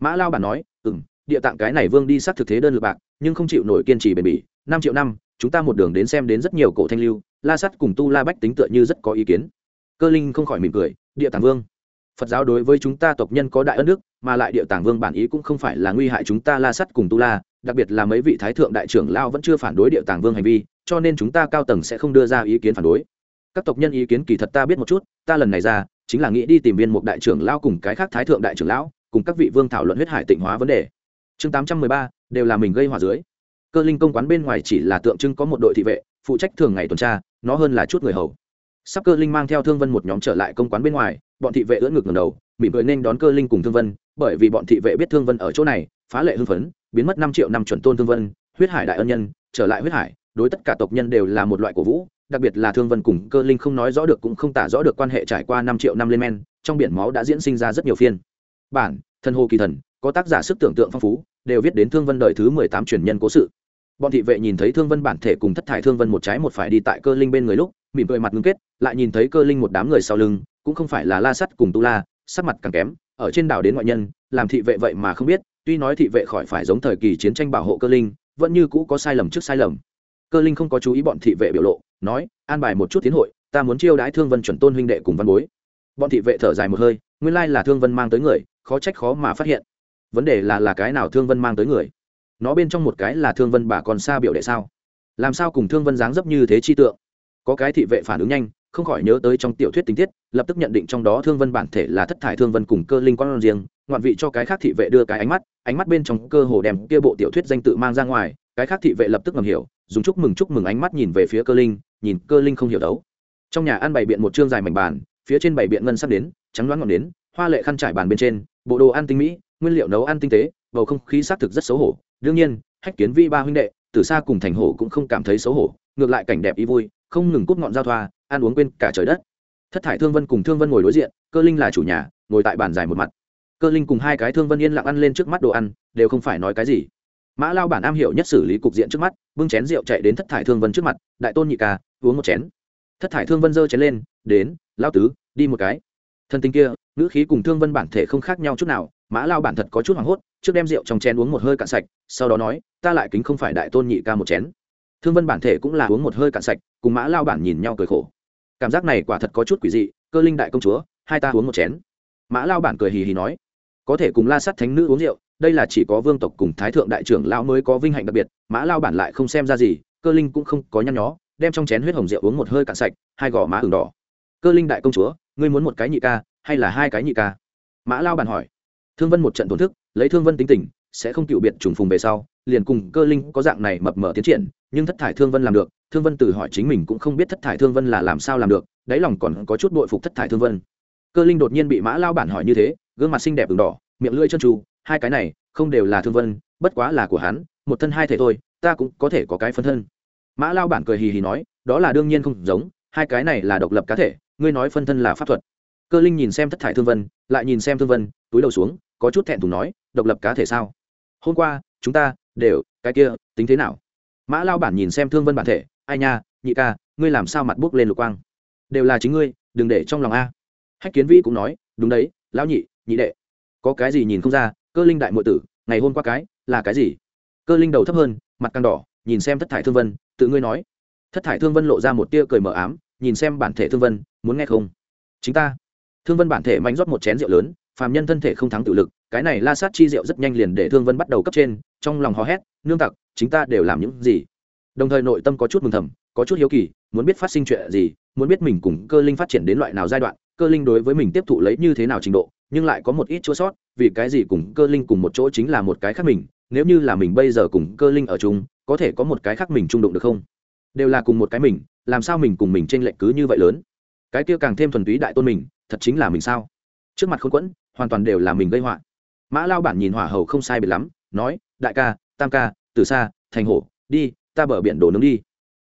mã lao bản nói ừ m địa tạng cái này vương đi sát thực thế đơn lượt bạc, nhưng không chịu nổi kiên trì bền bỉ. Năm triệu năm, chúng ta một đường đến xem đến rất nhiều cổ thanh lưu, la sắt cùng tu la bách tính tựa như rất có ý kiến. Cơ linh không khỏi mỉm cười, địa tạng vương, phật giáo đối với chúng ta tộc nhân có đại ân đức, mà lại địa tạng vương bản ý cũng không phải là nguy hại chúng ta la sắt cùng tu la, đặc biệt là mấy vị thái thượng đại trưởng lao vẫn chưa phản đối địa tạng vương hành vi, cho nên chúng ta cao tầng sẽ không đưa ra ý kiến phản đối. Các tộc nhân ý kiến kỳ thật ta biết một chút, ta lần này ra, chính là nghĩ đi tìm viên một đại trưởng lao cùng cái khác thái thượng đại trưởng lão cùng các vị vương thảo luận huyết hải tịnh hóa vấn đề. Chương tám trăm mười ba, đều là mình gây hỏa dưới. Cơ linh công quán bên ngoài chỉ là tượng trưng có một đội thị vệ, phụ trách thường ngày tuần tra, nó hơn là chút người hầu. Sắp cơ linh mang theo thương vân một nhóm trở lại công quán bên ngoài, bọn thị vệ ưỡn ngực ngầm đầu, mỉm cười nên đón cơ linh cùng thương vân, bởi vì bọn thị vệ biết thương vân ở chỗ này, phá lệ hưng phấn, biến mất năm triệu năm chuẩn tôn thương vân, huyết hải đại ân nhân, trở lại huyết hải, đối tất cả tộc nhân đều là một loại cổ vũ, đặc biệt là thương vân cùng cơ linh không nói rõ được cũng không tả rõ được quan hệ trải qua năm triệu năm lên men, trong biển máu đã diễn sinh ra rất nhiều phiên bản thân hồ kỳ thần, có tác giả sức tưởng tượng phong phú, đều viết đến thương vân đời thứ mười tám truyền nhân cố sự. Bọn thị vệ nhìn thấy thương vân bản thể cùng thất thải thương vân một trái một phải đi tại cơ linh bên người lúc, mỉm cười mặt ngưng kết, lại nhìn thấy cơ linh một đám người sau lưng, cũng không phải là la sắt cùng tu la, sắc mặt càng kém, ở trên đảo đến ngoại nhân, làm thị vệ vậy mà không biết, tuy nói thị vệ khỏi phải giống thời kỳ chiến tranh bảo hộ cơ linh, vẫn như cũ có sai lầm trước sai lầm. Cơ linh không có chú ý bọn thị vệ biểu lộ, nói, an bài một chút tiến hội, ta muốn chiêu đãi thương vân chuẩn tôn huynh đệ cùng văn bối. Bọn thị vệ thở dài một hơi, nguyên lai là thương vân mang tới người khó trách khó mà phát hiện. Vấn đề là là cái nào thương vân mang tới người? Nó bên trong một cái là thương vân bà còn xa biểu đệ sao? Làm sao cùng thương vân dáng dấp như thế chi tượng? Có cái thị vệ phản ứng nhanh, không khỏi nhớ tới trong tiểu thuyết tình tiết, lập tức nhận định trong đó thương vân bản thể là thất thải thương vân cùng cơ linh con riêng, ngoạn vị cho cái khác thị vệ đưa cái ánh mắt ánh mắt bên trong cơ hồ đem kia bộ tiểu thuyết danh tự mang ra ngoài, cái khác thị vệ lập tức ngầm hiểu, dùng chúc mừng chúc mừng ánh mắt nhìn về phía cơ linh, nhìn cơ linh không hiểu đấu. Trong nhà ăn bày biện một chương dài mảnh bàn, phía trên bày biện ngân sắc đến, trắng loáng ngọn đến hoa lệ khăn trải bàn bên trên, bộ đồ ăn tinh mỹ, nguyên liệu nấu ăn tinh tế, bầu không khí xác thực rất xấu hổ. Đương nhiên, hách kiến vi ba huynh đệ, từ xa cùng thành hổ cũng không cảm thấy xấu hổ, ngược lại cảnh đẹp ý vui, không ngừng cút ngọn giao thoa, ăn uống quên cả trời đất. Thất thải thương vân cùng thương vân ngồi đối diện, cơ linh là chủ nhà, ngồi tại bàn dài một mặt. Cơ linh cùng hai cái thương vân yên lặng ăn lên trước mắt đồ ăn, đều không phải nói cái gì. Mã lao bản am hiểu nhất xử lý cục diện trước mắt, bưng chén rượu chạy đến thất thải thương vân trước mặt, đại tôn nhị ca, uống một chén. Thất thải thương vân giơ chén lên, đến, lao tứ, đi một cái thân tình kia, ngữ khí cùng thương vân bản thể không khác nhau chút nào, mã lao bản thật có chút hoảng hốt, trước đem rượu trong chén uống một hơi cạn sạch, sau đó nói, ta lại kính không phải đại tôn nhị ca một chén. Thương vân bản thể cũng là uống một hơi cạn sạch, cùng mã lao bản nhìn nhau cười khổ. Cảm giác này quả thật có chút quỷ dị, cơ linh đại công chúa, hai ta uống một chén. Mã lao bản cười hì hì nói, có thể cùng la sắt thánh nữ uống rượu, đây là chỉ có vương tộc cùng thái thượng đại trưởng lão mới có vinh hạnh đặc biệt, mã lao bản lại không xem ra gì, cơ linh cũng không có nhăn nhó, đem trong chén huyết hồng rượu uống một hơi cạn sạch, hai gò má ửng đỏ. Cơ linh đại công chúa ngươi muốn một cái nhị ca, hay là hai cái nhị ca? Mã lao bản hỏi. Thương vân một trận tổn thức, lấy thương vân tính tình, sẽ không cựu biệt trùng phùng về sau, liền cùng cơ linh có dạng này mập mờ tiến triển, nhưng thất thải thương vân làm được, thương vân tự hỏi chính mình cũng không biết thất thải thương vân là làm sao làm được, đáy lòng còn có chút bội phục thất thải thương vân. Cơ linh đột nhiên bị mã lao bản hỏi như thế, gương mặt xinh đẹp v đỏ, miệng lưỡi chân tru, hai cái này, không đều là thương vân, bất quá là của hắn, một thân hai thể thôi, ta cũng có thể có cái phân thân. Mã lao bản cười hì hì nói, đó là đương nhiên không giống, hai cái này là độc lập cá thể ngươi nói phân thân là pháp thuật. Cơ linh nhìn xem thất thải thương vân, lại nhìn xem thương vân, túi đầu xuống, có chút thẹn thùng nói, độc lập cá thể sao? Hôm qua, chúng ta đều, cái kia, tính thế nào? Mã lao bản nhìn xem thương vân bản thể, ai nha, nhị ca, ngươi làm sao mặt bốc lên lục quang? Đều là chính ngươi, đừng để trong lòng a. Hách kiến vĩ cũng nói, đúng đấy, lão nhị nhị đệ. Có cái gì nhìn không ra, cơ linh đại mộ tử, ngày hôm qua cái, là cái gì? Cơ linh đầu thấp hơn, mặt càng đỏ, nhìn xem thất thải thương vân, tự ngươi nói. Thất thải thương vân lộ ra một tia cười mờ ám nhìn xem bản thể thương vân, muốn nghe không? Chính ta. Thương vân bản thể mạnh rót một chén rượu lớn, phàm nhân thân thể không thắng tự lực, cái này la sát chi rượu rất nhanh liền để thương vân bắt đầu cấp trên, trong lòng hò hét, nương tặc, chính ta đều làm những gì? Đồng thời nội tâm có chút mừng thầm, có chút hiếu kỳ, muốn biết phát sinh chuyện gì, muốn biết mình cùng cơ linh phát triển đến loại nào giai đoạn, cơ linh đối với mình tiếp thụ lấy như thế nào trình độ, nhưng lại có một ít chua sót, vì cái gì cùng cơ linh cùng một chỗ chính là một cái khác mình, nếu như là mình bây giờ cùng cơ linh ở chung, có thể có một cái khác mình trung đụng được không? Đều là cùng một cái mình làm sao mình cùng mình t r ê n lệch cứ như vậy lớn? Cái kia càng thêm thuần túy đại tôn mình, thật chính là mình sao? Trước mặt không quẫn, hoàn toàn đều là mình gây họa. Mã lao bản nhìn hỏa hầu không sai biệt lắm, nói, đại ca, tam ca từ xa thành hổ, đi, ta bờ biển đổ nướng đi.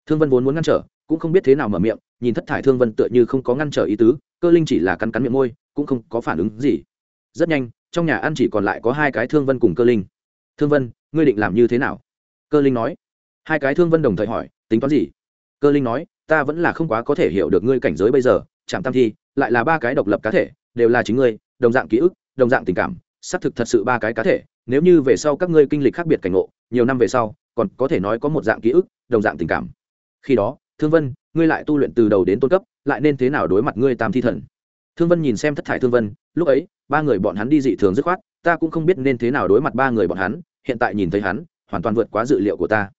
Thương vân vốn muốn ngăn trở, cũng không biết thế nào mở miệng, nhìn thất thải thương vân tựa như không có ngăn trở ý tứ, cơ linh chỉ là cắn cắn miệng môi, cũng không có phản ứng gì. Rất nhanh, trong nhà ăn chỉ còn lại có hai cái thương vân cùng cơ linh. Thương vân, ngươi định làm như thế nào? Cơ linh nói. Hai cái thương vân đồng thời hỏi, tính toán gì? Cơ linh nói, ta vẫn là không quá có thể hiểu được ngươi cảnh giới bây giờ chạm tam thi, lại là ba cái độc lập cá thể, đều là chính ngươi, đồng dạng ký ức, đồng dạng tình cảm, xác thực thật sự ba cái cá thể, nếu như về sau các ngươi kinh lịch khác biệt cảnh ngộ, nhiều năm về sau, còn có thể nói có một dạng ký ức, đồng dạng tình cảm. Khi đó, thương vân, ngươi lại tu luyện từ đầu đến tôn cấp, lại nên thế nào đối mặt ngươi tam thi thần? Thương vân nhìn xem thất thải thương vân, lúc ấy, ba người bọn hắn đi dị thường dứt khoát, ta cũng không biết nên thế nào đối mặt ba người bọn hắn, hiện tại nhìn thấy hắn, hoàn toàn vượt quá dự liệu của ta.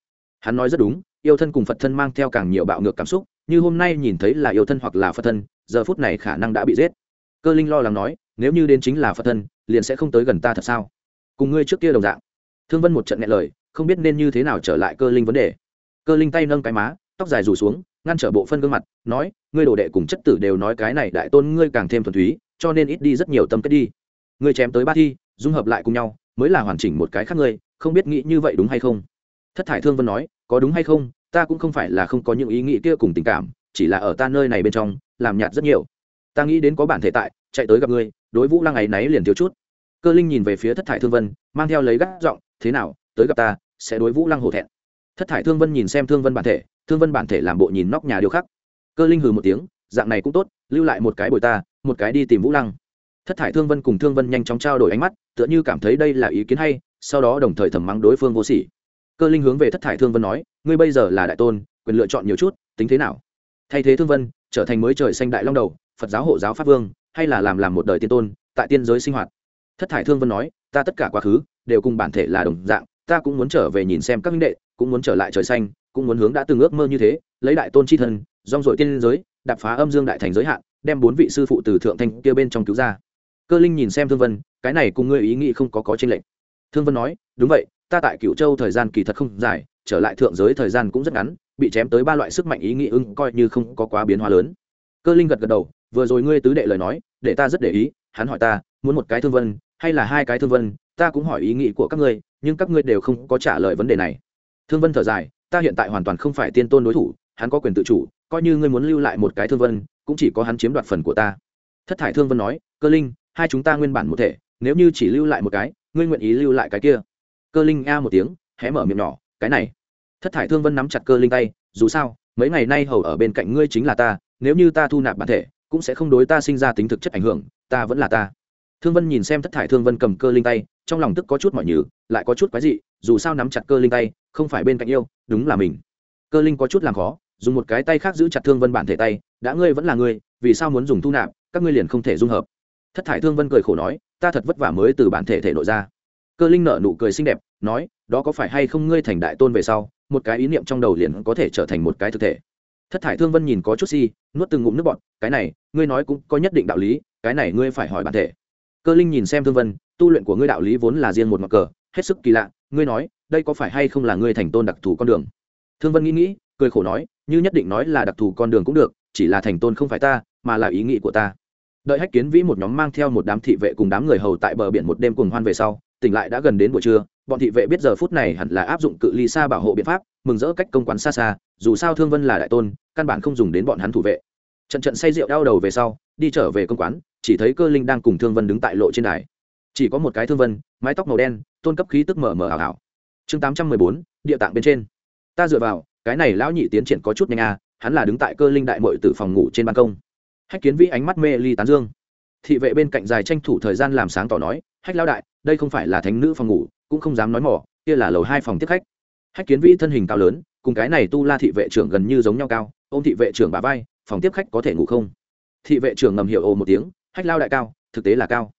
Hắn nói rất đúng yêu thân cùng phật thân mang theo càng nhiều bạo ngược cảm xúc, như hôm nay nhìn thấy là yêu thân hoặc là phật thân, giờ phút này khả năng đã bị giết. Cơ linh lo lắng nói, nếu như đến chính là phật thân, liền sẽ không tới gần ta thật sao? Cùng ngươi trước kia đồng dạng. Thương vân một trận nghe lời, không biết nên như thế nào trở lại cơ linh vấn đề. Cơ linh tay nâng cái má, tóc dài rủ xuống, ngăn trở bộ phân gương mặt, nói, ngươi đồ đệ cùng chất tử đều nói cái này đại tôn ngươi càng thêm thuần túy, cho nên ít đi rất nhiều tâm kết đi. Ngươi chém tới ba thi, dung hợp lại cùng nhau, mới là hoàn chỉnh một cái khác ngươi, không biết nghĩ như vậy đúng hay không? Thất thải thương vân nói, có đúng hay không? Ta cũng không phải là không có những ý nghĩ kia cùng tình cảm, chỉ là ở ta nơi này bên trong, làm nhạt rất nhiều. Ta nghĩ đến có bản thể tại, chạy tới gặp ngươi, đối vũ lăng ấy náy liền thiếu chút. Cơ linh nhìn về phía thất thải thương vân, mang theo lấy gắt giọng, thế nào, tới gặp ta, sẽ đối vũ lăng hổ thẹn. Thất thải thương vân nhìn xem thương vân bản thể, thương vân bản thể làm bộ nhìn nóc nhà điều khắc. Cơ linh hừ một tiếng, dạng này cũng tốt, lưu lại một cái bồi ta, một cái đi tìm vũ lăng. Thất thải thương vân cùng thương vân nhanh chóng trao đổi ánh mắt, tựa như cảm thấy đây là ý kiến hay, sau đó đồng thời thầm mắng đối phương vô sỉ cơ linh hướng về thất thải thương vân nói, ngươi bây giờ là đại tôn, quyền lựa chọn nhiều chút, tính thế nào? Thay thế thương vân, trở thành mới trời xanh đại long đầu, phật giáo hộ giáo pháp vương, hay là làm làm một đời tiên tôn, tại tiên giới sinh hoạt. Thất thải thương vân nói, ta tất cả quá khứ, đều cùng bản thể là đồng dạng, ta cũng muốn trở về nhìn xem các minh đệ, cũng muốn trở lại trời xanh, cũng muốn hướng đã từng ước mơ như thế, lấy đại tôn chi thân, rong dội tiên giới, đạp phá âm dương đại thành giới hạn, đem bốn vị sư phụ từ thượng thanh kia bên trong cứu ra. Cơ linh nhìn xem thương vân, cái này cùng ngươi ý nghĩ không có có tranh lệch. Thương vân nói, đúng vậy ta tại cựu châu thời gian kỳ thật không dài, trở lại thượng giới thời gian cũng rất ngắn, bị chém tới ba loại sức mạnh ý nghĩ ưng coi như không có quá biến hóa lớn. Cơ linh gật gật đầu, vừa rồi ngươi tứ đệ lời nói, để ta rất để ý, hắn hỏi ta, muốn một cái thương vân, hay là hai cái thương vân, ta cũng hỏi ý nghĩ của các ngươi, nhưng các ngươi đều không có trả lời vấn đề này. Thương vân thở dài, ta hiện tại hoàn toàn không phải tiên tôn đối thủ, hắn có quyền tự chủ, coi như ngươi muốn lưu lại một cái thương vân, cũng chỉ có hắn chiếm đoạt phần của ta. Thất thải thương vân nói, cơ linh, hai chúng ta nguyên bản một thể, nếu như chỉ lưu lại một cái, ngươi nguyện ý lưu lại cái kia? Cơ linh a một tiếng, hé mở miệng nhỏ, cái này. Thất thải thương vân nắm chặt cơ linh tay, dù sao, mấy ngày nay hầu ở bên cạnh ngươi chính là ta, nếu như ta thu nạp bản thể, cũng sẽ không đối ta sinh ra tính thực chất ảnh hưởng, ta vẫn là ta. Thương vân nhìn xem thất thải thương vân cầm cơ linh tay, trong lòng tức có chút mọi nhừ, lại có chút quái dị, dù sao nắm chặt cơ linh tay, không phải bên cạnh yêu, đúng là mình. Cơ linh có chút làm khó, dùng một cái tay khác giữ chặt thương vân bản thể tay, đã ngươi vẫn là ngươi, vì sao muốn dùng thu nạp, các ngươi liền không thể dung hợp. Thất thải thương vân cười khổ nói, ta thật vất vả mới từ bản thể thể nội ra cơ linh nở nụ cười xinh đẹp, nói, đó có phải hay không ngươi thành đại tôn về sau, một cái ý niệm trong đầu liền có thể trở thành một cái thực thể? Thất thải thương vân nhìn có chút si, nuốt từng ngụm nước bọt, cái này, ngươi nói cũng có nhất định đạo lý, cái này ngươi phải hỏi bản thể. Cơ linh nhìn xem thương vân, tu luyện của ngươi đạo lý vốn là riêng một mặt cờ, hết sức kỳ lạ, ngươi nói, đây có phải hay không là ngươi thành tôn đặc thù con đường? Thương vân nghĩ nghĩ, cười khổ nói, như nhất định nói là đặc thù con đường cũng được, chỉ là thành tôn không phải ta, mà là ý nghĩ của ta. Đợi hách kiến vĩ một nhóm mang theo một đám thị vệ cùng đám người hầu tại bờ biển một đêm cùng hoan về sau tỉnh lại đã gần đến buổi trưa, bọn thị vệ biết giờ phút này hẳn là áp dụng cự ly xa bảo hộ biện pháp, mừng rỡ cách công quán xa xa, dù sao thương vân là đại tôn, căn bản không dùng đến bọn hắn thủ vệ. Trận trận say rượu đau đầu về sau, đi trở về công quán, chỉ thấy cơ linh đang cùng thương vân đứng tại lộ trên đài. Chỉ có một cái thương vân, mái tóc màu đen, tôn cấp khí tức mở mở ảo ảo. Chương tám trăm mười bốn, địa tạng bên trên. Ta dựa vào, cái này lão nhị tiến triển có chút nhanh à hắn là đứng tại cơ linh đại mội từ phòng ngủ trên ban công. Hách kiến vĩ ánh mắt mê ly tán dương. Thị vệ bên cạnh dài tranh thủ thời gian làm sáng tỏ nói, hách lão đại đây không phải là thánh nữ phòng ngủ, cũng không dám nói mỏ, kia là lầu hai phòng tiếp khách. Hách kiến vĩ thân hình cao lớn, cùng cái này tu la thị vệ trưởng gần như giống nhau cao ô m thị vệ trưởng bà vai, phòng tiếp khách có thể ngủ không? Thị vệ trưởng ngầm hiểu ồ một tiếng, hách lao đại cao, thực tế là cao.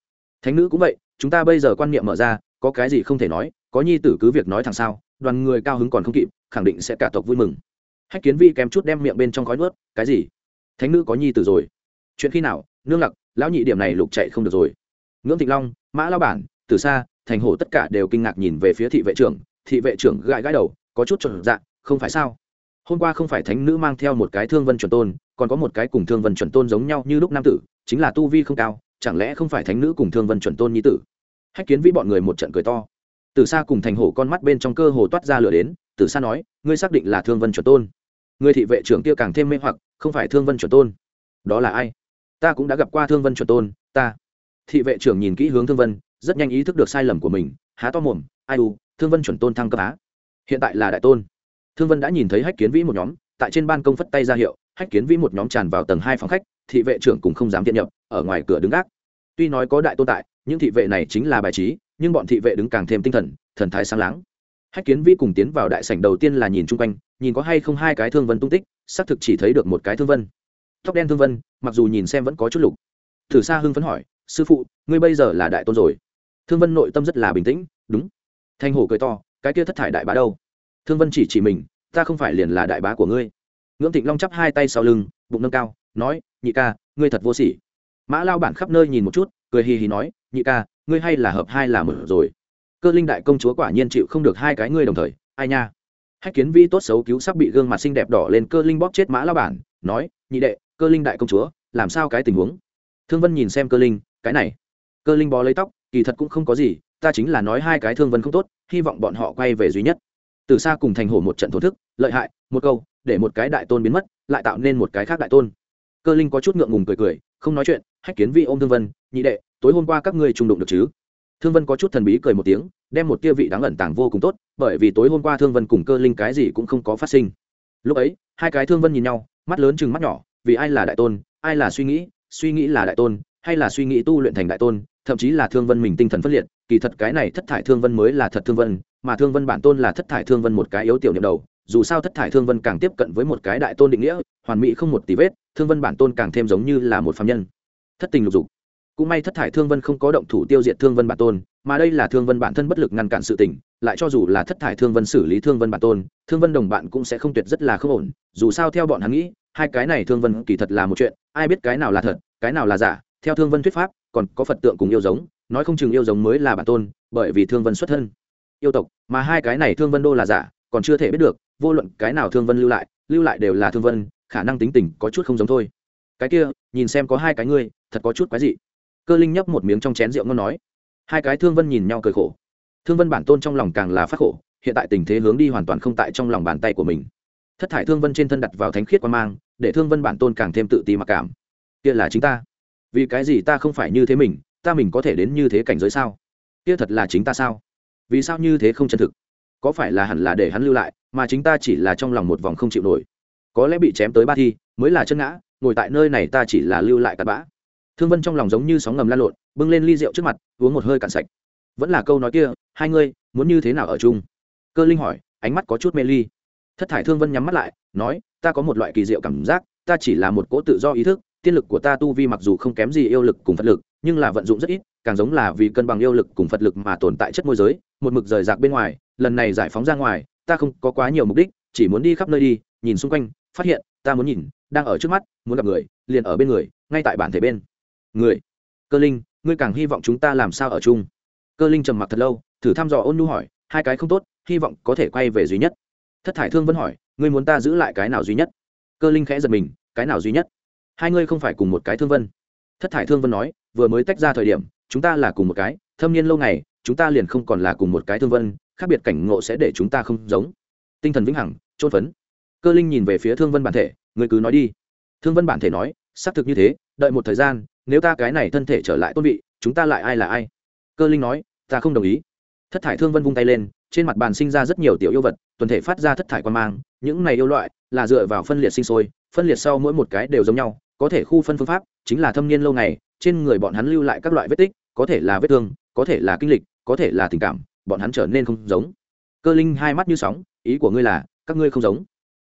Thánh nữ cũng vậy, chúng ta bây giờ quan niệm mở ra, có cái gì không thể nói, có nhi tử cứ việc nói thằng sao, đoàn người cao hứng còn không kịp, khẳng định sẽ cả tộc vui mừng. Hách kiến vi kém chút đem miệng bên trong khói nuốt, cái gì? Thánh nữ có nhi tử rồi. Chuyện khi nào, nương lặc, lão nhị điểm này lục chạy không được rồi. Ngưỡng thịnh long, mã lao bản từ xa, thành hổ tất cả đều kinh ngạc nhìn về phía thị vệ trưởng, thị vệ trưởng gãi gãi đầu, có chút trộn dạ không phải sao? Hôm qua không phải thánh nữ mang theo một cái thương vân chuẩn tôn, còn có một cái cùng thương vân chuẩn tôn giống nhau như lúc nam tử, chính là tu vi không cao, chẳng lẽ không phải thánh nữ cùng thương vân chuẩn tôn nhi tử? Hách kiến vĩ bọn người một trận cười to. Từ xa cùng thành hổ con mắt bên trong cơ hồ toát ra lửa đến, từ xa nói, ngươi xác định là thương vân chuẩn tôn. Người thị vệ trưởng kia càng thêm mê hoặc, không phải thương vân chuẩn tôn. Đó là ai? Ta cũng đã gặp qua thương vân chuẩn tôn, ta. Thị vệ trưởng nhìn kỹ hướng thương vân rất nhanh ý thức được sai lầm của mình, há to mồm, ai u, thương vân chuẩn tôn thăng cấp á. Hiện tại là đại tôn. Thương vân đã nhìn thấy hách kiến vĩ một nhóm, tại trên ban công phất tay ra hiệu, hách kiến vĩ một nhóm tràn vào tầng hai phòng khách, thị vệ trưởng cũng không dám tiện nhập, ở ngoài cửa đứng gác. Tuy nói có đại tôn tại, những thị vệ này chính là bài trí, nhưng bọn thị vệ đứng càng thêm tinh thần thần thái sáng láng. Hách kiến vĩ cùng tiến vào đại sảnh đầu tiên là nhìn chung quanh, nhìn có hay không hai cái thương vân tung tích, xác thực chỉ thấy được một cái thương vân. Tóc đen thương vân, mặc dù nhìn xem vẫn có chút lục. Thử xa hưng phấn hỏi, sư phụ, ngươi bây giờ là đại tôn rồi? Thương vân nội tâm rất là bình tĩnh, đúng. Thanh hổ cười to, cái kia thất thải đại bá đâu? Thương vân chỉ chỉ mình, ta không phải liền là đại bá của ngươi. Ngưỡng thịnh long chắp hai tay sau lưng, bụng nâng cao, nói, nhị ca, ngươi thật vô sỉ. Mã lao bản khắp nơi nhìn một chút, cười hì hì nói, nhị ca, ngươi hay là hợp hai là một rồi. Cơ linh đại công chúa quả nhiên chịu không được hai cái ngươi đồng thời, ai nha? Hách kiến vi tốt xấu cứu sắc bị gương mặt xinh đẹp đỏ lên, cơ linh bóp chết mã lao bản, nói, nhị đệ, cơ linh đại công chúa, làm sao cái tình huống? Thương vân nhìn xem cơ linh, cái này. Cơ linh bó lấy tóc kỳ thật cũng không có gì, ta chính là nói hai cái thương vân không tốt, hy vọng bọn họ quay về duy nhất. Từ xa cùng thành hổ một trận thổ thức, lợi hại, một câu, để một cái đại tôn biến mất, lại tạo nên một cái khác đại tôn. Cơ linh có chút ngượng ngùng cười cười, không nói chuyện, hách kiến vi ôm thương vân, nhị đệ, tối hôm qua các ngươi trung đụng được chứ? Thương vân có chút thần bí cười một tiếng, đem một tia vị đáng ẩn tàng vô cùng tốt, bởi vì tối hôm qua thương vân cùng cơ linh cái gì cũng không có phát sinh. Lúc ấy, hai cái thương vân nhìn nhau, mắt lớn chừng mắt nhỏ, vì ai là đại tôn, ai là suy nghĩ suy nghĩ là đại tôn, hay là suy nghĩ tu luyện thành đại tôn thậm chí là thương vân mình tinh thần phân liệt kỳ thật cái này thất thải thương vân mới là thật thương vân mà thương vân bản tôn là thất thải thương vân một cái yếu tiểu niệm đầu dù sao thất thải thương vân càng tiếp cận với một cái đại tôn định nghĩa hoàn mỹ không một tí vết thương vân bản tôn càng thêm giống như là một phạm nhân thất tình lục dục cũng may thất thải thương vân không có động thủ tiêu diệt thương vân bản tôn mà đây là thương vân bản thân bất lực ngăn cản sự tình lại cho dù là thất thải thương vân xử lý thương vân bản tôn thương vân đồng bạn cũng sẽ không tuyệt rất là không ổn dù sao theo bọn hắn nghĩ hai cái này thương vân kỳ thật là một chuyện ai biết cái nào là thật cái nào là giả theo thương vân thuyết pháp còn có phật tượng cùng yêu giống, nói không chừng yêu giống mới là bản tôn, bởi vì thương vân xuất thân. Yêu tộc, mà hai cái này thương vân đô là giả, còn chưa thể biết được, vô luận cái nào thương vân lưu lại lưu lại đều là thương vân, khả năng tính tình có chút không giống thôi. Cái kia, nhìn xem có hai cái ngươi, thật có chút quái dị. Cơ linh nhấp một miếng trong chén rượu ngon nói. Hai cái thương vân nhìn nhau cười khổ. Thương vân bản tôn trong lòng càng là phát khổ, hiện tại tình thế hướng đi hoàn toàn không tại trong lòng bàn tay của mình. Thất thải thương vân trên thân đặt vào thánh khiết quan mang, để thương vân bản tôn càng thêm tự ti mặc cảm. Kia là chính ta vì cái gì ta không phải như thế mình, ta mình có thể đến như thế cảnh giới sao? Kia thật là chính ta sao? Vì sao như thế không chân thực? Có phải là hẳn là để hắn lưu lại, mà chính ta chỉ là trong lòng một vòng không chịu nổi? Có lẽ bị chém tới ba thi, mới là chân ngã, ngồi tại nơi này ta chỉ là lưu lại cặn bã. Thương vân trong lòng giống như sóng ngầm lan lộn, bưng lên ly rượu trước mặt, uống một hơi cạn sạch. Vẫn là câu nói kia, hai ngươi, muốn như thế nào ở chung? Cơ linh hỏi, ánh mắt có chút mê ly. Thất thải thương vân nhắm mắt lại, nói, ta có một loại kỳ diệu cảm giác, ta chỉ là một cỗ tự do ý thức tiên lực của ta tu vi mặc dù không kém gì yêu lực cùng phật lực, nhưng là vận dụng rất ít, càng giống là vì cân bằng yêu lực cùng phật lực mà tồn tại chất môi giới, một mực rời rạc bên ngoài, lần này giải phóng ra ngoài, ta không có quá nhiều mục đích, chỉ muốn đi khắp nơi đi, nhìn xung quanh, phát hiện, ta muốn nhìn, đang ở trước mắt, muốn gặp người, liền ở bên người, ngay tại bản thể bên. Người, cơ linh, ngươi càng hy vọng chúng ta làm sao ở chung? Cơ linh trầm mặc thật lâu, thử thăm dò ôn nhu hỏi, hai cái không tốt, hy vọng có thể quay về duy nhất. Thất thải thương vẫn hỏi, ngươi muốn ta giữ lại cái nào duy nhất? Cơ linh khẽ giật mình, cái nào duy nhất? Hai ngươi không phải cùng một cái thương vân. Thất thải thương vân nói, vừa mới tách ra thời điểm, chúng ta là cùng một cái, thâm niên lâu ngày, chúng ta liền không còn là cùng một cái thương vân, khác biệt cảnh ngộ sẽ để chúng ta không giống. Tinh thần vĩnh hằng trôn phấn. Cơ linh nhìn về phía thương vân bản thể người cứ nói đi. Thương vân bản thể nói, xác thực như thế, đợi một thời gian, nếu ta cái này thân thể trở lại tôn vị, chúng ta lại ai là ai? Cơ linh nói, ta không đồng ý. Thất thải thương vân vung tay lên, trên mặt bàn sinh ra rất nhiều tiểu yêu vật, tuần thể phát ra thất thải quan mang, những này yêu loại là dựa vào phân liệt sinh sôi, phân liệt sau mỗi một cái đều giống nhau có thể khu phân phương pháp chính là thâm niên lâu ngày, trên người bọn hắn lưu lại các loại vết tích, có thể là vết thương, có thể là kinh lịch, có thể là tình cảm, bọn hắn trở nên không giống. Cơ linh hai mắt như sóng, ý của ngươi là, các ngươi không giống.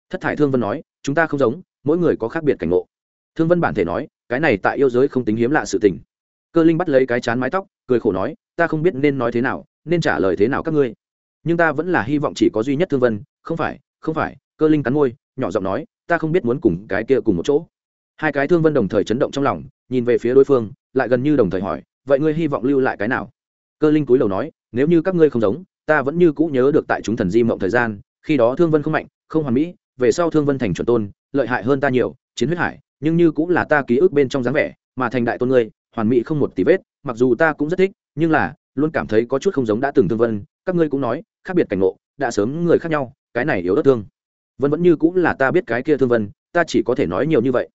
Thất thải thương vân nói, chúng ta không giống, mỗi người có khác biệt cảnh ngộ. Thương vân bản thể nói, cái này tại yêu giới không tính hiếm lạ sự tình. Cơ linh bắt lấy cái chán mái tóc, cười khổ nói, ta không biết nên nói thế nào, nên trả lời thế nào các ngươi. Nhưng ta vẫn là hy vọng chỉ có duy nhất thương vân, không phải không phải. Cơ linh cắn môi, nhỏ giọng nói, ta không biết muốn cùng cái kia cùng một chỗ hai cái thương vân đồng thời chấn động trong lòng, nhìn về phía đối phương, lại gần như đồng thời hỏi, vậy ngươi hy vọng lưu lại cái nào? Cơ linh túi đầu nói, nếu như các ngươi không giống, ta vẫn như cũ nhớ được tại chúng thần di mộng thời gian, khi đó thương vân không mạnh, không hoàn mỹ, về sau thương vân thành chuẩn tôn, lợi hại hơn ta nhiều, chiến huyết hải, nhưng như cũng là ta ký ức bên trong dáng vẻ, mà thành đại tôn ngươi, hoàn mỹ không một tí vết, mặc dù ta cũng rất thích, nhưng là, luôn cảm thấy có chút không giống đã từng thương vân, các ngươi cũng nói, khác biệt cảnh ngộ, đã sớm người khác nhau, cái này yếu đất thương. Vân vẫn như cũng là ta biết cái kia thương vân, ta chỉ có thể nói nhiều như vậy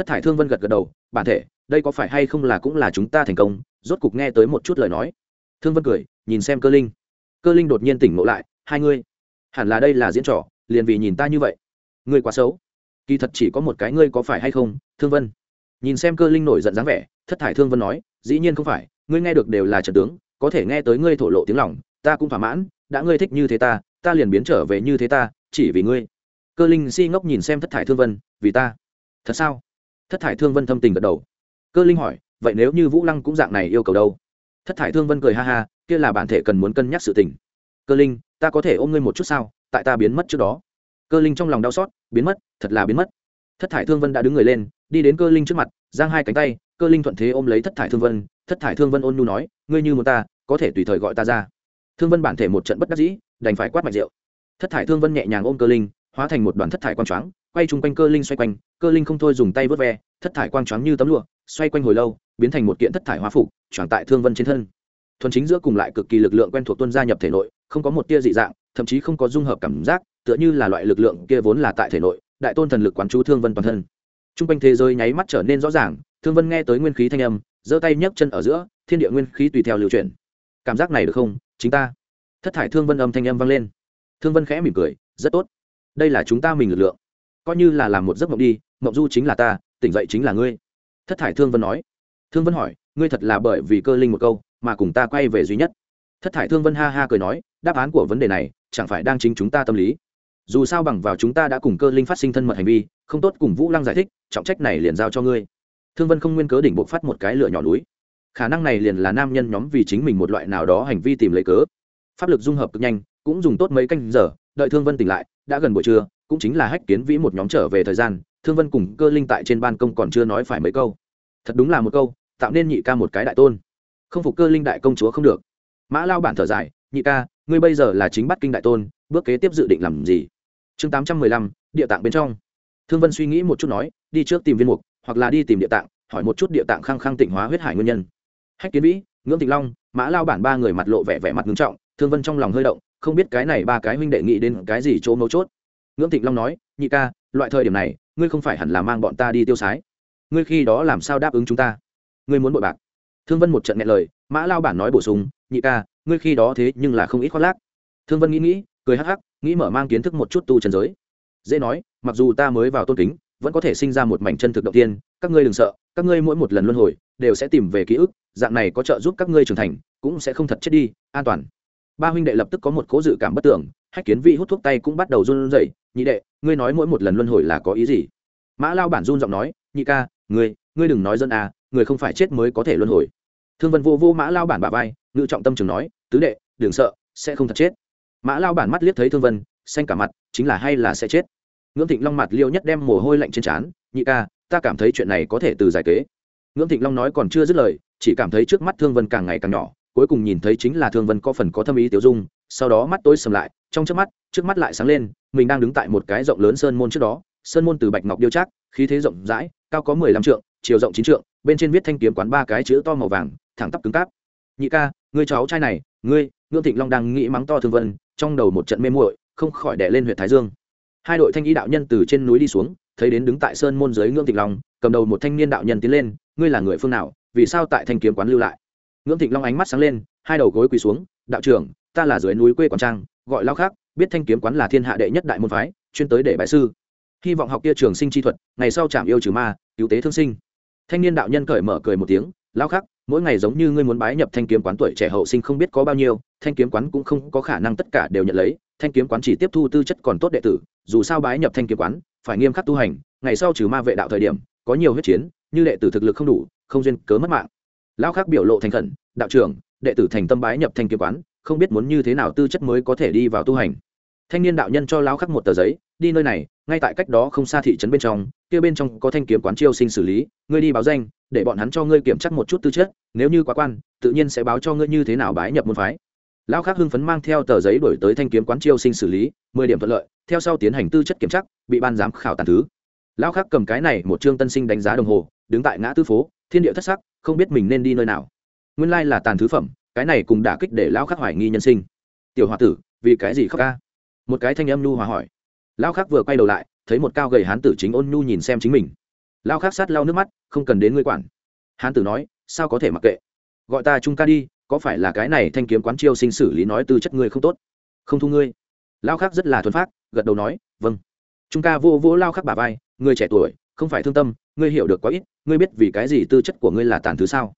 thất thải thương vân gật gật đầu, bản thể, đây có phải hay không là cũng là chúng ta thành công? Rốt cục nghe tới một chút lời nói. Thương vân cười, nhìn xem cơ linh. Cơ linh đột nhiên tỉnh ngộ lại, hai ngươi, hẳn là đây là diễn trò, liền vì nhìn ta như vậy. Ngươi quá xấu. Kỳ thật chỉ có một cái ngươi có phải hay không, thương vân. Nhìn xem cơ linh nổi giận dáng vẻ, thất thải thương vân nói, dĩ nhiên không phải, ngươi nghe được đều là trận tướng, có thể nghe tới ngươi thổ lộ tiếng lòng, ta cũng thỏa mãn, đã ngươi thích như thế ta ta liền biến trở về như thế ta, chỉ vì ngươi. Cơ linh si ngốc nhìn xem thất thải thương vân, vì ta. Thật sao? Thất thải thương vân thâm tình gật đầu. Cơ linh hỏi, vậy nếu như vũ lăng cũng dạng này yêu cầu đâu? Thất thải thương vân cười ha ha, kia là bản thể cần muốn cân nhắc sự tình. Cơ linh, ta có thể ôm ngươi một chút sao? Tại ta biến mất trước đó. Cơ linh trong lòng đau xót, biến mất, thật là biến mất. Thất thải thương vân đã đứng người lên, đi đến cơ linh trước mặt, giang hai cánh tay, cơ linh thuận thế ôm lấy thất thải thương vân. Thất thải thương vân ôn nhu nói, ngươi như một ta, có thể tùy thời gọi ta ra. Thương vân bản thể một trận bất đắc dĩ, đành phải quát mạch rượu. Thất thải thương vân nhẹ nhàng ôm cơ linh, hóa thành một đoàn thất thải quang choáng quay chung quanh cơ linh xoay quanh, cơ linh không thôi dùng tay vớt ve, thất thải quang choáng như tấm lụa, xoay quanh hồi lâu, biến thành một kiện thất thải hóa phục, choáng tại thương vân trên thân. Thuần chính giữa cùng lại cực kỳ lực lượng quen thuộc tuân gia nhập thể nội, không có một tia dị dạng, thậm chí không có dung hợp cảm giác, tựa như là loại lực lượng kia vốn là tại thể nội, đại tôn thần lực quán chú thương vân toàn thân. T r u n g quanh thế giới nháy mắt trở nên rõ ràng, thương vân nghe tới nguyên khí thanh âm, giơ tay nhấc chân ở giữa, thiên địa nguyên khí tùy theo lưu chuyển. Cảm giác này được không, chính ta. Thất thải thương vân âm thanh âm vang lên. Thương vân khẽ mỉm cười, rất tốt. Đây là chúng ta mình lực lượng coi như là làm một giấc mộng đi, mộng du chính là ta, tỉnh dậy chính là ngươi. Thất thải thương vân nói. Thương vân hỏi, ngươi thật là bởi vì cơ linh một câu mà cùng ta quay về duy nhất? Thất thải thương vân ha ha cười nói, đáp án của vấn đề này chẳng phải đang chính chúng ta tâm lý. Dù sao bằng vào chúng ta đã cùng cơ linh phát sinh thân mật hành vi, không tốt cùng vũ lăng giải thích, trọng trách này liền giao cho ngươi. Thương vân không nguyên cớ đỉnh buộc phát một cái lửa nhỏ núi. Khả năng này liền là nam nhân nhóm vì chính mình một loại nào đó hành vi tìm lấy cớ. Pháp lực dung hợp cực nhanh, cũng dùng tốt mấy canh giờ, đợi thương vân tỉnh lại, đã gần buổi trưa cũng chính là hách kiến vĩ một nhóm trở về thời gian, thương vân cùng cơ linh tại trên ban công còn chưa nói phải mấy câu. Thật đúng là một câu, tạo nên nhị ca một cái đại tôn. Không phục cơ linh đại công chúa không được. Mã lao bản thở dài, nhị ca, ngươi bây giờ là chính bắt kinh đại tôn, bước kế tiếp dự định làm gì? Chương tám trăm mười lăm, địa tạng bên trong. Thương vân suy nghĩ một chút nói, đi trước tìm viên mục, hoặc là đi tìm địa tạng, hỏi một chút địa tạng khăng khăng tịnh hóa huyết hải nguyên nhân. Hách kiến vĩ, ngưỡng thịnh long, mã lao bản ba người mặt lộ vẻ vẻ mặt ngưng trọng, thương vân trong lòng hơi động, không biết cái này ba cái huynh đệ nghĩ đến cái gì chỗ mấu chốt ngưỡng Thịnh long nói, nhị ca, loại thời điểm này, ngươi không phải hẳn là mang bọn ta đi tiêu sái. Ngươi khi đó làm sao đáp ứng chúng ta? Ngươi muốn bội bạc. Thương vân một trận nghe lời, mã lao bản nói bổ sung, nhị ca, ngươi khi đó thế nhưng là không ít khoác lác. Thương vân nghĩ nghĩ, cười hắc hắc, nghĩ mở mang kiến thức một chút tu trần giới. Dễ nói, mặc dù ta mới vào tôn kính, vẫn có thể sinh ra một mảnh chân thực động tiên, các ngươi đừng sợ, các ngươi mỗi một lần luân hồi, đều sẽ tìm về ký ức, dạng này có trợ giúp các ngươi trưởng thành, cũng sẽ không thật chết đi, an toàn ba huynh đệ lập tức có một cố dự cảm bất tưởng hách kiến Vi hút thuốc tay cũng bắt đầu run rẩy, nhị đệ, ngươi nói mỗi một lần luân hồi là có ý gì? Mã lao bản run giọng nói, nhị ca, ngươi ngươi đừng nói dân à người không phải chết mới có thể luân hồi. Thương vân vô vô mã lao bản bà vai, ngự trọng tâm trường nói, tứ đệ, đừng sợ, sẽ không thật chết. Mã lao bản mắt liếc thấy thương vân, xanh cả mặt, chính là hay là sẽ chết? Ngưỡng thịnh long mặt liêu nhất đem mồ hôi lạnh trên trán, nhị ca, ta cảm thấy chuyện này có thể từ giải kế. Ngưỡng thịnh long nói còn chưa dứt lời, chỉ cảm thấy trước mắt thương vân càng ngày càng nhỏ cuối cùng nhìn thấy chính là thương vân có phần có thâm ý tiêu dung, sau đó mắt tôi sầm lại, trong trước mắt trước mắt lại sáng lên, mình đang đứng tại một cái rộng lớn sơn môn trước đó, sơn môn từ bạch ngọc điêu chắc khí thế rộng rãi, cao có mười lăm trượng, chiều rộng chín trượng, bên trên viết thanh kiếm quán ba cái chữ to màu vàng, thẳng tắp cứng cáp. Nhị ca, ngươi cháu trai này, ngươi, ngưỡng thịnh long đang nghĩ mắng to thương vân, trong đầu một trận mê muội, không khỏi đè lên huyện thái dương. Hai đội thanh ý đạo nhân từ trên núi đi xuống, thấy đến đứng tại sơn môn dưới ngưỡng thịnh long, cầm đầu một thanh niên đạo nhân tiến lên, ngươi là người phương nào, vì sao tại thanh kiếm quán lưu lại? Ngưỡng thịnh long ánh mắt sáng lên hai đầu gối quỳ xuống đạo trưởng ta là dưới núi quê quảng trang gọi lao khác biết thanh kiếm quán là thiên hạ đệ nhất đại môn phái chuyên tới để bại sư. Hy vọng học kia trường sinh chi thuật ngày sau chạm yêu trừ ma cứu tế thương sinh. Thanh niên đạo nhân cởi mở cười một tiếng lao Khác, mỗi ngày giống như ngươi muốn bái nhập thanh kiếm quán tuổi trẻ hậu sinh không biết có bao nhiêu thanh kiếm quán cũng không có khả năng tất cả đều nhận lấy thanh kiếm quán chỉ tiếp thu tư chất còn tốt đệ tử dù sao bái nhập thanh kiếm quán phải nghiêm khắc tu hành ngày sau trừ ma vệ đạo thời điểm có nhiều huyết chiến như đệ tử thực lực không đủ không duyên cớ mất mạng. Lão khắc biểu lộ thành khẩn, đạo trưởng, đệ tử thành tâm bái nhập thanh kiếm quán, không biết muốn như thế nào tư chất mới có thể đi vào tu hành. Thanh niên đạo nhân cho lão khắc một tờ giấy, đi nơi này, ngay tại cách đó không xa thị trấn bên trong, kia bên trong có thanh kiếm quán chiêu sinh xử lý, ngươi đi báo danh, để bọn hắn cho ngươi kiểm tra một chút tư chất, nếu như quá quan, tự nhiên sẽ báo cho ngươi như thế nào bái nhập môn phái. Lão khắc hưng phấn mang theo tờ giấy đổi tới thanh kiếm quán chiêu sinh xử lý, mười điểm thuận lợi, theo sau tiến hành tư chất kiểm tra bị ban giám khảo tàn thứ. Lão khắc cầm cái này một chương tân sinh đánh giá đồng hồ, đứng tại ngã tư phố thiên địa thất sắc, không biết mình nên đi nơi nào. Nguyên lai là tàn thứ phẩm, cái này cùng đả kích để lão khắc hoài nghi nhân sinh. Tiểu h tử, vì cái gì khóc ca? Một cái thanh âm nhu hòa hỏi. Lão khắc vừa quay đầu lại, thấy một cao gầy hán tử chính ôn nhu nhìn xem chính mình. Lão khắc sát lau nước mắt, không cần đến ngươi quản. Hán tử nói, sao có thể mặc kệ? Gọi ta trung ca đi, có phải là cái này thanh kiếm quán chiêu sinh xử lý nói từ chất ngươi không tốt? Không thu ngươi. Lão khắc rất là thuần phát gật đầu nói vâng. Trung ca vô vô lao khắc bà vai ngươi trẻ tuổi, không phải thương tâm, ngươi hiểu được quá ít ngươi biết vì cái gì tư chất của ngươi là tàn thứ sao?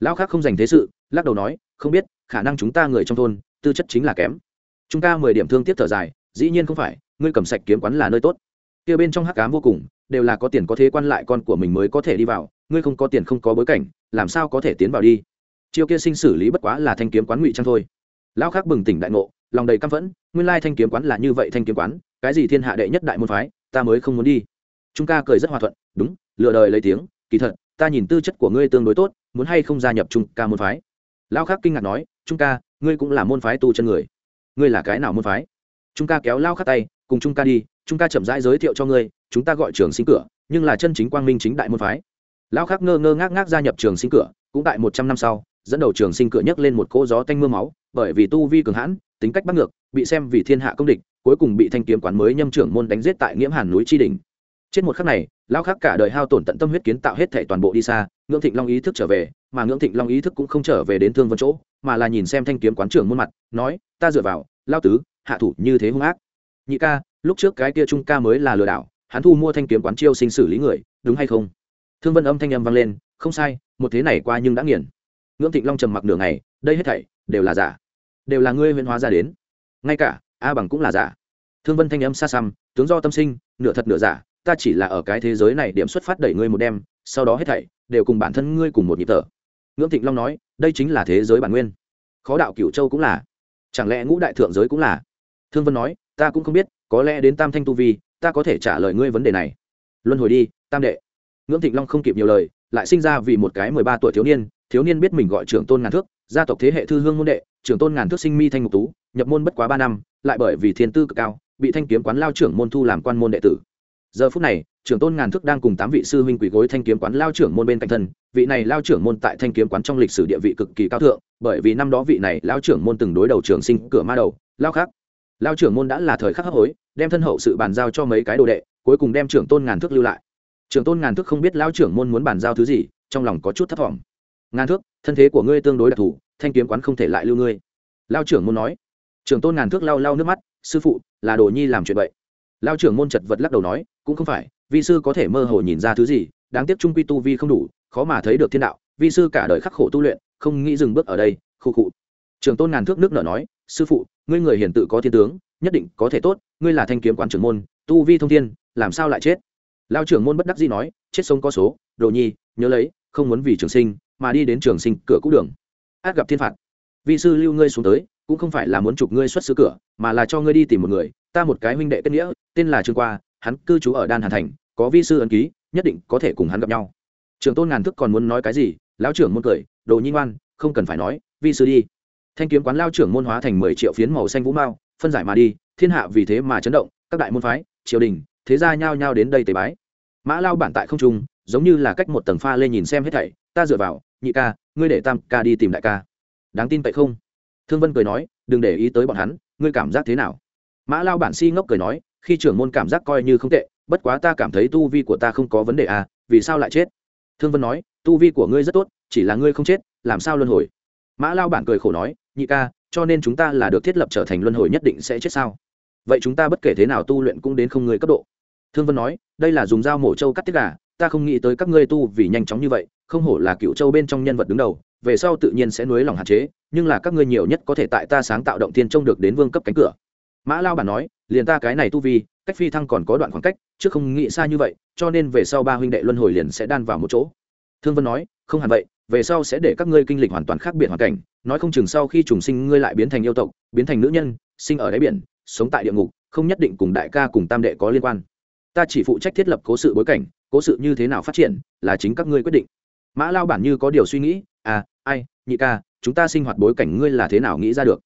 Lão khác không dành thế sự, lắc đầu nói, không biết, khả năng chúng ta người trong thôn, tư chất chính là kém. Chúng ta mười điểm thương tiếc thở dài, dĩ nhiên không phải, ngươi cầm sạch kiếm quán là nơi tốt. Kia bên trong hắc cám vô cùng, đều là có tiền có thế quan lại con của mình mới có thể đi vào, ngươi không có tiền không có bối cảnh, làm sao có thể tiến vào đi? Chiêu kia sinh xử lý bất quá là thanh kiếm quán ngụy trang thôi. Lão khác bừng tỉnh đại ngộ, lòng đầy căm phẫn, nguyên lai thanh kiếm quán là như vậy thanh kiếm quán, cái gì thiên hạ đệ nhất đại môn phái, ta mới không muốn đi. Chúng ta cười rất hòa thuận, đúng lựa đời lấy tiếng kỳ thật, ta nhìn tư chất của ngươi tương đối tốt, muốn hay không gia nhập trung ca môn phái? Lão khắc kinh ngạc nói, trung ca, ngươi cũng là môn phái tu chân người. Ngươi là cái nào môn phái? Trung ca kéo lao khắc tay, cùng trung ca đi, trung ca chậm rãi giới thiệu cho ngươi, chúng ta gọi trường sinh cửa, nhưng là chân chính quang minh chính đại môn phái. Lão khắc ngơ ngơ ngác ngác gia nhập trường sinh cửa, cũng tại một trăm năm sau, dẫn đầu trường sinh cửa nhấc lên một cỗ gió tanh mưa máu, bởi vì tu vi cường hãn, tính cách bắc ngược, bị xem vì thiên hạ công địch, cuối cùng bị thanh kiếm quán mới nhâm trưởng môn đánh giết tại nghiễm hàn núi tri đình trên một khắc này, lão khắc cả đời hao tổn tận tâm huyết kiến tạo hết thể toàn bộ đi xa, ngưỡng thịnh long ý thức trở về, mà ngưỡng thịnh long ý thức cũng không trở về đến thương vân chỗ, mà là nhìn xem thanh kiếm quán trưởng muôn mặt, nói, ta dựa vào lao tứ, hạ thủ như thế hung ác. Nhị ca, lúc trước cái kia trung ca mới là lừa đảo, hắn thu mua thanh kiếm quán chiêu sinh xử lý người, đúng hay không? Thương vân âm thanh âm vang lên, không sai, một thế này qua nhưng đã nghiền. Ngưỡng thịnh long trầm mặc nửa ngày, đây hết thảy, đều là giả. Đều là ngươi huyễn hóa ra đến. Ngay cả, a bằng cũng là giả. Thương vân thanh âm xa xăm, tướng do tâm sinh, nửa thật nửa giả ta chỉ là ở cái thế giới này điểm xuất phát đẩy ngươi một đêm sau đó hết thảy, đều cùng bản thân ngươi cùng một nhịp thở. Ngưỡng thịnh long nói, đây chính là thế giới bản nguyên. Khó đạo cửu châu cũng là. Chẳng lẽ ngũ đại thượng giới cũng là? Thương vân nói, ta cũng không biết, có lẽ đến tam thanh tu vi, ta có thể trả lời ngươi vấn đề này. Luân hồi đi, tam đệ. Ngưỡng thịnh long không kịp nhiều lời, lại sinh ra vì một cái mười ba tuổi thiếu niên thiếu niên biết mình gọi trưởng tôn ngàn thước, gia tộc thế hệ thư hương môn đệ, trưởng tôn ngàn thước sinh mi thanh ngục tú, nhập môn bất quá ba năm, lại bởi vì thiên tư cực cao, bị thanh kiếm quán lao trưởng môn thu làm quan môn đệ tử giờ phút này, trưởng tôn ngàn thức đang cùng tám vị sư huynh quỷ gối thanh kiếm quán lao trưởng môn bên cạnh thân. Vị này lao trưởng môn tại thanh kiếm quán trong lịch sử địa vị cực kỳ cao thượng, bởi vì năm đó vị này lao trưởng môn từng đối đầu trường sinh cửa ma đầu, lao khác. Lao trưởng môn đã là thời khắc hấp hối, đem thân hậu sự bàn giao cho mấy cái đồ đệ, cuối cùng đem trưởng tôn ngàn thức lưu lại. Trưởng tôn ngàn thức không biết lao trưởng môn muốn bàn giao thứ gì, trong lòng có chút thất vọng. Ngàn thước, thân thế của ngươi tương đối đặc thù, thanh kiếm quán không thể lại lưu ngươi. Lao trưởng môn nói. Trưởng tôn ngàn thước lau lau nước mắt. Sư phụ, là đồ nhi làm chuyện vậy lao trưởng môn chật vật lắc đầu nói, cũng không phải, vi sư có thể mơ hồ nhìn ra thứ gì, đáng tiếc trung quy tu vi không đủ, khó mà thấy được thiên đạo, vi sư cả đời khắc khổ tu luyện, không nghĩ dừng bước ở đây, khu cụ trường tôn ngàn thước nước nở nói, sư phụ, ngươi người hiền tự có thiên tướng, nhất định có thể tốt, ngươi là thanh kiếm quán trưởng môn, tu vi thông thiên, làm sao lại chết? Lao trưởng môn bất đắc dĩ nói, chết sống có số, đồ nhi, nhớ lấy, không muốn vì trường sinh, mà đi đến trường sinh cửa cũ đường. Át gặp thiên phạt. Vi sư lưu ngươi xuống tới cũng không phải là muốn chụp ngươi xuất xứ cửa, mà là cho ngươi đi tìm một người. Ta một cái huynh đệ kết nghĩa, tên là trương qua, hắn cư trú ở đan hàn thành, có vi sư ấn ký, nhất định có thể cùng hắn gặp nhau. Trường tôn ngàn thức còn muốn nói cái gì? Lão trưởng muốn cười, đồ nhi ngoan, không cần phải nói, vi sư đi. Thanh kiếm quán lao trưởng môn hóa thành mười triệu phiến màu xanh vũ mao, phân giải mà đi, thiên hạ vì thế mà chấn động, các đại môn phái, triều đình, thế gia nhao nhao đến đây tế bái. Mã lao bản tại không trung, giống như là cách một tầng pha lên nhìn xem hết thảy, ta dựa vào, nhị ca, ngươi để tam ca đi tìm đại ca. Đáng tin vậy không? Thương vân cười nói, đừng để ý tới bọn hắn, ngươi cảm giác thế nào? Mã lao bản si ngốc cười nói, khi trưởng môn cảm giác coi như không tệ, bất quá ta cảm thấy tu vi của ta không có vấn đề à vì sao lại chết? Thương vân nói, tu vi của ngươi rất tốt, chỉ là ngươi không chết, làm sao luân hồi? Mã lao bản cười khổ nói, nhị ca, cho nên chúng ta là được thiết lập trở thành luân hồi nhất định sẽ chết sao? Vậy chúng ta bất kể thế nào tu luyện cũng đến không người cấp độ. Thương vân nói, đây là dùng dao mổ trâu cắt tiết gà, ta không nghĩ tới các ngươi tu vì nhanh chóng như vậy, không hổ là cựu châu bên trong nhân vật đứng đầu về sau tự nhiên sẽ nuối lòng hạn chế, nhưng là các ngươi nhiều nhất có thể tại ta sáng tạo động tiên trông được đến vương cấp cánh cửa. Mã lao bản nói, liền ta cái này tu vi, cách phi thăng còn có đoạn khoảng cách, chứ không nghĩ xa như vậy, cho nên về sau ba huynh đệ luân hồi liền sẽ đan vào một chỗ. Thương vân nói, không hẳn vậy, về sau sẽ để các ngươi kinh lịch hoàn toàn khác biệt hoàn cảnh, nói không chừng sau khi trùng sinh ngươi lại biến thành yêu tộc, biến thành nữ nhân, sinh ở đáy biển, sống tại địa ngục, không nhất định cùng đại ca cùng tam đệ có liên quan. Ta chỉ phụ trách thiết lập cố sự bối cảnh, cố sự như thế nào phát triển, là chính các ngươi quyết định. Mã lao bản như có điều suy nghĩ à ai, nhị ca, chúng ta sinh hoạt bối cảnh ngươi là thế nào nghĩ ra được?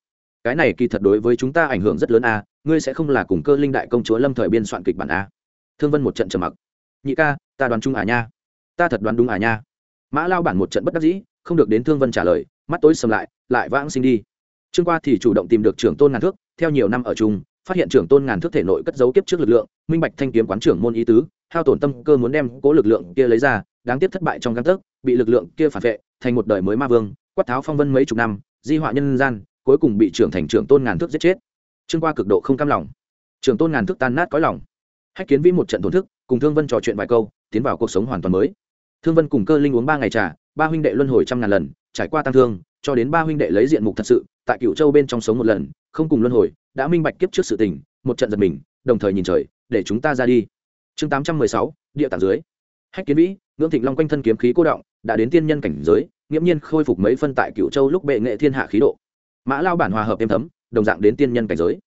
Cái này kỳ thật đối với chúng ta ảnh hưởng rất lớn à ngươi sẽ không là cùng cơ linh đại công chúa lâm thời biên soạn kịch bản à thương vân một trận trầm mặc. Nhị ca, ta đoán chung à nha. Ta thật đoán đúng à nha. Mã lao bản một trận bất đắc dĩ, không được đến thương vân trả lời, mắt tối sầm lại lại vãng sinh đi. Trương qua thì chủ động tìm được trưởng tôn ngàn thước, theo nhiều năm ở chung, phát hiện trưởng tôn ngàn thước thể nội cất giấu kiếp trước lực lượng, minh bạch thanh kiếm quán trưởng môn ý tứ, hao tổn tâm cơ muốn đem cố lực lượng kia lấy ra, đáng tiếc thất bại trong găng tấc bị lực lượng kia phản vệ, thành một đời mới ma vương, quát tháo phong vân mấy chục năm, di họa nhân gian, cuối cùng bị trưởng thành trưởng tôn ngàn thước giết chết. Trương qua cực độ không cam lòng. Trưởng tôn ngàn thước tan nát cõi lòng. Hách kiến vĩ một trận tổn thức, cùng thương vân trò chuyện vài câu, tiến vào cuộc sống hoàn toàn mới. Thương vân cùng cơ linh uống ba ngày trà, ba huynh đệ luân hồi trăm ngàn lần, trải qua tăng thương, cho đến ba huynh đệ lấy diện mục thật sự, tại cựu châu bên trong sống một lần, không cùng luân hồi, đã minh bạch kiếp trước sự tình, một trận giật mình, đồng thời nhìn trời, để chúng ta ra đi. Chương tám trăm mười sáu, địa tạng dưới. Hách kiến vĩ, ngưỡng thịnh long quanh thân kiếm khí cô động đã đến tiên nhân cảnh giới, nghiễm nhiên khôi phục mấy phân tại cựu châu lúc bệ nghệ thiên hạ khí độ. Mã lao bản hòa hợp êm thấm, đồng dạng đến tiên nhân cảnh giới.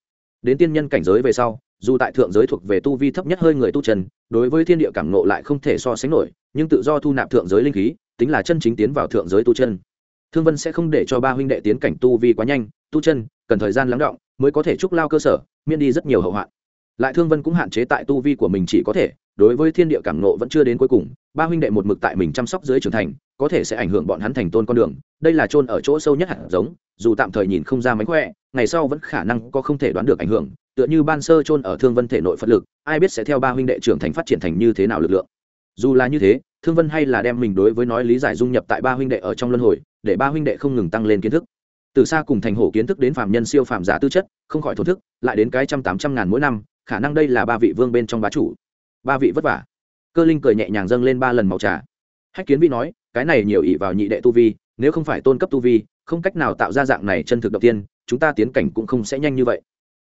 Đến tiên nhân cảnh giới về sau, dù tại thượng giới thuộc về tu vi thấp nhất hơi người tu trần đối với thiên địa cảm nộ lại không thể so sánh nổi, nhưng tự do thu nạp thượng giới linh khí, tính là chân chính tiến vào thượng giới tu chân. Thương vân sẽ không để cho ba huynh đệ tiến cảnh tu vi quá nhanh, tu chân, cần thời gian lắng động, mới có thể trúc lao cơ sở, miễn đi rất nhiều hậu hoạn. Lại thương vân cũng hạn chế tại tu vi của mình chỉ có thể đối với thiên địa cảm nộ vẫn chưa đến cuối cùng, ba huynh đệ một mực tại mình chăm sóc dưới trưởng thành, có thể sẽ ảnh hưởng bọn hắn thành tôn con đường. Đây là chôn ở chỗ sâu nhất hạt giống, dù tạm thời nhìn không ra mánh khỏe, ngày sau vẫn khả năng có không thể đoán được ảnh hưởng. Tựa như ban sơ chôn ở thương vân thể nội phật lực, ai biết sẽ theo ba huynh đệ trưởng thành phát triển thành như thế nào lực lượng. Dù là như thế, thương vân hay là đem mình đối với nói lý giải dung nhập tại ba huynh đệ ở trong luân hồi, để ba huynh đệ không ngừng tăng lên kiến thức. Từ xa cùng thành hổ kiến thức đến phạm nhân siêu phạm giả tư chất, không khỏi thổ thức, lại đến cái trăm tám trăm ngàn mỗi năm, khả năng đây là ba vị vương bên trong bá chủ ba vị vất vả. Cơ linh cười nhẹ nhàng dâng lên ba lần màu trà. Hách kiến vi nói, cái này nhiều ỷ vào nhị đệ tu vi, nếu không phải tôn cấp tu vi, không cách nào tạo ra dạng này chân thực đầu tiên, chúng ta tiến cảnh cũng không sẽ nhanh như vậy.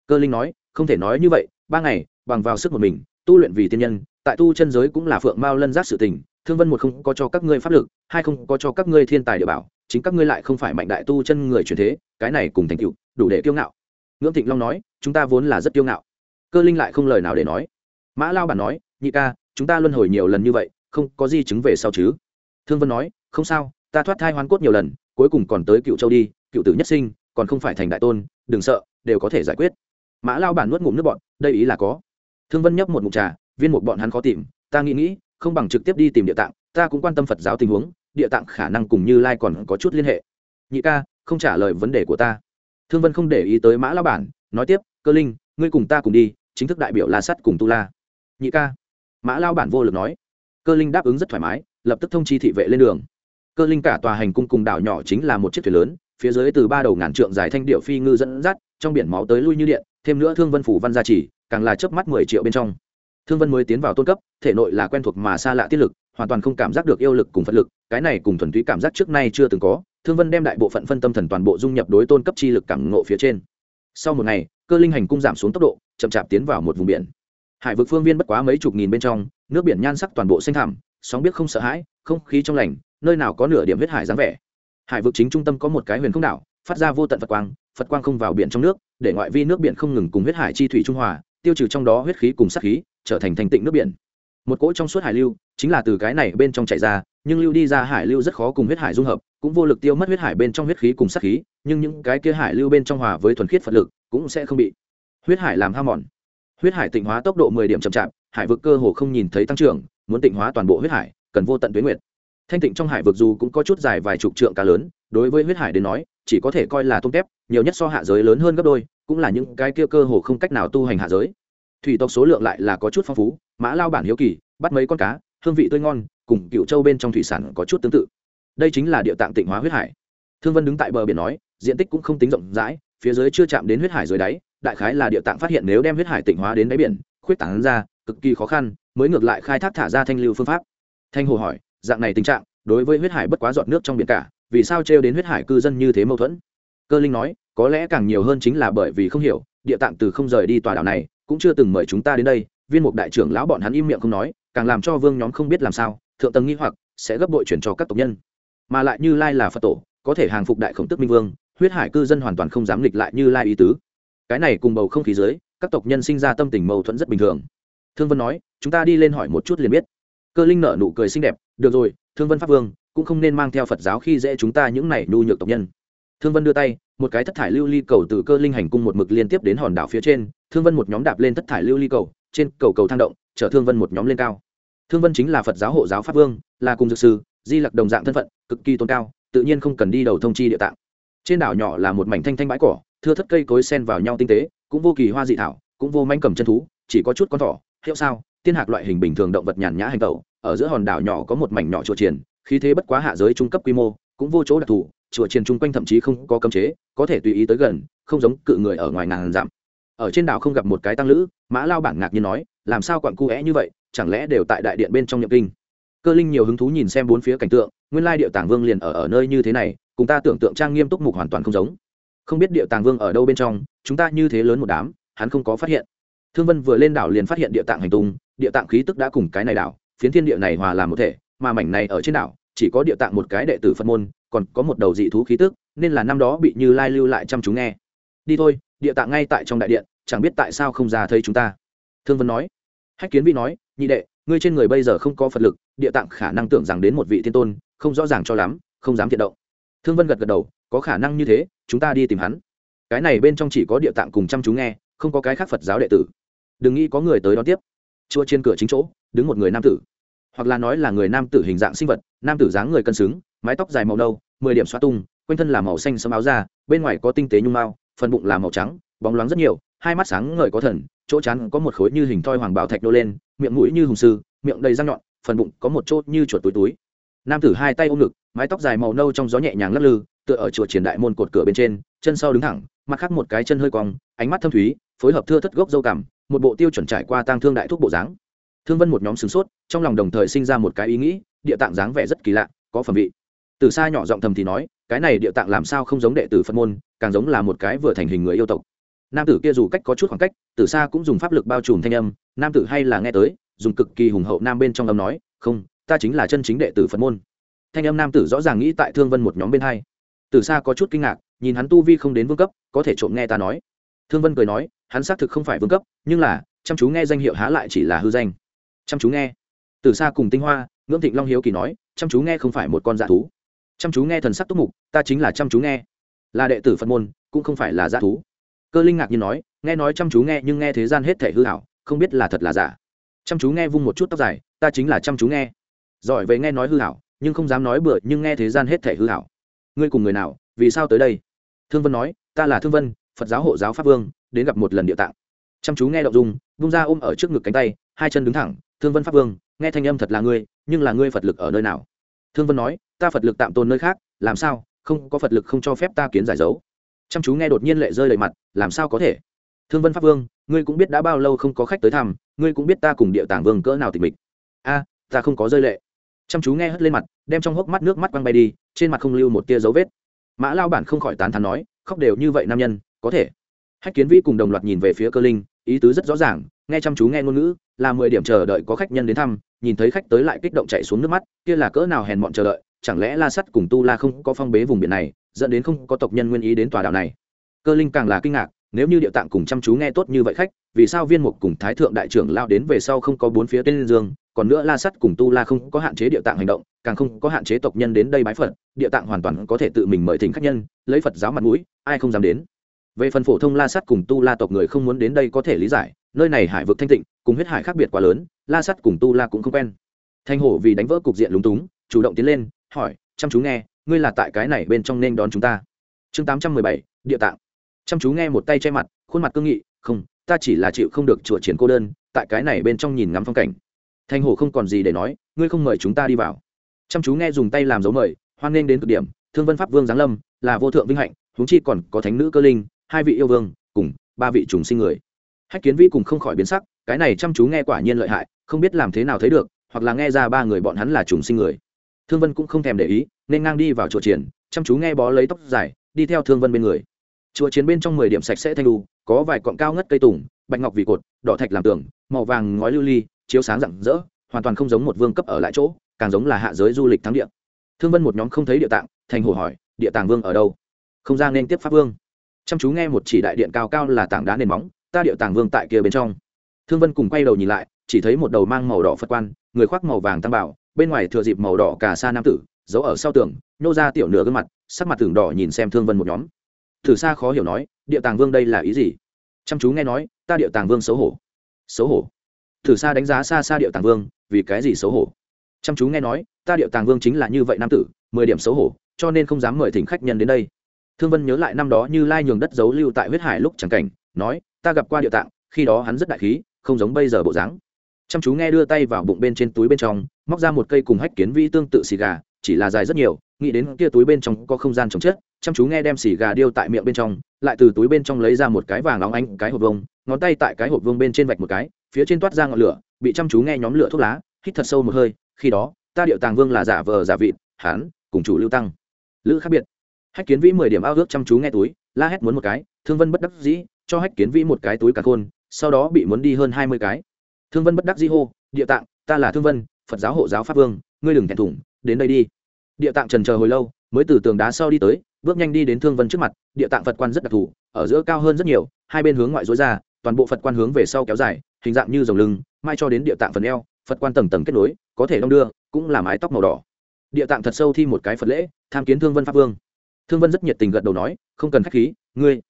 Cơ linh nói, không thể nói như vậy, ba ngày, bằng vào sức một mình, tu luyện vì tiên nhân, tại tu chân giới cũng là phượng mao lân giác sự tình, thương vân một không có cho các ngươi pháp lực, hai không có cho các ngươi thiên tài địa bảo, chính các ngươi lại không phải mạnh đại tu chân người truyền thế, cái này cùng thành tựu, đủ để kiêu ngạo. Ngưỡng thịnh long nói, chúng ta vốn là rất kiêu ngạo. Cơ linh lại không lời nào để nói. Mã lao bản nói nhị ca, chúng ta luân hồi nhiều lần như vậy, không có gì chứng về sau chứ? Thương vân nói, không sao, ta thoát thai hoán cốt nhiều lần, cuối cùng còn tới cựu châu đi, cựu tử nhất sinh, còn không phải thành đại tôn, đừng sợ, đều có thể giải quyết. Mã lao bản nuốt ngụm nước bọn đây ý là có. Thương vân nhấp một ngụm trà, viên một bọn hắn khó tìm, ta nghĩ nghĩ, không bằng trực tiếp đi tìm địa tạng, ta cũng quan tâm phật giáo tình huống, địa tạng khả năng cùng như lai còn có chút liên hệ. Nhị ca, không trả lời vấn đề của ta. Thương vân không để ý tới mã lao bản, nói tiếp, cơ linh, ngươi cùng ta cùng đi, chính thức đại biểu la sắt cùng tu la. Nhị ca mã lao bản vô lực nói. Cơ linh đáp ứng rất thoải mái, lập tức thông chi thị vệ lên đường. Cơ linh cả tòa hành cung cùng đảo nhỏ chính là một chiếc thuyền lớn, phía dưới từ ba đầu ngàn trượng dài thanh điệu phi ngư dẫn dắt, trong biển máu tới lui như điện, thêm nữa thương vân phủ văn gia trì, càng là chớp mắt mười triệu bên trong. Thương vân mới tiến vào tôn cấp, thể nội là quen thuộc mà xa lạ tiết lực, hoàn toàn không cảm giác được yêu lực cùng phật lực, cái này cùng thuần túy cảm giác trước nay chưa từng có. Thương vân đem đại bộ phận phân tâm thần toàn bộ dung nhập đối tôn cấp chi lực cảm ngộ phía trên. Sau một ngày, cơ linh hành cung giảm xuống tốc độ, chậm chạp tiến vào một vùng biển hải vực phương viên bất quá mấy chục nghìn bên trong, nước biển nhan sắc toàn bộ xanh thẳm, sóng biết không sợ hãi, không khí trong lành, nơi nào có nửa điểm huyết hải dáng vẻ. Hải vực chính trung tâm có một cái huyền không đảo, phát ra vô tận phật quang phật quang không vào biển trong nước, để ngoại vi nước biển không ngừng cùng huyết hải chi thủy trung hòa, tiêu trừ trong đó huyết khí cùng sát khí, trở thành thành tịnh nước biển. Một cỗ trong suốt hải lưu, chính là từ cái này bên trong chạy ra, nhưng lưu đi ra hải lưu rất khó cùng huyết hải dung hợp, cũng vô lực tiêu mất huyết hải bên trong huyết khí cùng sát khí, nhưng những cái kia hải lưu bên trong hòa với thuần khiết phật lực, cũng sẽ không bị huyết hải làm ham mòn huyết hải tịnh hóa tốc độ mười điểm chậm chạp, hải vực cơ hồ không nhìn thấy tăng trưởng, muốn tịnh hóa toàn bộ huyết hải, cần vô tận tuyến nguyệt. Thanh tịnh trong hải vực dù cũng có chút dài vài chục trượng cá lớn, đối với huyết hải đến nói, chỉ có thể coi là tôm tép, nhiều nhất so hạ giới lớn hơn gấp đôi, cũng là những cái kia cơ hồ không cách nào tu hành hạ giới. Thủy tộc số lượng lại là có chút phong phú, mã lao bản hiếu kỳ, bắt mấy con cá, hương vị tươi ngon, cùng cựu châu bên trong thủy sản có chút tương tự. Đây chính là địa tạng tịnh hóa huyết hải. Thương vân đứng tại bờ biển nói, diện tích cũng không tính rộng rãi, phía dưới chưa chạm đến huyết hải dưới đáy đại khái là địa tạng phát hiện nếu đem huyết hải tịnh hóa đến đáy biển, khuyết tảng ra, cực kỳ khó khăn, mới ngược lại khai thác thả ra thanh lưu phương pháp. Thanh hồ hỏi, dạng này tình trạng, đối với huyết hải bất quá giọt nước trong biển cả, vì sao trêu đến huyết hải cư dân như thế mâu thuẫn? Cơ linh nói, có lẽ càng nhiều hơn chính là bởi vì không hiểu, địa tạng từ không rời đi tòa đảo này, cũng chưa từng mời chúng ta đến đây, viên mục đại trưởng lão bọn hắn im miệng không nói, càng làm cho vương nhóm không biết làm sao, thượng tầng nghi hoặc, sẽ gấp bội chuyển cho các tộc nhân. Mà lại như lai là phật tổ, có thể hàng phục đại khổng tức minh vương, huyết hải cư dân hoàn toàn không dám nghịch lại như lai ý tứ cái này cùng bầu không khí dưới, các tộc nhân sinh ra tâm tình mâu thuẫn rất bình thường. Thương vân nói, chúng ta đi lên hỏi một chút liền biết. Cơ linh nở nụ cười xinh đẹp, được rồi, thương vân pháp vương, cũng không nên mang theo phật giáo khi dễ chúng ta những này nhu nhược tộc nhân. Thương vân đưa tay, một cái thất thải lưu ly cầu từ cơ linh hành cung một mực liên tiếp đến hòn đảo phía trên. Thương vân một nhóm đạp lên thất thải lưu ly cầu, trên cầu cầu thang động, chở thương vân một nhóm lên cao. Thương vân chính là phật giáo hộ giáo pháp vương, là cùng dược sư, di lặc đồng dạng thân phận, cực kỳ tôn cao, tự nhiên không cần đi đầu thông chi địa tạng. Trên đảo nhỏ là một mảnh thanh thanh bãi cỏ thưa thất cây cối sen vào nhau tinh tế, cũng vô kỳ hoa dị thảo, cũng vô manh cầm chân thú, chỉ có chút con thỏ, hiệu sao, tiên hạc loại hình bình thường động vật nhàn nhã hành tẩu, ở giữa hòn đảo nhỏ có một mảnh nhỏ chùa triền khí thế bất quá hạ giới trung cấp quy mô, cũng vô chỗ đặc thù, chùa triền chung quanh thậm chí không có cấm chế, có thể tùy ý tới gần, không giống cự người ở ngoài ngàn dặm. Ở trên đảo không gặp một cái tăng lữ, mã lao bản ngạc nhiên nói, làm sao quặn cu é như vậy, chẳng lẽ đều tại đại điện bên trong nhậm kinh? Cơ linh nhiều hứng thú nhìn xem bốn phía cảnh tượng, nguyên lai điệu tàng vương liền ở ở nơi như thế này, cùng ta tưởng tượng trang nghiêm túc mục hoàn toàn không giống không biết địa tàng vương ở đâu bên trong, chúng ta như thế lớn một đám, hắn không có phát hiện. Thương vân vừa lên đảo liền phát hiện địa tạng hành tung, địa tạng khí tức đã cùng cái này đảo, phiến thiên địa này hòa làm một thể, mà mảnh này ở trên đảo, chỉ có địa tạng một cái đệ tử phật môn, còn có một đầu dị thú khí tức, nên là năm đó bị như lai lưu lại chăm chú nghe. Đi thôi, địa tạng ngay tại trong đại điện, chẳng biết tại sao không ra thấy chúng ta. Thương vân nói. Hách kiến vi nói, nhị đệ, ngươi trên người bây giờ không có phật lực, địa tạng khả năng tưởng rằng đến một vị thiên tôn, không rõ ràng cho lắm, không dám thiện động. Thương vân gật gật đầu có khả năng như thế, chúng ta đi tìm hắn. Cái này bên trong chỉ có địa tạng cùng chăm chú nghe, không có cái khác phật giáo đệ tử. Đừng nghĩ có người tới đón tiếp. Chua trên cửa chính chỗ, đứng một người nam tử. Hoặc là nói là người nam tử hình dạng sinh vật, nam tử dáng người cân xứng, mái tóc dài màu nâu, mười điểm xoa tung, quanh thân là màu xanh sẫm áo da, bên ngoài có tinh tế nhung mao, phần bụng là màu trắng, bóng loáng rất nhiều, hai mắt sáng ngời có thần, chỗ chắn có một khối như hình thoi hoàng bảo thạch đô lên, miệng mũi như hùng sư, miệng đầy răng nhọn, phần bụng có một chốt như chuột túi túi nam tử hai tay ôm ngực, mái tóc dài màu nâu trong gió nhẹ nhàng lắc lư, tựa ở chùa triển đại môn cột cửa bên trên, chân sau đứng thẳng, mặt khác một cái chân hơi cong, ánh mắt thâm thúy, phối hợp thưa thất gốc dâu cằm, một bộ tiêu chuẩn trải qua tang thương đại thuốc bộ dáng. Thương vân một nhóm sửng sốt, trong lòng đồng thời sinh ra một cái ý nghĩ, địa tạng dáng vẻ rất kỳ lạ, có phẩm vị. Từ xa nhỏ giọng thầm thì nói, cái này địa tạng làm sao không giống đệ tử phật môn, càng giống là một cái vừa thành hình người yêu tộc. Nam tử kia dù cách có chút khoảng cách, từ xa cũng dùng pháp lực bao trùm thanh âm, nam tử hay là nghe tới, dùng cực kỳ hùng hậu nam bên trong âm nói, không ta chính là chân chính đệ tử phật môn. Thanh âm nam tử rõ ràng nghĩ tại thương vân một nhóm bên hai. Từ xa có chút kinh ngạc, nhìn hắn tu vi không đến vương cấp, có thể trộm nghe ta nói. Thương vân cười nói, hắn xác thực không phải vương cấp, nhưng là, chăm chú nghe danh hiệu há lại chỉ là hư danh. Chăm chú nghe. Từ xa cùng tinh hoa, ngưỡng thịnh long hiếu kỳ nói, chăm chú nghe không phải một con dạ thú. Chăm chú nghe thần sắc túc mục, ta chính là chăm chú nghe. Là đệ tử phật môn, cũng không phải là dạ thú. Cơ linh ngạc nhiên nói, nghe nói chăm chú nghe nhưng nghe thế gian hết thể hư hảo không biết là thật là giả. Chăm chú nghe vung một chút tóc dài, ta chính là chăm chú nghe giỏi về nghe nói hư hảo, nhưng không dám nói bừa, nhưng nghe thế gian hết thể hư hảo. Ngươi cùng người nào, vì sao tới đây? Thương vân nói, ta là thương vân, phật giáo hộ giáo pháp vương, đến gặp một lần địa tạng. Chăm chú nghe đậu dung bung ra ôm ở trước ngực cánh tay, hai chân đứng thẳng, thương vân pháp vương, nghe thanh âm thật là ngươi, nhưng là ngươi phật lực ở nơi nào? Thương vân nói, ta phật lực tạm tồn nơi khác, làm sao, không có phật lực không cho phép ta kiến giải dấu. Chăm chú nghe đột nhiên lệ rơi lệ mặt, làm sao có thể? Thương vân pháp vương, ngươi cũng biết đã bao lâu không có khách tới thăm, ngươi cũng biết ta cùng địa tàng vương cỡ nào tịch mịch. A, ta không có rơi lệ chăm chú nghe hất lên mặt, đem trong hốc mắt nước mắt quăng bay đi, trên mặt không lưu một tia dấu vết. Mã lao bản không khỏi tán thắn nói, khóc đều như vậy nam nhân, có thể. Hách kiến vĩ cùng đồng loạt nhìn về phía cơ linh, ý tứ rất rõ ràng, nghe chăm chú nghe ngôn ngữ, là mười điểm chờ đợi có khách nhân đến thăm, nhìn thấy khách tới lại kích động chạy xuống nước mắt, kia là cỡ nào hèn mọn chờ đợi, chẳng lẽ la sắt cùng tu la không có phong bế vùng biển này, dẫn đến không có tộc nhân nguyên ý đến tòa đảo này? Cơ linh càng là kinh ngạc, nếu như địa tạng cùng chăm chú nghe tốt như vậy khách, vì sao viên mục cùng thái thượng đại trưởng lao đến về sau không có bốn phía tên dương còn nữa la sắt cùng tu la không có hạn chế địa tạng hành động, càng không có hạn chế tộc nhân đến đây bái phật, địa tạng hoàn toàn có thể tự mình mời thỉnh khách nhân, lấy phật giáo mặt mũi, ai không dám đến. Về phần phổ thông la sắt cùng tu la tộc người không muốn đến đây có thể lý giải, nơi này hải vực thanh tịnh, cùng huyết hải khác biệt quá lớn, la sắt cùng tu la cũng không quen. Thanh hổ vì đánh vỡ cục diện lúng túng, chủ động tiến lên, hỏi, chăm chú nghe, ngươi là tại cái này bên trong nên đón chúng ta? Chương tám trăm mười bảy, địa tạng. Chăm chú nghe một tay che mặt, khuôn mặt cương nghị, không, ta chỉ là chịu không được chùa triển cô đơn, tại cái này bên trong nhìn ngắm phong cảnh thanh hổ không còn gì để nói, ngươi không mời chúng ta đi vào. Chăm chú nghe dùng tay làm dấu mời, hoan nghênh đến cực điểm, thương vân pháp vương giáng lâm, là vô thượng vinh hạnh, huống chi còn có thánh nữ cơ linh, hai vị yêu vương, cùng ba vị trùng sinh người. Hách kiến vi cùng không khỏi biến sắc, cái này chăm chú nghe quả nhiên lợi hại, không biết làm thế nào thấy được, hoặc là nghe ra ba người bọn hắn là trùng sinh người. Thương vân cũng không thèm để ý, nên ngang đi vào chùa triển chăm chú nghe bó lấy tóc dài, đi theo thương vân bên người. Chùa chiến bên trong mười điểm sạch sẽ thanh lu có vài cọng cao ngất cây tùng, bạch ngọc vì cột, đỏ thạch làm tường, màu vàng ngói lưu ly chiếu sáng rạng rỡ, hoàn toàn không giống một vương cấp ở lại chỗ, càng giống là hạ giới du lịch thắng địa. Thương vân một nhóm không thấy địa tạng, thành hồ hỏi, địa tàng vương ở đâu? Không ra nên tiếp pháp vương. Chăm chú nghe một chỉ đại điện cao cao là tảng đá nền móng, ta địa tàng vương tại kia bên trong. Thương vân cùng quay đầu nhìn lại, chỉ thấy một đầu mang màu đỏ phật quan, người khoác màu vàng tăng bảo, bên ngoài thừa dịp màu đỏ cả xa nam tử, giấu ở sau tường nô ra tiểu nửa gương mặt, sắc mặt tường đỏ nhìn xem thương vân một nhóm. Thử xa khó hiểu nói, địa tàng vương đây là ý gì? Chăm chú nghe nói, ta địa tàng vương xấu hổ. Xấu hổ? Thử xa đánh giá xa xa điệu tàng vương, vì cái gì xấu hổ? Chăm chú nghe nói, ta điệu tàng vương chính là như vậy nam tử, mười điểm xấu hổ, cho nên không dám mời thỉnh khách nhân đến đây. Thương vân nhớ lại năm đó như lai nhường đất giấu lưu tại huyết hải lúc chẳng cảnh, nói, ta gặp qua điệu tạng, khi đó hắn rất đại khí, không giống bây giờ bộ dáng. Chăm chú nghe đưa tay vào bụng bên trên túi bên trong, móc ra một cây cùng hách kiến vi tương tự xì gà, chỉ là dài rất nhiều, nghĩ đến kia túi bên trong có không gian chống chết chăm chú nghe đem xì gà điêu tại miệng bên trong, lại từ túi bên trong lấy ra một cái vàng óng ánh, cái hộp vông ngón tay tại cái hộp vông bên trên vạch một cái phía trên toát ra ngọn lửa, bị chăm chú nghe nhóm lửa thuốc lá, hít thật sâu một hơi, khi đó, ta điệu tàng vương là giả vờ giả vịt hán cùng chủ lưu tăng. Lữ khác biệt. Hách kiến vĩ mười điểm ao ước chăm chú nghe túi, la hét muốn một cái, thương vân bất đắc dĩ, cho hách kiến vĩ một cái túi cả khôn, sau đó bị muốn đi hơn hai mươi cái. Thương vân bất đắc dĩ hô địa tạng, ta là thương vân, phật giáo hộ giáo pháp vương, ngươi đừng thẹn thủng đến đây đi. Địa tạng trần chờ hồi lâu, mới từ tường đá sau đi tới, bước nhanh đi đến thương vân trước mặt địa tạng phật quan rất đặc thù, ở giữa cao hơn rất nhiều, hai bên hướng ngoại dối ra, toàn bộ phật quan hướng về sau kéo dài hình dạng như dòng lưng, mai cho đến địa tạng phần eo, phật quan tầng tầng kết nối, có thể đong đưa, cũng là mái tóc màu đỏ. Địa tạng thật sâu thi một cái phật lễ, tham kiến thương vân pháp vương. Thương vân rất nhiệt tình gật đầu nói, không cần k h á c h khí, ngươi.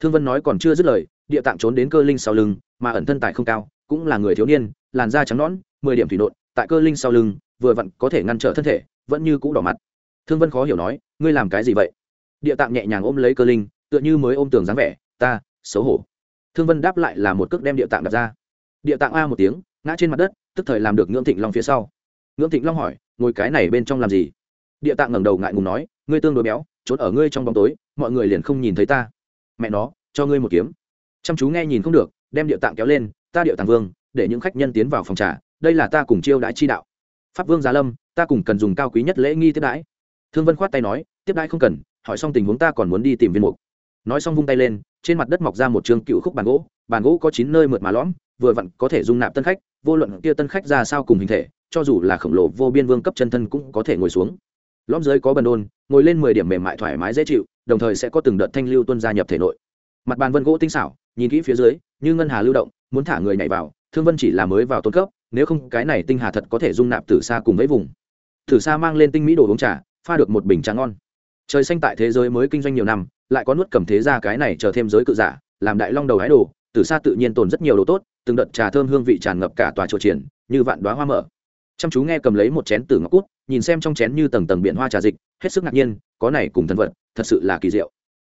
Thương vân nói còn chưa dứt lời, địa tạng trốn đến cơ linh sau lưng, mà ẩn thân tại không cao, cũng là người thiếu niên, làn da trắng nõn, mười điểm thủy nộn, tại cơ linh sau lưng, vừa vặn có thể ngăn trở thân thể, vẫn như cũ đỏ mặt. Thương vân khó hiểu nói, ngươi làm cái gì vậy? Địa tạng nhẹ nhàng ôm lấy cơ linh, tựa như mới ôm tường dáng vẻ, ta, xấu hổ. Thương vân đáp lại là một cước đem địa tạng đặt ra địa tạng a một tiếng, ngã trên mặt đất, tức thời làm được ngưỡng thịnh long phía sau. Ngưỡng thịnh long hỏi, ngồi cái này bên trong làm gì? Địa tạng ngẩng đầu ngại ngùng nói, ngươi tương đối béo, trốn ở ngươi trong bóng tối, mọi người liền không nhìn thấy ta. Mẹ nó, cho ngươi một kiếm. Chăm chú nghe nhìn không được, đem địa tạng kéo lên, ta địa tạng vương, để những khách nhân tiến vào phòng trà, đây là ta cùng chiêu đãi chi đạo. Pháp vương giá lâm, ta cùng cần dùng cao quý nhất lễ nghi tiếp đãi. Thương vân khoát tay nói, tiếp đãi không cần, hỏi xong tình huống ta còn muốn đi tìm viên mục. Nói xong vung tay lên, trên mặt đất mọc ra một trường cựu khúc bàn gỗ bàn gỗ có chín nơi mượt mà lõm vừa vặn có thể dung nạp tân khách, vô luận kia tân khách ra sao cùng hình thể, cho dù là khổng lồ vô biên vương cấp chân thân cũng có thể ngồi xuống. Lõm dưới có bần đôn, ngồi lên mười điểm mềm mại thoải mái dễ chịu, đồng thời sẽ có từng đợt thanh lưu tuân gia nhập thể nội. Mặt bàn vân gỗ tinh xảo, nhìn kỹ phía dưới, như ngân hà lưu động, muốn thả người nhảy vào, thương vân chỉ là mới vào tôn cấp, nếu không cái này tinh hà thật có thể dung nạp từ xa cùng với vùng. Thử xa mang lên tinh mỹ đồ uống trà, pha được một bình trà ngon. Trời xanh tại thế giới mới kinh doanh nhiều năm, lại có nuốt cầm thế ra cái này chờ thêm giới cự giả, làm đại long đầu hái đồ từ xa tự nhiên tồn rất nhiều đồ tốt, từng đợt trà thơm hương vị tràn ngập cả tòa chùa triển, như vạn đoá hoa mở. Chăm chú nghe cầm lấy một chén từ ngọc cút, nhìn xem trong chén như tầng tầng biển hoa trà dịch, hết sức ngạc nhiên, có này cùng thần vật, thật sự là kỳ diệu.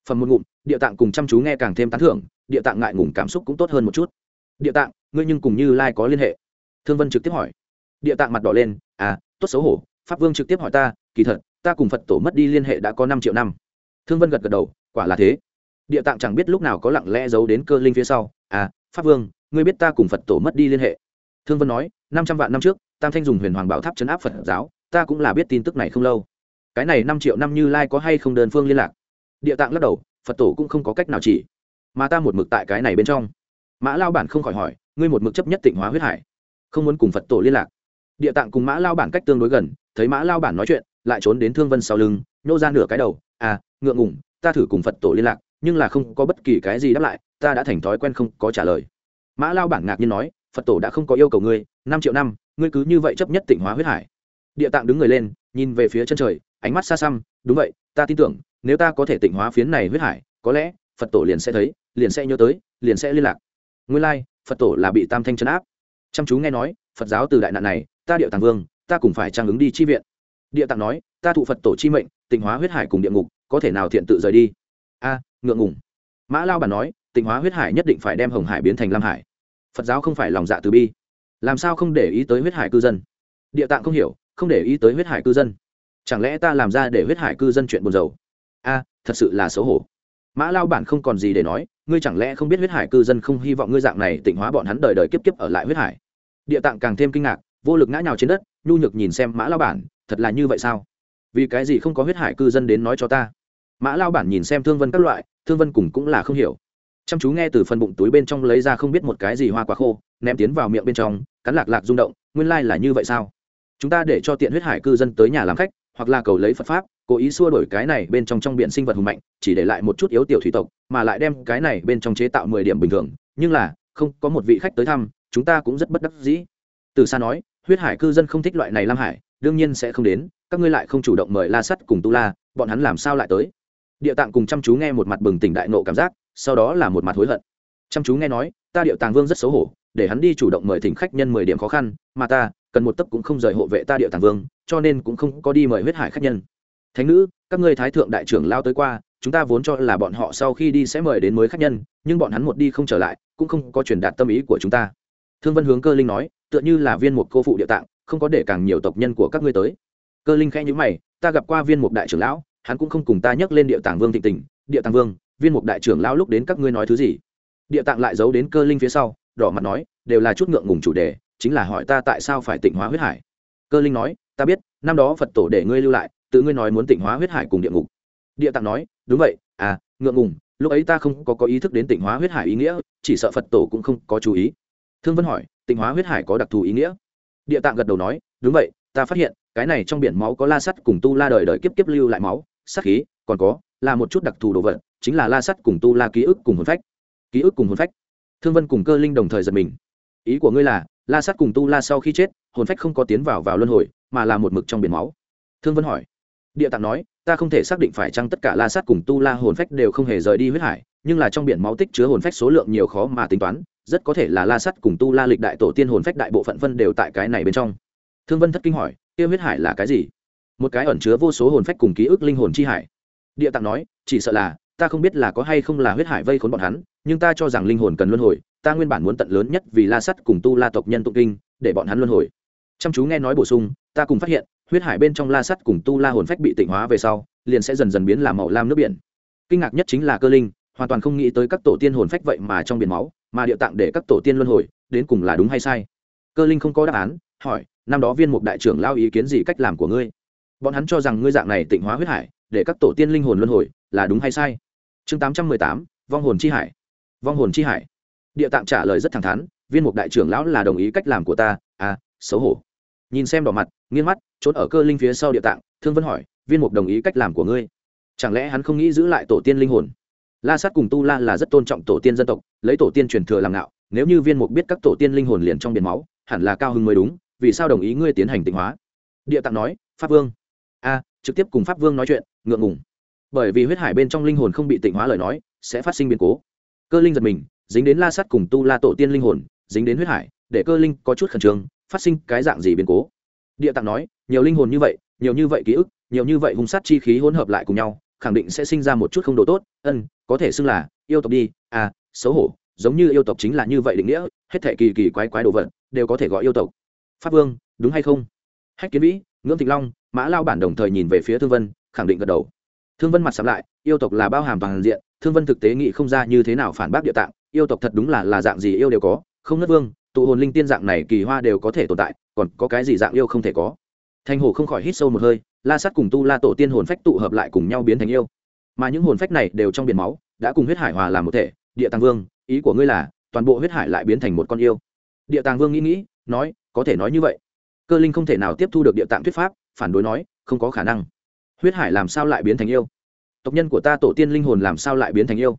Phần một ngụm, địa tạng cùng chăm chú nghe càng thêm tán thưởng, địa tạng ngại ngùng cảm xúc cũng tốt hơn một chút. Địa tạng, ngươi nhưng cùng như lai có liên hệ? Thương vân trực tiếp hỏi. Địa tạng mặt đỏ lên à tốt xấu hổ, pháp vương trực tiếp hỏi ta, kỳ thật, ta cùng phật tổ mất đi liên hệ đã có năm triệu năm. Thương vân gật gật đầu, quả là thế địa tạng chẳng biết lúc nào có lặng lẽ giấu đến cơ linh phía sau. À pháp vương, ngươi biết ta cùng phật tổ mất đi liên hệ. Thương vân nói, năm trăm vạn năm trước, tam thanh dùng huyền hoàng bảo tháp chấn áp phật giáo, ta cũng là biết tin tức này không lâu. Cái này năm triệu năm như lai có hay không đơn phương liên lạc? Địa tạng lắc đầu, phật tổ cũng không có cách nào chỉ. Mà ta một mực tại cái này bên trong. Mã lao bản không khỏi hỏi, ngươi một mực chấp nhất tịnh hóa huyết hải, không muốn cùng phật tổ liên lạc. Địa tạng cùng mã lao bản cách tương đối gần, thấy mã lao bản nói chuyện, lại trốn đến thương vân sau lưng, nhô ra nửa cái đầu à ngượng ngủng ta thử cùng phật tổ liên lạc nhưng là không có bất kỳ cái gì đáp lại, ta đã thành thói quen không có trả lời. Mã lao bản ngạc nhiên nói, phật tổ đã không có yêu cầu ngươi, năm triệu năm, ngươi cứ như vậy chấp nhất tịnh hóa huyết hải. Địa tạng đứng người lên, nhìn về phía chân trời, ánh mắt xa xăm, đúng vậy, ta tin tưởng, nếu ta có thể tịnh hóa phiến này huyết hải, có lẽ, phật tổ liền sẽ thấy, liền sẽ nhớ tới, liền sẽ liên lạc. Nguyên lai, phật tổ là bị tam thanh chấn áp. Chăm chú nghe nói, phật giáo từ đại nạn này, ta điệu tàng vương, ta cùng phải trang ứng đi chi viện. Địa tạng nói, ta thụ phật tổ chi mệnh, tịnh hóa huyết hải cùng địa ngục, có thể nào thiện tự rời đi? A ngượng ngùng. Mã lao bản nói, tịnh hóa huyết hải nhất định phải đem hồng hải biến thành lam hải. Phật giáo không phải lòng dạ từ bi. Làm sao không để ý tới huyết hải cư dân? Địa tạng không hiểu, không để ý tới huyết hải cư dân. Chẳng lẽ ta làm ra để huyết hải cư dân chuyện buồn rầu? A, thật sự là xấu hổ. Mã lao bản không còn gì để nói, ngươi chẳng lẽ không biết huyết hải cư dân không hy vọng ngươi dạng này tịnh hóa bọn hắn đời đời kiếp kiếp ở lại huyết hải? Địa tạng càng thêm kinh ngạc, vô lực ngã nhào trên đất, nhu nhược nhìn xem mã lao bản, thật là như vậy sao? Vì cái gì không có huyết hải cư dân đến nói cho ta? Mã lao bản nhìn xem thương vân các loại, thương vân cùng cũng là không hiểu. Chăm chú nghe từ phần bụng túi bên trong lấy ra không biết một cái gì hoa quả khô, ném tiến vào miệng bên trong, cắn lạc lạc rung động, nguyên lai là như vậy sao? Chúng ta để cho tiện huyết hải cư dân tới nhà làm khách, hoặc là cầu lấy phật pháp, cố ý xua đổi cái này bên trong trong biển sinh vật hùng mạnh, chỉ để lại một chút yếu tiểu thủy tộc, mà lại đem cái này bên trong chế tạo mười điểm bình thường. Nhưng là, không, có một vị khách tới thăm, chúng ta cũng rất bất đắc dĩ. Từ xa nói, huyết hải cư dân không thích loại này lam hải, đương nhiên sẽ không đến, các ngươi lại không chủ động mời la sắt cùng tu la, bọn hắn làm sao lại tới? Địa tạng cùng chăm chú nghe một mặt bừng tỉnh đại nộ cảm giác, sau đó là một mặt hối hận. Chăm chú nghe nói, ta địa tàng vương rất xấu hổ, để hắn đi chủ động mời thỉnh khách nhân mười điểm khó khăn, mà ta, cần một tấc cũng không rời hộ vệ ta địa tàng vương, cho nên cũng không có đi mời huyết hải khách nhân. Thánh nữ, các ngươi thái thượng đại trưởng lao tới qua, chúng ta vốn cho là bọn họ sau khi đi sẽ mời đến mới khách nhân, nhưng bọn hắn một đi không trở lại, cũng không có truyền đạt tâm ý của chúng ta. Thương vân hướng cơ linh nói, tựa như là viên mục cô phụ địa tạng, không có để càng nhiều tộc nhân của các ngươi tới. Cơ linh khẽ nhữ mày, ta gặp qua viên mục đại trưởng lão hắn cũng không cùng ta nhắc lên địa tàng vương thịnh tình, địa tàng vương, viên mục đại trưởng lão lúc đến các ngươi nói thứ gì? Địa tạng lại giấu đến cơ linh phía sau, đỏ mặt nói, đều là chút ngượng ngùng chủ đề, chính là hỏi ta tại sao phải tịnh hóa huyết hải. Cơ linh nói, ta biết, năm đó phật tổ để ngươi lưu lại, tự ngươi nói muốn tịnh hóa huyết hải cùng địa ngục. Địa tạng nói, đúng vậy à ngượng ngùng, lúc ấy ta không có có ý thức đến tịnh hóa huyết hải ý nghĩa, chỉ sợ phật tổ cũng không có chú ý. Thương vân hỏi, tịnh hóa huyết hải có đặc thù ý nghĩa? Địa tạng gật đầu nói, đúng vậy, ta phát hiện, cái này trong biển máu có la sắt cùng tu la đời đời kiếp kiếp lưu lại máu sát khí, còn có, là một chút đặc thù đồ vật, chính là la sắt cùng tu la ký ức cùng hồn phách. Ký ức cùng hồn phách. Thương vân cùng cơ linh đồng thời giật mình. Ý của ngươi là, la sắt cùng tu la sau khi chết, hồn phách không có tiến vào vào luân hồi, mà là một mực trong biển máu. Thương vân hỏi. Địa tạng nói, ta không thể xác định phải chăng tất cả la sắt cùng tu la hồn phách đều không hề rời đi huyết hải, nhưng là trong biển máu tích chứa hồn phách số lượng nhiều khó mà tính toán, rất có thể là la sắt cùng tu la lịch đại tổ tiên hồn phách đại bộ phận phân đều tại cái này bên trong. Thương vân thất kinh hỏi, kia huyết hải là cái gì? Một cái ẩn chứa vô số hồn phách cùng ký ức linh hồn chi hải. Địa tạng nói, chỉ sợ là, ta không biết là có hay không là huyết hải vây khốn bọn hắn, nhưng ta cho rằng linh hồn cần luân hồi, ta nguyên bản muốn tận lớn nhất vì la sắt cùng tu la tộc nhân tụng kinh, để bọn hắn luân hồi. Chăm chú nghe nói bổ sung, ta cùng phát hiện, huyết hải bên trong la sắt cùng tu la hồn phách bị tịnh hóa về sau, liền sẽ dần dần biến làm màu lam nước biển. Kinh ngạc nhất chính là cơ linh, hoàn toàn không nghĩ tới các tổ tiên hồn phách vậy mà trong biển máu, mà địa tạng để các tổ tiên luân hồi, đến cùng là đúng hay sai? Cơ linh không có đáp án, hỏi, năm đó viên mục đại trưởng lao ý kiến gì cách làm của ngươi? Bọn hắn cho rằng ngươi dạng này tịnh hóa huyết hải, để các tổ tiên linh hồn luân hồi, là đúng hay sai? Chương tám trăm mười tám, vong hồn chi hải. Vong hồn chi hải. Địa tạng trả lời rất thẳng thắn, viên mục đại trưởng lão là đồng ý cách làm của ta à xấu hổ. Nhìn xem đỏ mặt, nghiêng mắt trốn ở cơ linh phía sau địa tạng, thương vân hỏi, viên mục đồng ý cách làm của ngươi? Chẳng lẽ hắn không nghĩ giữ lại tổ tiên linh hồn? La sát cùng tu la là rất tôn trọng tổ tiên dân tộc, lấy tổ tiên truyền thừa làm ngạo, nếu như viên mục biết các tổ tiên linh hồn liền trong biển máu, hẳn là cao hưng mới đúng, vì sao đồng ý ngươi tiến hành tịnh hóa? Địa tạng nói, pháp vương a, trực tiếp cùng pháp vương nói chuyện, ngượng ngùng. Bởi vì huyết hải bên trong linh hồn không bị tịnh hóa lời nói, sẽ phát sinh biến cố. Cơ linh giật mình, dính đến la sắt cùng tu la tổ tiên linh hồn, dính đến huyết hải, để cơ linh có chút khẩn trương, phát sinh cái dạng gì biến cố? Địa tạng nói, nhiều linh hồn như vậy, nhiều như vậy ký ức, nhiều như vậy hung sát chi khí hỗn hợp lại cùng nhau, khẳng định sẽ sinh ra một chút không độ tốt, ân, có thể xưng là yêu tộc đi à xấu hổ, giống như yêu tộc chính là như vậy định nghĩa, hết thể kỳ kỳ quái quái đồ vật, đều có thể gọi yêu tộc. Pháp vương, đúng hay không? Hách kiến vĩ, ngưỡng thịnh long mã lao bản đồng thời nhìn về phía thương vân, khẳng định gật đầu. Thương vân mặt sắm lại, yêu tộc là bao hàm toàn diện, thương vân thực tế nghĩ không ra như thế nào phản bác địa tạng, yêu tộc thật đúng là là dạng gì yêu đều có, không nất vương, tụ hồn linh tiên dạng này kỳ hoa đều có thể tồn tại, còn có cái gì dạng yêu không thể có. Thanh hồ không khỏi hít sâu một hơi, la sắt cùng tu la tổ tiên hồn phách tụ hợp lại cùng nhau biến thành yêu. Mà những hồn phách này đều trong biển máu, đã cùng huyết hải hòa làm một thể, địa tàng vương, ý của ngươi là, toàn bộ huyết hải lại biến thành một con yêu. Địa tàng vương nghĩ nghĩ, nói, có thể nói như vậy cơ linh không thể nào tiếp thu được địa tạng thuyết pháp, phản đối nói, không có khả năng. Huyết hải làm sao lại biến thành yêu? Tộc nhân của ta tổ tiên linh hồn làm sao lại biến thành yêu?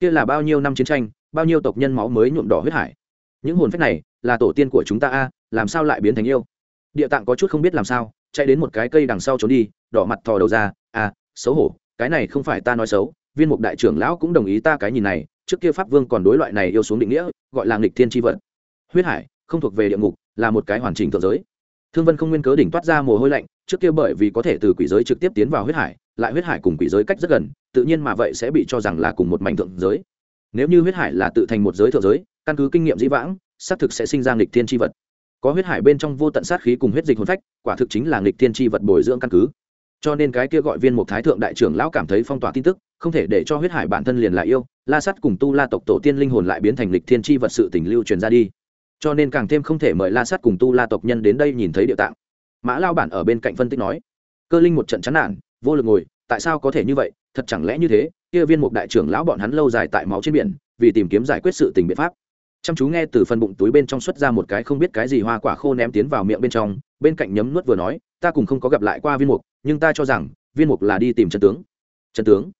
Kia là bao nhiêu năm chiến tranh, bao nhiêu tộc nhân máu mới nhuộm đỏ huyết hải? Những hồn phách này, là tổ tiên của chúng ta a, làm sao lại biến thành yêu? Địa tạng có chút không biết làm sao, chạy đến một cái cây đằng sau trốn đi, đỏ mặt thò đầu ra à xấu hổ, cái này không phải ta nói xấu, viên mục đại trưởng lão cũng đồng ý ta cái nhìn này, trước kia pháp vương còn đối loại này yêu xuống định nghĩa, gọi là nghịch thiên tri vật. Huyết hải, không thuộc về địa ngục, là một cái hoàn chỉnh thượng giới thương vân không nguyên cớ đỉnh toát ra mồ hôi lạnh, trước kia bởi vì có thể từ quỷ giới trực tiếp tiến vào huyết hải, lại huyết hải cùng quỷ giới cách rất gần, tự nhiên mà vậy sẽ bị cho rằng là cùng một mảnh thượng giới. Nếu như huyết hải là tự thành một giới thượng giới, căn cứ kinh nghiệm dĩ vãng, xác thực sẽ sinh ra nghịch thiên tri vật. Có huyết hải bên trong vô tận sát khí cùng huyết dịch hồn phách, quả thực chính là nghịch thiên tri vật bồi dưỡng căn cứ. Cho nên cái kia gọi viên một thái thượng đại trưởng lão cảm thấy phong tỏa tin tức, không thể để cho huyết hải bản thân liền lại yêu, la sắt cùng tu la tộc tổ tiên linh hồn lại biến thành lịch thiên tri vật sự tình lưu truyền ra đi cho nên càng thêm không thể mời la sát cùng tu la tộc nhân đến đây nhìn thấy địa tạng. Mã lao bản ở bên cạnh phân tích nói, cơ linh một trận chán nản, vô lực ngồi, tại sao có thể như vậy? Thật chẳng lẽ như thế? Kia viên mục đại trưởng lão bọn hắn lâu dài tại máu trên biển, vì tìm kiếm giải quyết sự tình biện pháp. Chăm chú nghe từ phần bụng túi bên trong xuất ra một cái không biết cái gì hoa quả khô ném tiến vào miệng bên trong, bên cạnh nhấm nuốt vừa nói, ta cùng không có gặp lại qua viên mục, nhưng ta cho rằng, viên mục là đi tìm chân tướng. Chân tướng?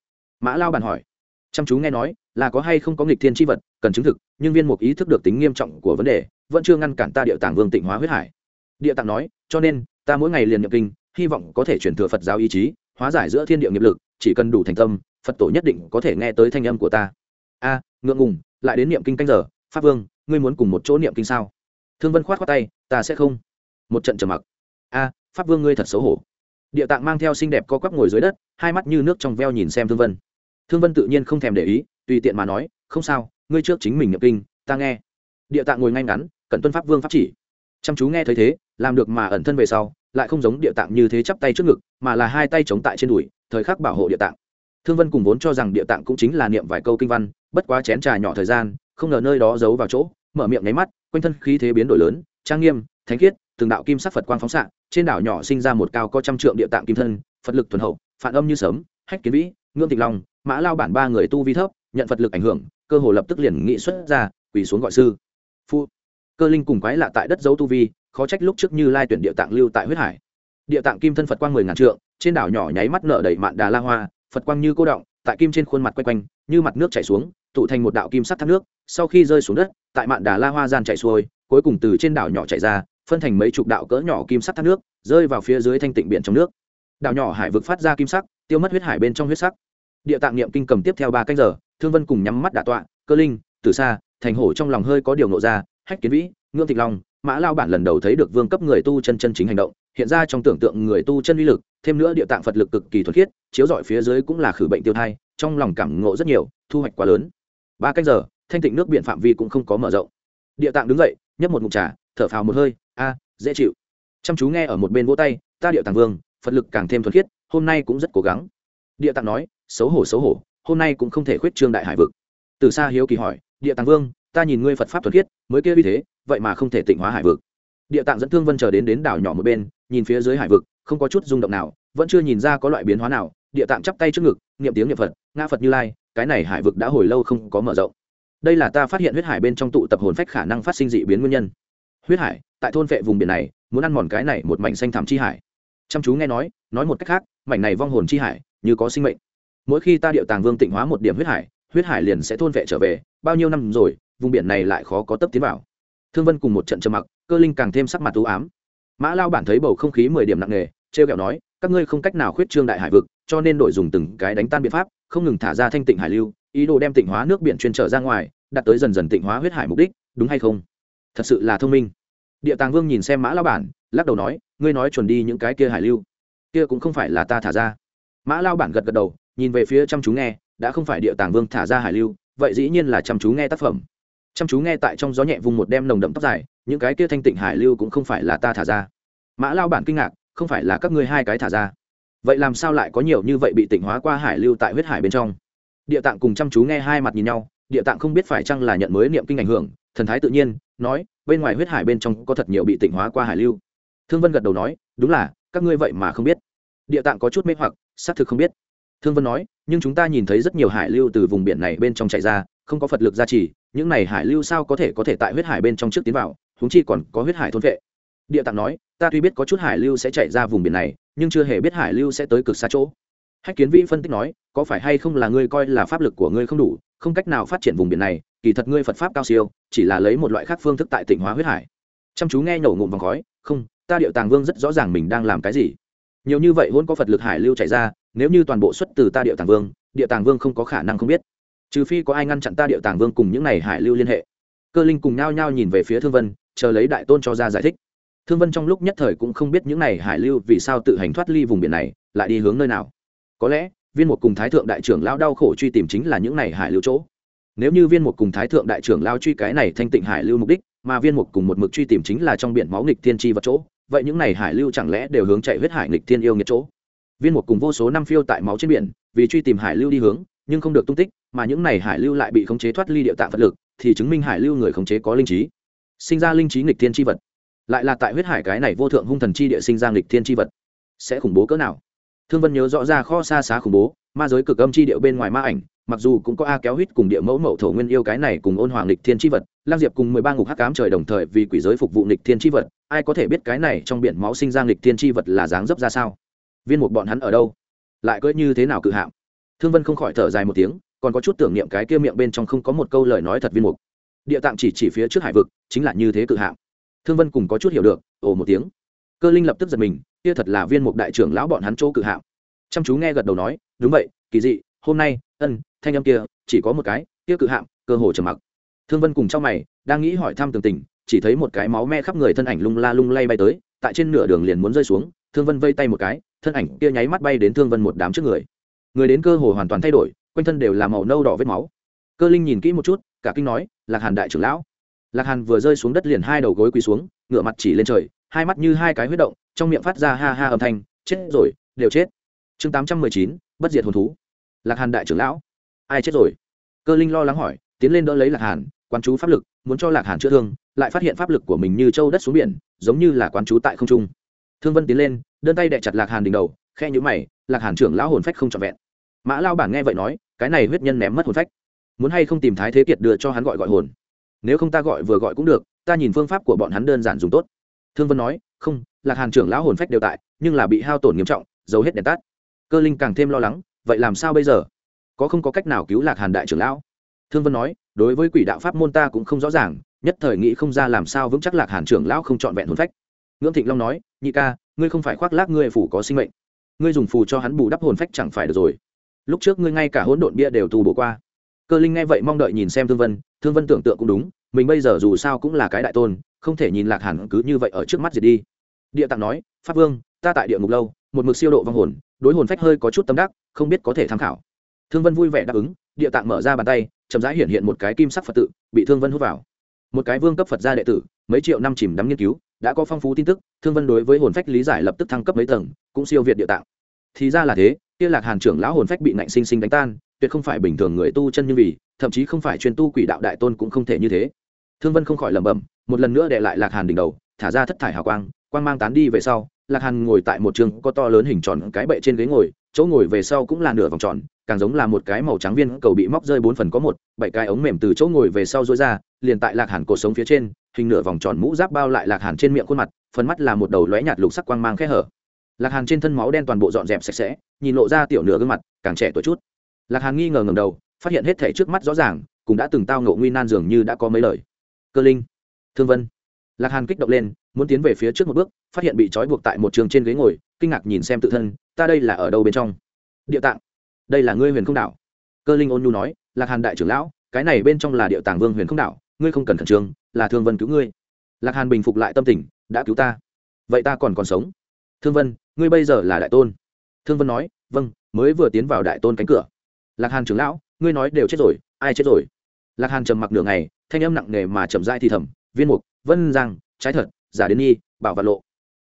Mã lao bàn hỏi. Chăm chú nghe nói là có hay không có nghịch thiên tri vật, cần chứng thực, nhưng viên mục ý thức được tính nghiêm trọng của vấn đề, vẫn chưa ngăn cản ta địa tạng vương tịnh hóa huyết hải. Địa tạng nói, cho nên, ta mỗi ngày liền nhập kinh, hy vọng có thể chuyển thừa phật giáo ý chí, hóa giải giữa thiên địa nghiệp lực, chỉ cần đủ thành tâm, phật tổ nhất định có thể nghe tới thanh âm của ta. A, ngượng ngùng, lại đến niệm kinh canh giờ, pháp vương, ngươi muốn cùng một chỗ niệm kinh sao? Thương vân khoát khoát tay, ta sẽ không. Một trận trầm mặc. A, pháp vương ngươi thật xấu hổ. Địa tạng mang theo xinh đẹp co quắp ngồi dưới đất, hai mắt như nước trong veo nhìn xem thương vân. Thương vân tự nhiên không thèm để ý tùy tiện mà nói, không sao, ngươi trước chính mình nhập kinh, ta nghe. Địa tạng ngồi ngay ngắn, cẩn tuân pháp vương pháp chỉ. Chăm chú nghe thấy thế, làm được mà ẩn thân về sau, lại không giống địa tạng như thế chắp tay trước ngực, mà là hai tay chống tại trên đùi, thời khắc bảo hộ địa tạng thương vân cùng vốn cho rằng địa tạng cũng chính là niệm vài câu kinh văn, bất quá chén trà nhỏ thời gian, không ngờ nơi đó giấu vào chỗ, mở miệng nháy mắt, quanh thân khí thế biến đổi lớn, trang nghiêm, thánh khiết, từng đạo kim sắc phật quang phóng xạ, trên đảo nhỏ sinh ra một cao có trăm trượng địa tạng kim thân, phật lực thuần hậu, phản âm như sớm hách kiến vĩ, ngưỡng tịch long, mã lao bản ba người tu vi thấp nhận phật lực ảnh hưởng, cơ hồ lập tức liền nghị xuất ra, quỳ xuống gọi sư. Phu. Cơ linh cùng quái lạ tại đất dấu tu vi, khó trách lúc trước như lai tuyển địa tạng lưu tại huyết hải. Địa tạng kim thân phật quang mười ngàn trượng, trên đảo nhỏ nháy mắt nở đầy mạn đà la hoa, phật quang như cô động, tại kim trên khuôn mặt quay quanh, như mặt nước chảy xuống, tụ thành một đạo kim sắc thác nước, sau khi rơi xuống đất, tại mạn đà la hoa gian chảy xuôi, cuối cùng từ trên đảo nhỏ chảy ra, phân thành mấy chục đạo cỡ nhỏ kim sắc thác nước, rơi vào phía dưới thanh tịnh biển trong nước. Đảo nhỏ hải vực phát ra kim sắc, tiêu mất huyết hải bên trong huyết sắc. Địa tạng niệm kinh cầm tiếp theo ba canh giờ thương vân cùng nhắm mắt đả tọa, cơ linh, từ xa, thành hổ trong lòng hơi có điều nộ ra, hách kiến vĩ, ngưỡng thịt long, mã lao bản lần đầu thấy được vương cấp người tu chân chân chính hành động, hiện ra trong tưởng tượng người tu chân uy lực, thêm nữa địa tạng phật lực cực kỳ thuần khiết, chiếu rọi phía dưới cũng là khử bệnh tiêu thai, trong lòng cảm ngộ rất nhiều, thu hoạch quá lớn. Ba canh giờ, thanh tịnh nước biển phạm vi cũng không có mở rộng. Địa tạng đứng dậy, nhấp một mục trà, thở phào một hơi, a, dễ chịu. Chăm chú nghe ở một bên vỗ tay, ta địa tạng vương, phật lực càng thêm thuần khiết, hôm nay cũng rất cố gắng. Địa tạng nói, xấu hổ xấu hổ hôm nay cũng không thể khuyết trương đại hải vực. Từ xa hiếu kỳ hỏi, địa tàng vương, ta nhìn ngươi phật pháp thuật thiết mới kia uy thế, vậy mà không thể tịnh hóa hải vực. Địa tạng dẫn thương vân chờ đến đến đảo nhỏ một bên, nhìn phía dưới hải vực, không có chút rung động nào, vẫn chưa nhìn ra có loại biến hóa nào. Địa tạng chắp tay trước ngực, niệm tiếng niệm phật nga phật như lai, cái này hải vực đã hồi lâu không có mở rộng. Đây là ta phát hiện huyết hải bên trong tụ tập hồn phách khả năng phát sinh dị biến nguyên nhân. Huyết hải, tại thôn vệ vùng biển này, muốn ăn mòn cái này một mảnh xanh thảm chi hải. Chăm chú nghe nói nói một cách khác, mảnh này vong hồn chi hải, như có sinh mệnh mỗi khi ta điệu tàng vương tịnh hóa một điểm huyết hải huyết hải liền sẽ thôn vệ trở về, bao nhiêu năm rồi, vùng biển này lại khó có tấp tiến vào. Thương vân cùng một trận trầm mặc, cơ linh càng thêm sắc mặt t ám. Mã lao bản thấy bầu không khí mười điểm nặng nề t r e o kẹo nói, các ngươi không cách nào khuyết trương đại hải vực, cho nên đổi dùng từng cái đánh tan biện pháp, không ngừng thả ra thanh tịnh hải lưu, ý đồ đem tịnh hóa nước biển chuyên trở ra ngoài, đạt tới dần dần tịnh hóa huyết hải mục đích, đúng hay không? Thật sự là thông minh. Địa tàng vương nhìn xem mã lao bản, lắc đầu nói, ngươi nói chuẩn đi những cái kia hải lưu, kia cũng không phải là ta thả ra. Mã lao bản gật gật đầu nhìn về phía chăm chú nghe, đã không phải địa tàng vương thả ra hải lưu, vậy dĩ nhiên là chăm chú nghe tác phẩm. Chăm chú nghe tại trong gió nhẹ vùng một đem nồng đậm tóc dài, những cái kia thanh tịnh hải lưu cũng không phải là ta thả ra. Mã lao bản kinh ngạc, không phải là các ngươi hai cái thả ra. Vậy làm sao lại có nhiều như vậy bị tịnh hóa qua hải lưu tại huyết hải bên trong? Địa tạng cùng chăm chú nghe hai mặt nhìn nhau, địa tạng không biết phải chăng là nhận mới niệm kinh ảnh hưởng, thần thái tự nhiên, nói, bên ngoài huyết hải bên trong có thật nhiều bị tịnh hóa qua hải lưu. Thương vân gật đầu nói, đúng là, các ngươi vậy mà không biết. Địa tạng có chút mê hoặc, xác thực không biết thương vân nói, nhưng chúng ta nhìn thấy rất nhiều hải lưu từ vùng biển này bên trong chạy ra, không có phật lực gia trì, những này hải lưu sao có thể có thể tại huyết hải bên trong trước tiến vào húng chi còn có huyết hải thôn vệ. Địa tạng nói, ta tuy biết có chút hải lưu sẽ chạy ra vùng biển này, nhưng chưa hề biết hải lưu sẽ tới cực xa chỗ. Hách kiến vĩ phân tích nói, có phải hay không là ngươi coi là pháp lực của ngươi không đủ, không cách nào phát triển vùng biển này, kỳ thật ngươi phật pháp cao siêu, chỉ là lấy một loại khác phương thức tại tỉnh hóa huyết hải. Chăm chú nghe nhổ ngụm vòng khói, không, ta điệu tàng vương rất rõ ràng mình đang làm cái gì. Nhiều như vậy hôn có phật lực hải lưu chạy ra nếu như toàn bộ xuất từ ta điệu tàng vương, địa tàng vương không có khả năng không biết. Trừ phi có ai ngăn chặn ta điệu tàng vương cùng những này hải lưu liên hệ. Cơ linh cùng nhao nhao nhìn về phía thương vân, chờ lấy đại tôn cho ra giải thích. Thương vân trong lúc nhất thời cũng không biết những này hải lưu vì sao tự hành thoát ly vùng biển này, lại đi hướng nơi nào. Có lẽ, viên một cùng thái thượng đại trưởng lao đau khổ truy tìm chính là những này hải lưu chỗ. Nếu như viên một cùng thái thượng đại trưởng lao truy cái này thanh tịnh hải lưu mục đích, mà viên một cùng một mực truy tìm chính là trong biển máu nghịch thiên tri vật chỗ, vậy những này hải lưu chẳng lẽ đều hướng chạy huyết hải nghịch thiên yêu nghiệt chỗ? Viên một cùng vô số năm phiêu tại máu trên biển, vì truy tìm hải lưu đi hướng, nhưng không được tung tích, mà những này hải lưu lại bị khống chế thoát ly địa tạng phật lực, thì chứng minh hải lưu người khống chế có linh trí. Sinh ra linh trí nghịch thiên tri vật. Lại là tại huyết hải cái này vô thượng hung thần chi địa sinh ra nghịch thiên tri vật. Sẽ khủng bố cỡ nào? Thương vân nhớ rõ ra kho xa xá khủng bố, ma giới cực âm chi địa bên ngoài ma ảnh, mặc dù cũng có a kéo hít cùng địa mẫu mẫu thổ nguyên yêu cái này cùng ôn hoàng nghịch thiên tri vật, lang diệp cùng mười ba ngục hắc cám trời đồng thời vì quỷ giới phục vụ nghịch thiên tri vật, ai có thể biết cái này trong biển máu sinh ra nghịch thiên tri vật là dáng dấp ra sao? Viên một bọn hắn ở đâu? Lại cỡ như thế nào cự hạm? Thương vân không khỏi thở dài một tiếng, còn có chút tưởng niệm cái kia miệng bên trong không có một câu lời nói thật viên mục. Địa tạng chỉ chỉ phía trước hải vực, chính là như thế cự hạm. Thương vân cùng có chút hiểu được, ồ một tiếng. Cơ linh lập tức giật mình, kia thật là viên mục đại trưởng lão bọn hắn chỗ cự hạm. Chăm chú nghe gật đầu nói, đúng vậy, kỳ dị, hôm nay, ân, thanh âm kia, chỉ có một cái, kia cự hạm, cơ hồ trầm mặc. Thương vân cùng trong mày, đang nghĩ hỏi thăm tường tình, chỉ thấy một cái máu me khắp người thân ảnh lung la lung lay bay tới, tại trên nửa đường liền muốn rơi xuống, thương vân vây tay một cái thân ảnh kia nháy mắt bay đến thương vân một đám trước người. Người đến cơ hồ hoàn toàn thay đổi, quanh thân đều là màu nâu đỏ vết máu. Cơ linh nhìn kỹ một chút, cả kinh nói, lạc hàn đại trưởng lão. Lạc hàn vừa rơi xuống đất liền hai đầu gối quỳ xuống ngựa mặt chỉ lên trời, hai mắt như hai cái huyết động, trong miệng phát ra ha ha âm thanh, chết rồi, đều chết. Chương tám trăm mười chín, bất diệt hồn thú. Lạc hàn đại trưởng lão. Ai chết rồi? Cơ linh lo lắng hỏi, tiến lên đỡ lấy lạc hàn, quán chú pháp lực, muốn cho lạc hàn chữa thương, lại phát hiện pháp lực của mình như châu đất xuống biển, giống như là quán chú tại không trung thương vân tiến lên, đơn tay đẻ chặt lạc hàn đỉnh đầu khe nhữ mày, lạc hàn trưởng lão hồn phách không trọn vẹn. Mã lao bản nghe vậy nói, cái này huyết nhân ném mất hồn phách. Muốn hay không tìm thái thế kiệt đưa cho hắn gọi gọi hồn? Nếu không ta gọi vừa gọi cũng được, ta nhìn phương pháp của bọn hắn đơn giản dùng tốt. Thương vân nói, không, lạc hàn trưởng lão hồn phách đều tại, nhưng là bị hao tổn nghiêm trọng giấu hết đèn tắt. Cơ linh càng thêm lo lắng, vậy làm sao bây giờ? Có không có cách nào cứu lạc hàn đại trưởng lão? Thương vân nói, đối với quỷ đạo pháp môn ta cũng không rõ ràng, nhất thời nghĩ không ra làm sao vững chắc lạc hàn trưởng lão không trọn vẹn hồn phách ngưỡng thịnh long nói, nhị ca, ngươi không phải khoác lác ngươi phủ có sinh mệnh. Ngươi dùng phù cho hắn bù đắp hồn phách chẳng phải được rồi. Lúc trước ngươi ngay cả hỗn độn bia đều tu bổ qua. Cơ linh nghe vậy mong đợi nhìn xem thương vân thương vân tưởng tượng cũng đúng, mình bây giờ dù sao cũng là cái đại tôn, không thể nhìn lạc hẳn cứ như vậy ở trước mắt diệt đi. Địa tạng nói, pháp vương, ta tại địa ngục lâu, một mực siêu độ vong hồn, đối hồn phách hơi có chút tâm đắc, không biết có thể tham khảo. Thương vân vui vẻ đáp ứng, địa tạng mở ra bàn tay, chậm rãi hiện hiện một cái kim sắc phật tự, bị thương vân hút vào. Một cái vương cấp phật gia đệ tử, mấy triệu năm chìm đắm nghiên cứu đã có phong phú tin tức, thương vân đối với hồn phách lý giải lập tức thăng cấp mấy tầng, cũng siêu việt địa tạng. Thì ra là thế, kia lạc hàn trưởng lão hồn phách bị nạnh sinh sinh đánh tan, tuyệt không phải bình thường người tu chân như vì, thậm chí không phải chuyên tu quỷ đạo đại tôn cũng không thể như thế. Thương vân không khỏi lẩm bẩm, một lần nữa để lại lạc hàn đỉnh đầu, thả ra thất thải hào quang quang mang tán đi về sau, lạc hàn ngồi tại một trường có to lớn hình tròn cái bệ trên ghế ngồi, chỗ ngồi về sau cũng là nửa vòng tròn, càng giống là một cái màu trắng viên, cầu bị móc rơi bốn phần có một, bảy cái ống mềm từ chỗ ngồi về sau dối ra liền tại lạc hàn cột sống phía trên, hình nửa vòng tròn mũ giáp bao lại lạc hàn trên miệng khuôn mặt, phần mắt là một đầu lóe nhạt lục sắc quang mang khẽ hở. Lạc hàn trên thân máu đen toàn bộ dọn dẹp sạch sẽ, nhìn lộ ra tiểu nửa gương mặt, càng trẻ tuổi chút. Lạc hàn nghi ngờ ngầm đầu, phát hiện hết thể trước mắt rõ ràng, cũng đã từng tao ngộ nguy nan dường như đã có mấy lời. Cơ linh, thương vân. Lạc hàn kích động lên, muốn tiến về phía trước một bước, phát hiện bị trói buộc tại một trường trên ghế ngồi, kinh ngạc nhìn xem tự thân, ta đây là ở đâu bên trong? Địa tạng. Đây là ngươi huyền không đảo. Cơ linh ôn nhu nói, lạc hàn đại trưởng lão, cái này bên trong là địa tàng vương huyền không đảo ngươi không cần khẩn trương, là thương vân cứu ngươi. Lạc hàn bình phục lại tâm tình, đã cứu ta. Vậy ta còn còn sống? Thương vân, ngươi bây giờ là đại tôn. Thương vân nói vâng mới vừa tiến vào đại tôn cánh cửa. Lạc hàn trưởng lão, ngươi nói đều chết rồi, ai chết rồi? Lạc hàn trầm mặc nửa ngày, thanh âm nặng nề mà chậm dai thì thầm, viên mục, vân giang, trái thật, giả đến nhi, bảo vạn lộ.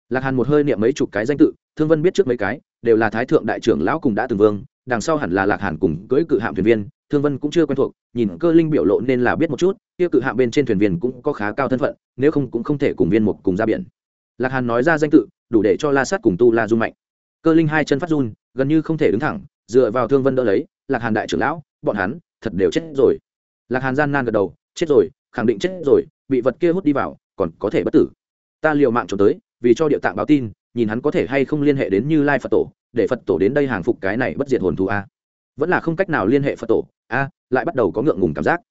Lạc hàn một hơi niệm mấy chục cái danh tự, thương vân biết trước mấy cái, đều là thái thượng đại trưởng lão cùng đã từng vương đằng sau hẳn là lạc hàn cùng cưỡi cự hạm thuyền viên, thương vân cũng chưa quen thuộc, nhìn cơ linh biểu lộ nên là biết một chút, kia cự hạm bên trên thuyền viên cũng có khá cao thân phận, nếu không cũng không thể cùng viên mục cùng ra biển. Lạc hàn nói ra danh tự, đủ để cho la sát cùng tu la run mạnh. Cơ linh hai chân phát run, gần như không thể đứng thẳng, dựa vào thương vân đỡ lấy, lạc hàn đại trưởng lão, bọn hắn, thật đều chết rồi. Lạc hàn gian nan gật đầu, chết rồi, khẳng định chết rồi, bị vật kia hút đi vào, còn có thể bất tử. Ta liều mạng trốn tới, vì cho địa tạng báo tin, nhìn hắn có thể hay không liên hệ đến như lai phật tổ để phật tổ đến đây hàng phục cái này bất diệt hồn thú a. Vẫn là không cách nào liên hệ phật tổ. A, lại bắt đầu có ngượng ngùng cảm giác.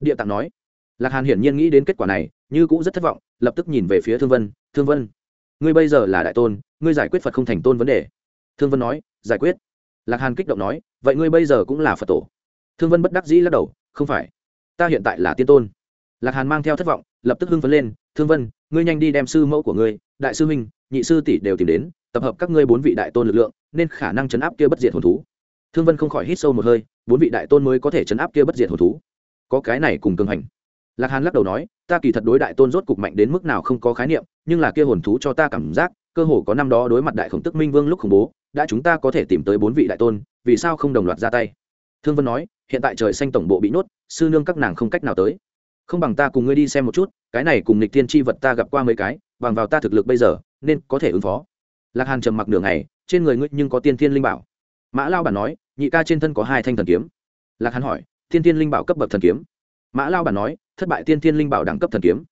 Địa tạng nói. Lạc hàn hiển nhiên nghĩ đến kết quả này, như cũng rất thất vọng, lập tức nhìn về phía thương vân. Thương vân, ngươi bây giờ là đại tôn, ngươi giải quyết phật không thành tôn vấn đề. Thương vân nói, giải quyết. Lạc hàn kích động nói, vậy ngươi bây giờ cũng là phật tổ. Thương vân bất đắc dĩ lắc đầu, không phải. Ta hiện tại là tiên tôn. Lạc hàn mang theo thất vọng, lập tức hưng phấn lên. Thương vân, ngươi nhanh đi đem sư mẫu của ngươi, đại sư huynh, nhị sư tỷ đều tìm đến tập hợp các ngươi bốn vị đại tôn lực lượng, nên khả năng chấn áp kia bất diệt hồn thú. Thương vân không khỏi hít sâu một hơi, bốn vị đại tôn mới có thể chấn áp kia bất diệt hồn thú. Có cái này cùng cường hành. Lạc hàn lắc đầu nói, ta kỳ thật đối đại tôn rốt cục mạnh đến mức nào không có khái niệm, nhưng là kia hồn thú cho ta cảm giác, cơ hồ có năm đó đối mặt đại khổng tức minh vương lúc khủng bố, đã chúng ta có thể tìm tới bốn vị đại tôn, vì sao không đồng loạt ra tay? Thương vân nói, hiện tại trời xanh tổng bộ bị nhốt, sư nương các nàng không cách nào tới. Không bằng ta cùng ngươi đi xem một chút, cái này cùng nịch tiên tri vật ta gặp qua mấy cái, bằng vào ta thực lực bây giờ, nên có thể ứng phó lạc hàn trầm mặc nửa ngày, trên người ngươi nhưng có tiên thiên linh bảo. Mã lao bản nói, nhị ca trên thân có hai thanh thần kiếm. Lạc hàn hỏi, tiên thiên linh bảo cấp bậc thần kiếm? Mã lao bản nói, thất bại tiên thiên linh bảo đẳng cấp thần kiếm.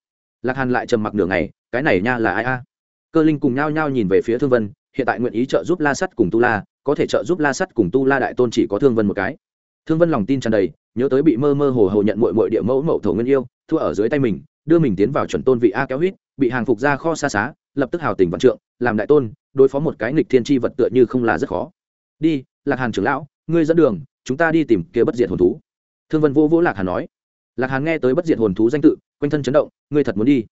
Lạc hàn lại trầm mặc nửa ngày, cái này nha là ai a? Cơ linh cùng nhao nhao nhìn về phía thương vân, hiện tại nguyện ý trợ giúp la sắt cùng tu la, có thể trợ giúp la sắt cùng tu la đại tôn chỉ có thương vân một cái. Thương vân lòng tin tràn đầy, nhớ tới bị mơ mơ hồ hồ nhận mội mội địa mẫu mậu thổ nguyên yêu, thua ở dưới tay mình, đưa mình tiến vào chuẩn tôn vị a kéo hít bị hàng phục ra kho xa xá, lập tức hào tình vạn trượng, làm đại tôn đối phó một cái nghịch thiên tri vật tựa như không là rất khó. Đi, lạc hàn trưởng lão, ngươi dẫn đường, chúng ta đi tìm kia bất diệt hồn thú. Thương vân vô vỗ lạc hàn nói. Lạc hàn nghe tới bất diệt hồn thú danh tự, quanh thân chấn động, ngươi thật muốn đi.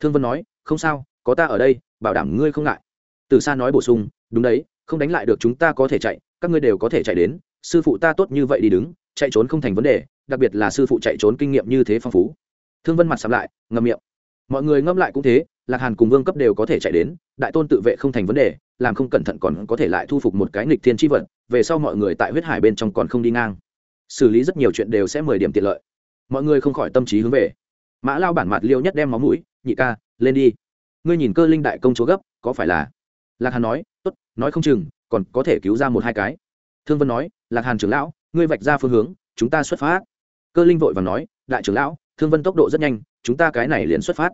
Thương vân nói, không sao, có ta ở đây, bảo đảm ngươi không ngại. Từ xa nói bổ sung, đúng đấy, không đánh lại được chúng ta có thể chạy, các ngươi đều có thể chạy đến, sư phụ ta tốt như vậy đi đứng, chạy trốn không thành vấn đề, đặc biệt là sư phụ chạy trốn kinh nghiệm như thế phong phú. Thương vân mặt sắm lại, ngậm miệng mọi người ngâm lại cũng thế, lạc hàn cùng vương cấp đều có thể chạy đến, đại tôn tự vệ không thành vấn đề, làm không cẩn thận còn có thể lại thu phục một cái nghịch thiên tri vật, về sau mọi người tại huyết hải bên trong còn không đi ngang. Xử lý rất nhiều chuyện đều sẽ mười điểm tiện lợi. Mọi người không khỏi tâm trí hướng về. Mã lao bản mặt liêu nhất đem máu mũi, nhị ca, lên đi. Ngươi nhìn cơ linh đại công chúa gấp, có phải là? Lạc hàn nói, tốt, nói không chừng, còn có thể cứu ra một hai cái. Thương vân nói, lạc hàn trưởng lão, ngươi vạch ra phương hướng, chúng ta xuất phát. Cơ linh vội và nói, đại trưởng lão, thương vân tốc độ rất nhanh chúng ta cái này liền xuất phát.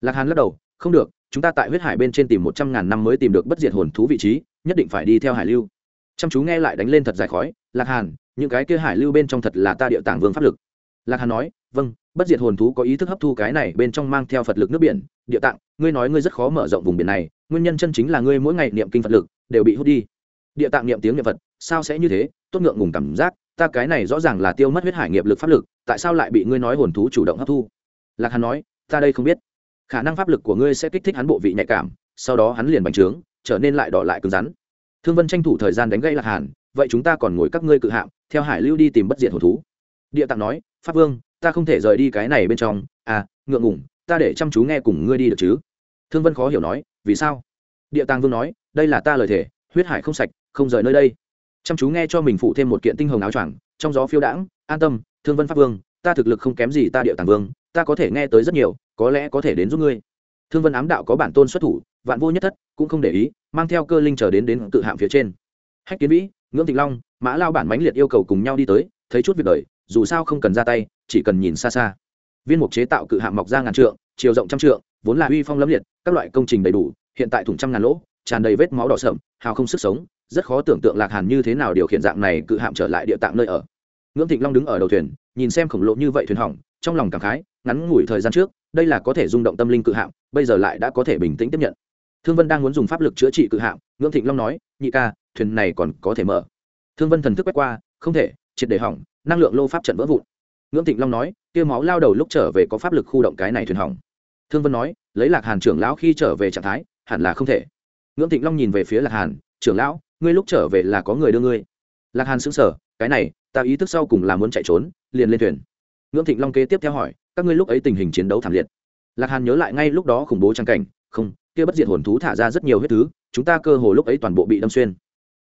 Lạc hàn lắc đầu, không được, chúng ta tại huyết hải bên trên tìm một trăm ngàn năm mới tìm được bất diệt hồn thú vị trí, nhất định phải đi theo hải lưu. Chăm chú nghe lại đánh lên thật dài khói, lạc hàn, những cái kia hải lưu bên trong thật là ta địa tàng vương pháp lực. Lạc hàn nói vâng bất diệt hồn thú có ý thức hấp thu cái này bên trong mang theo phật lực nước biển, địa tạng, ngươi nói ngươi rất khó mở rộng vùng biển này, nguyên nhân chân chính là ngươi mỗi ngày niệm kinh phật lực, đều bị hút đi. Địa tạng niệm tiếng niệm phật, sao sẽ như thế? Tốt ngượng ngùng cảm giác, ta cái này rõ ràng là tiêu mất huyết hải nghiệp lực pháp lực, tại sao lại bị ngươi nói hồn thú chủ động hấp thu? Lạc hàn nói, ta đây không biết. Khả năng pháp lực của ngươi sẽ kích thích hắn bộ vị nhạy cảm, sau đó hắn liền bành trướng, trở nên lại đỏ lại cứng rắn. Thương vân tranh thủ thời gian đánh gây lạc hàn, vậy chúng ta còn ngồi các ngươi cự hạm, theo hải lưu đi tìm bất diệt hồn thú. Địa tạng nói, pháp vương, ta không thể rời đi cái này bên trong. À ngượng ngủng ta để chăm chú nghe cùng ngươi đi được chứ? Thương vân khó hiểu nói, vì sao? Địa tàng vương nói, đây là ta lời thể huyết hải không sạch, không rời nơi đây. Chăm chú nghe cho mình phụ thêm một kiện tinh hồng áo choàng, trong gió phiêu đãng, an tâm, thương vân pháp vương, ta thực lực không kém gì ta địa tàng vương ta có thể nghe tới rất nhiều, có lẽ có thể đến giúp ngươi. Thương vân ám đạo có bản tôn xuất thủ, vạn vô nhất thất, cũng không để ý, mang theo cơ linh chờ đến đến cự hạm phía trên. Hách kiến vĩ, ngưỡng thịnh long, mã lao bản mãnh liệt yêu cầu cùng nhau đi tới, thấy chút việc đời, dù sao không cần ra tay, chỉ cần nhìn xa xa. Viên mục chế tạo cự hạm mọc ra ngàn trượng, chiều rộng trăm trượng, vốn là uy phong lẫm liệt, các loại công trình đầy đủ, hiện tại thủng trăm ngàn lỗ, tràn đầy vết máu đỏ sậm hào không sức sống, rất khó tưởng tượng lạc hàn như thế nào điều khiển dạng này cự hạm trở lại địa tạng nơi ở. Ngưỡng thịnh long đứng ở đầu thuyền, nhìn xem khổng lồ như vậy thuyền hỏng trong lòng cảm khái, ngắn ngủi thời gian trước, đây là có thể rung động tâm linh cự hạm, bây giờ lại đã có thể bình tĩnh tiếp nhận. Thương vân đang muốn dùng pháp lực chữa trị cự hạm, ngưỡng thịnh long nói, nhị ca, thuyền này còn có thể mở. Thương vân thần thức quét qua, không thể, triệt để hỏng, năng lượng lô pháp trận vỡ vụn. Ngưỡng thịnh long nói tiêu máu lao đầu lúc trở về có pháp lực khu động cái này thuyền hỏng. Thương vân nói, lấy lạc hàn trưởng lão khi trở về trạng thái, hẳn là không thể. Ngưỡng thịnh long nhìn về phía lạc hàn, trưởng lão, ngươi lúc trở về là có người đưa ngươi. Lạc hàn xứng sở cái này, ta ý thức sau cùng là muốn chạy trốn, liền lên thuyền ngưỡng thịnh long kế tiếp theo hỏi, các ngươi lúc ấy tình hình chiến đấu thảm liệt. Lạc hàn nhớ lại ngay lúc đó khủng bố trang cảnh, không, kia bất diệt hồn thú thả ra rất nhiều huyết thứ, chúng ta cơ hồ lúc ấy toàn bộ bị đâm xuyên.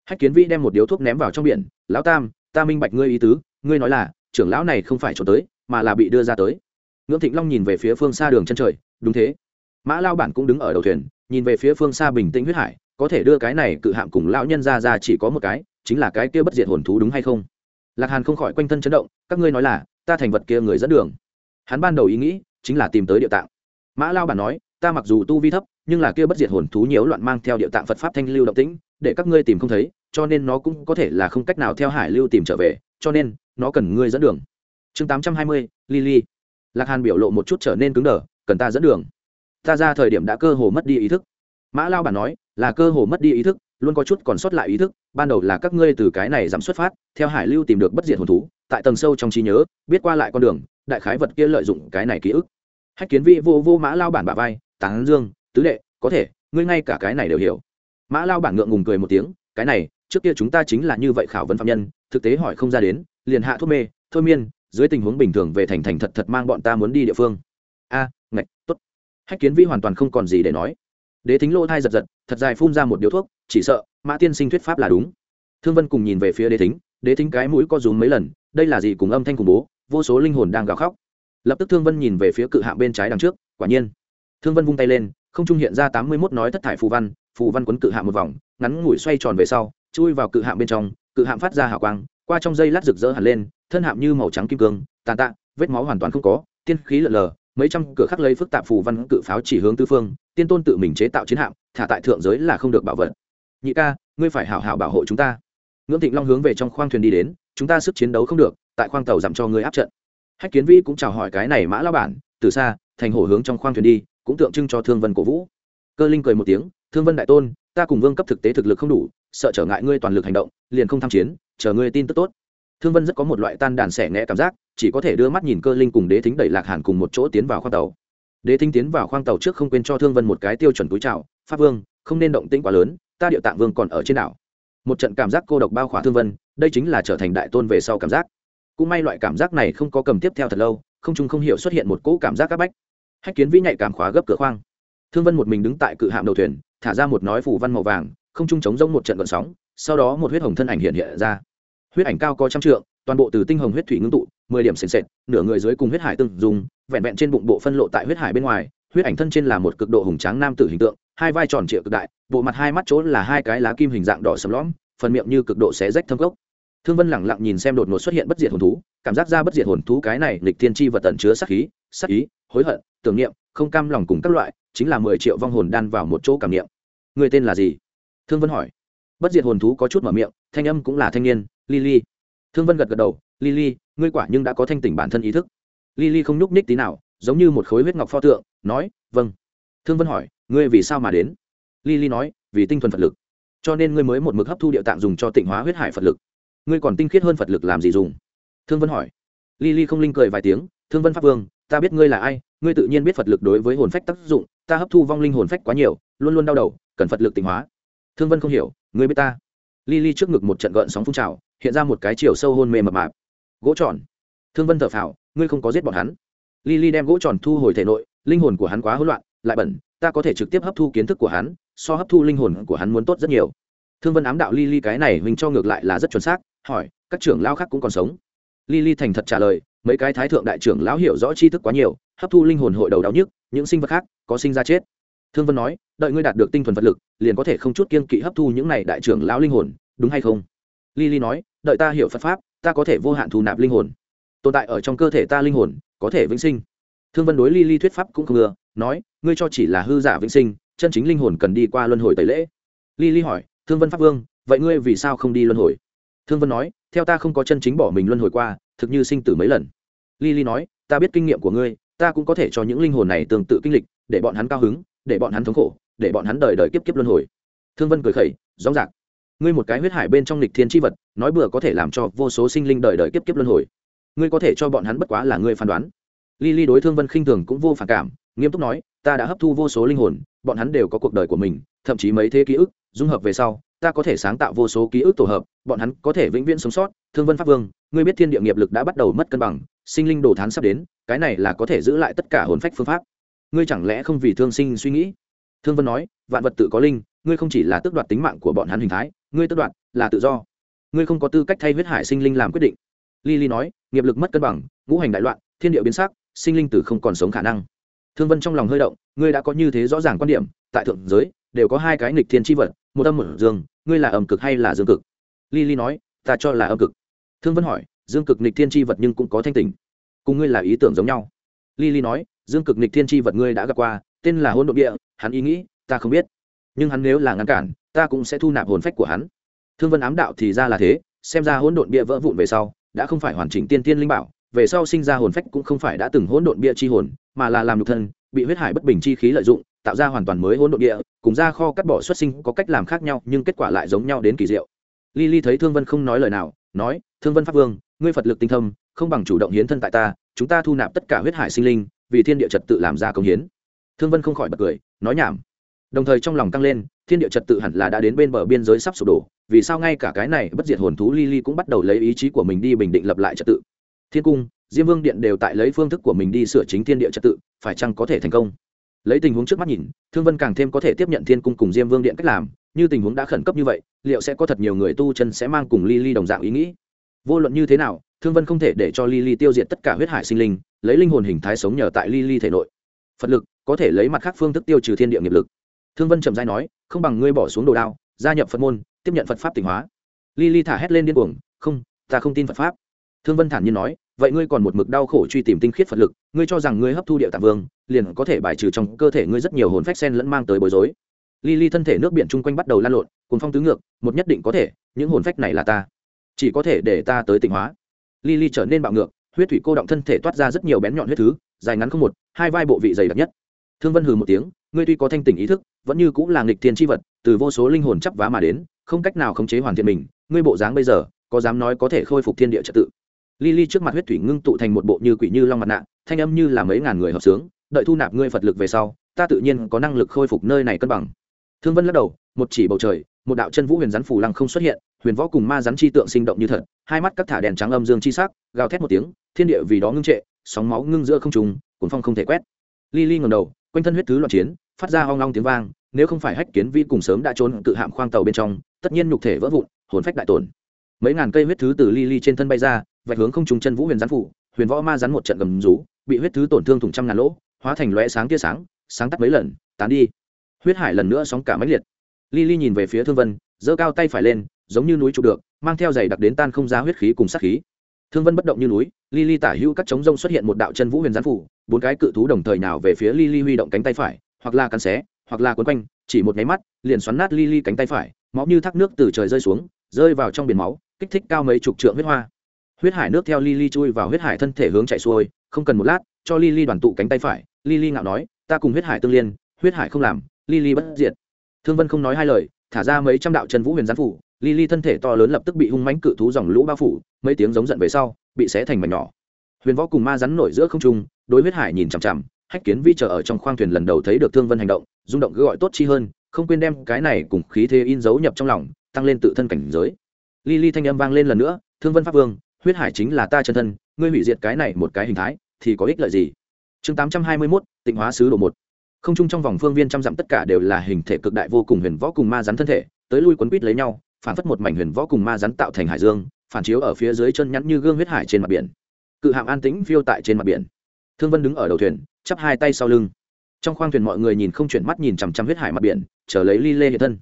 Hách kiến vĩ đem một điếu thuốc ném vào trong biển, lão tam, ta minh bạch ngươi ý tứ, ngươi nói là, trưởng lão này không phải trốn tới, mà là bị đưa ra tới. Ngưỡng thịnh long nhìn về phía phương xa đường chân trời, đúng thế. Mã lao bản cũng đứng ở đầu thuyền, nhìn về phía phương xa bình tĩnh huyết hải, có thể đưa cái này cự hạm cùng lão nhân ra ra chỉ có một cái, chính là cái kia bất diệt hồn thú đúng hay không? Lạc hàn không khỏi quanh thân chấn động, các ngươi nói là ta thành vật kia người dẫn đường. Hắn ban đầu ý nghĩ chính là tìm tới địa tạng. Mã lao bản nói, ta mặc dù tu vi thấp, nhưng là kia bất diệt hồn thú nhiễu loạn mang theo địa tạng phật pháp thanh lưu động tĩnh, để các ngươi tìm không thấy, cho nên nó cũng có thể là không cách nào theo hải lưu tìm trở về, cho nên nó cần ngươi dẫn đường. Chương tám trăm hai mươi lili lạc hàn biểu lộ một chút trở nên cứng đờ, cần ta dẫn đường. Ta ra thời điểm đã cơ hồ mất đi ý thức. Mã lao bản nói, là cơ hồ mất đi ý thức luôn có chút còn sót lại ý thức ban đầu là các ngươi từ cái này giảm xuất phát theo hải lưu tìm được bất diệt hồn thú tại tầng sâu trong trí nhớ biết qua lại con đường đại khái vật kia lợi dụng cái này ký ức. Hách kiến vi vô vô mã lao bản bà vai tán dương tứ đệ có thể ngươi ngay cả cái này đều hiểu. Mã lao bản ngượng ngùng cười một tiếng cái này trước kia chúng ta chính là như vậy khảo vấn phạm nhân thực tế hỏi không ra đến liền hạ thuốc mê thôi miên dưới tình huống bình thường về thành thành thật thật mang bọn ta muốn đi địa phương. A à, ngạch t ố t hách kiến vi hoàn toàn không còn gì để nói. Đế thính lỗ thai giật giật thật dài phun ra một điếu thuốc chỉ sợ mã tiên sinh thuyết pháp là đúng. Thương vân cùng nhìn về phía đế thính đế thính cái mũi co rúm mấy lần, đây là gì cùng âm thanh khủng bố, vô số linh hồn đang gào khóc. Lập tức thương vân nhìn về phía cự hạ bên trái đằng trước, quả nhiên. Thương vân vung tay lên, không trung hiện ra tám mươi mốt nói thất thải phù văn phù văn quấn cự hạ một vòng, ngắn ngủi xoay tròn về sau, chui vào cự hạng bên trong, cự hạng phát ra hào quang, qua trong dây lát rực rỡ hẳn lên, thân hạm như màu trắng kim cương, tàn tạ, vết máu hoàn toàn không có, tiên khí lợn lờ, mấy trăm cửa khắc lấy phức tạp phù văn cự pháo chỉ hướng tư phương, tiên tôn tự mình chế tạo chiến hạm, thả tại thượng giới là không được bảo vật nhị ca, ngươi phải hảo hảo bảo hộ chúng ta. Ngưỡng thịnh long hướng về trong khoang thuyền đi đến, chúng ta sức chiến đấu không được, tại khoang tàu dặm cho ngươi áp trận. Hách kiến vĩ cũng chào hỏi cái này mã lao bản, từ xa, thành hổ hướng trong khoang thuyền đi, cũng tượng trưng cho thương vân cổ vũ. Cơ linh cười một tiếng, thương vân đại tôn, ta cùng vương cấp thực tế thực lực không đủ, sợ trở ngại ngươi toàn lực hành động, liền không tham chiến, chờ ngươi tin tức tốt. Thương vân rất có một loại tan đàn xẻ nghẽ cảm giác, chỉ có thể đưa mắt nhìn cơ linh cùng đế thính đẩy lạc hàn cùng một chỗ tiến vào khoang tàu. Đế thính tiến vào khoang tàu trước không quên cho thương vân một cái tiêu chuẩn túi trào pháp vương, không nên động tĩnh quá lớn ta địa tạng vương còn ở trên đảo. Một trận cảm giác cô độc bao khỏa thương vân, đây chính là trở thành đại tôn về sau cảm giác. Cũng may loại cảm giác này không có cầm tiếp theo thật lâu, không chung không hiểu xuất hiện một cỗ cảm giác áp bách. Hách kiến vĩ nhạy cảm khóa gấp cửa khoang. Thương vân một mình đứng tại cự hạm đầu thuyền, thả ra một nói phủ văn màu vàng, không trung chống rông một trận gợn sóng, sau đó một huyết hồng thân ảnh hiện hiện ra. Huyết ảnh cao có trăm trượng, toàn bộ từ tinh hồng huyết thủy ngưng tụ, mười điểm sền sệt, nửa người dưới cùng huyết hải tương dùng, vẹn vẹn trên bụng bộ phân lộ tại huyết hải bên ngoài, huyết ảnh thân trên là một cực độ hùng tráng nam tử hình tượng hai vai tròn trịa cực đại, bộ mặt hai mắt trốn là hai cái lá kim hình dạng đỏ sầm lõm, phần miệng như cực độ xé rách thâm gốc thương vân lẳng lặng nhìn xem đột ngột xuất hiện bất diệt hồn thú, cảm giác ra bất diệt hồn thú cái này lịch thiên chi vật tận chứa sắc khí sắc ý, hối hận, tưởng niệm, không cam lòng cùng các loại, chính là mười triệu vong hồn đan vào một chỗ cảm niệm. Người tên là gì? Thương vân hỏi. Bất diệt hồn thú có chút mở miệng, thanh âm cũng là thanh niên, lily. Thương vân gật gật đầu, lily, ngươi quả nhưng đã có thanh tỉnh bản thân ý thức. Lily không nhúc ních tí nào, giống như một khối huyết ngọc pho tượng, nói vâng thương vân hỏi, ngươi vì sao mà đến? Lily nói, vì tinh thuần phật lực. Cho nên ngươi mới một mực hấp thu địa tạng dùng cho tịnh hóa huyết hải phật lực. Ngươi còn tinh khiết hơn phật lực làm gì dùng? Thương vân hỏi. Lily không linh cười vài tiếng, thương vân pháp vương, ta biết ngươi là ai, ngươi tự nhiên biết phật lực đối với hồn phách tác dụng, ta hấp thu vong linh hồn phách quá nhiều, luôn luôn đau đầu, cần phật lực tịnh hóa. Thương vân không hiểu, ngươi biết ta? Lily trước ngực một trận gợn sóng phun trào, hiện ra một cái chiều sâu hôn mê mập mạp. Gỗ tròn. Thương vân thở phào, ngươi không có giết bọn hắn. Lily đem gỗ tròn thu hồi thể nội, linh hồn của hắn quá hỗn loạn lại bẩn, ta có thể trực tiếp hấp thu kiến thức của hắn, so hấp thu linh hồn của hắn muốn tốt rất nhiều. Thương vân ám đạo Lily cái này mình cho ngược lại là rất chuẩn xác, hỏi, các trưởng lao khác cũng còn sống? Lily thành thật trả lời, mấy cái thái thượng đại trưởng lão hiểu rõ tri thức quá nhiều, hấp thu linh hồn hội đầu đau nhức, những sinh vật khác có sinh ra chết. Thương vân nói, đợi ngươi đạt được tinh thuần vật lực, liền có thể không chút kiên kỵ hấp thu những này đại trưởng lão linh hồn, đúng hay không? Lily nói, đợi ta hiểu phật pháp, ta có thể vô hạn thu nạp linh hồn. Tồn tại ở trong cơ thể ta linh hồn, có thể vĩnh sinh. Thương vân đối Lily thuyết pháp cũng không ưa nói ngươi cho chỉ là hư giả vĩnh sinh, chân chính linh hồn cần đi qua luân hồi tẩy lễ. Lily hỏi, thương vân pháp vương, vậy ngươi vì sao không đi luân hồi? Thương vân nói, theo ta không có chân chính bỏ mình luân hồi qua, thực như sinh tử mấy lần. Lily nói, ta biết kinh nghiệm của ngươi, ta cũng có thể cho những linh hồn này tương tự kinh lịch, để bọn hắn cao hứng, để bọn hắn thống khổ, để bọn hắn đời đời kiếp kiếp luân hồi. Thương vân cười khẩy, rõ rạc ngươi một cái huyết hải bên trong lịch thiên tri vật, nói bừa có thể làm cho vô số sinh linh đời đời kiếp kiếp luân hồi. Ngươi có thể cho bọn hắn bất quá là ngươi phán đoán. Lily đối thương vân khinh thường cũng vô phản cảm nghiêm túc nói, ta đã hấp thu vô số linh hồn, bọn hắn đều có cuộc đời của mình, thậm chí mấy thế ký ức, dung hợp về sau, ta có thể sáng tạo vô số ký ức tổ hợp, bọn hắn có thể vĩnh viễn sống sót. Thương vân pháp vương, ngươi biết thiên địa nghiệp lực đã bắt đầu mất cân bằng, sinh linh đồ thán sắp đến, cái này là có thể giữ lại tất cả hồn phách phương pháp. Ngươi chẳng lẽ không vì thương sinh suy nghĩ? Thương vân nói, vạn vật tự có linh, ngươi không chỉ là tước đoạt tính mạng của bọn hắn hình thái, ngươi tước đoạt là tự do. Ngươi không có tư cách thay huyết hải sinh linh làm quyết định. Lily nói, nghiệp lực mất cân bằng, ngũ hành đại loạn, thiên địa biến sắc, sinh linh tử không còn sống khả năng thương vân trong lòng hơi động, ngươi đã có như thế rõ ràng quan điểm, tại thượng giới, đều có hai cái nghịch thiên tri vật, một âm một dương, ngươi là âm cực hay là dương cực? Lily nói, ta cho là âm cực. Thương vân hỏi, dương cực nghịch thiên tri vật nhưng cũng có thanh tình. Cùng ngươi là ý tưởng giống nhau. Lily nói, dương cực nghịch thiên tri vật ngươi đã gặp qua, tên là hôn đ ộ địa, hắn ý nghĩ, ta không biết. Nhưng hắn nếu là ngăn cản, ta cũng sẽ thu nạp hồn phách của hắn. Thương vân ám đạo thì ra là thế, xem ra hỗn độn bia vỡ vụn về sau, đã không phải hoàn chỉnh tiên tiên linh bảo, về sau sinh ra hồn phách cũng không phải đã từng hỗn độn bia chi hồn mà là làm nhục thân, bị huyết hải bất bình chi khí lợi dụng, tạo ra hoàn toàn mới hỗn độn địa, cùng ra kho cắt bỏ xuất sinh có cách làm khác nhau, nhưng kết quả lại giống nhau đến kỳ diệu. Li li thấy thương vân không nói lời nào, nói, thương vân pháp vương, ngươi phật lực tinh thâm, không bằng chủ động hiến thân tại ta, chúng ta thu nạp tất cả huyết hải sinh linh, vì thiên địa trật tự làm ra công hiến. Thương vân không khỏi bật cười, nói nhảm. Đồng thời trong lòng tăng lên, thiên địa trật tự hẳn là đã đến bên bờ biên giới sắp sụp đổ, vì sao ngay cả cái này bất diệt hồn thú li li cũng bắt đầu lấy ý chí của mình đi bình định lập lại trật tự? Thiên cung, diêm vương điện đều tại lấy phương thức của mình đi sửa chính thiên địa trật tự, phải chăng có thể thành công? Lấy tình huống trước mắt nhìn, thương vân càng thêm có thể tiếp nhận thiên cung cùng diêm vương điện cách làm, như tình huống đã khẩn cấp như vậy, liệu sẽ có thật nhiều người tu chân sẽ mang cùng ly ly đồng dạng ý nghĩ? Vô luận như thế nào, thương vân không thể để cho ly ly tiêu diệt tất cả huyết hải sinh linh, lấy linh hồn hình thái sống nhờ tại ly ly thể nội. Phật lực, có thể lấy mặt khác phương thức tiêu trừ thiên địa nghiệp lực. Thương vân trầm dai nói, không bằng ngươi bỏ xuống đồ đao, gia nhập phật môn, tiếp nhận phật pháp tỉnh hóa. Ly ly thả hét lên điên cuồng, không, ta không tin phật pháp thương vân thản nhiên nói, vậy ngươi còn một mực đau khổ truy tìm tinh khiết phật lực, ngươi cho rằng ngươi hấp thu địa tạng vương, liền có thể bài trừ trong cơ thể ngươi rất nhiều hồn phách sen lẫn mang tới bối rối. Ly ly thân thể nước biển chung quanh bắt đầu lan lộn cùng phong tứ ngược, một nhất định có thể, những hồn phách này là ta. Chỉ có thể để ta tới tỉnh hóa. Ly ly trở nên bạo ngược, huyết thủy cô động thân thể toát ra rất nhiều bén nhọn huyết thứ, dài ngắn không một, hai vai bộ vị dày đặc nhất. Thương vân hừ một tiếng, ngươi tuy có thanh tỉnh ý thức, vẫn như cũng là nghịch thiên tri vật, từ vô số linh hồn chấp vá mà đến, không cách nào khống chế hoàn thiện mình, ngươi bộ dáng bây giờ, có dám nói có thể khôi phục thiên địa trật tự? Lily trước mặt huyết thủy ngưng tụ thành một bộ như quỷ như long mặt nạ thanh âm như là mấy ngàn người hợp sướng đợi thu nạp ngươi phật lực về sau ta tự nhiên có năng lực khôi phục nơi này cân bằng. Thương vân lắc đầu một chỉ bầu trời một đạo chân vũ huyền rắn phủ lăng không xuất hiện huyền võ cùng ma rắn chi tượng sinh động như thật hai mắt các thả đèn trắng âm dương chi sắc gào thét một tiếng thiên địa vì đó ngưng trệ sóng máu ngưng giữa không trung, cuốn phong không thể quét. Lily ngẩng đầu quanh thân huyết thứ loạn chiến phát ra hoang long tiếng vang nếu không phải hách kiến vi cùng sớm đã trốn cự hạm khoang tàu bên trong tất nhiên nhục thể vỡ vụn hồn phách đại tổn mấy ngàn cây huyết thứ từ ly ly trên thân bay ra, vạch hướng không trùng chân vũ huyền rắn phủ, huyền võ ma rắn một trận gầm rú, bị huyết thứ tổn thương thủng trăm ngàn lỗ, hóa thành lóe sáng tia sáng sáng tắt mấy lần, tán đi. Huyết hải lần nữa sóng cả máy liệt. Ly ly nhìn về phía thương vân, giơ cao tay phải lên, giống như núi trụ được, mang theo giày đặc đến tan không ra huyết khí cùng sát khí. Thương vân bất động như núi ly ly tả hữu các trống rông xuất hiện một đạo chân vũ huyền gián phủ, bốn cái cự thú đồng thời nào về phía ly ly huy động cánh tay phải, hoặc là cắn xé, hoặc là quấn quanh, chỉ một nháy mắt, liền xoắn nát ly ly cánh tay phải, máu như thác nước từ trời rơi xuống, rơi vào trong biển máu kích thích cao mấy chục trượng huyết hoa. Huyết hải nước theo Lily chui vào huyết hải thân thể hướng chạy xuôi, không cần một lát, cho Lily đoàn tụ cánh tay phải. Lily ngạo nói, ta cùng huyết hải tương liên, huyết hải không làm, Lily bất diệt. Thương vân không nói hai lời, thả ra mấy trăm đạo chân vũ huyền gián phủ. Lily thân thể to lớn lập tức bị hung mãnh cự thú dòng lũ bao phủ, mấy tiếng giống giận về sau, bị xé thành mảnh nhỏ. Huyền võ cùng ma rắn nổi giữa không trung, đối huyết hải nhìn chằm chằm, hách kiến vi chờ ở trong khoang thuyền lần đầu thấy được thương vân hành động, rung động cứ gọi tốt chi hơn, không quên đem cái này cùng khí thế in dấu nhập trong lòng, tăng lên tự thân cảnh giới ly ly thanh âm vang lên lần nữa, thương vân pháp vương, huyết hải chính là ta chân thân, ngươi hủy diệt cái này một cái hình thái, thì có ích lợi gì? Chương tám trăm hai mươi mốt, tịnh hóa sứ đồ một. Không chung trong vòng phương viên trăm dặm tất cả đều là hình thể cực đại vô cùng huyền võ cùng ma rắn thân thể, tới lui quấn quýt lấy nhau, phản phất một mảnh huyền võ cùng ma rắn tạo thành hải dương, phản chiếu ở phía dưới chân nhắn như gương huyết hải trên mặt biển. Cự hạm an tĩnh phiêu tại trên mặt biển. Thương vân đứng ở đầu thuyền, chắp hai tay sau lưng. Trong khoang thuyền mọi người nhìn không chuyển mắt nhìn chằm chằm huyết hải mặt biển, chờ lấy ly lê hiện thân.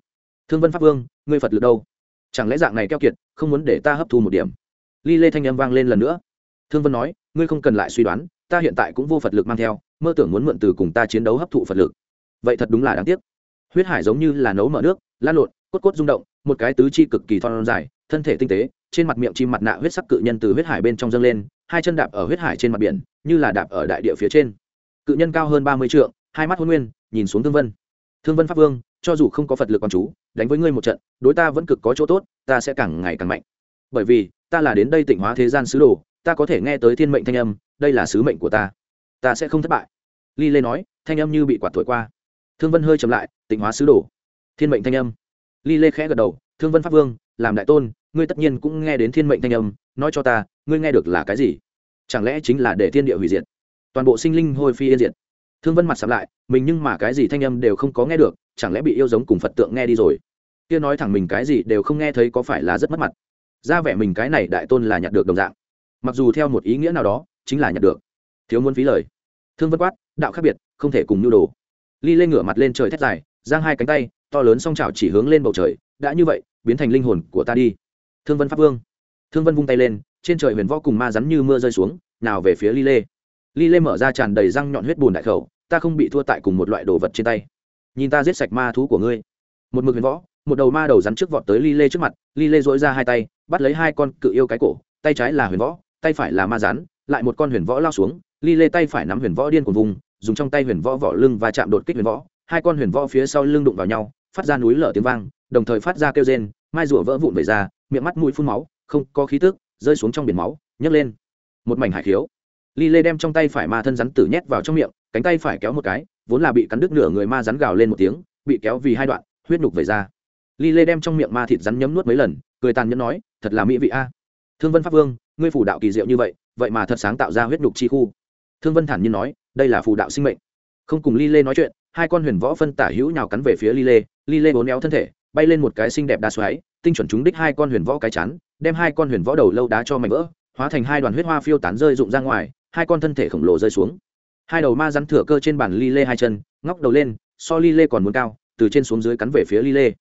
Thương vân pháp vương, ngươi phật lực đâu? Chẳng lẽ dạng này keo kiệt, không muốn để ta hấp thu một điểm? Ly lê thanh âm vang lên lần nữa. Thương vân nói, ngươi không cần lại suy đoán, ta hiện tại cũng vô phật lực mang theo, mơ tưởng muốn mượn từ cùng ta chiến đấu hấp thụ phật lực. Vậy thật đúng là đáng tiếc. Huyết hải giống như là nấu mở nước, lan lộn, cốt cốt rung động, một cái tứ chi cực kỳ thon dài, thân thể tinh tế, trên mặt miệng chim mặt nạ huyết sắc cự nhân từ huyết hải bên trong dâng lên, hai chân đạp ở huyết hải trên mặt biển, như là đạp ở đại địa phía trên. Cự nhân cao hơn ba mươi trượng, hai mắt hôn nguyên, nhìn xuống thương vân. Thương vân pháp vương cho dù không có phật lực con chú, đánh với ngươi một trận, đối ta vẫn cực có chỗ tốt, ta sẽ càng ngày càng mạnh. Bởi vì, ta là đến đây tịnh hóa thế gian sứ đồ, ta có thể nghe tới thiên mệnh thanh âm, đây là sứ mệnh của ta. Ta sẽ không thất bại. Ly lê nói, thanh âm như bị quạt thổi qua. Thương vân hơi chậm lại, tịnh hóa sứ đồ. Thiên mệnh thanh âm. Ly lê khẽ gật đầu, thương vân pháp vương, làm đại tôn, ngươi tất nhiên cũng nghe đến thiên mệnh thanh âm, nói cho ta, ngươi nghe được là cái gì? Chẳng lẽ chính là để thiên địa hủy diệt? Toàn bộ sinh linh hôi phi yên diệt. Thương vân mặt sắm lại, mình nhưng mà cái gì thanh âm đều không có nghe được chẳng lẽ bị yêu giống cùng phật tượng nghe đi rồi? Kia nói thẳng mình cái gì đều không nghe thấy có phải là rất mất mặt. Ra vẻ mình cái này đại tôn là nhặt được đồng dạng. Mặc dù theo một ý nghĩa nào đó, chính là nhặt được. Thiếu muốn phí lời. Thương vân quát, đạo khác biệt, không thể cùng nhu đồ. Ly lên ngửa mặt lên trời thét dài, giang hai cánh tay, to lớn song trào chỉ hướng lên bầu trời, đã như vậy, biến thành linh hồn của ta đi. Thương vân pháp vương. Thương vân vung tay lên, trên trời huyền võ cùng ma rắn như mưa rơi xuống, nào về phía ly lê. Ly lê mở ra tràn đầy răng nhọn huyết bùn đại khẩu, ta không bị thua tại cùng một loại đồ vật trên tay nhìn ta giết sạch ma thú của ngươi. Một mực huyền võ, một đầu ma đầu rắn trước vọt tới ly lê trước mặt ly lê dỗi ra hai tay, bắt lấy hai con cự yêu cái cổ, tay trái là huyền võ, tay phải là ma rắn, lại một con huyền võ lao xuống ly lê tay phải nắm huyền võ điên của vùng, dùng trong tay huyền võ vỏ lưng và chạm đột kích huyền võ, hai con huyền võ phía sau lưng đụng vào nhau, phát ra núi lở tiếng vang, đồng thời phát ra kêu rên, mai rùa vỡ vụn về ra, miệng mắt mũi phun máu, không có khí tức, rơi xuống trong biển máu, nhấc lên. Một mảnh hải khiếu. Ly lê đem trong tay phải ma thân rắn tử nhét vào trong miệng, cánh tay phải kéo một cái vốn là bị cắn đứt nửa người ma rắn gào lên một tiếng, bị kéo vì hai đoạn, huyết nhục về ra ly lê đem trong miệng ma thịt rắn nhấm nuốt mấy lần, cười tàn nhẫn nói, thật là mỹ vị a. Thương vân pháp vương, ngươi phủ đạo kỳ diệu như vậy vậy mà thật sáng tạo ra huyết nhục chi khu. Thương vân thản nhiên nói, đây là phù đạo sinh mệnh. Không cùng ly lê nói chuyện, hai con huyền võ phân tả hữu nhào cắn về phía ly lê ly lê bốn éo thân thể, bay lên một cái xinh đẹp đa xoáy, tinh chuẩn chúng đích hai con huyền võ cái chắn đem hai con huyền võ đầu lâu đá cho mảnh vỡ, hóa thành hai đoàn huyết hoa phiêu tán rơi rụng ra ngoài, hai con thân thể khổng lồ rơi xuống hai đầu ma rắn thừa cơ trên bàn ly lê hai chân, ngóc đầu lên, so ly lê còn muốn cao, từ trên xuống dưới cắn về phía ly lê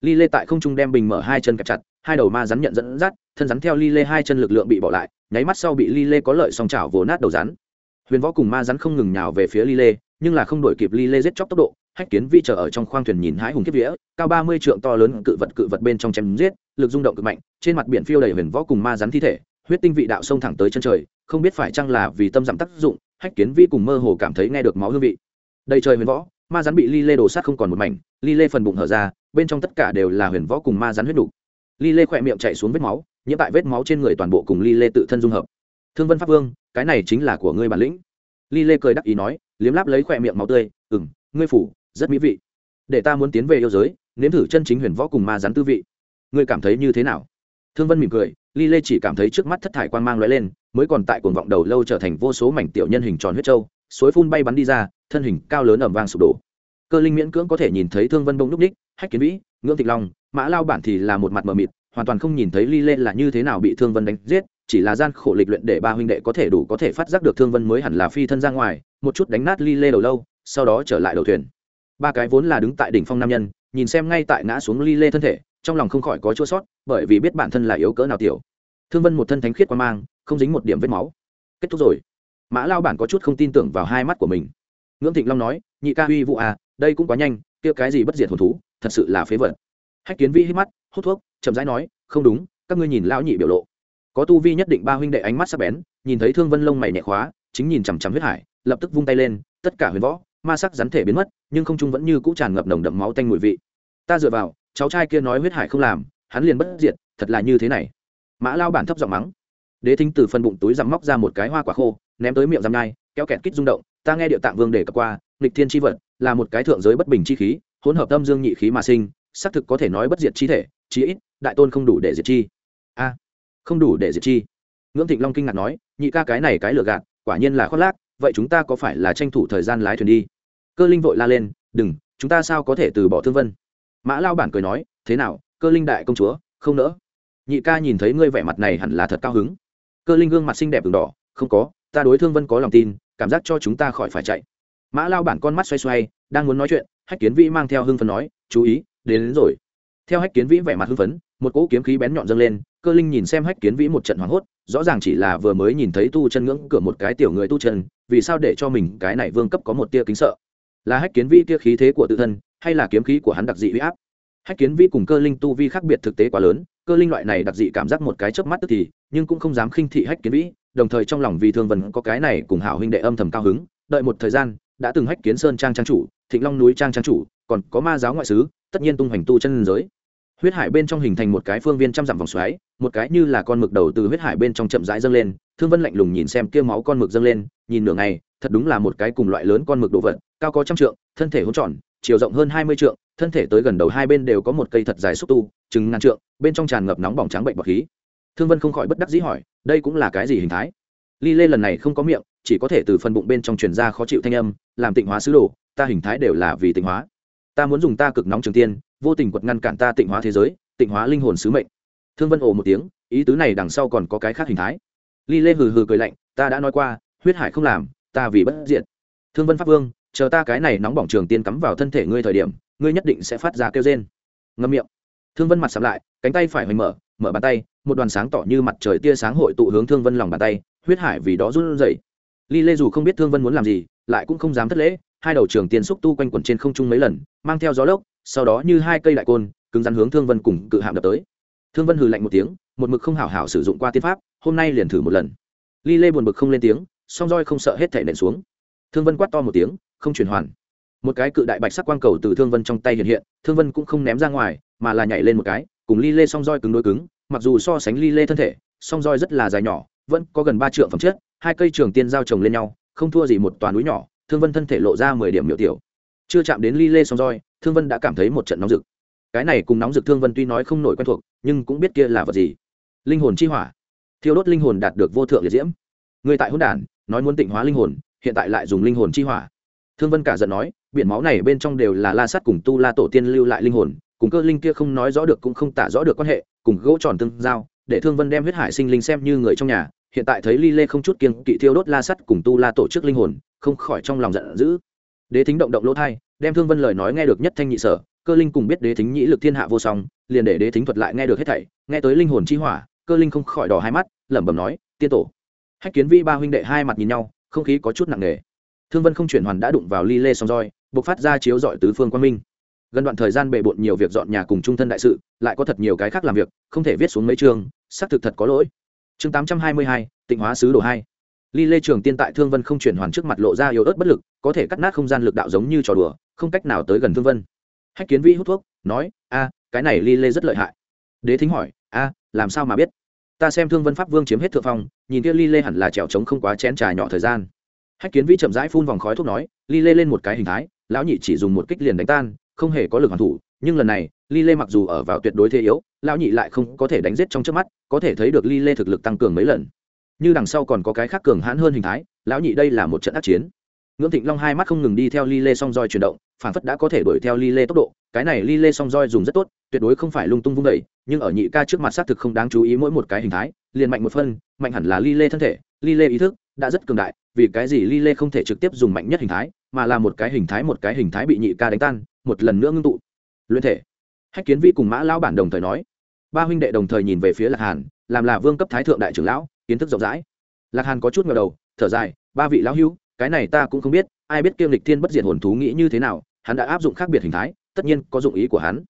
ly lê tại không trung đem bình mở hai chân kẹp chặt, hai đầu ma rắn nhận dẫn dắt, thân rắn theo ly lê hai chân lực lượng bị bỏ lại, nháy mắt sau bị ly lê có lợi song chảo vồ nát đầu rắn. Huyền võ cùng ma rắn không ngừng nhào về phía ly lê nhưng là không đổi kịp ly lê giết chóc tốc độ, hách kiến vi chờ ở trong khoang thuyền nhìn hái hùng kiếp vĩa cao ba mươi trượng to lớn cự vật cự vật bên trong chém giết, lực rung động cực mạnh, trên mặt biển phiêu đầy huyền võ cùng ma rắn thi thể, huyết tinh vị đạo sông thẳng tới chân trời, không biết phải chăng là vì tâm giảm tác dụng hách kiến vi cùng mơ hồ cảm thấy nghe được máu hương vị. Đầy trời huyền võ, ma rắn bị ly lê đổ sát không còn một mảnh ly lê phần bụng hở ra, bên trong tất cả đều là huyền võ cùng ma rắn huyết đủ. ly lê khỏe miệng chạy xuống vết máu, nhiễm tại vết máu trên người toàn bộ cùng ly lê tự thân dung hợp. Thương vân pháp vương, cái này chính là của ngươi bản lĩnh. Ly lê cười đắc ý nói, liếm láp lấy khỏe miệng máu tươi ừ m ngươi phủ, rất mỹ vị. Để ta muốn tiến về yêu giới, nếm thử chân chính huyền võ cùng ma rắn tư vị. Ngươi cảm thấy như thế nào? Thương vân mỉm cười ly lê chỉ cảm thấy trước mắt thất thải quan mang l ó e lên mới còn tại cuồng vọng đầu lâu trở thành vô số mảnh tiểu nhân hình tròn huyết trâu, suối phun bay bắn đi ra, thân hình cao lớn ẩm vang sụp đổ. Cơ linh miễn cưỡng có thể nhìn thấy thương vân bông n ních, hách kiến vĩ, ngưỡng thịnh long, mã lao bản thì là một mặt mờ mịt, hoàn toàn không nhìn thấy ly lê là như thế nào bị thương vân đánh giết, chỉ là gian khổ lịch luyện để ba huynh đệ có thể đủ có thể phát giác được thương vân mới hẳn là phi thân ra ngoài, một chút đánh nát ly lê đầu lâu, sau đó trở lại đầu thuyền. Ba cái vốn là đứng tại đỉnh phong nam nhân, nhìn xem ngay tại ngã xuống ly lê thân thể, trong lòng không khỏi có chua sót, bởi vì biết bản thân là yếu cỡ nào tiểu. Thương vân một thân thánh khiết qua mang không dính một điểm vết máu. Kết thúc rồi. Mã lao bản có chút không tin tưởng vào hai mắt của mình. Ngưỡng thịnh long nói, nhị ca uy vụ à đây cũng quá nhanh, kia cái gì bất diệt hồn thú, thật sự là phế vật. Hách kiến vi hít mắt, hút thuốc, chậm rãi nói, không đúng, các ngươi nhìn lão nhị biểu lộ. Có tu vi nhất định ba huynh đệ ánh mắt sắc bén, nhìn thấy thương vân lông mày nhẹ khóa, chính nhìn chằm chằm huyết hải, lập tức vung tay lên, tất cả huyền võ, ma sắc rắn thể biến mất, nhưng không trung vẫn như cũ tràn ngập nồng đậm máu tanh mùi vị. Ta dựa vào, cháu trai kia nói huyết hải không làm, hắn liền bất diệt, thật là như thế này. Mã lao bản thấp giọng mắng đế thính từ phân bụng túi rằm móc ra một cái hoa quả khô, ném tới miệng rằm nhai, kéo kẹt kích rung động, ta nghe địa tạng vương để cập qua, nghịch thiên tri vật là một cái thượng giới bất bình chi khí, hỗn hợp tâm dương nhị khí mà sinh, xác thực có thể nói bất diệt chi thể, chí ít đại tôn không đủ để diệt chi. A, không đủ để diệt chi. Ngưỡng thịnh long kinh ngạc nói, nhị ca cái này cái lừa gạt, quả nhiên là khoác lác, vậy chúng ta có phải là tranh thủ thời gian lái thuyền đi? Cơ linh vội la lên, đừng, chúng ta sao có thể từ bỏ thương vân? Mã lao bản cười nói, thế nào, cơ linh đại công chúa, không nỡ? Nhị ca nhìn thấy ngươi vẻ mặt này hẳn là thật cao hứng cơ linh gương mặt xinh đẹp đường đỏ không có ta đối thương vân có lòng tin cảm giác cho chúng ta khỏi phải chạy. Mã lao bản con mắt xoay xoay đang muốn nói chuyện hách kiến vĩ mang theo hưng phấn nói chú ý đến, đến rồi. Theo hách kiến vĩ vẻ mặt hưng phấn một cỗ kiếm khí bén nhọn dâng lên cơ linh nhìn xem hách kiến vĩ một trận hoảng hốt rõ ràng chỉ là vừa mới nhìn thấy tu chân ngưỡng cửa một cái tiểu người tu chân vì sao để cho mình cái này vương cấp có một tia kính sợ? Là hách kiến vĩ tia khí thế của tự thân hay là kiếm khí của hắn đặc dị huy áp? Hách kiến vĩ cùng cơ linh tu vi khác biệt thực tế quá lớn cơ linh loại này đặc dị cảm giác một cái chớp mắt tức thì, nhưng cũng không dám khinh thị hách kiến vĩ, đồng thời trong lòng vì thương vân có cái này cùng hảo huynh đệ âm thầm cao hứng, đợi một thời gian, đã từng hách kiến sơn trang trang chủ, thịnh long núi trang trang chủ, còn có ma giáo ngoại sứ, tất nhiên tung hoành tu chân giới. Huyết hải bên trong hình thành một cái phương viên trăm dặm vòng xoáy, một cái như là con mực đầu từ huyết hải bên trong chậm rãi dâng lên, thương vân lạnh lùng nhìn xem kia máu con mực dâng lên, nhìn nửa ngày, thật đúng là một cái cùng loại lớn con mực đồ vật, cao có trăm trượng, thân thể hỗn tròn chiều rộng hơn hai mươi trượng, thân thể tới gần đầu hai bên đều có một cây thật dài xúc tu, chừng ngàn trượng, bên trong tràn ngập nóng bỏng trắng bệnh bọc khí. Thương vân không khỏi bất đắc dĩ hỏi, đây cũng là cái gì hình thái? Ly lê lần này không có miệng, chỉ có thể từ phần bụng bên trong truyền ra khó chịu thanh âm, làm tịnh hóa sứ đồ, ta hình thái đều là vì tịnh hóa. Ta muốn dùng ta cực nóng trường tiên, vô tình quật ngăn cản ta tịnh hóa thế giới, tịnh hóa linh hồn sứ mệnh. Thương vân ồ một tiếng, ý tứ này đằng sau còn có cái khác hình thái. Ly lê hừ hừ cười lạnh, ta đã nói qua, huyết hải không làm, ta vì bất diện thương vân pháp vương chờ ta cái này nóng bỏng trường tiên cắm vào thân thể ngươi thời điểm, ngươi nhất định sẽ phát ra kêu rên. Ngâm miệng. Thương vân mặt sắm lại, cánh tay phải hoành mở mở bàn tay, một đoàn sáng tỏ như mặt trời tia sáng hội tụ hướng thương vân lòng bàn tay, huyết hải vì đó run rẩy. Ly lê dù không biết thương vân muốn làm gì, lại cũng không dám thất lễ, hai đầu trường tiên xúc tu quanh quẩn trên không trung mấy lần, mang theo gió lốc, sau đó như hai cây đại côn, cứng rắn hướng thương vân cùng cự hạm đập tới. Thương vân hừ lạnh một tiếng, một mực không hảo hảo sử dụng qua tiên pháp, hôm nay liền thử một lần. Ly lê buồn bực không lên tiếng, song roi không sợ hết thể nện xuống. Thương vân quát to một tiếng không chuyển hoàn. Một cái cự đại bạch sắc quang cầu từ thương vân trong tay hiện hiện, thương vân cũng không ném ra ngoài, mà là nhảy lên một cái, cùng ly lê song roi cứng đối cứng, mặc dù so sánh ly lê thân thể, song roi rất là dài nhỏ, vẫn có gần ba trượng phẩm chất, hai cây trường tiên giao chồng lên nhau, không thua gì một toàn núi nhỏ, thương vân thân thể lộ ra mười điểm miểu tiểu. Chưa chạm đến ly lê song roi, thương vân đã cảm thấy một trận nóng rực. Cái này cùng nóng rực thương vân tuy nói không nổi quen thuộc, nhưng cũng biết kia là vật gì. Linh hồn chi hỏa. Thiêu đốt linh hồn đạt được vô thượng liệt diễm. Người tại hỗn đản, nói muốn tịnh hóa linh hồn, hiện tại lại dùng linh hồn chi hỏa thương vân cả giận nói, biển máu này bên trong đều là la sắt cùng tu la tổ tiên lưu lại linh hồn, cùng cơ linh kia không nói rõ được cũng không tả rõ được quan hệ, cùng gỗ tròn tương giao, để thương vân đem huyết hải sinh linh xem như người trong nhà. Hiện tại thấy ly lê không chút kiêng kỵ thiêu đốt la sắt cùng tu la tổ chức linh hồn, không khỏi trong lòng giận dữ. Đế thính động động lỗ thai, đem thương vân lời nói nghe được nhất thanh nhị sở, cơ linh cùng biết đế thính nhĩ lực thiên hạ vô song, liền để đế thính thuật lại nghe được hết thảy, nghe tới linh hồn chi hỏa, cơ linh không khỏi đỏ hai mắt, lẩm bẩm nói, tiên tổ. Hách kiến vi ba huynh đệ hai mặt nhìn nhau, không khí có chút nặng nề thương vân không chuyển hoàn đã đụng vào ly lê song roi, bộc phát ra chiếu dọi tứ phương quang minh. Gần đoạn thời gian bề bộn nhiều việc dọn nhà cùng trung thân đại sự, lại có thật nhiều cái khác làm việc, không thể viết xuống mấy chương, xác thực thật có lỗi. Chương tám trăm hai mươi hai, tịnh hóa sứ đồ hai. Ly lê trường tiên tại thương vân không chuyển hoàn trước mặt lộ ra yếu ớt bất lực, có thể cắt nát không gian lực đạo giống như trò đùa, không cách nào tới gần thương vân. Hách kiến vĩ hút thuốc, nói, a, cái này ly lê rất lợi hại. Đế thính hỏi, a, làm sao mà biết? Ta xem thương vân pháp vương chiếm hết thượng phong, nhìn kia ly lê hẳn là trèo trống không quá chén trà nhỏ thời gian hách kiến vĩ chậm rãi phun vòng khói thuốc nói ly lê lên một cái hình thái, lão nhị chỉ dùng một kích liền đánh tan, không hề có lực hoàn thủ, nhưng lần này ly lê mặc dù ở vào tuyệt đối thế yếu, lão nhị lại không có thể đánh giết trong trước mắt, có thể thấy được ly lê thực lực tăng cường mấy lần. Như đằng sau còn có cái khác cường hãn hơn hình thái, lão nhị đây là một trận ác chiến. Ngưỡng thịnh long hai mắt không ngừng đi theo ly lê song roi chuyển động, phản phất đã có thể đuổi theo ly lê tốc độ, cái này ly lê song roi dùng rất tốt, tuyệt đối không phải lung tung vung đẩy nhưng ở nhị ca trước mặt xác thực không đáng chú ý mỗi một cái hình thái, liền mạnh một phân, mạnh hẳn là ly lê thân thể ly lê ý thức đã rất cường đại vì cái gì ly lê không thể trực tiếp dùng mạnh nhất hình thái mà là một cái hình thái một cái hình thái bị nhị ca đánh tan một lần nữa ngưng tụ. Luyện thể. Hách kiến vi cùng mã lão bản đồng thời nói. Ba huynh đệ đồng thời nhìn về phía lạc hàn làm là vương cấp thái thượng đại trưởng lão kiến thức rộng rãi. Lạc hàn có chút ngờ đầu thở dài ba vị lão hưu, cái này ta cũng không biết ai biết kiêm lịch thiên bất diệt hồn thú nghĩ như thế nào hắn đã áp dụng khác biệt hình thái tất nhiên có dụng ý của hắn.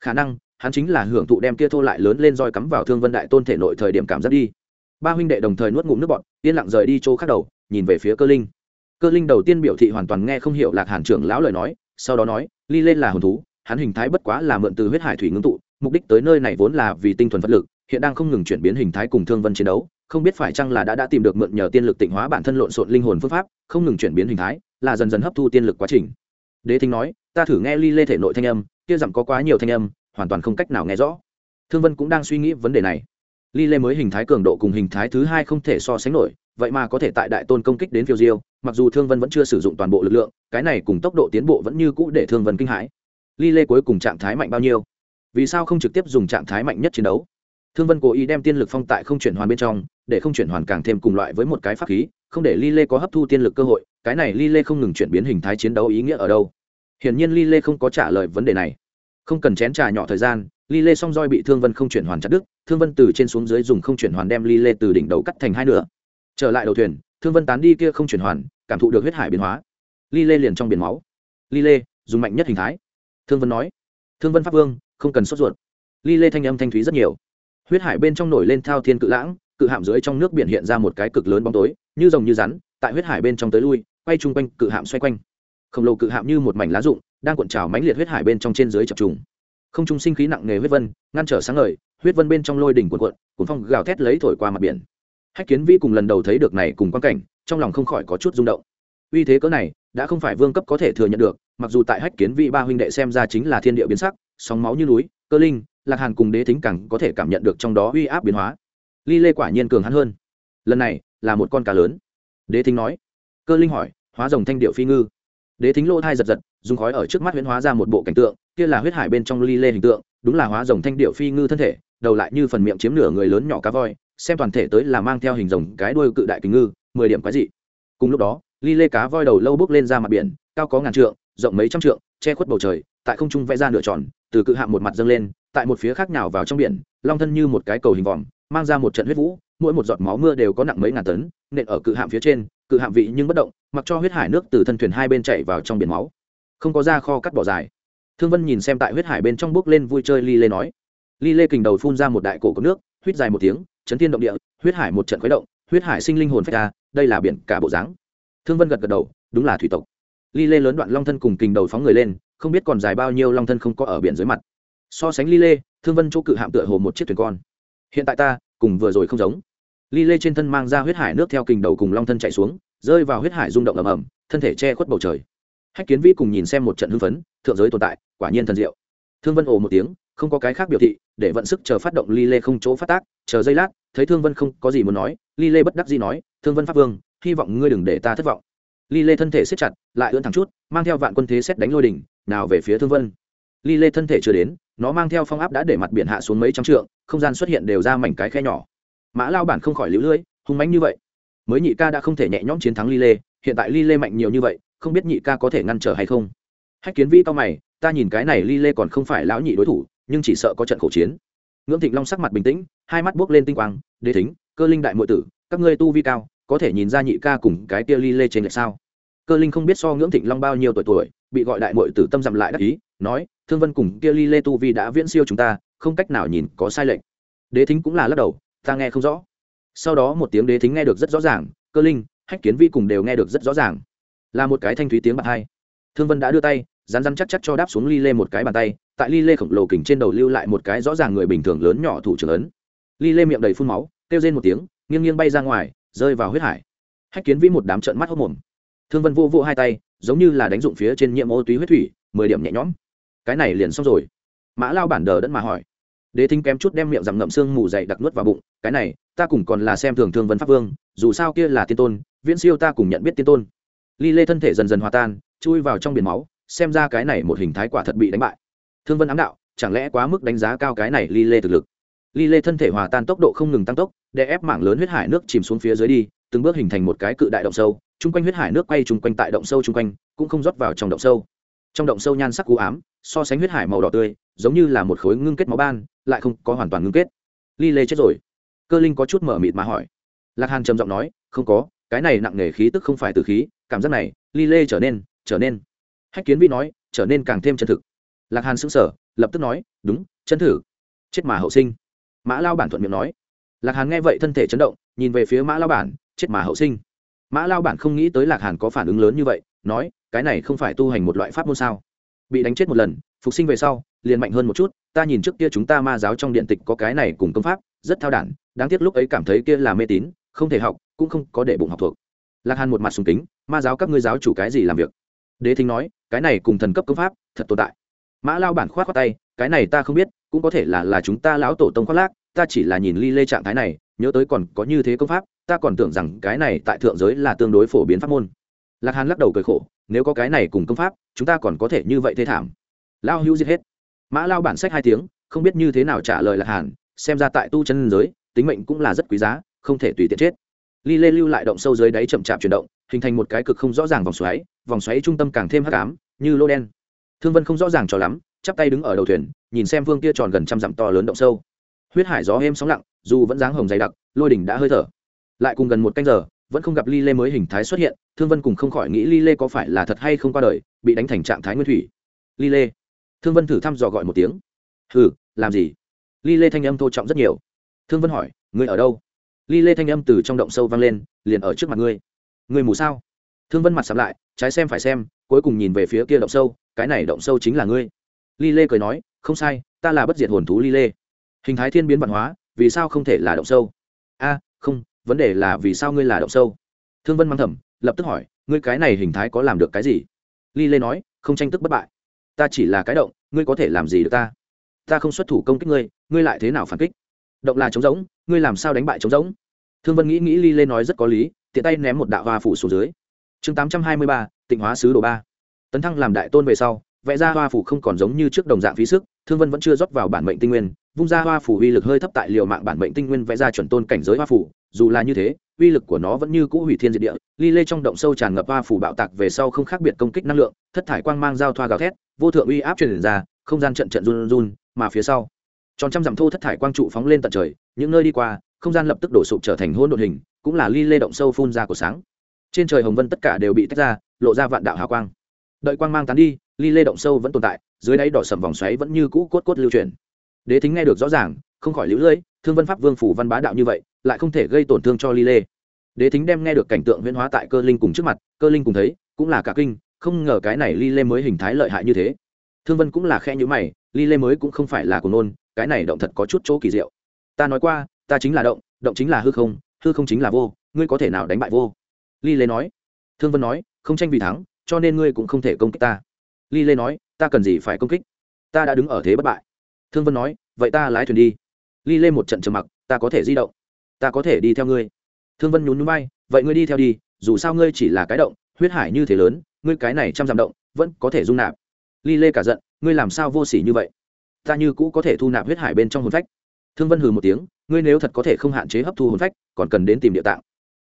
Khả năng hắn chính là hưởng thụ đem kia thô lại lớn lên roi cắm vào thương vân đại tôn thể nội thời điểm cảm giác đi ba huynh đệ đồng thời nuốt ngụm nước bọt, yên lặng rời đi chỗ khác đầu, nhìn về phía cơ linh. Cơ linh đầu tiên biểu thị hoàn toàn nghe không hiểu lạc hàn trưởng lão lời nói, sau đó nói, ly lên là hồn thú, hắn hình thái bất quá là mượn từ huyết hải thủy ngưng tụ, mục đích tới nơi này vốn là vì tinh thuần vật lực, hiện đang không ngừng chuyển biến hình thái cùng thương vân chiến đấu, không biết phải chăng là đã đã tìm được mượn nhờ tiên lực tịnh hóa bản thân lộn xộn linh hồn phương pháp, không ngừng chuyển biến hình thái, là dần dần hấp thu tiên lực quá trình. Đế thính nói, ta thử nghe ly lê thể nội thanh âm, kia dặm có quá nhiều thanh âm, hoàn toàn không cách nào nghe rõ. Thương vân cũng đang suy nghĩ vấn đề này ly lê mới hình thái cường độ cùng hình thái thứ hai không thể so sánh nổi, vậy mà có thể tại đại tôn công kích đến phiêu diêu, mặc dù thương vân vẫn chưa sử dụng toàn bộ lực lượng, cái này cùng tốc độ tiến bộ vẫn như cũ để thương vân kinh hãi. Ly lê cuối cùng trạng thái mạnh bao nhiêu? Vì sao không trực tiếp dùng trạng thái mạnh nhất chiến đấu? Thương vân cố ý đem tiên lực phong tại không chuyển hoàn bên trong, để không chuyển hoàn càng thêm cùng loại với một cái pháp khí, không để ly lê có hấp thu tiên lực cơ hội, cái này ly lê không ngừng chuyển biến hình thái chiến đấu ý nghĩa ở đâu? Hiển nhiên ly lê không có trả lời vấn đề này. Không cần chén trà nhỏ thời gian ly lê song roi bị thương vân không chuyển hoàn chặt đứt, thương vân từ trên xuống dưới dùng không chuyển hoàn đem ly lê từ đỉnh đầu cắt thành hai nửa. Trở lại đầu thuyền, thương vân tán đi kia không chuyển hoàn, cảm thụ được huyết hải biến hóa. Ly lê liền trong biển máu. Ly lê, dùng mạnh nhất hình thái. Thương vân nói. Thương vân pháp vương, không cần sốt ruột. Ly lê thanh âm thanh thúy rất nhiều. Huyết hải bên trong nổi lên thao thiên cự lãng, cự hạm dưới trong nước biển hiện ra một cái cực lớn bóng tối, như rồng như rắn, tại huyết hải bên trong tới lui, quay chung quanh cự hạm xoay quanh. Khổng lồ cự hạm như một mảnh lá rụng, đang cuộn trào mãnh liệt huyết hải bên trong trên dưới chập trùng không trung sinh khí nặng nề huyết vân, ngăn trở sáng ngời, huyết vân bên trong lôi đỉnh cuộn cuộn, cuốn phong gào thét lấy thổi qua mặt biển. Hách kiến vi cùng lần đầu thấy được này cùng quan cảnh, trong lòng không khỏi có chút rung động. Uy thế cỡ này, đã không phải vương cấp có thể thừa nhận được, mặc dù tại hách kiến vi ba huynh đệ xem ra chính là thiên địa biến sắc, sóng máu như núi, cơ linh, lạc hàn cùng đế thính càng có thể cảm nhận được trong đó uy áp biến hóa. Ly lê quả nhiên cường hắn hơn. Lần này, là một con cá lớn. Đế thính nói. Cơ linh hỏi, hóa rồng thanh điệu phi ngư. Đế thính lỗ thai giật giật dùng khói ở trước mắt huyễn hóa ra một bộ cảnh tượng, kia là huyết hải bên trong ly lê hình tượng, đúng là hóa rồng thanh điệu phi ngư thân thể, đầu lại như phần miệng chiếm nửa người lớn nhỏ cá voi, xem toàn thể tới là mang theo hình rồng cái đuôi cự đại kính ngư, mười điểm quái dị. Cùng lúc đó, ly lê cá voi đầu lâu bước lên ra mặt biển, cao có ngàn trượng, rộng mấy trăm trượng, che khuất bầu trời, tại không trung vẽ ra nửa tròn, từ cự hạm một mặt dâng lên, tại một phía khác nào vào trong biển, long thân như một cái cầu hình vòm, mang ra một trận huyết vũ, mỗi một giọt máu mưa đều có nặng mấy ngàn tấn, nện ở cự hạm phía trên, cự hạm vị nhưng bất động, mặc cho huyết hải nước từ thân thuyền hai bên chảy vào trong biển máu không có ra kho cắt bỏ dài. Thương vân nhìn xem tại huyết hải bên trong bước lên vui chơi ly lê nói. Ly lê kình đầu phun ra một đại cổ có nước, huyết dài một tiếng, chấn thiên động địa, huyết hải một trận khuấy động, huyết hải sinh linh hồn phách ra, đây là biển cả bộ dáng. Thương vân gật gật đầu, đúng là thủy tộc. Ly lê lớn đoạn long thân cùng kình đầu phóng người lên, không biết còn dài bao nhiêu long thân không có ở biển dưới mặt. So sánh ly lê, thương vân chỗ cự hạm tựa hồ một chiếc thuyền con. Hiện tại ta, cùng vừa rồi không giống. Ly lê trên thân mang ra huyết hải nước theo kình đầu cùng long thân chạy xuống, rơi vào huyết hải rung động ầm ầm, thân thể che khuất bầu trời hách kiến vĩ cùng nhìn xem một trận hưng phấn, thượng giới tồn tại, quả nhiên thần diệu. Thương vân ồ một tiếng, không có cái khác biểu thị, để vận sức chờ phát động ly lê không chỗ phát tác, chờ giây lát, thấy thương vân không có gì muốn nói, ly lê bất đắc dĩ nói, thương vân pháp vương, hy vọng ngươi đừng để ta thất vọng. Ly lê thân thể siết chặt, lại ưỡn thẳng chút, mang theo vạn quân thế xét đánh lôi đỉnh, nào về phía thương vân. Ly lê thân thể chưa đến, nó mang theo phong áp đã để mặt biển hạ xuống mấy trăm trượng, không gian xuất hiện đều ra mảnh cái khe nhỏ. Mã lao bản không khỏi lũ lưỡi, hung mánh như vậy. Mới nhị ca đã không thể nhẹ nhõm chiến thắng ly lê, hiện tại ly lê mạnh nhiều như vậy không biết nhị ca có thể ngăn trở hay không. Hách kiến vĩ to mày, ta nhìn cái này ly lê còn không phải lão nhị đối thủ, nhưng chỉ sợ có trận khổ chiến. Ngưỡng thịnh long sắc mặt bình tĩnh, hai mắt buốc lên tinh quang, đế thính, cơ linh đại m tử, các ngươi tu vi cao, có thể nhìn ra nhị ca cùng cái tia ly lê trên lệch sao? Cơ linh không biết so ngưỡng thịnh long bao nhiêu tuổi tuổi, bị gọi đại m tử tâm dặm lại đắc ý, nói, thương vân cùng kia ly lê tu vi đã viễn siêu chúng ta, không cách nào nhìn có sai lệch. Đế thính cũng là lắc đầu, ta nghe không rõ. Sau đó một tiếng đế thính nghe được rất rõ ràng, cơ linh, hách kiến vi cùng đều nghe được rất rõ ràng là một cái thanh thúy tiếng bạc hai. Thương vân đã đưa tay rán rán chắc chắc cho đáp xuống ly lê một cái bàn tay, tại ly lê khổng lồ kình trên đầu lưu lại một cái rõ ràng người bình thường lớn nhỏ thủ trưởng ấn. Ly lê miệng đầy phun máu, kêu rên một tiếng, nghiêng nghiêng bay ra ngoài, rơi vào huyết hải. Hách kiến vĩ một đám trận mắt hốc mồm. Thương vân vô vô hai tay, giống như là đánh dụng phía trên nhiễm ô túy huyết thủy, mười điểm nhẹ nhõm. Cái này liền xong rồi. Mã lao bản đờ đất mà hỏi. Đế thính kém chút đem miệng giảm ngậm xương mù dậy đặc nuốt vào bụng, cái này, ta cùng còn là xem thường thương vân pháp vương, dù sao kia là tiên tôn, viễn siêu ta cùng nhận biết tiên tôn ly lê thân thể dần dần hòa tan, chui vào trong biển máu, xem ra cái này một hình thái quả thật bị đánh bại. Thương vân ám đạo, chẳng lẽ quá mức đánh giá cao cái này ly lê thực lực? Ly lê thân thể hòa tan tốc độ không ngừng tăng tốc để ép mảng lớn huyết hải nước chìm xuống phía dưới đi, từng bước hình thành một cái cự đại động sâu, chung quanh huyết hải nước quay chung quanh tại động sâu chung quanh, cũng không rót vào trong động sâu. Trong động sâu nhan sắc cú ám, so sánh huyết hải màu đỏ tươi, giống như là một khối ngưng kết máu ban, lại không có hoàn toàn ngưng kết. Ly lê chết rồi. Cơ linh có chút mở mịt mà hỏi. Lạc hàn trầm giọng nói, không có cái này nặng nề khí tức không phải từ khí, cảm giác này ly lê trở nên trở nên. Hách kiến vi nói, trở nên càng thêm chân thực. Lạc hàn sững sờ, lập tức nói, đúng, chân thử chết mà hậu sinh. Mã lao bản thuận miệng nói. Lạc hàn nghe vậy thân thể chấn động, nhìn về phía mã lao bản, chết mà hậu sinh. Mã lao bản không nghĩ tới lạc hàn có phản ứng lớn như vậy, nói, cái này không phải tu hành một loại pháp môn sao? Bị đánh chết một lần, phục sinh về sau, liền mạnh hơn một chút, ta nhìn trước kia chúng ta ma giáo trong điện tịch có cái này cùng công pháp, rất thao đản, đáng tiếc lúc ấy cảm thấy kia là mê tín không thể học, cũng không có để bụng học thuộc. Lạc hàn một mặt sùng kính, ma giáo các ngươi giáo chủ cái gì làm việc? Đế thính nói, cái này cùng thần cấp công pháp, thật tồn tại. Mã lao bản khoát khoát tay, cái này ta không biết, cũng có thể là là chúng ta lão tổ tông khoác lác, ta chỉ là nhìn ly lê trạng thái này, nhớ tới còn có như thế công pháp, ta còn tưởng rằng cái này tại thượng giới là tương đối phổ biến pháp môn. Lạc hàn lắc đầu cười khổ, nếu có cái này cùng công pháp, chúng ta còn có thể như vậy thế thảm. Lao hữu giết hết. Mã lao bản sách hai tiếng, không biết như thế nào trả lời lạc hàn, xem ra tại tu chân giới, tính mệnh cũng là rất quý giá không thể tùy tiện chết. Ly lê lưu lại động sâu dưới đáy chậm chạp chuyển động, hình thành một cái cực không rõ ràng vòng xoáy vòng xoáy trung tâm càng thêm hắc ám, như lô đen. Thương vân không rõ ràng cho lắm, chắp tay đứng ở đầu thuyền, nhìn xem vương kia tròn gần trăm dặm to lớn động sâu. Huyết hải gió êm sóng lặng, dù vẫn dáng hồng dày đặc, lôi đỉnh đã hơi thở. Lại cùng gần một canh giờ, vẫn không gặp ly lê mới hình thái xuất hiện, thương vân cùng không khỏi nghĩ ly lê có phải là thật hay không qua đời, bị đánh thành trạng thái nguyên thủy. Ly lê. Thương vân thử thăm dò gọi một tiếng. Hừ, làm gì? Ly lê thanh âm thô trọng rất nhiều. Thương vân hỏi, ngươi ở đâu? Ly lê thanh âm từ trong động sâu vang lên, liền ở trước mặt ngươi. Người mù sao? Thương vân mặt sắm lại, trái xem phải xem, cuối cùng nhìn về phía kia động sâu, cái này động sâu chính là ngươi. Ly lê cười nói, không sai, ta là bất diệt hồn thú ly lê. Hình thái thiên biến văn hóa, vì sao không thể là động sâu? A, không, vấn đề là vì sao ngươi là động sâu? Thương vân mang thầm, lập tức hỏi, ngươi cái này hình thái có làm được cái gì? Ly lê nói, không tranh tức bất bại. Ta chỉ là cái động, ngươi có thể làm gì được ta? Ta không xuất thủ công kích ngươi ngươi lại thế nào phản kích? Động là trống rỗng, ngươi làm sao đánh bại trống rỗng? Thương vân nghĩ nghĩ ly lên nói rất có lý, tiện tay ném một đạo hoa phủ xuống dưới. Chương tám trăm hai mươi ba, tịnh hóa sứ đồ ba. Tấn thăng làm đại tôn về sau, vẽ ra hoa phủ không còn giống như trước đồng dạng phí sức, thương vân vẫn chưa rót vào bản mệnh tinh nguyên, vung ra hoa phủ uy lực hơi thấp tại liều mạng bản mệnh tinh nguyên vẽ ra chuẩn tôn cảnh giới hoa phủ, dù là như thế, uy lực của nó vẫn như cũ hủy thiên diệt địa, ly lê trong động sâu tràn ngập hoa phủ bạo tạc về sau không khác biệt công kích năng lượng, thất thải quang mang giao thoa gào thét, vô thượng uy áp truyền ra, không gian trận trận run run, mà phía sau tròn trăm dặm thô thất thải quang trụ phóng lên tận trời, những nơi đi qua, không gian lập tức đổ sụp trở thành hôn đột hình, cũng là ly lê động sâu phun ra của sáng. Trên trời hồng vân tất cả đều bị tách ra, lộ ra vạn đạo hào quang. Đợi quang mang tán đi, ly lê động sâu vẫn tồn tại, dưới đáy đỏ sầm vòng xoáy vẫn như cũ cốt cốt lưu truyền đế thính nghe được rõ ràng, không khỏi lũ lưỡi thương vân pháp vương phủ văn bá đạo như vậy, lại không thể gây tổn thương cho ly lê. Đế thính đem nghe được cảnh tượng huyễn hóa tại cơ linh cùng trước mặt, cơ linh cùng thấy, cũng là cả kinh, không ngờ cái này ly lê mới hình thái lợi hại như thế thương vân cũng là khe nhữ mày, ly lê mới cũng không phải là của nôn, cái này động thật có chút chỗ kỳ diệu. Ta nói qua, ta chính là động động chính là hư không hư không chính là vô, ngươi có thể nào đánh bại vô? Ly lê nói. Thương vân nói, không tranh vì thắng, cho nên ngươi cũng không thể công kích ta. Ly lê nói, ta cần gì phải công kích? Ta đã đứng ở thế bất bại. Thương vân nói, vậy ta lái thuyền đi. Ly lê một trận trầm mặc, ta có thể di động. Ta có thể đi theo ngươi. Thương vân nhún núi bay vậy ngươi đi theo đi, dù sao ngươi chỉ là cái động, huyết hải như thế lớn, ngươi cái này trăm dặm động, vẫn có thể dung nạp ly lê cả giận, ngươi làm sao vô s ỉ như vậy? Ta như cũ có thể thu nạp huyết hải bên trong hồn phách. Thương vân hừ một tiếng, ngươi nếu thật có thể không hạn chế hấp thu hồn phách, còn cần đến tìm địa tạng.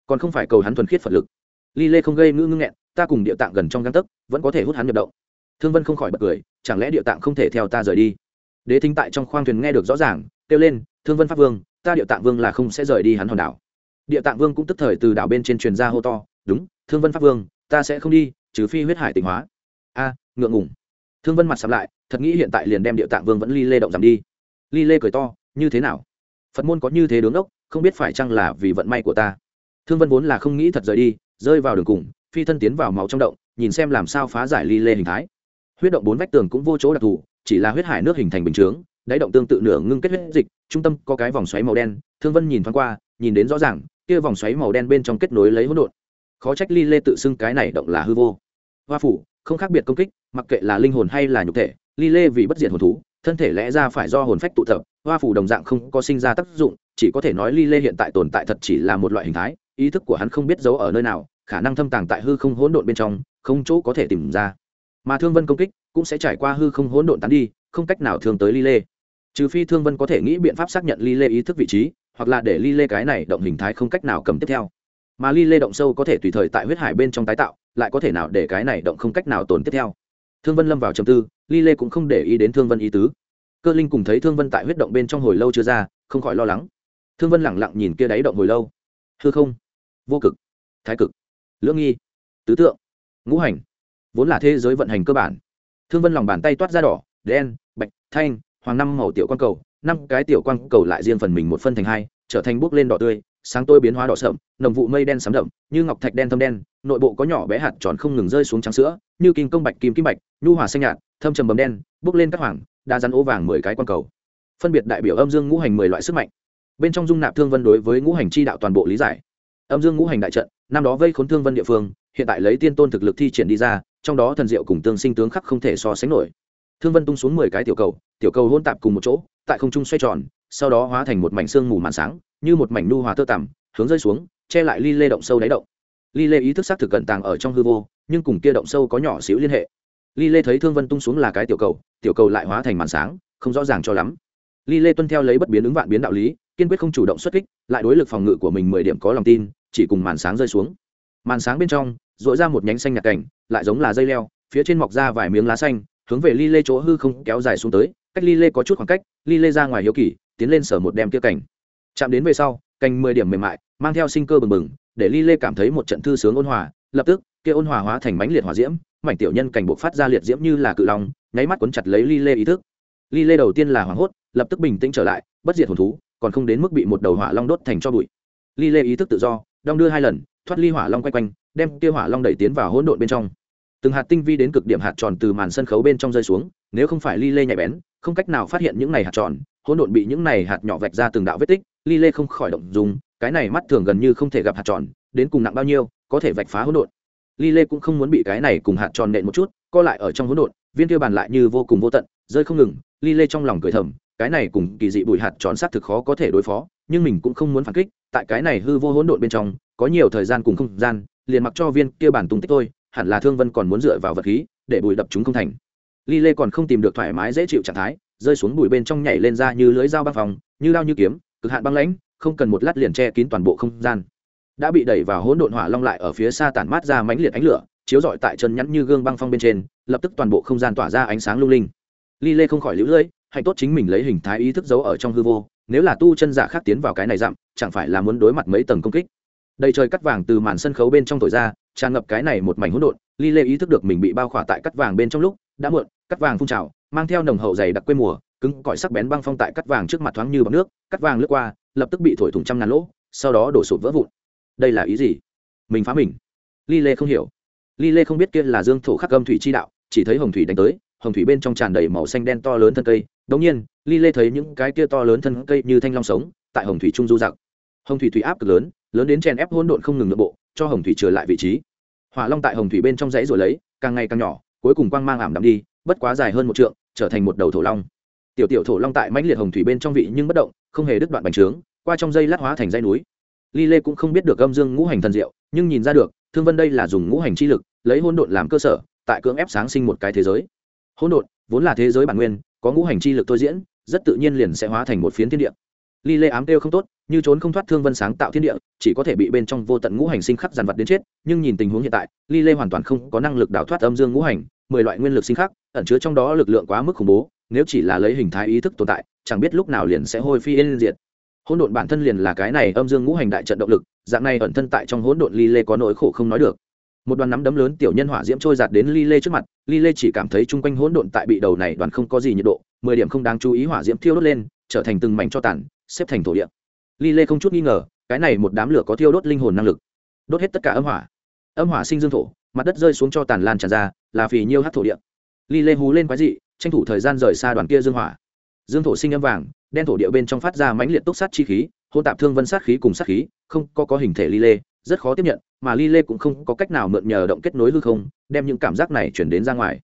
Còn không phải cầu hắn thuần khiết phật lực. Ly lê không gây ngữ ngưng nghẹn, ta cùng địa tạng gần trong găng tấc, vẫn có thể hút hắn nhập động. Thương vân không khỏi bật cười, chẳng lẽ địa tạng không thể theo ta rời đi? Đế thính tại trong khoang thuyền nghe được rõ ràng, kêu lên, thương vân pháp vương, ta địa tạng vương là không sẽ rời đi hắn hòn đảo. Địa tạng vương cũng tức thời từ đảo bên trên truyền ra hô to, đúng, thương vân pháp vương, ta sẽ không đi, trừ phi huyết hải tịnh hóa. A, ngượng ngùng thương vân mặt sắm lại, thật nghĩ hiện tại liền đem địa tạng vương vẫn ly lê động giảm đi. Ly lê cười to, như thế nào? Phật môn có như thế đứng đốc không biết phải chăng là vì vận may của ta? Thương vân vốn là không nghĩ thật rời đi, rơi vào đường cùng, phi thân tiến vào máu trong động, nhìn xem làm sao phá giải ly lê hình thái. Huyết động bốn vách tường cũng vô chỗ đặc thù, chỉ là huyết hải nước hình thành bình chướng, đáy động tương tự nửa ngưng kết huyết dịch, trung tâm có cái vòng xoáy màu đen, thương vân nhìn thoáng qua, nhìn đến rõ ràng, kia vòng xoáy màu đen bên trong kết nối lấy hỗn độn. Khó trách ly lê tự xưng cái này động là hư vô. Hoa phủ không khác biệt công kích, mặc kệ là linh hồn hay là nhục thể, ly lê vì bất diệt hồn thú, thân thể lẽ ra phải do hồn phách tụ tập, hoa phủ đồng dạng không có sinh ra tác dụng, chỉ có thể nói ly lê hiện tại tồn tại thật chỉ là một loại hình thái, ý thức của hắn không biết giấu ở nơi nào, khả năng thâm tàng tại hư không hỗn độn bên trong, không chỗ có thể tìm ra. Mà thương vân công kích cũng sẽ trải qua hư không hỗn độn tán đi, không cách nào thương tới ly lê. Trừ phi thương vân có thể nghĩ biện pháp xác nhận ly lê ý thức vị trí, hoặc là để ly lê cái này động hình thái không cách nào cầm tiếp theo. Mà ly lê động sâu có thể tùy thời tại huyết hải bên trong tái tạo lại có thể nào để cái này động không cách nào tồn tiếp theo. Thương vân lâm vào trầm tư, ly lê cũng không để ý đến thương vân ý tứ. Cơ linh cùng thấy thương vân tại huyết động bên trong hồi lâu chưa ra, không khỏi lo lắng. Thương vân lẳng lặng nhìn kia đáy động hồi lâu. Hư không? Vô cực. Thái cực. Lưỡng nghi. Tứ tượng. Ngũ hành. Vốn là thế giới vận hành cơ bản. Thương vân lòng bàn tay toát ra đỏ, đen, bạch, thanh, hoàng năm màu tiểu quang cầu. Năm cái tiểu quang cầu lại riêng phần mình một phân thành hai, trở thành bước lên đỏ tươi sáng tôi biến hóa đỏ sậm, nồng vụ mây đen sắm đậm, như ngọc thạch đen thâm đen, nội bộ có nhỏ bé hạt tròn không ngừng rơi xuống trắng sữa, như kim công bạch, kim kim bạch, nhu hòa xanh nhạt, thâm trầm bầm đen, bước lên các hoàng đa rắn ố vàng mười cái quang cầu. Phân biệt đại biểu âm dương ngũ hành mười loại sức mạnh. Bên trong dung nạp thương vân đối với ngũ hành chi đạo toàn bộ lý giải. Âm dương ngũ hành đại trận, năm đó vây khốn thương vân địa phương, hiện tại lấy tiên tôn thực lực thi triển đi ra, trong đó thần diệu cùng tương sinh tướng khắc không thể so sánh nổi. Thương vân tung xuống mười cái tiểu cầu tiểu cầu hôn tạp cùng một chỗ, tại không trung xoay tròn, sau đó hóa thành một mảnh xương mù màn sáng như một mảnh nu hòa tơ tằm, hướng rơi xuống, che lại ly lê động sâu đáy động. Ly lê ý thức xác thực cận tàng ở trong hư vô, nhưng cùng kia động sâu có nhỏ xíu liên hệ. Ly lê thấy thương vân tung xuống là cái tiểu cầu tiểu cầu lại hóa thành màn sáng, không rõ ràng cho lắm. Ly lê tuân theo lấy bất biến ứng vạn biến đạo lý, kiên quyết không chủ động xuất kích, lại đối lực phòng ngự của mình mười điểm có lòng tin, chỉ cùng màn sáng rơi xuống. Màn sáng bên trong dội ra một nhánh xanh nhạt cảnh, lại giống là dây leo, phía trên mọc ra vài miếng lá xanh, hướng về ly lê chỗ hư không kéo dài xuống tới, cách ly lê có chút khoảng cách, ly lê ra ngoài hiếu kỳ, tiến lên sở một đem kia cảnh chạm đến về sau, cành mười điểm mềm mại, mang theo sinh cơ bừng bừng, để ly lê cảm thấy một trận thư sướng ôn hòa, lập tức, kia ôn hòa hóa thành mánh liệt hỏa diễm, mảnh tiểu nhân cảnh buộc phát ra liệt diễm như là cự long, nháy mắt cuốn chặt lấy ly lê ý thức. Ly lê đầu tiên là hoảng hốt, lập tức bình tĩnh trở lại, bất diệt hồn thú, còn không đến mức bị một đầu hỏa long đốt thành cho bụi. Ly lê ý thức tự do, đong đưa hai lần, thoát ly hỏa long quay quanh, đem kia hỏa long đẩy tiến vào hỗn độn bên trong. Từng hạt tinh vi đến cực điểm hạt tròn từ màn sân khấu bên trong rơi xuống, nếu không phải ly lê nhạy bén, không cách nào phát hiện những này hạt tròn, hỗn độn bị những này hạt nhỏ vạch ra từng đạo vết tích ly lê không khỏi động dùng cái này mắt thường gần như không thể gặp hạt tròn, đến cùng nặng bao nhiêu, có thể vạch phá hỗn độn. Ly lê cũng không muốn bị cái này cùng hạt tròn nện một chút, co lại ở trong hỗn độn, viên tiêu bàn lại như vô cùng vô tận, rơi không ngừng. Ly lê trong lòng cười thầm, cái này cùng kỳ dị bụi hạt tròn xác thực khó có thể đối phó, nhưng mình cũng không muốn phản kích, tại cái này hư vô hỗn độn bên trong, có nhiều thời gian cùng không gian, liền mặc cho viên kia bản tung tích thôi, hẳn là thương vân còn muốn dựa vào vật khí, để bùi đập chúng không thành. Ly lê còn không tìm được thoải mái dễ chịu trạng thái, rơi xuống bụi bên trong nhảy lên ra như lưới dao băng phòng, như lao như kiếm cực hạn băng lãnh, không cần một lát liền che kín toàn bộ không gian. Đã bị đẩy vào hỗn độn hỏa long lại ở phía xa tản mát ra mãnh liệt ánh lửa, chiếu rọi tại chân nhắn như gương băng phong bên trên, lập tức toàn bộ không gian tỏa ra ánh sáng lung linh. Ly lê không khỏi lũ lưỡi, hạnh tốt chính mình lấy hình thái ý thức giấu ở trong hư vô, nếu là tu chân giả khác tiến vào cái này dặm, chẳng phải là muốn đối mặt mấy tầng công kích. Đầy trời cắt vàng từ màn sân khấu bên trong thổi ra, tràn ngập cái này một mảnh hỗn độn, ly lê ý thức được mình bị bao khỏa tại cắt vàng bên trong lúc, đã muộn, cắt vàng phun trào, mang theo nồng hậu dày đặc quê mùa cứng cỏi sắc bén băng phong tại cắt vàng trước mặt thoáng như bọc nước, cắt vàng lướt qua, lập tức bị thổi thủng trăm ngàn lỗ, sau đó đổ sụp vỡ vụn. Đây là ý gì? Mình phá mình. Ly lê không hiểu. Ly lê không biết kia là dương thổ khắc âm thủy chi đạo, chỉ thấy hồng thủy đánh tới, hồng thủy bên trong tràn đầy màu xanh đen to lớn thân cây. Đống nhiên ly lê thấy những cái kia to lớn thân cây như thanh long sống tại hồng thủy trung du giặc hồng thủy thủy áp cực lớn lớn đến chèn ép hỗn độn không ngừng nội bộ, cho hồng thủy trở lại vị trí. Hỏa long tại hồng thủy bên trong dãy rồi lấy, càng ngày càng nhỏ, cuối cùng quang mang ảm đạm đi, bất quá dài hơn một trượng, trở thành một đầu thổ long tiểu tiểu thổ long tại mãnh liệt hồng thủy bên trong vị nhưng bất động, không hề đứt đoạn bành trướng, qua trong dây lát hóa thành dây núi. Ly lê cũng không biết được âm dương ngũ hành thần diệu, nhưng nhìn ra được, thương vân đây là dùng ngũ hành chi lực, lấy hỗn độn làm cơ sở, tại cưỡng ép sáng sinh một cái thế giới. Hỗn độn, vốn là thế giới bản nguyên, có ngũ hành chi lực tôi diễn, rất tự nhiên liền sẽ hóa thành một phiến thiên địa. Ly lê ám kêu không tốt, như trốn không thoát thương vân sáng tạo thiên địa, chỉ có thể bị bên trong vô tận ngũ hành sinh khắc dàn vật đến chết, nhưng nhìn tình huống hiện tại, ly lê hoàn toàn không có năng lực đào thoát âm dương ngũ hành, mười loại nguyên lực sinh khắc, ẩn chứa trong đó lực lượng quá mức khủng bố nếu chỉ là lấy hình thái ý thức tồn tại, chẳng biết lúc nào liền sẽ hôi phi yên diệt. Hỗn độn bản thân liền là cái này âm dương ngũ hành đại trận động lực, dạng này ẩn thân tại trong hỗn độn ly lê có nỗi khổ không nói được. Một đoàn nắm đấm lớn tiểu nhân hỏa diễm trôi giạt đến ly lê trước mặt ly lê chỉ cảm thấy chung quanh hỗn độn tại bị đầu này đoàn không có gì nhiệt độ, mười điểm không đáng chú ý hỏa diễm thiêu đốt lên, trở thành từng mảnh cho tàn, xếp thành thổ địa. Ly lê không chút nghi ngờ, cái này một đám lửa có thiêu đốt linh hồn năng lực. Đốt hết tất cả âm hỏa. Âm hỏa sinh dương thổ, mặt đất rơi xuống cho tàn lan tràn ra, là phì nhiêu hát thổ địa. Ly lê hú lên quái dị tranh thủ thời gian rời xa đoàn kia dương hỏa. Dương thổ sinh âm vàng, đen thổ địa bên trong phát ra mãnh liệt túc sát chi khí hôn tạp thương vân sát khí cùng sát khí, không có có hình thể ly lê rất khó tiếp nhận, mà ly lê cũng không có cách nào mượn nhờ động kết nối hư không, đem những cảm giác này chuyển đến ra ngoài.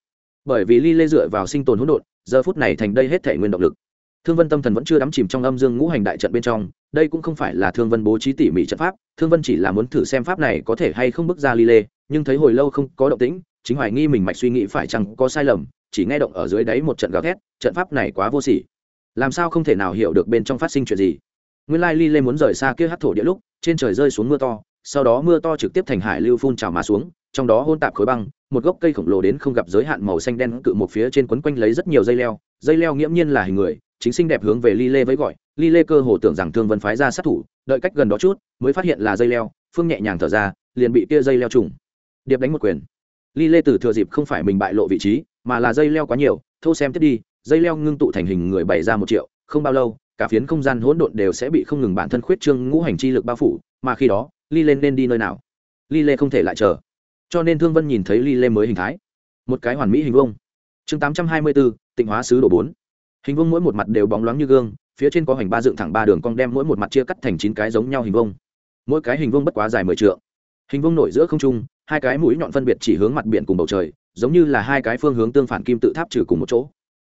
Bởi vì ly lê dựa vào sinh tồn hỗn độn, giờ phút này thành đây hết thể nguyên động lực. Thương vân tâm thần vẫn chưa đắm chìm trong âm dương ngũ hành đại trận bên trong, đây cũng không phải là thương vân bố trí tỉ mỉ trận pháp, thương vân chỉ là muốn thử xem pháp này có thể hay không bước ra ly lê nhưng thấy hồi lâu không có động tĩnh, chính hoài nghi mình mạch suy nghĩ phải chăng có sai lầm chỉ nghe động ở dưới đáy một trận gào thét, trận pháp này quá vô sỉ. Làm sao không thể nào hiểu được bên trong phát sinh chuyện gì? Nguyên lai ly lê muốn rời xa kia hát thổ địa lúc, trên trời rơi xuống mưa to, sau đó mưa to trực tiếp thành hải lưu phun trào mà xuống, trong đó hôn tạp khối băng, một gốc cây khổng lồ đến không gặp giới hạn màu xanh đen cự một phía trên quấn quanh lấy rất nhiều dây leo dây leo nghiễm nhiên là hình người, chính xinh đẹp hướng về ly lê với gọi. Ly lê cơ hồ tưởng rằng thương vân phái ra sát thủ, đợi cách gần đó chút, mới phát hiện là dây leo, phương nhẹ nhàng thở ra, liền bị kia dây leo trùng. Điệp đánh một quyền. Ly lê từ thừa dịp không phải mình bại lộ vị trí mà là dây leo quá nhiều thâu xem tiếp đi, dây leo ngưng tụ thành hình người bày ra một triệu, không bao lâu, cả phiến không gian hỗn độn đều sẽ bị không ngừng bản thân khuyết trương ngũ hành chi lực bao phủ, mà khi đó ly lên nên đi nơi nào? Ly lê không thể lại chờ. Cho nên thương vân nhìn thấy ly lê mới hình thái. Một cái hoàn mỹ hình vông chương tám trăm hai mươi bốn tịnh hóa sứ đồ bốn. Hình vông mỗi một mặt đều bóng loáng như gương, phía trên có hoành ba dựng thẳng ba đường cong đem mỗi một mặt chia cắt thành chín cái giống nhau hình vông mỗi cái hình vông bất quá dài mười t hình vông nổi giữa không trung, hai cái mũi nhọn phân biệt chỉ hướng mặt biển cùng bầu trời giống như là hai cái phương hướng tương phản kim tự tháp trừ cùng một chỗ.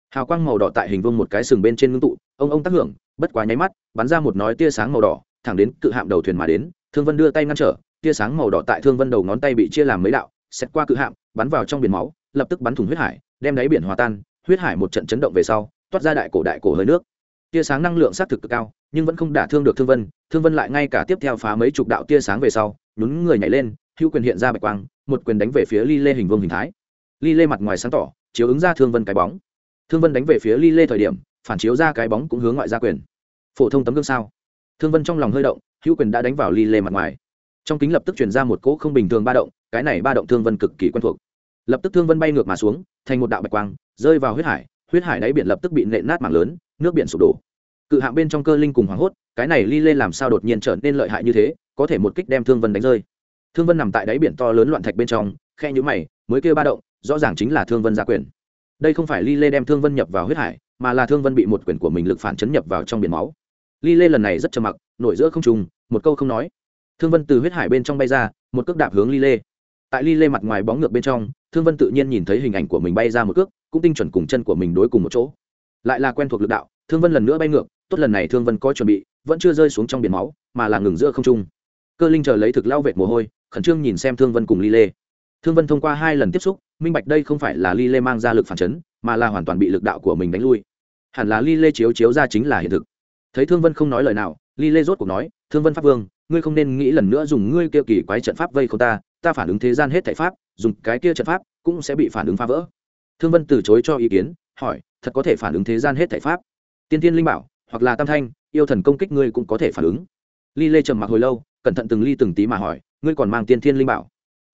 Hào quang màu đỏ tại hình vương một cái sừng bên trên ngưng tụ, ông ông tác hưởng, bất quá nháy mắt, bắn ra một nói tia sáng màu đỏ, thẳng đến cự hạm đầu thuyền mà đến, thương vân đưa tay ngăn trở, tia sáng màu đỏ tại thương vân đầu ngón tay bị chia làm mấy đạo xét qua cự hạm, bắn vào trong biển máu, lập tức bắn thủng huyết hải, đem đáy biển hòa tan, huyết hải một trận chấn động về sau, toát ra đại cổ đại cổ hơi nước. Tia sáng năng lượng xác thực cực cao, nhưng vẫn không đả thương được thương vân thương vân lại ngay cả tiếp theo phá mấy chục đạo tia sáng về sau, nhún người nhảy lên, hữu quyền hiện ra bạch quang, một quyền đánh về phía ly lê hình vương hình thái ly lê mặt ngoài sáng tỏ, chiếu ứng ra thương vân cái bóng. Thương vân đánh về phía ly lê thời điểm, phản chiếu ra cái bóng cũng hướng ngoại ra quyền. Phổ thông tấm gương sao? Thương vân trong lòng hơi động, hữu quyền đã đánh vào ly lê mặt ngoài. Trong kính lập tức chuyển ra một cỗ không bình thường ba động, cái này ba động thương vân cực kỳ quen thuộc. Lập tức thương vân bay ngược mà xuống, thành một đạo bạch quang, rơi vào huyết hải huyết hải đáy biển lập tức bị nện nát mảng lớn, nước biển sụp đổ. Cự hạng bên trong cơ linh cùng hoảng hốt, cái này ly lê làm sao đột nhiên trở nên lợi hại như thế, có thể một kích đem thương vân đánh rơi. Thương vân nằm tại đáy biển to lớn loạn thạch bên trong khe nhũ mày, mới kêu ba động rõ ràng chính là thương vân gia quyền. Đây không phải ly lê đem thương vân nhập vào huyết hải, mà là thương vân bị một quyền của mình lực phản chấn nhập vào trong biển máu. Ly lê lần này rất trầm mặc, nổi giữa không trùng một câu không nói. Thương vân từ huyết hải bên trong bay ra, một cước đạp hướng ly lê tại ly lê mặt ngoài bóng ngược bên trong, thương vân tự nhiên nhìn thấy hình ảnh của mình bay ra một cước, cũng tinh chuẩn cùng chân của mình đối cùng một chỗ. Lại là quen thuộc lực đạo, thương vân lần nữa bay ngược, tốt lần này thương vân có chuẩn bị, vẫn chưa rơi xuống trong biển máu, mà là ngừng giữa không trung. Cơ linh chờ lấy thực lao vệt mồ hôi, khẩn trương nhìn xem thương vân cùng ly lê thương vân thông qua hai lần tiếp xúc, minh bạch đây không phải là ly lê mang ra lực phản chấn, mà là hoàn toàn bị lực đạo của mình đánh lui. Hẳn là ly lê chiếu chiếu ra chính là hiện thực. Thấy thương vân không nói lời nào ly lê rốt cuộc nói, thương vân pháp vương, ngươi không nên nghĩ lần nữa dùng ngươi kia kỳ quái trận pháp vây không ta ta phản ứng thế gian hết thảy pháp, dùng cái kia trận pháp cũng sẽ bị phản ứng phá vỡ. Thương vân từ chối cho ý kiến, hỏi, thật có thể phản ứng thế gian hết thảy pháp? Tiên tiên linh bảo, hoặc là tam thanh, yêu thần công kích ngươi cũng có thể phản ứng. Ly lê trầm mặc hồi lâu, cẩn thận từng ly từng tí mà hỏi, ngươi còn mang tiên thiên linh bảo?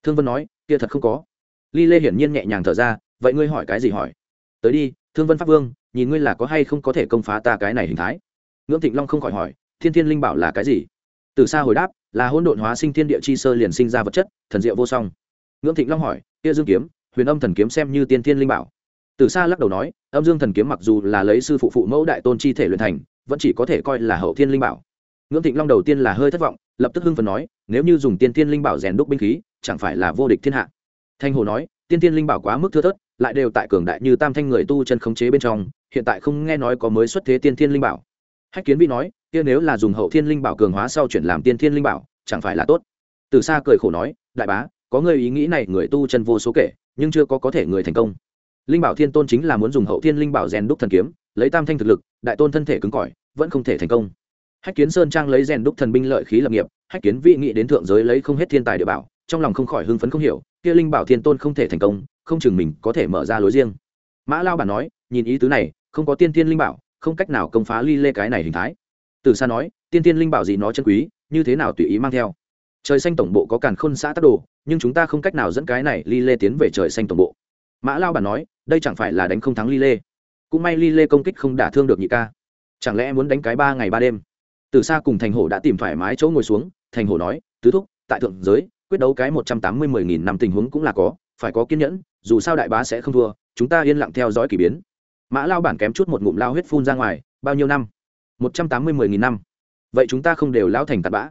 Thương vân nói kia thật không có. Ly lê hiển nhiên nhẹ nhàng thở ra, vậy ngươi hỏi cái gì hỏi? Tới đi, thương vân pháp vương, nhìn ngươi là có hay không có thể công phá ta cái này hình thái? Ngưỡng thịnh long không khỏi hỏi, thiên thiên linh bảo là cái gì? Từ xa hồi đáp, là hỗn độn hóa sinh thiên địa chi sơ liền sinh ra vật chất, thần diệu vô song. Ngưỡng thịnh long hỏi, kia dương kiếm, huyền âm thần kiếm xem như tiên thiên linh bảo. Từ xa lắc đầu nói, âm dương thần kiếm mặc dù là lấy sư phụ phụ mẫu đại tôn chi thể luyện thành, vẫn chỉ có thể coi là hậu thiên linh bảo ngưỡng thịnh long đầu tiên là hơi thất vọng, lập tức hưng phần nói, nếu như dùng tiên thiên linh bảo rèn đúc binh khí, chẳng phải là vô địch thiên hạ? Thanh hồ nói, tiên thiên linh bảo quá mức thưa thớt, lại đều tại cường đại như tam thanh người tu chân khống chế bên trong, hiện tại không nghe nói có mới xuất thế tiên thiên linh bảo. Hách kiến vi nói, kia nếu là dùng hậu thiên linh bảo cường hóa sau chuyển làm tiên thiên linh bảo, chẳng phải là tốt? Từ xa cười khổ nói, đại bá, có người ý nghĩ này người tu chân vô số kể, nhưng chưa có có thể người thành công. Linh bảo thiên tôn chính là muốn dùng hậu thiên linh bảo rèn đúc thần kiếm, lấy tam thanh thực lực, đại tôn thân thể cứng cỏi, vẫn không thể thành công hách kiến sơn trang lấy rèn đúc thần binh lợi khí lập nghiệp, hách kiến vị nghĩ đến thượng giới lấy không hết thiên tài địa bảo, trong lòng không khỏi hưng phấn không hiểu, kia linh bảo thiên tôn không thể thành công, không chừng mình có thể mở ra lối riêng. Mã lao bản nói, nhìn ý tứ này, không có tiên thiên linh bảo, không cách nào công phá ly lê cái này hình thái. Từ xa nói, tiên thiên linh bảo gì nó chân quý, như thế nào tùy ý mang theo. Trời xanh tổng bộ có càn khôn xã tắc đồ, nhưng chúng ta không cách nào dẫn cái này ly lê tiến về trời xanh tổng bộ. Mã lao bản nói, đây chẳng phải là đánh không thắng ly lê. Cũng may ly lê công kích không đả thương được nhị ca. Chẳng lẽ muốn đánh cái ba ngày ba đêm? Từ xa cùng thành hổ đã tìm thoải mái chỗ ngồi xuống, thành hổ nói, tứ thúc, tại thượng giới, quyết đấu cái một trăm tám mươi mười nghìn năm tình huống cũng là có, phải có kiên nhẫn, dù sao đại bá sẽ không thua, chúng ta yên lặng theo dõi k ỳ biến. Mã lao bản kém chút một ngụm lao huyết phun ra ngoài, bao nhiêu năm? một trăm tám mươi mười nghìn năm. Vậy chúng ta không đều lao thành tạt bã.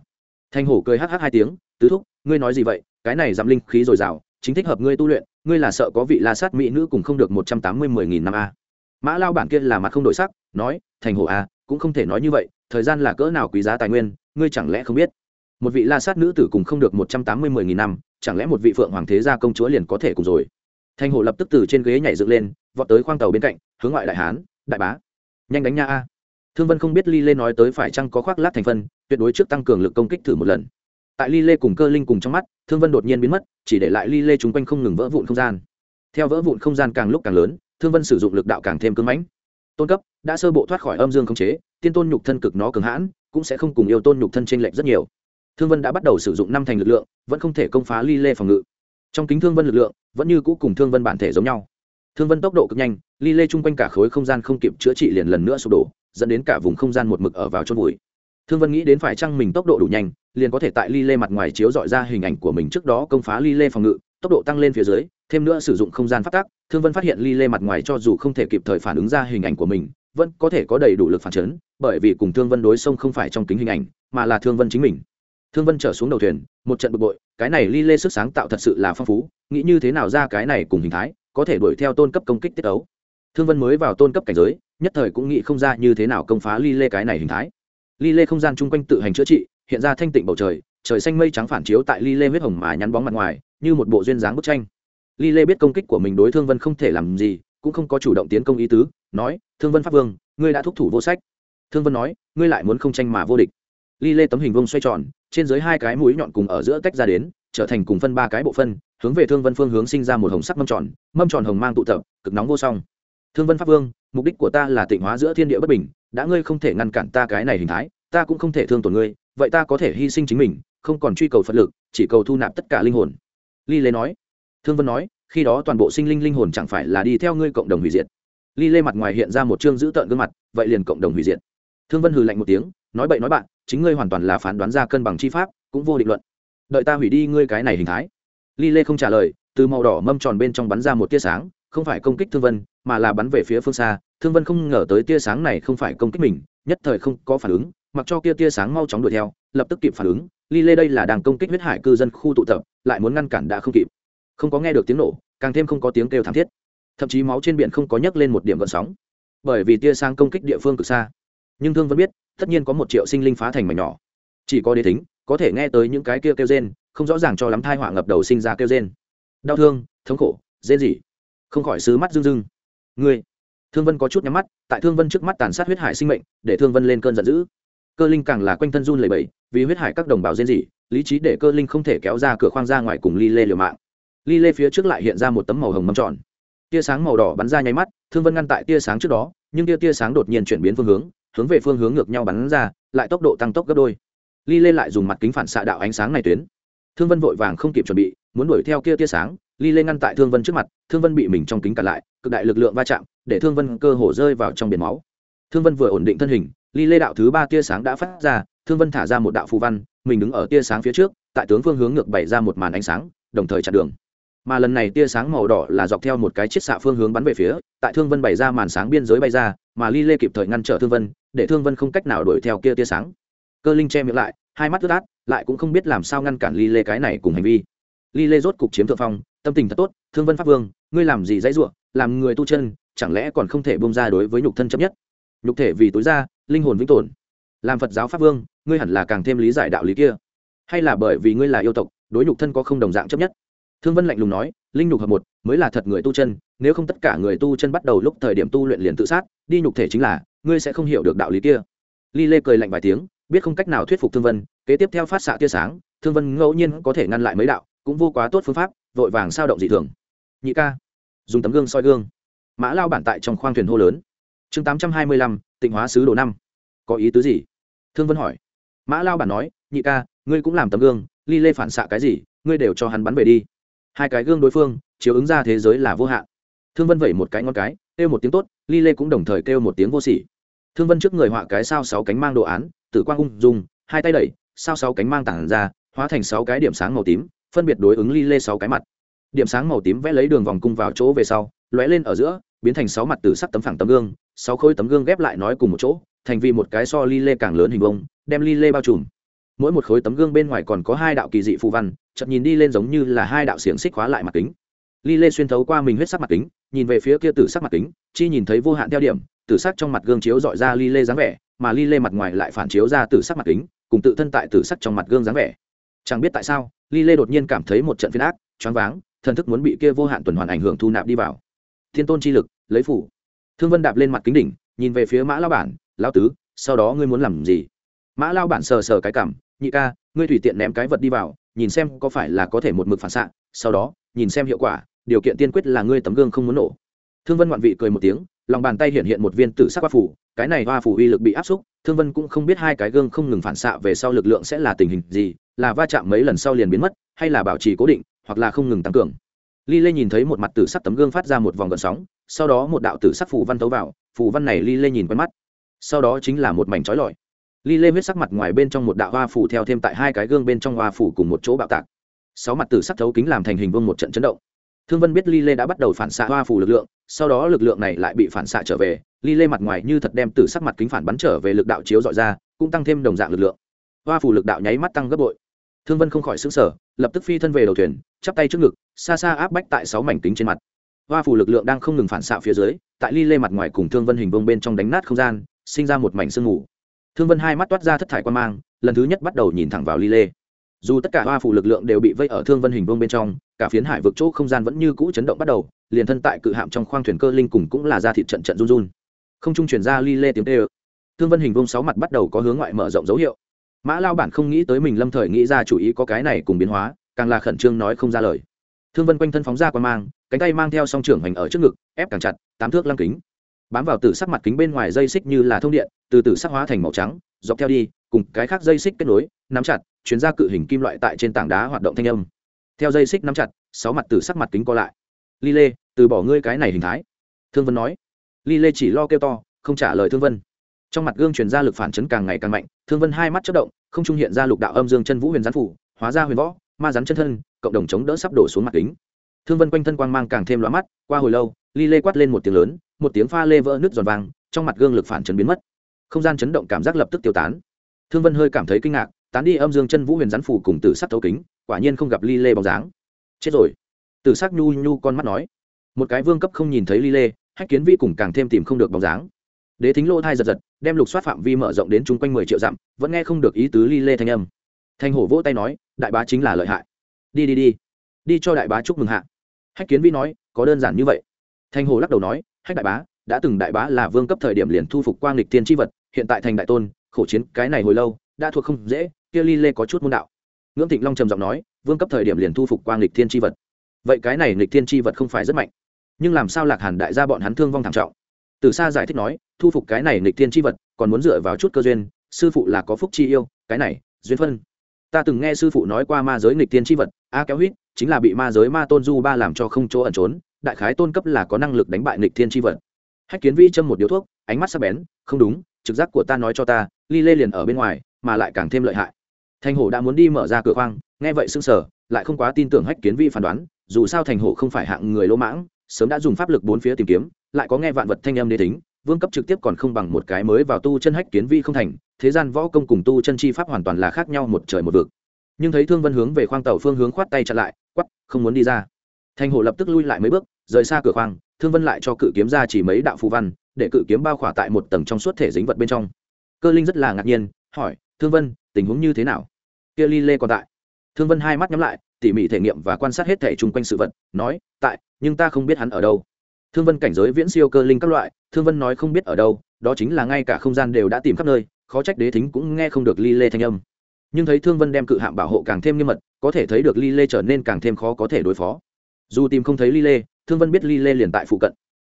Thành hổ cười hh hai tiếng, tứ thúc, ngươi nói gì vậy? Cái này giảm linh khí dồi dào, chính thích hợp ngươi tu luyện, ngươi là sợ có vị la sát mỹ nữ cùng không được một trăm tám mươi mười nghìn năm a. Mã lao bản kia là mặt không đổi sắc, nói, thành hổ a cũng không thể nói như vậy thời gian là cỡ nào quý giá tài nguyên, ngươi chẳng lẽ không biết? Một vị la sát nữ tử cùng không được một trăm tám mươi mười nghìn năm, chẳng lẽ một vị phượng hoàng thế gia công chúa liền có thể cùng rồi? Thanh Hổ lập tức từ trên ghế nhảy dựng lên, vọt tới khoang tàu bên cạnh, hướng ngoại đại hán, đại bá, nhanh đánh nha a. Thương vân không biết ly lê nói tới phải chăng có khoác lát thành phân, tuyệt đối trước tăng cường lực công kích thử một lần. Tại ly lê cùng cơ linh cùng trong mắt, thương vân đột nhiên biến mất, chỉ để lại ly lê chung quanh không ngừng vỡ vụn không gian. Theo vỡ vụn không gian càng lúc càng lớn, thương vân sử dụng lực đạo càng thêm cứng mãnh tôn cấp, đã sơ bộ thoát khỏi âm dương khống chế, tiên tôn nhục thân cực nó cường hãn, cũng sẽ không cùng yêu tôn nhục thân t r ê n lệch rất nhiều. Thương vân đã bắt đầu sử dụng năm thành lực lượng, vẫn không thể công phá ly lê phòng ngự. Trong kính thương vân lực lượng, vẫn như cũ cùng thương vân bản thể giống nhau. Thương vân tốc độ cực nhanh, ly lê chung quanh cả khối không gian không kịp chữa trị liền lần nữa sụp đổ, dẫn đến cả vùng không gian một mực ở vào chôn vùi. Thương vân nghĩ đến phải chăng mình tốc độ đủ nhanh, liền có thể tại ly lê mặt ngoài chiếu dọi ra hình ảnh của mình trước đó công phá ly lê phòng ngự tốc độ tăng lên phía dưới, thêm nữa sử dụng không gian phát tác, thương vân phát hiện ly lê mặt ngoài cho dù không thể kịp thời phản ứng ra hình ảnh của mình, vẫn có thể có đầy đủ lực phản chấn, bởi vì cùng thương vân đối xông không phải trong kính hình ảnh, mà là thương vân chính mình. Thương vân trở xuống đầu thuyền, một trận bực bội, cái này ly lê sức sáng tạo thật sự là phong phú, nghĩ như thế nào ra cái này cùng hình thái, có thể đuổi theo tôn cấp công kích tiết ấu. Thương vân mới vào tôn cấp cảnh giới, nhất thời cũng nghĩ không ra như thế nào công phá ly lê cái này hình thái. Ly lê không gian chung quanh tự hành chữa trị, hiện ra thanh tịnh bầu trời trời xanh mây trắng phản chiếu tại ly lê huyết hồng mà nhắn bóng mặt ngoài như một bộ duyên dáng bức tranh. Ly lê biết công kích của mình đối thương vân không thể làm gì, cũng không có chủ động tiến công ý tứ, nói, thương vân pháp vương, ngươi đã thúc thủ vô sách. Thương vân nói, ngươi lại muốn không tranh mà vô địch. Ly lê tấm hình vông xoay tròn, trên dưới hai cái mũi nhọn cùng ở giữa tách ra đến, trở thành cùng phân ba cái bộ phân, hướng về thương vân phương hướng sinh ra một hồng sắc mâm tròn mâm tròn hồng mang tụ tập, cực nóng vô song. Thương vân pháp vương, mục đích của ta là tịnh hóa giữa thiên địa bất bình, đã ngươi không thể ngăn cản ta cái này hình thái, ta cũng không thể thương tổn ngươi, vậy ta có thể hy sinh chính mình, không còn truy cầu phật lực, chỉ cầu thu nạp tất cả linh hồn ly lê nói. Thương vân nói, khi đó toàn bộ sinh linh linh hồn chẳng phải là đi theo ngươi cộng đồng hủy diệt. Ly lê mặt ngoài hiện ra một chương dữ tợn gương mặt, vậy liền cộng đồng hủy diệt. Thương vân hừ lạnh một tiếng, nói bậy nói bạn, chính ngươi hoàn toàn là phán đoán ra cân bằng chi pháp, cũng vô định luận. Đợi ta hủy đi ngươi cái này hình thái. Ly lê không trả lời, từ màu đỏ mâm tròn bên trong bắn ra một tia sáng, không phải công kích thương vân, mà là bắn về phía phương xa. Thương vân không ngờ tới tia sáng này không phải công kích mình, nhất thời không có phản ứng mặc cho kia tia sáng mau chóng đuổi theo, lập tức kịp phản ứng ly lê đây là đang công kích huyết hải cư dân khu tụ tập, lại muốn ngăn cản đã không kịp. Không có nghe được tiếng nổ, càng thêm không có tiếng kêu thảm thiết. Thậm chí máu trên biển không có nhấc lên một điểm gợn sóng. Bởi vì tia sáng công kích địa phương cực xa. Nhưng thương vẫn biết, tất nhiên có một triệu sinh linh phá thành mảnh nhỏ. Chỉ có đế tính có thể nghe tới những cái kia kêu rên, không rõ ràng cho lắm thai họa ngập đầu sinh ra kêu rên. Đau thương, thống khổ, rên gì không khỏi sứ mắt rưng rưng. Ngươi. Thương vân có chút nhắm mắt, tại thương vân trước mắt tàn sát huyết hải sinh mệnh, để thương vân lên cơn giận dữ cơ linh càng là quanh thân run lầy bẫy vì huyết hải các đồng bào rên gì lý trí để cơ linh không thể kéo ra cửa khoang ra ngoài cùng ly lê liều mạng. Ly lê phía trước lại hiện ra một tấm màu hồng mâm tròn. Tia sáng màu đỏ bắn ra nháy mắt, thương vân ngăn tại tia sáng trước đó, nhưng tia tia sáng đột nhiên chuyển biến phương hướng hướng về phương hướng ngược nhau bắn ra, lại tốc độ tăng tốc gấp đôi. Ly lê lại dùng mặt kính phản xạ đạo ánh sáng này tuyến. Thương vân vội vàng không kịp chuẩn bị, muốn đuổi theo kia tia sáng, ly lê ngăn tại thương vân trước mặt, thương vân bị mình trong kính cản lại, cực đại lực lượng va chạm, để thương vân cơ hồ rơi vào trong biển máu. Thương vân vừa ổn định thân hình ly lê đạo thứ ba tia sáng đã phát ra, thương vân thả ra một đạo phù văn, mình đứng ở tia sáng phía trước, tại tướng phương hướng ngược bày ra một màn ánh sáng, đồng thời chặn đường. Mà lần này tia sáng màu đỏ là dọc theo một cái chiết xạ phương hướng bắn về phía, tại thương vân bày ra màn sáng biên giới bay ra, mà ly lê kịp thời ngăn trở thương vân, để thương vân không cách nào đuổi theo kia tia sáng. Cơ linh che miệng lại, hai mắt ướt át, lại cũng không biết làm sao ngăn cản ly lê cái này cùng hành vi. Ly lê rốt cục chiếm thượng phong, tâm tình thật tốt, thương vân pháp vương, ngươi làm gì dãy ruộng làm người tu chân, chẳng lẽ còn không thể bông ra đối với nhục thân chấp nhất? Nhục thể vì tối ra linh hồn vĩnh tồn. Làm phật giáo pháp vương, ngươi hẳn là càng thêm lý giải đạo lý kia. Hay là bởi vì ngươi là yêu tộc, đối nhục thân có không đồng dạng chấp nhất? Thương vân lạnh lùng nói, linh nhục hợp một, mới là thật người tu chân, nếu không tất cả người tu chân bắt đầu lúc thời điểm tu luyện liền tự sát, đi nhục thể chính là, ngươi sẽ không hiểu được đạo lý kia. Ly lê cười lạnh vài tiếng, biết không cách nào thuyết phục thương vân, kế tiếp theo phát xạ tia sáng, thương vân ngẫu nhiên có thể ngăn lại mấy đạo, cũng vô quá tốt phương pháp, vội vàng sao động dị thường. Nhị ca, dùng tấm gương soi gương. Mã lao bản tại trong khoang thuyền hô lớn chương tám trăm hai mươi lăm, tịnh hóa sứ đồ năm. Có ý tứ gì? Thương vân hỏi. Mã lao bản nói, nhị ca, ngươi cũng làm tấm gương, ly lê phản xạ cái gì, ngươi đều cho hắn bắn về đi. Hai cái gương đối phương, chiếu ứng ra thế giới là vô hạn. Thương vân vẩy một cái ngon cái, kêu một tiếng tốt, ly lê cũng đồng thời kêu một tiếng vô sỉ. Thương vân trước người họa cái sao sáu cánh mang đồ án, tử quang ung dùng hai tay đẩy, sao sáu cánh mang tản ra, hóa thành sáu cái điểm sáng màu tím, phân biệt đối ứng ly lê sáu cái mặt. Điểm sáng màu tím vẽ lấy đường vòng cung vào chỗ về sau, lóe lên ở giữa, biến thành sáu mặt từ sắc tấm phẳng tấm gương sáu khối tấm gương ghép lại nói cùng một chỗ, thành vì một cái so ly lê càng lớn hình vông đem ly lê bao trùm. Mỗi một khối tấm gương bên ngoài còn có hai đạo kỳ dị phù văn chậm nhìn đi lên giống như là hai đạo xiềng xích khóa lại mặt kính. Ly lê xuyên thấu qua mình huyết sắc mặt kính, nhìn về phía kia tử sắc mặt kính, chi nhìn thấy vô hạn theo điểm, tử sắc trong mặt gương chiếu dọi ra ly lê dáng vẻ, mà ly lê mặt ngoài lại phản chiếu ra tử sắc mặt kính, cùng tự thân tại tử sắc trong mặt gương dáng vẻ. Chẳng biết tại sao, ly lê đột nhiên cảm thấy một trận phiên ác, choáng váng, thần thức muốn bị kia vô hạn tuần hoàn ảnh hưởng thu nạp đi vào. Thiên tôn chi lực, lấy phủ thương vân đạp lên mặt kính đỉnh, nhìn về phía mã lao bản, lao tứ, sau đó ngươi muốn làm gì? Mã lao bản sờ sờ cái cảm, nhị ca, ngươi tùy tiện ném cái vật đi vào, nhìn xem có phải là có thể một mực phản xạ, sau đó, nhìn xem hiệu quả, điều kiện tiên quyết là ngươi tấm gương không muốn nổ. Thương vân ngoạn vị cười một tiếng, lòng bàn tay hiện hiện một viên tử sắc hoa phủ, cái này hoa phủ uy lực bị áp xúc, thương vân cũng không biết hai cái gương không ngừng phản xạ về sau lực lượng sẽ là tình hình gì, là va chạm mấy lần sau liền biến mất, hay là bảo trì cố định, hoặc là không ngừng tăng cường ly lê nhìn thấy một mặt tử sắc tấm gương phát ra một vòng gợn sóng, sau đó một đạo tử sắc phù văn tấu vào, phù văn này ly lê nhìn quen mắt. Sau đó chính là một mảnh trói lọi. Ly lê huyết sắc mặt ngoài bên trong một đạo hoa phủ theo thêm tại hai cái gương bên trong hoa phủ cùng một chỗ bạo tạc. Sáu mặt tử sắc thấu kính làm thành hình vương một trận chấn động. Thương vân biết ly lê đã bắt đầu phản xạ hoa phủ lực lượng, sau đó lực lượng này lại bị phản xạ trở về ly lê mặt ngoài như thật đem tử sắc mặt kính phản bắn trở về lực đạo chiếu dọi ra, cũng tăng thêm đồng dạng lực lượng. Hoa phủ lực đạo nháy mắt tăng gấp bội. Thương vân không khỏi xứng sở lập tức phi thân về đầu thuyền chắp tay trước ngực, xa xa áp bách tại sáu mảnh kính trên mặt. Hoa phủ lực lượng đang không ngừng phản xạ phía dưới, tại ly lê mặt ngoài cùng thương vân hình vông bên trong đánh nát không gian, sinh ra một mảnh sương mù. Thương vân hai mắt toát ra thất thải quan mang, lần thứ nhất bắt đầu nhìn thẳng vào ly lê. Dù tất cả hoa phủ lực lượng đều bị vây ở thương vân hình vương bên trong, cả phiến hải vực chỗ không gian vẫn như cũ chấn động bắt đầu, liền thân tại cự hạm trong khoang thuyền cơ linh cùng cũng là ra thịt trận trận run run. Không trung chuyển ra ly lê tiếng tê ơ thương vân hình vương sáu mặt bắt đầu có hướng ngoại mở rộng dấu hiệu. Mã lao bản không nghĩ tới mình lâm thời nghĩ ra chủ ý có cái này cùng biến hóa càng là khẩn trương nói không ra lời. Thương vân quanh thân phóng ra quan mang, cánh tay mang theo song trưởng hành ở trước ngực, ép càng chặt, tám thước lăng kính. Bám vào từ sắc mặt kính bên ngoài dây xích như là thông điện, từ từ sắc hóa thành màu trắng, dọc theo đi, cùng cái khác dây xích kết nối, nắm chặt, chuyến ra cự hình kim loại tại trên tảng đá hoạt động thanh âm. Theo dây xích nắm chặt, sáu mặt từ sắc mặt kính co lại. Ly lê, từ bỏ ngươi cái này hình thái. Thương vân nói. Ly lê chỉ lo kêu to, không trả lời thương vân. Trong mặt gương truyền ra lực phản chấn càng ngày càng mạnh, thương vân hai mắt chất động, không trung hiện ra lục đạo âm dương chân vũ huyền gián phủ, hóa ra huyền võ ma rắn chân thân, cộng đồng chống đỡ sắp đổ xuống mặt kính. Thương vân quanh thân quang mang càng thêm loa mắt, qua hồi lâu ly lê quát lên một tiếng lớn, một tiếng pha lê vỡ nước giòn vàng, trong mặt gương lực phản chấn biến mất. Không gian chấn động cảm giác lập tức tiêu tán. Thương vân hơi cảm thấy kinh ngạc, tán đi âm dương chân vũ huyền rắn phủ cùng tử sắc thấu kính, quả nhiên không gặp ly lê bóng dáng. Chết rồi. Tử sắc nhu nhu con mắt nói. Một cái vương cấp không nhìn thấy ly lê, hách kiến vi cùng càng thêm tìm không được bóng dáng. Đế thính lỗ thai giật giật, đem lục soát phạm vi mở rộng đến chung quanh mười triệu dặm, vẫn nghe không được ý tứ ly lê thanh âm thanh hổ vỗ tay nói, đại bá chính là lợi hại. Đi đi đi. Đi cho đại bá chúc mừng hạ. Hách kiến vi nói, có đơn giản như vậy. Thanh hổ lắc đầu nói, hách đại bá, đã từng đại bá là vương cấp thời điểm liền thu phục quang lịch tiên tri vật, hiện tại thành đại tôn, khổ chiến cái này hồi lâu, đã thuộc không dễ, kia ly lê có chút môn đạo. Ngưỡng thịnh long trầm giọng nói, vương cấp thời điểm liền thu phục quang lịch thiên tri vật. Vậy cái này lịch thiên tri vật không phải rất mạnh. Nhưng làm sao lạc hàn đại gia bọn hắn thương vong thảm trọng? Từ xa giải thích nói, thu phục cái này lịch thiên tri vật, còn muốn dựa vào chút cơ duyên, sư phụ là có phúc chi yêu, cái này, duyên phân ta từng nghe sư phụ nói qua ma giới nghịch thiên tri vật, a kéo huýt, chính là bị ma giới ma tôn du ba làm cho không chỗ ẩn trốn, đại khái tôn cấp là có năng lực đánh bại nghịch thiên tri vật. Hách kiến vi châm một điếu thuốc, ánh mắt sắc bén, không đúng, trực giác của ta nói cho ta, ly lê liền ở bên ngoài, mà lại càng thêm lợi hại. Thành hổ đã muốn đi mở ra cửa khoang, nghe vậy sưng sở lại không quá tin tưởng hách kiến vi phán đoán, dù sao thành hổ không phải hạng người lỗ mãng, sớm đã dùng pháp lực bốn phía tìm kiếm, lại có nghe vạn vật thanh âm đế tính vương cấp trực tiếp còn không bằng một cái mới vào tu chân hách kiến vi không thành, thế gian võ công cùng tu chân chi pháp hoàn toàn là khác nhau một trời một vực. Nhưng thấy thương vân hướng về khoang tàu phương hướng khoát tay chặn lại quắp không muốn đi ra. Thành hổ lập tức lui lại mấy bước, rời xa cửa khoang, thương vân lại cho cự kiếm ra chỉ mấy đạo phù văn, để cự kiếm bao khỏa tại một tầng trong suốt thể dính vật bên trong. Cơ linh rất là ngạc nhiên, hỏi, thương vân, tình huống như thế nào? Kia ly lê còn tại. Thương vân hai mắt nhắm lại, tỉ mỉ thể nghiệm và quan sát hết thể chung quanh sự vật, nói, tại, nhưng ta không biết hắn ở đâu thương vân cảnh giới viễn siêu cơ linh các loại, thương vân nói không biết ở đâu, đó chính là ngay cả không gian đều đã tìm khắp nơi, khó trách đế thính cũng nghe không được ly lê thanh âm. Nhưng thấy thương vân đem cự hạm bảo hộ càng thêm nghiêm mật, có thể thấy được ly lê trở nên càng thêm khó có thể đối phó. Dù tìm không thấy ly lê, thương vân biết ly lê liền tại phụ cận.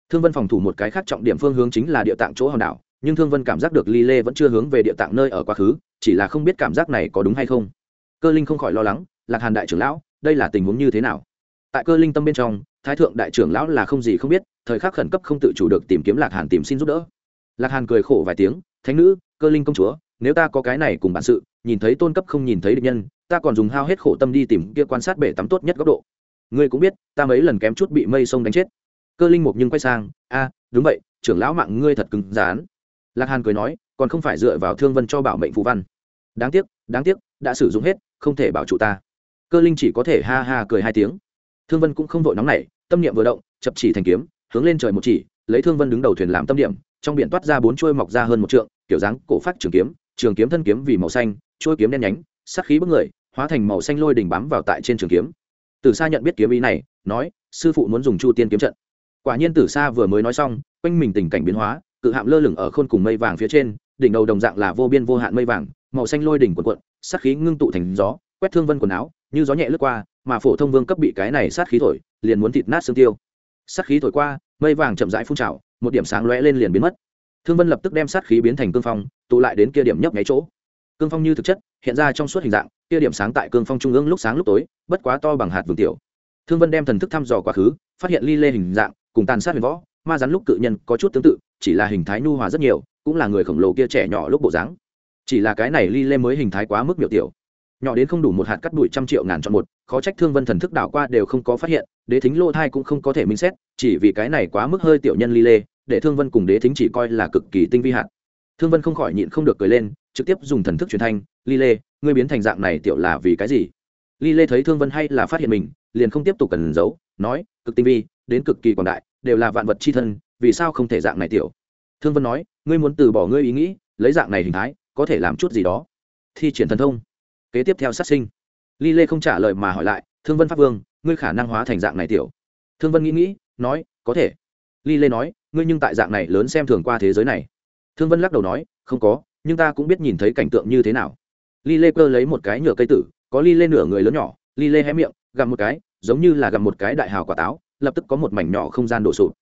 Thương vân phòng thủ một cái khác trọng điểm phương hướng chính là địa tạng chỗ hòn đảo, nhưng thương vân cảm giác được ly lê vẫn chưa hướng về địa tạng nơi ở quá khứ, chỉ là không biết cảm giác này có đúng hay không. Cơ linh không khỏi lo lắng, lạc hàn đại trưởng lão, đây là tình huống như thế nào? Tại cơ linh tâm bên trong thái thượng đại trưởng lão là không gì không biết, thời khắc khẩn cấp không tự chủ được tìm kiếm lạc hàn tìm xin giúp đỡ. Lạc hàn cười khổ vài tiếng, thánh nữ, cơ linh công chúa, nếu ta có cái này cùng bản sự, nhìn thấy tôn cấp không nhìn thấy địch nhân, ta còn dùng hao hết khổ tâm đi tìm kia quan sát bể tắm tốt nhất góc độ. Ngươi cũng biết, ta mấy lần kém chút bị mây sông đánh chết. Cơ linh mục nhưng quay sang, a, đúng vậy, trưởng lão mạng ngươi thật cứng rán lạc hàn cười nói, còn không phải dựa vào thương vân cho bảo mệnh phù văn. Đáng tiếc đáng tiếc, đã sử dụng hết, không thể bảo trụ ta. Cơ linh chỉ có thể ha ha cười hai tiếng thương vân cũng không vội nóng nảy, tâm niệm vừa động, chập chỉ thành kiếm, hướng lên trời một chỉ, lấy thương vân đứng đầu thuyền làm tâm điểm trong biển toát ra bốn chuôi mọc ra hơn một trượng, kiểu dáng cổ phát trường kiếm trường kiếm thân kiếm vì màu xanh, chuôi kiếm đen nhánh sắc khí bức người, hóa thành màu xanh lôi đỉnh bám vào tại trên trường kiếm. Từ xa nhận biết kiếm ý này, nói, sư phụ muốn dùng chu tiên kiếm trận. Quả nhiên từ xa vừa mới nói xong, quanh mình tình cảnh biến hóa, cự hạm lơ lửng ở khôn cùng mây vàng phía trên, đỉnh đầu đồng dạng là vô biên vô hạn mây vàng, màu xanh lôi đỉnh quần quận sát khí ngưng tụ thành gió, quét thương vân quần áo, như gió nhẹ lướt qua mà phổ thông vương cấp bị cái này sát khí thổi, liền muốn thịt nát xương tiêu. Sát khí thổi qua, mây vàng chậm rãi phun trào, một điểm sáng lóe lên liền biến mất. Thương vân lập tức đem sát khí biến thành cương phong, tụ lại đến kia điểm nhấp nháy chỗ. Cương phong như thực chất, hiện ra trong suốt hình dạng, kia điểm sáng tại cương phong trung ương lúc sáng lúc tối, bất quá to bằng hạt vườn tiểu. Thương vân đem thần thức thăm dò quá khứ, phát hiện ly lê hình dạng, cùng tàn sát huyền võ, ma rắn lúc cự nhân có chút tương tự, chỉ là hình thái nhu hòa rất nhiều, cũng là người khổng lồ kia trẻ nhỏ lúc bộ dáng. Chỉ là cái này ly lê mới hình thái quá mức biểu tiểu nhỏ đến không đủ một hạt cắt đuổi trăm triệu ngàn chọn một, khó trách thương vân thần thức đảo qua đều không có phát hiện, đế thính lô thai cũng không có thể minh xét, chỉ vì cái này quá mức hơi tiểu nhân ly lê, để thương vân cùng đế thính chỉ coi là cực kỳ tinh vi hạt. Thương vân không khỏi nhịn không được cười lên, trực tiếp dùng thần thức truyền thanh, ly lê, ngươi biến thành dạng này tiểu là vì cái gì? Ly lê thấy thương vân hay là phát hiện mình, liền không tiếp tục cần giấu, nói, cực tinh vi, đến cực kỳ quảng đại, đều là vạn vật c h i thân, vì sao không thể dạng này tiểu? Thương vân nói, ngươi muốn từ bỏ ngươi ý nghĩ, lấy dạng này hình thái, có thể làm chút gì đó. Thi triển thần thông kế tiếp theo sát sinh. Ly lê không trả lời mà hỏi lại, thương vân pháp vương, ngươi khả năng hóa thành dạng này tiểu. Thương vân nghĩ nghĩ, nói, có thể. Ly lê nói, ngươi nhưng tại dạng này lớn xem thường qua thế giới này. Thương vân lắc đầu nói, không có, nhưng ta cũng biết nhìn thấy cảnh tượng như thế nào. Ly lê cơ lấy một cái nhựa cây tử, có ly lê nửa người lớn nhỏ, ly lê hé miệng, gặm một cái, giống như là gặm một cái đại hào quả táo, lập tức có một mảnh nhỏ không gian đổ sụp.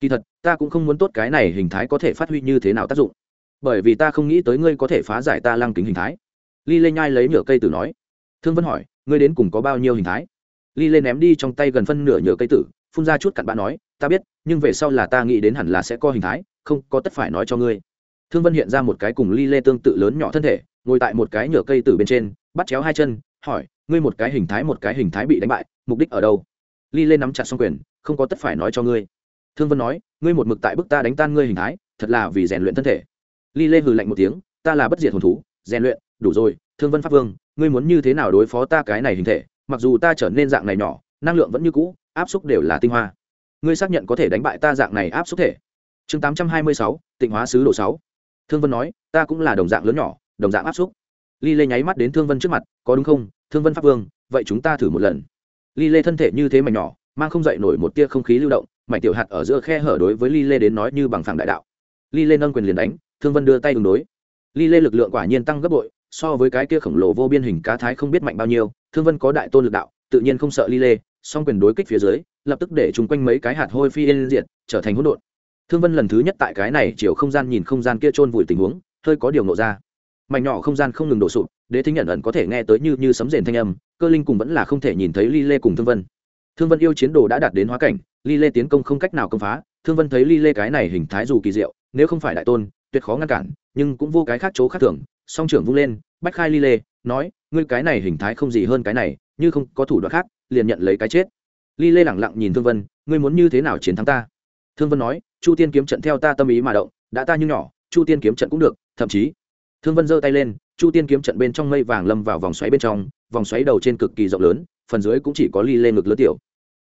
Kỳ thật, ta cũng không muốn tốt cái này hình thái có thể phát huy như thế nào tác dụng. Bởi vì ta không nghĩ tới ngươi có thể phá giải ta lăng kính hình thái ly lê nhai lấy nhựa cây tử nói. Thương vân hỏi, ngươi đến cùng có bao nhiêu hình thái? Ly lê ném đi trong tay gần phân nửa nhựa cây tử, phun ra chút cặn bạn nói, ta biết, nhưng về sau là ta nghĩ đến hẳn là sẽ có hình thái, không có tất phải nói cho ngươi. Thương vân hiện ra một cái cùng ly lê tương tự lớn nhỏ thân thể, ngồi tại một cái nhựa cây tử bên trên, bắt chéo hai chân, hỏi, ngươi một cái hình thái một cái hình thái bị đánh bại, mục đích ở đâu? Ly lê nắm chặt xong quyền, không có tất phải nói cho ngươi. Thương vân nói, ngươi một mực tại bức ta đánh tan ngươi hình thái, thật là vì rèn luyện thân thể. Ly lê hừ lạnh một tiếng, ta là bất diệt hồn thú, rèn luyện đủ rồi, thương vân pháp vương, ngươi muốn như thế nào đối phó ta cái này hình thể? Mặc dù ta trở nên dạng này nhỏ, năng lượng vẫn như cũ, áp xúc đều là tinh hoa. Ngươi xác nhận có thể đánh bại ta dạng này áp xúc thể? Chương tám trăm hai mươi sáu, tịnh hóa sứ đồ sáu. Thương vân nói, ta cũng là đồng dạng lớn nhỏ, đồng dạng áp xúc. Ly lê nháy mắt đến thương vân trước mặt, có đúng không? Thương vân pháp vương, vậy chúng ta thử một lần. Ly lê thân thể như thế mảnh nhỏ, mang không dậy nổi một tia không khí lưu động, mảnh tiểu hạt ở giữa khe hở đối với ly lê đến nói như bằng phẳng đại đạo. Ly lê nâng quyền liền đánh, thương vân đưa tay ứng đối. Ly lê lực lượng quả nhiên tăng gấp bội so với cái kia khổng lồ vô biên hình cá thái không biết mạnh bao nhiêu, thương vân có đại tôn lực đạo, tự nhiên không sợ ly lê song quyền đối kích phía dưới, lập tức để chung quanh mấy cái hạt hôi phi yên diện trở thành hỗn độn. Thương vân lần thứ nhất tại cái này chiều không gian nhìn không gian kia trôn vùi tình huống, hơi có điều nộ ra. Mảnh nhỏ không gian không ngừng đổ sụp, đế thính nhận ẩn có thể nghe tới như như sấm rền thanh âm, cơ linh cùng vẫn là không thể nhìn thấy ly lê cùng thương vân. Thương vân yêu chiến đồ đã đạt đến hóa cảnh ly lê tiến công không cách nào công phá, thương vân thấy ly lê cái này hình thái dù kỳ diệu, nếu không phải đại tôn, tuyệt khó ngăn cản, nhưng cũng vô cái khác chỗ khác thường song trưởng vung lên, bách khai ly lê, nói, ngươi cái này hình thái không gì hơn cái này, như không có thủ đoạn khác, liền nhận lấy cái chết. Ly lê lẳng lặng nhìn thương vân, ngươi muốn như thế nào chiến thắng ta? Thương vân nói, chu tiên kiếm trận theo ta tâm ý mà động, đã ta như nhỏ, chu tiên kiếm trận cũng được, thậm chí. Thương vân giơ tay lên, chu tiên kiếm trận bên trong mây vàng lâm vào vòng xoáy bên trong, vòng xoáy đầu trên cực kỳ rộng lớn, phần dưới cũng chỉ có ly lên ngực lớn tiểu.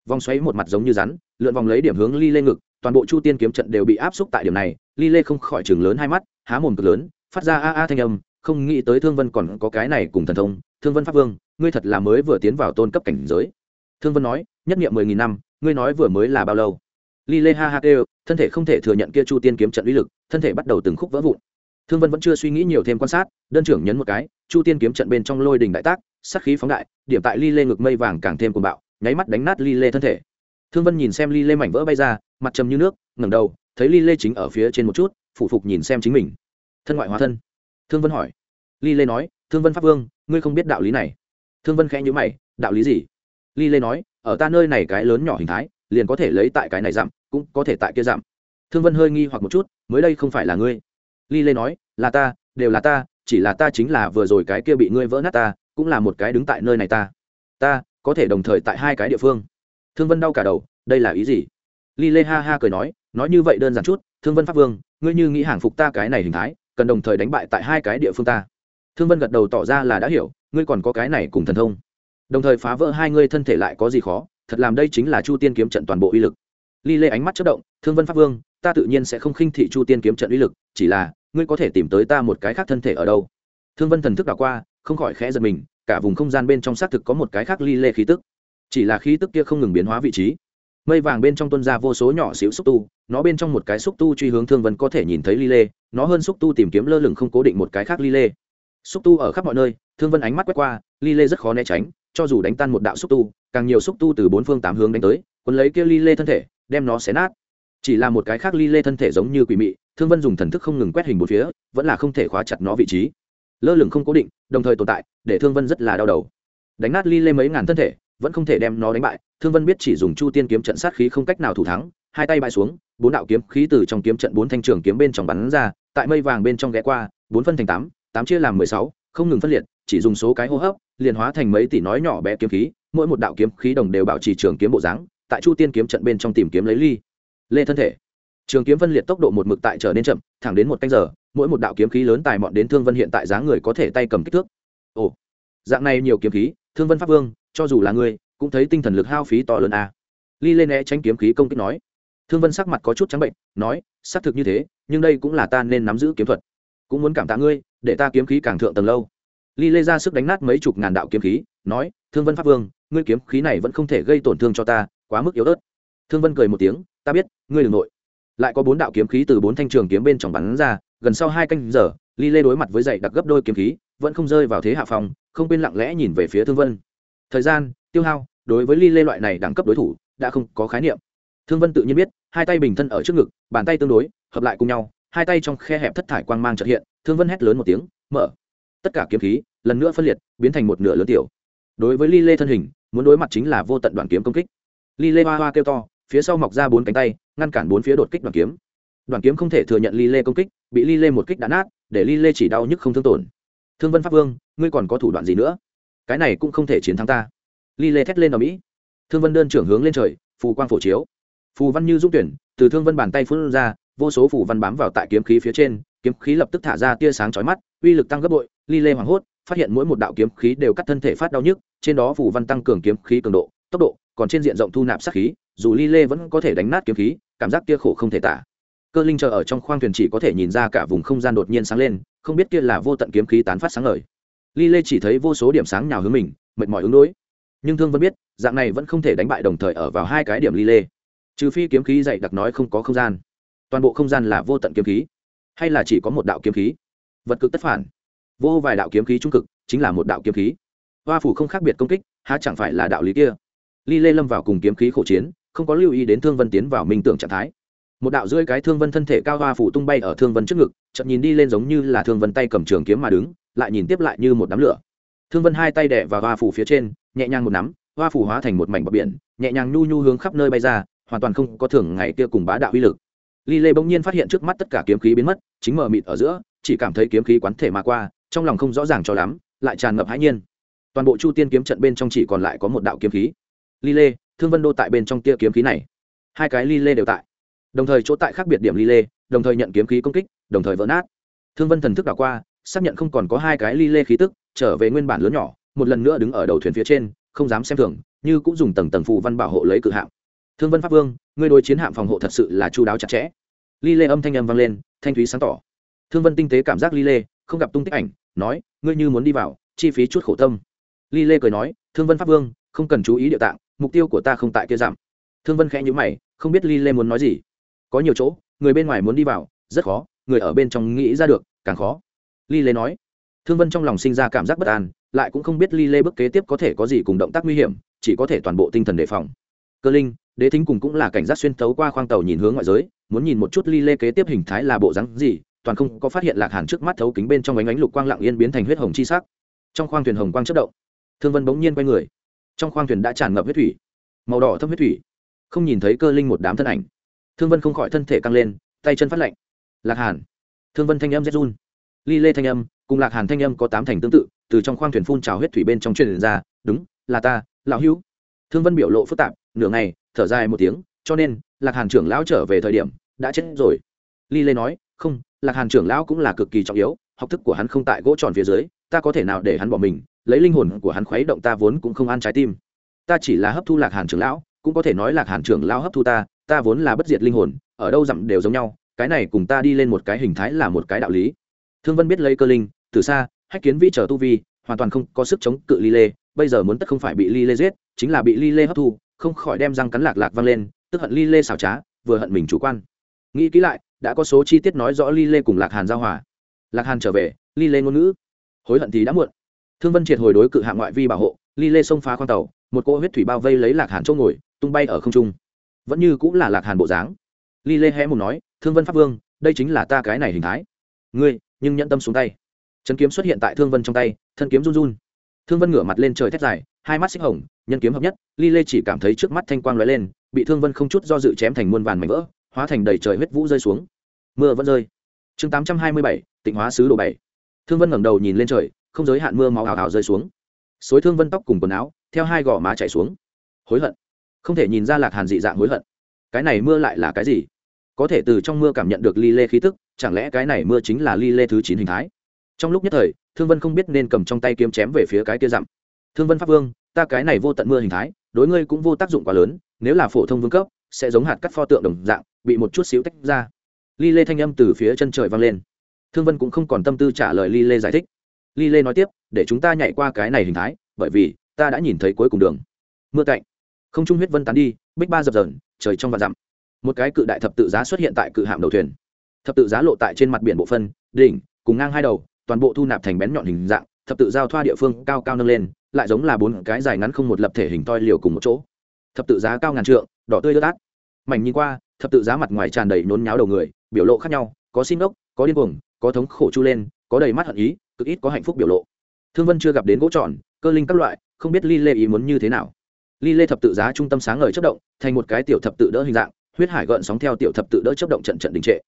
Vòng xoáy một mặt giống như rắn, lượn vòng lấy điểm hướng ly lên ngực, toàn bộ chu tiên kiếm trận đều bị áp xúc tại điểm này, ly lê không khỏi chừng lớn hai mắt, há mồm cực lớn, phát ra a a thanh âm không nghĩ tới thương vân còn có cái này cùng thần thông, thương vân pháp vương, ngươi thật là mới vừa tiến vào tôn cấp cảnh giới. Thương vân nói, nhất nghiệm mười nghìn năm, ngươi nói vừa mới là bao lâu? Li lê ha ha kêu, thân thể không thể thừa nhận kia chu tiên kiếm trận uy lực, thân thể bắt đầu từng khúc vỡ vụn. Thương vân vẫn chưa suy nghĩ nhiều thêm quan sát, đơn trưởng nhấn một cái, chu tiên kiếm trận bên trong lôi đình đại tác sắc khí phóng đại, điểm tại ly lê ngực mây vàng càng thêm cuồng bạo, nháy mắt đánh nát ly lê thân thể. Thương vân nhìn xem ly lê mảnh vỡ bay ra, mặt trầm như nước, ngẩng đầu, thấy ly lê chính ở phía trên một chút phụ phục nhìn xem chính mình. Thân ngoại hóa thân thương vân hỏi. Ly lê nói, thương vân pháp vương, ngươi không biết đạo lý này. Thương vân khẽ nhữ mày, đạo lý gì? Ly lê nói, ở ta nơi này cái lớn nhỏ hình thái, liền có thể lấy tại cái này giảm, cũng có thể tại kia giảm. Thương vân hơi nghi hoặc một chút, mới đây không phải là ngươi? Ly lê nói, là ta, đều là ta, chỉ là ta chính là vừa rồi cái kia bị ngươi vỡ nát ta, cũng là một cái đứng tại nơi này ta. Ta, có thể đồng thời tại hai cái địa phương. Thương vân đau cả đầu, đây là ý gì? Ly lê ha ha cười nói nói như vậy đơn giản chút, thương vân pháp vương, ngươi như nghĩ hàng phục ta cái này hình thái cần đồng thời đánh bại tại hai cái địa phương ta. Thương vân gật đầu tỏ ra là đã hiểu, ngươi còn có cái này cùng thần thông. Đồng thời phá vỡ hai ngươi thân thể lại có gì khó, thật làm đây chính là chu tiên kiếm trận toàn bộ uy lực. Ly lê ánh mắt chất động, thương vân pháp vương, ta tự nhiên sẽ không khinh thị chu tiên kiếm trận uy lực, chỉ là, ngươi có thể tìm tới ta một cái khác thân thể ở đâu? Thương vân thần thức đảo qua, không khỏi khẽ giật mình, cả vùng không gian bên trong xác thực có một cái khác ly lê khí tức. Chỉ là khí tức kia không ngừng biến hóa vị trí. Mây vàng bên trong tuân ra vô số nhỏ xíu xúc tu nó bên trong một cái xúc tu truy hướng thương vân có thể nhìn thấy ly lê nó hơn xúc tu tìm kiếm lơ lửng không cố định một cái khác ly lê xúc tu ở khắp mọi nơi, thương vân ánh mắt quét qua ly lê rất khó né tránh, cho dù đánh tan một đạo xúc tu, càng nhiều xúc tu từ bốn phương tám hướng đánh tới quấn lấy kia ly lê thân thể, đem nó xé nát. Chỉ là một cái khác ly lê thân thể giống như quỷ mị, thương vân dùng thần thức không ngừng quét hình một phía, vẫn là không thể khóa chặt nó vị trí. Lơ lửng không cố định, đồng thời tồn tại, để thương vân rất là đau đầu. Đánh nát ly lê mấy ngàn thân thể, vẫn không thể đem nó đánh bại, thương vân biết chỉ dùng chu tiên kiếm trận sát khí không cách nào thủ thắng hai tay bại xuống, bốn đạo kiếm khí từ trong kiếm trận bốn thanh trường kiếm bên trong bắn ra, tại mây vàng bên trong ghé qua, bốn phân thành tám tám chia làm mười sáu, không ngừng phân liệt, chỉ dùng số cái hô hấp, liền hóa thành mấy tỷ nói nhỏ bé kiếm khí, mỗi một đạo kiếm khí đồng đều bảo trì trường kiếm bộ dáng, tại chu tiên kiếm trận bên trong tìm kiếm lấy ly, lê thân thể. Trường kiếm phân liệt tốc độ một mực tại trở nên chậm, thẳng đến một canh giờ, mỗi một đạo kiếm khí lớn tài mọn đến thương vân hiện tại dáng người có thể tay cầm kích thước. Ồ, dạng này nhiều kiếm khí, thương vân pháp vương, cho dù là ngươi cũng thấy tinh thần lực hao phí to lớn a à. ly lên né tránh kiếm khí công kích nói thương vân sắc mặt có chút trắng bệnh, nói, xác thực như thế, nhưng đây cũng là ta nên nắm giữ kiếm thuật. Cũng muốn cảm tạ ngươi, để ta kiếm khí càng thượng tầng lâu. Ly lê ra sức đánh nát mấy chục ngàn đạo kiếm khí, nói, thương vân pháp vương, ngươi kiếm khí này vẫn không thể gây tổn thương cho ta, quá mức yếu ớt. Thương vân cười một tiếng, ta biết, ngươi đ ừ n g nội. Lại có bốn đạo kiếm khí từ bốn thanh trường kiếm bên trong bắn ra, gần sau hai canh giờ, ly lê đối mặt với dậy đặc gấp đôi kiếm khí, vẫn không rơi vào thế hạ phòng, không quên lặng lẽ nhìn về phía thương vân. Thời gian, tiêu hao, đối với ly lê loại này đẳng cấp đối thủ, đã không có khái niệm. Thương vân tự nhiên biết hai tay bình thân ở trước ngực, bàn tay tương đối, hợp lại cùng nhau, hai tay trong khe hẹp thất thải quang mang trợ hiện, thương vân hét lớn một tiếng, mở. Tất cả kiếm khí, lần nữa phân liệt, biến thành một nửa lớn tiểu. Đối với ly lê thân hình, muốn đối mặt chính là vô tận đoàn kiếm công kích. Ly lê hoa hoa kêu to, phía sau mọc ra bốn cánh tay, ngăn cản bốn phía đột kích đoàn kiếm. Đoàn kiếm không thể thừa nhận ly lê công kích, bị ly lê một kích đã nát, để ly lê chỉ đau nhức không thương tổn. Thương vân pháp vương, ngươi còn có thủ đoạn gì nữa? Cái này cũng không thể chiến thắng ta. Ly lê thét lên ở mỹ. Thương vân đơn trưởng hướng lên trời, phù quang phổ chiếu phù văn như dung tuyển, từ thương vân bàn tay phun ra, vô số phù văn bám vào tại kiếm khí phía trên, kiếm khí lập tức thả ra tia sáng chói mắt, uy lực tăng gấp bội, ly lê hoảng hốt, phát hiện mỗi một đạo kiếm khí đều cắt thân thể phát đau nhức, trên đó phù văn tăng cường kiếm khí cường độ, tốc độ, còn trên diện rộng thu nạp sát khí, dù ly lê vẫn có thể đánh nát kiếm khí, cảm giác tia khổ không thể tả. Cơ linh chờ ở trong khoang thuyền chỉ có thể nhìn ra cả vùng không gian đột nhiên sáng lên, không biết kia là vô tận kiếm khí tán phát sáng ngời. Ly lê chỉ thấy vô số điểm sáng nhào hướng mình, mệt mỏi ứng đối. Nhưng thương vẫn biết, dạng này vẫn không thể đánh bại đồng thời ở vào hai cái điểm ly lê trừ phi kiếm khí dạy đặc nói không có không gian. Toàn bộ không gian là vô tận kiếm khí, hay là chỉ có một đạo kiếm khí? Vật cực tất phản. Vô vài đạo kiếm khí trung cực, chính là một đạo kiếm khí. Hoa phủ không khác biệt công kích, há chẳng phải là đạo lý kia? Ly lê lâm vào cùng kiếm khí khổ chiến, không có lưu ý đến thương vân tiến vào minh tưởng trạng thái. Một đạo rưỡi cái thương vân thân thể cao hoa phủ tung bay ở thương vân trước ngực chậm nhìn đi lên giống như là thương vân tay cầm trường kiếm mà đứng, lại nhìn tiếp lại như một đám lửa. Thương vân hai tay đẻ vào hoa phủ phía trên, nhẹ nhàng một nắm, hoa phủ hóa thành một mảnh bọc biển, nhẹ nhàng nhu nhu hướng khắp nơi bay ra hoàn toàn không có thường ngày kia cùng bá đạo uy lực. Ly lê bỗng nhiên phát hiện trước mắt tất cả kiếm khí biến mất, chính mờ mịt ở giữa, chỉ cảm thấy kiếm khí quán thể mà qua, trong lòng không rõ ràng cho lắm, lại tràn ngập hãi nhiên. Toàn bộ chu tiên kiếm trận bên trong chỉ còn lại có một đạo kiếm khí. Ly lê, thương vân đô tại bên trong tia kiếm khí này. Hai cái ly lê đều tại. Đồng thời chỗ tại khác biệt điểm ly lê, đồng thời nhận kiếm khí công kích, đồng thời vỡ nát. Thương vân thần thức đảo qua, xác nhận không còn có hai cái ly lê khí tức, trở về nguyên bản lớn nhỏ, một lần nữa đứng ở đầu thuyền phía trên, không dám xem thường, như cũng dùng tầng tầng phù văn bảo hộ lấy cự hạng thương vân pháp vương, ngươi đối chiến hạm phòng hộ thật sự là chu đáo chặt chẽ. Ly lê âm thanh âm vang lên, thanh thúy sáng tỏ. Thương vân tinh tế cảm giác ly lê, không gặp tung tích ảnh, nói, ngươi như muốn đi vào, chi phí chút khổ tâm. Ly lê cười nói, thương vân pháp vương, không cần chú ý địa tạng, mục tiêu của ta không tại kia giảm. Thương vân khẽ nhữ mày, không biết ly lê muốn nói gì. Có nhiều chỗ, người bên ngoài muốn đi vào, rất khó, người ở bên trong nghĩ ra được, càng khó. Ly lê nói. Thương vân trong lòng sinh ra cảm giác bất an, lại cũng không biết ly lê bước kế tiếp có thể có gì cùng động tác nguy hiểm, chỉ có thể toàn bộ tinh thần đề phòng. Cơ linh đế thính cùng cũng là cảnh giác xuyên tấu qua khoang tàu nhìn hướng ngoại giới, muốn nhìn một chút ly lê kế tiếp hình thái là bộ rắn gì, toàn không có phát hiện lạc hàn trước mắt thấu kính bên trong ánh ánh lục quang lặng yên biến thành huyết hồng chi sắc. Trong khoang thuyền hồng quang chất động, thương vân bỗng nhiên quay người. Trong khoang thuyền đã tràn ngập huyết thủy, màu đỏ thâm huyết thủy. Không nhìn thấy cơ linh một đám thân ảnh. Thương vân không khỏi thân thể căng lên, tay chân phát lạnh. Lạc hàn. Thương vân thanh âm rét run. Ly lê thanh âm, cùng lạc hàn thanh âm có tám thành tương tự, từ trong khoang thuyền phun trào huyết thủy bên trong truyền ra, đúng, là ta, lão hữu. Thương vân biểu lộ phức tạp nửa ngày, thở dài một tiếng, cho nên, lạc hàn trưởng lão trở về thời điểm, đã chết rồi. Ly lê nói, không, lạc hàn trưởng lão cũng là cực kỳ trọng yếu, học thức của hắn không tại gỗ tròn phía dưới, ta có thể nào để hắn bỏ mình, lấy linh hồn của hắn khuấy động ta vốn cũng không ăn trái tim. Ta chỉ là hấp thu lạc hàn trưởng lão, cũng có thể nói lạc hàn trưởng lão hấp thu ta ta vốn là bất diệt linh hồn, ở đâu dặm đều giống nhau, cái này cùng ta đi lên một cái hình thái là một cái đạo lý. Thương vân biết lấy cơ linh, từ xa, hách kiến vi chờ tu vi, hoàn toàn không có sức chống cự ly lê, bây giờ muốn tất không phải bị ly lê giết, chính là bị ly lê hấp thu không khỏi đem răng cắn lạc lạc vang lên, tức hận ly lê xảo trá, vừa hận mình chủ quan. Nghĩ kỹ lại, đã có số chi tiết nói rõ ly lê cùng lạc hàn giao hòa. Lạc hàn trở về ly lê ngôn ngữ. Hối hận thì đã muộn. Thương vân triệt hồi đối cự hạ ngoại vi bảo hộ ly lê xông phá khoang tàu, một cỗ huyết thủy bao vây lấy lạc hàn chỗ ngồi, tung bay ở không trung. Vẫn như cũng là lạc hàn bộ dáng. Ly lê hé một nói, thương vân pháp vương, đây chính là ta cái này hình thái. Ngươi, nhưng nhẫn tâm xuống tay. Chân kiếm xuất hiện tại thương vân trong tay, thân kiếm run run. Thương vân ngửa mặt lên trời thét dài hai mắt xích hồng, nhân kiếm hợp nhất, ly lê chỉ cảm thấy trước mắt thanh quang lóe lên, bị thương vân không chút do dự chém thành muôn vàn mảnh vỡ, hóa thành đầy trời huyết vũ rơi xuống. Mưa vẫn rơi. Chương tám trăm hai mươi bảy, tịnh hóa sứ đồ bảy. Thương vân ngẩng đầu nhìn lên trời, không giới hạn mưa máu hào hào rơi xuống. Xối thương vân tóc cùng quần áo, theo hai gò má chảy xuống. Hối hận. Không thể nhìn ra lạc hàn dị dạng hối hận. Cái này mưa lại là cái gì? Có thể từ trong mưa cảm nhận được ly lê khí tức, chẳng lẽ cái này mưa chính là ly lê thứ chín hình thái? Trong lúc nhất thời, thương vân không biết nên cầm trong tay kiếm chém về phía cái kia dặm thương vân pháp vương, ta cái này vô tận mưa hình thái, đối ngươi cũng vô tác dụng quá lớn, nếu là phổ thông vương cấp, sẽ giống hạt cắt pho tượng đồng dạng, bị một chút xíu tách ra. Ly lê thanh âm từ phía chân trời vang lên. Thương vân cũng không còn tâm tư trả lời ly lê giải thích. Ly lê nói tiếp, để chúng ta nhảy qua cái này hình thái, bởi vì, ta đã nhìn thấy cuối cùng đường. Mưa cạnh. Không trung huyết vân tán đi, bích ba dập dờn, trời trong và dặm. Một cái cự đại thập tự giá xuất hiện tại cự hạm đầu thuyền. Thập tự giá lộ tại trên mặt biển bộ phân, đỉnh, cùng ngang hai đầu, toàn bộ thu nạp thành bén nhọn hình dạng, thập tự giao thoa địa phương cao cao nâng lên lại giống là bốn cái dài ngắn không một lập thể hình toi liều cùng một chỗ. Thập tự giá cao ngàn trượng, đỏ tươi ướt át mảnh nhìn qua, thập tự giá mặt ngoài tràn đầy nhốn nháo đầu người, biểu lộ khác nhau, có xin ốc có điên cuồng, có thống khổ chu lên, có đầy mắt hận ý, cực ít có hạnh phúc biểu lộ. Thương vân chưa gặp đến gỗ tròn, cơ linh các loại, không biết ly lê ý muốn như thế nào. Ly lê thập tự giá trung tâm sáng ngời chất động, thành một cái tiểu thập tự đỡ hình dạng, huyết hải gợn sóng theo tiểu thập tự đỡ chất động trận trận đình trệ.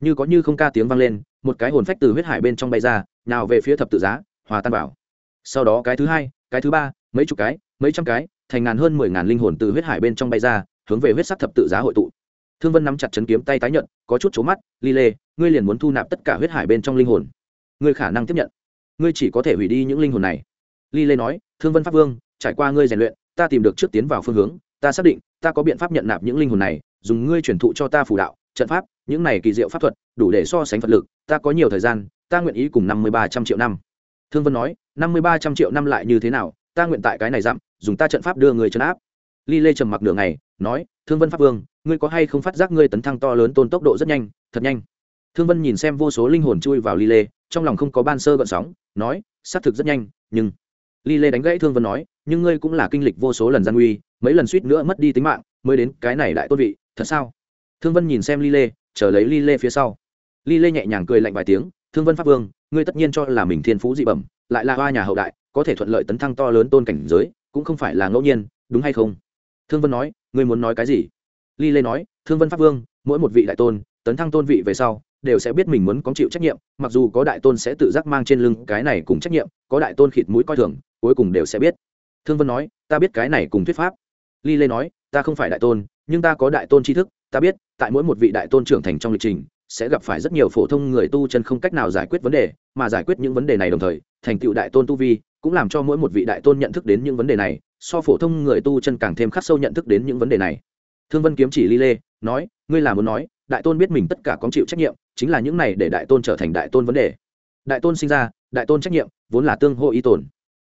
Như có như không ca tiếng vang lên, một cái hồn phách từ huyết hải bên trong bay ra nào về phía thập tự giá, hòa tan vào. Sau đó cái thứ hai cái thứ ba, mấy chục cái, mấy trăm cái, thành ngàn hơn mười ngàn linh hồn từ huyết hải bên trong bay ra, hướng về huyết sắc thập tự giá hội tụ. Thương vân nắm chặt chấn kiếm tay tái nhận có chút trố mắt ly lê ngươi liền muốn thu nạp tất cả huyết hải bên trong linh hồn. Ngươi khả năng tiếp nhận. Ngươi chỉ có thể hủy đi những linh hồn này. Ly lê nói, thương vân pháp vương, trải qua ngươi rèn luyện, ta tìm được trước tiến vào phương hướng, ta xác định, ta có biện pháp nhận nạp những linh hồn này, dùng ngươi truyền thụ cho ta phù đạo, trận pháp, những này kỳ diệu pháp thuật, đủ để so sánh phật lực, ta có nhiều thời gian, ta nguyện ý cùng năm mươi ba trăm triệu năm. Thương vân nói năm mươi ba trăm triệu năm lại như thế nào, ta nguyện tại cái này dặm, dùng ta trận pháp đưa người trấn áp. Ly lê trầm mặc nửa ngày, nói, thương vân pháp vương, ngươi có hay không phát giác ngươi tấn thăng to lớn tôn tốc độ rất nhanh, thật nhanh. Thương vân nhìn xem vô số linh hồn chui vào ly lê, trong lòng không có ban sơ gợn sóng, nói, xác thực rất nhanh, nhưng ly lê đánh gãy thương vân nói, nhưng ngươi cũng là kinh lịch vô số lần gian nguy, mấy lần suýt nữa mất đi tính mạng, mới đến cái này đại tôn vị, thật sao? Thương vân nhìn xem ly lê, chờ lấy ly lê phía sau. Ly lê nhẹ nhàng cười lạnh vài tiếng, thương vân pháp vương, ngươi tất nhiên cho là mình thiên phú dị bẩm lại là hoa nhà hậu đại, có thể thuận lợi tấn thăng to lớn tôn cảnh giới, cũng không phải là ngẫu nhiên, đúng hay không? Thương vân nói, ngươi muốn nói cái gì? Ly lê nói, thương vân pháp vương, mỗi một vị đại tôn, tấn thăng tôn vị về sau, đều sẽ biết mình muốn có chịu trách nhiệm, mặc dù có đại tôn sẽ tự giác mang trên lưng cái này cùng trách nhiệm, có đại tôn khịt mũi coi thường, cuối cùng đều sẽ biết. Thương vân nói, ta biết cái này cùng thuyết pháp. Ly lê nói, ta không phải đại tôn, nhưng ta có đại tôn tri thức, ta biết, tại mỗi một vị đại tôn trưởng thành trong lịch trình, sẽ gặp phải rất nhiều phổ thông người tu chân không cách nào giải quyết vấn đề, mà giải quyết những vấn đề này đồng thời thành tựu đại tôn tu vi, cũng làm cho mỗi một vị đại tôn nhận thức đến những vấn đề này, so phổ thông người tu chân càng thêm khắc sâu nhận thức đến những vấn đề này. Thương vân kiếm chỉ ly lê, nói, ngươi là muốn nói, đại tôn biết mình tất cả có chịu trách nhiệm, chính là những này để đại tôn trở thành đại tôn vấn đề. Đại tôn sinh ra, đại tôn trách nhiệm, vốn là tương hô y tồn.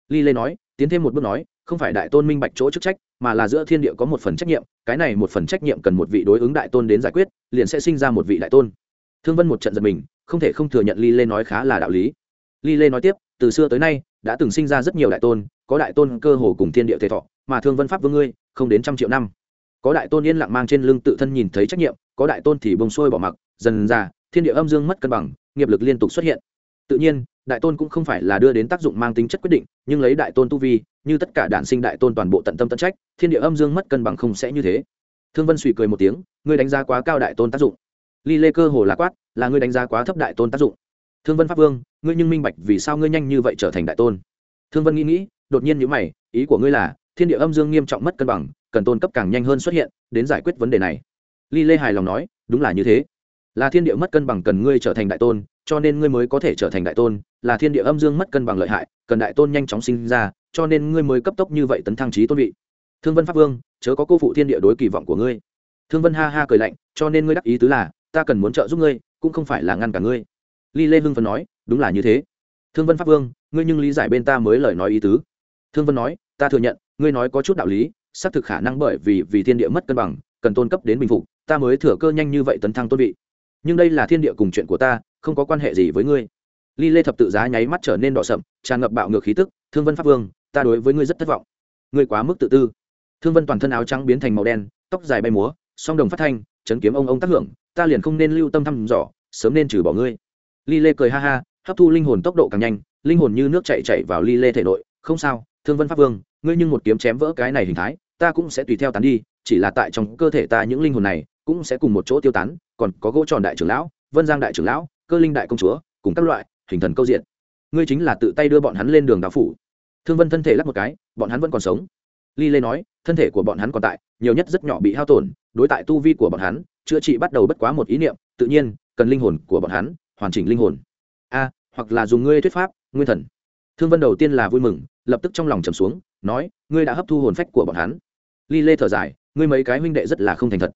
Ly lê nói, tiến thêm một bước nói, không phải đại tôn minh bạch chỗ chức trách, mà là giữa thiên địa có một phần trách nhiệm, cái này một phần trách nhiệm cần một vị đối ứng đại tôn đến giải quyết, liền sẽ sinh ra một vị đại tôn. Thương vân một trận giật mình, không thể không thừa nhận ly lê nói khá là đạo lý. Ly lê nói tiếp từ xưa tới nay, đã từng sinh ra rất nhiều đại tôn, có đại tôn cơ hồ cùng thiên địa thể thọ, mà thương vân pháp vương ngươi, không đến trăm triệu năm. Có đại tôn yên lặng mang trên lưng tự thân nhìn thấy trách nhiệm, có đại tôn thì bông sôi bỏ mặc, dần ra, thiên địa âm dương mất cân bằng, nghiệp lực liên tục xuất hiện. Tự nhiên, đại tôn cũng không phải là đưa đến tác dụng mang tính chất quyết định, nhưng lấy đại tôn tu vi, như tất cả đản sinh đại tôn toàn bộ tận tâm tận trách, thiên địa âm dương mất cân bằng không sẽ như thế. Thương vân suy cười một tiếng, ngươi đánh giá quá cao đại tôn tác dụng. Ly lê cơ hồ là quát, là ngươi đánh giá quá thấp đại tôn tác dụng thương vân pháp vương, ngươi nhưng minh bạch vì sao ngươi nhanh như vậy trở thành đại tôn. Thương vân nghĩ nghĩ, đột nhiên nhữ mày, ý của ngươi là, thiên địa âm dương nghiêm trọng mất cân bằng, cần tôn cấp càng nhanh hơn xuất hiện, đến giải quyết vấn đề này. Ly lê hài lòng nói, đúng là như thế. Là thiên địa mất cân bằng cần ngươi trở thành đại tôn, cho nên ngươi mới có thể trở thành đại tôn. Là thiên địa âm dương mất cân bằng lợi hại, cần đại tôn nhanh chóng sinh ra, cho nên ngươi mới cấp tốc như vậy tấn thăng trí tôn vị. Thương vân pháp vương, chớ có cô phụ thiên địa đối kỳ vọng của ngươi. Thương vân ha ha cười lạnh, cho nên ngươi đắc ý tứ là, ta cần muốn trợ giúp ngươi, cũng không phải là ngăn cả ngươi ly lê hưng phấn nói, đúng là như thế. Thương vân pháp vương, ngươi nhưng lý giải bên ta mới lời nói ý tứ. Thương vân nói, ta thừa nhận, ngươi nói có chút đạo lý, xác thực khả năng bởi vì vì thiên địa mất cân bằng, cần tôn cấp đến bình phục, ta mới thừa cơ nhanh như vậy tấn thăng tôn vị. Nhưng đây là thiên địa cùng chuyện của ta, không có quan hệ gì với ngươi. Ly lê thập tự giá nháy mắt trở nên đỏ sậm, tràn ngập bạo ngược khí tức, thương vân pháp vương, ta đối với ngươi rất thất vọng. Ngươi quá mức tự tư. Thương vân toàn thân áo trắng biến thành màu đen, tóc dài bay múa, song đồng phát thanh, chấn kiếm ông ông tác hưởng, ta liền không nên lưu tâm thăm dò, sớm nên trừ bỏ ngươi ly lê cười ha ha, hấp thu linh hồn tốc độ càng nhanh, linh hồn như nước chạy chạy vào ly lê thể nội. Không sao, thương vân pháp vương, ngươi nhưng một kiếm chém vỡ cái này hình thái, ta cũng sẽ tùy theo tán đi, chỉ là tại trong cơ thể ta những linh hồn này cũng sẽ cùng một chỗ tiêu tán, còn có gỗ tròn đại trưởng lão, vân giang đại trưởng lão, cơ linh đại công chúa, cùng các loại, hình thần câu diện. Ngươi chính là tự tay đưa bọn hắn lên đường đạo phủ. Thương vân thân thể lắc một cái, bọn hắn vẫn còn sống. Ly lê nói, thân thể của bọn hắn còn tại, nhiều nhất rất nhỏ bị hao tổn, đối tại tu vi của bọn hắn, chữa trị bắt đầu bất quá một ý niệm, tự nhiên, cần linh hồn của bọn hắn hoàn chỉnh linh hồn. A, hoặc là dùng ngươi thuyết pháp, nguyên thần. Thương vân đầu tiên là vui mừng, lập tức trong lòng trầm xuống, nói, ngươi đã hấp thu hồn phách của bọn hắn. Ly lê thở dài, ngươi mấy cái huynh đệ rất là không thành thật.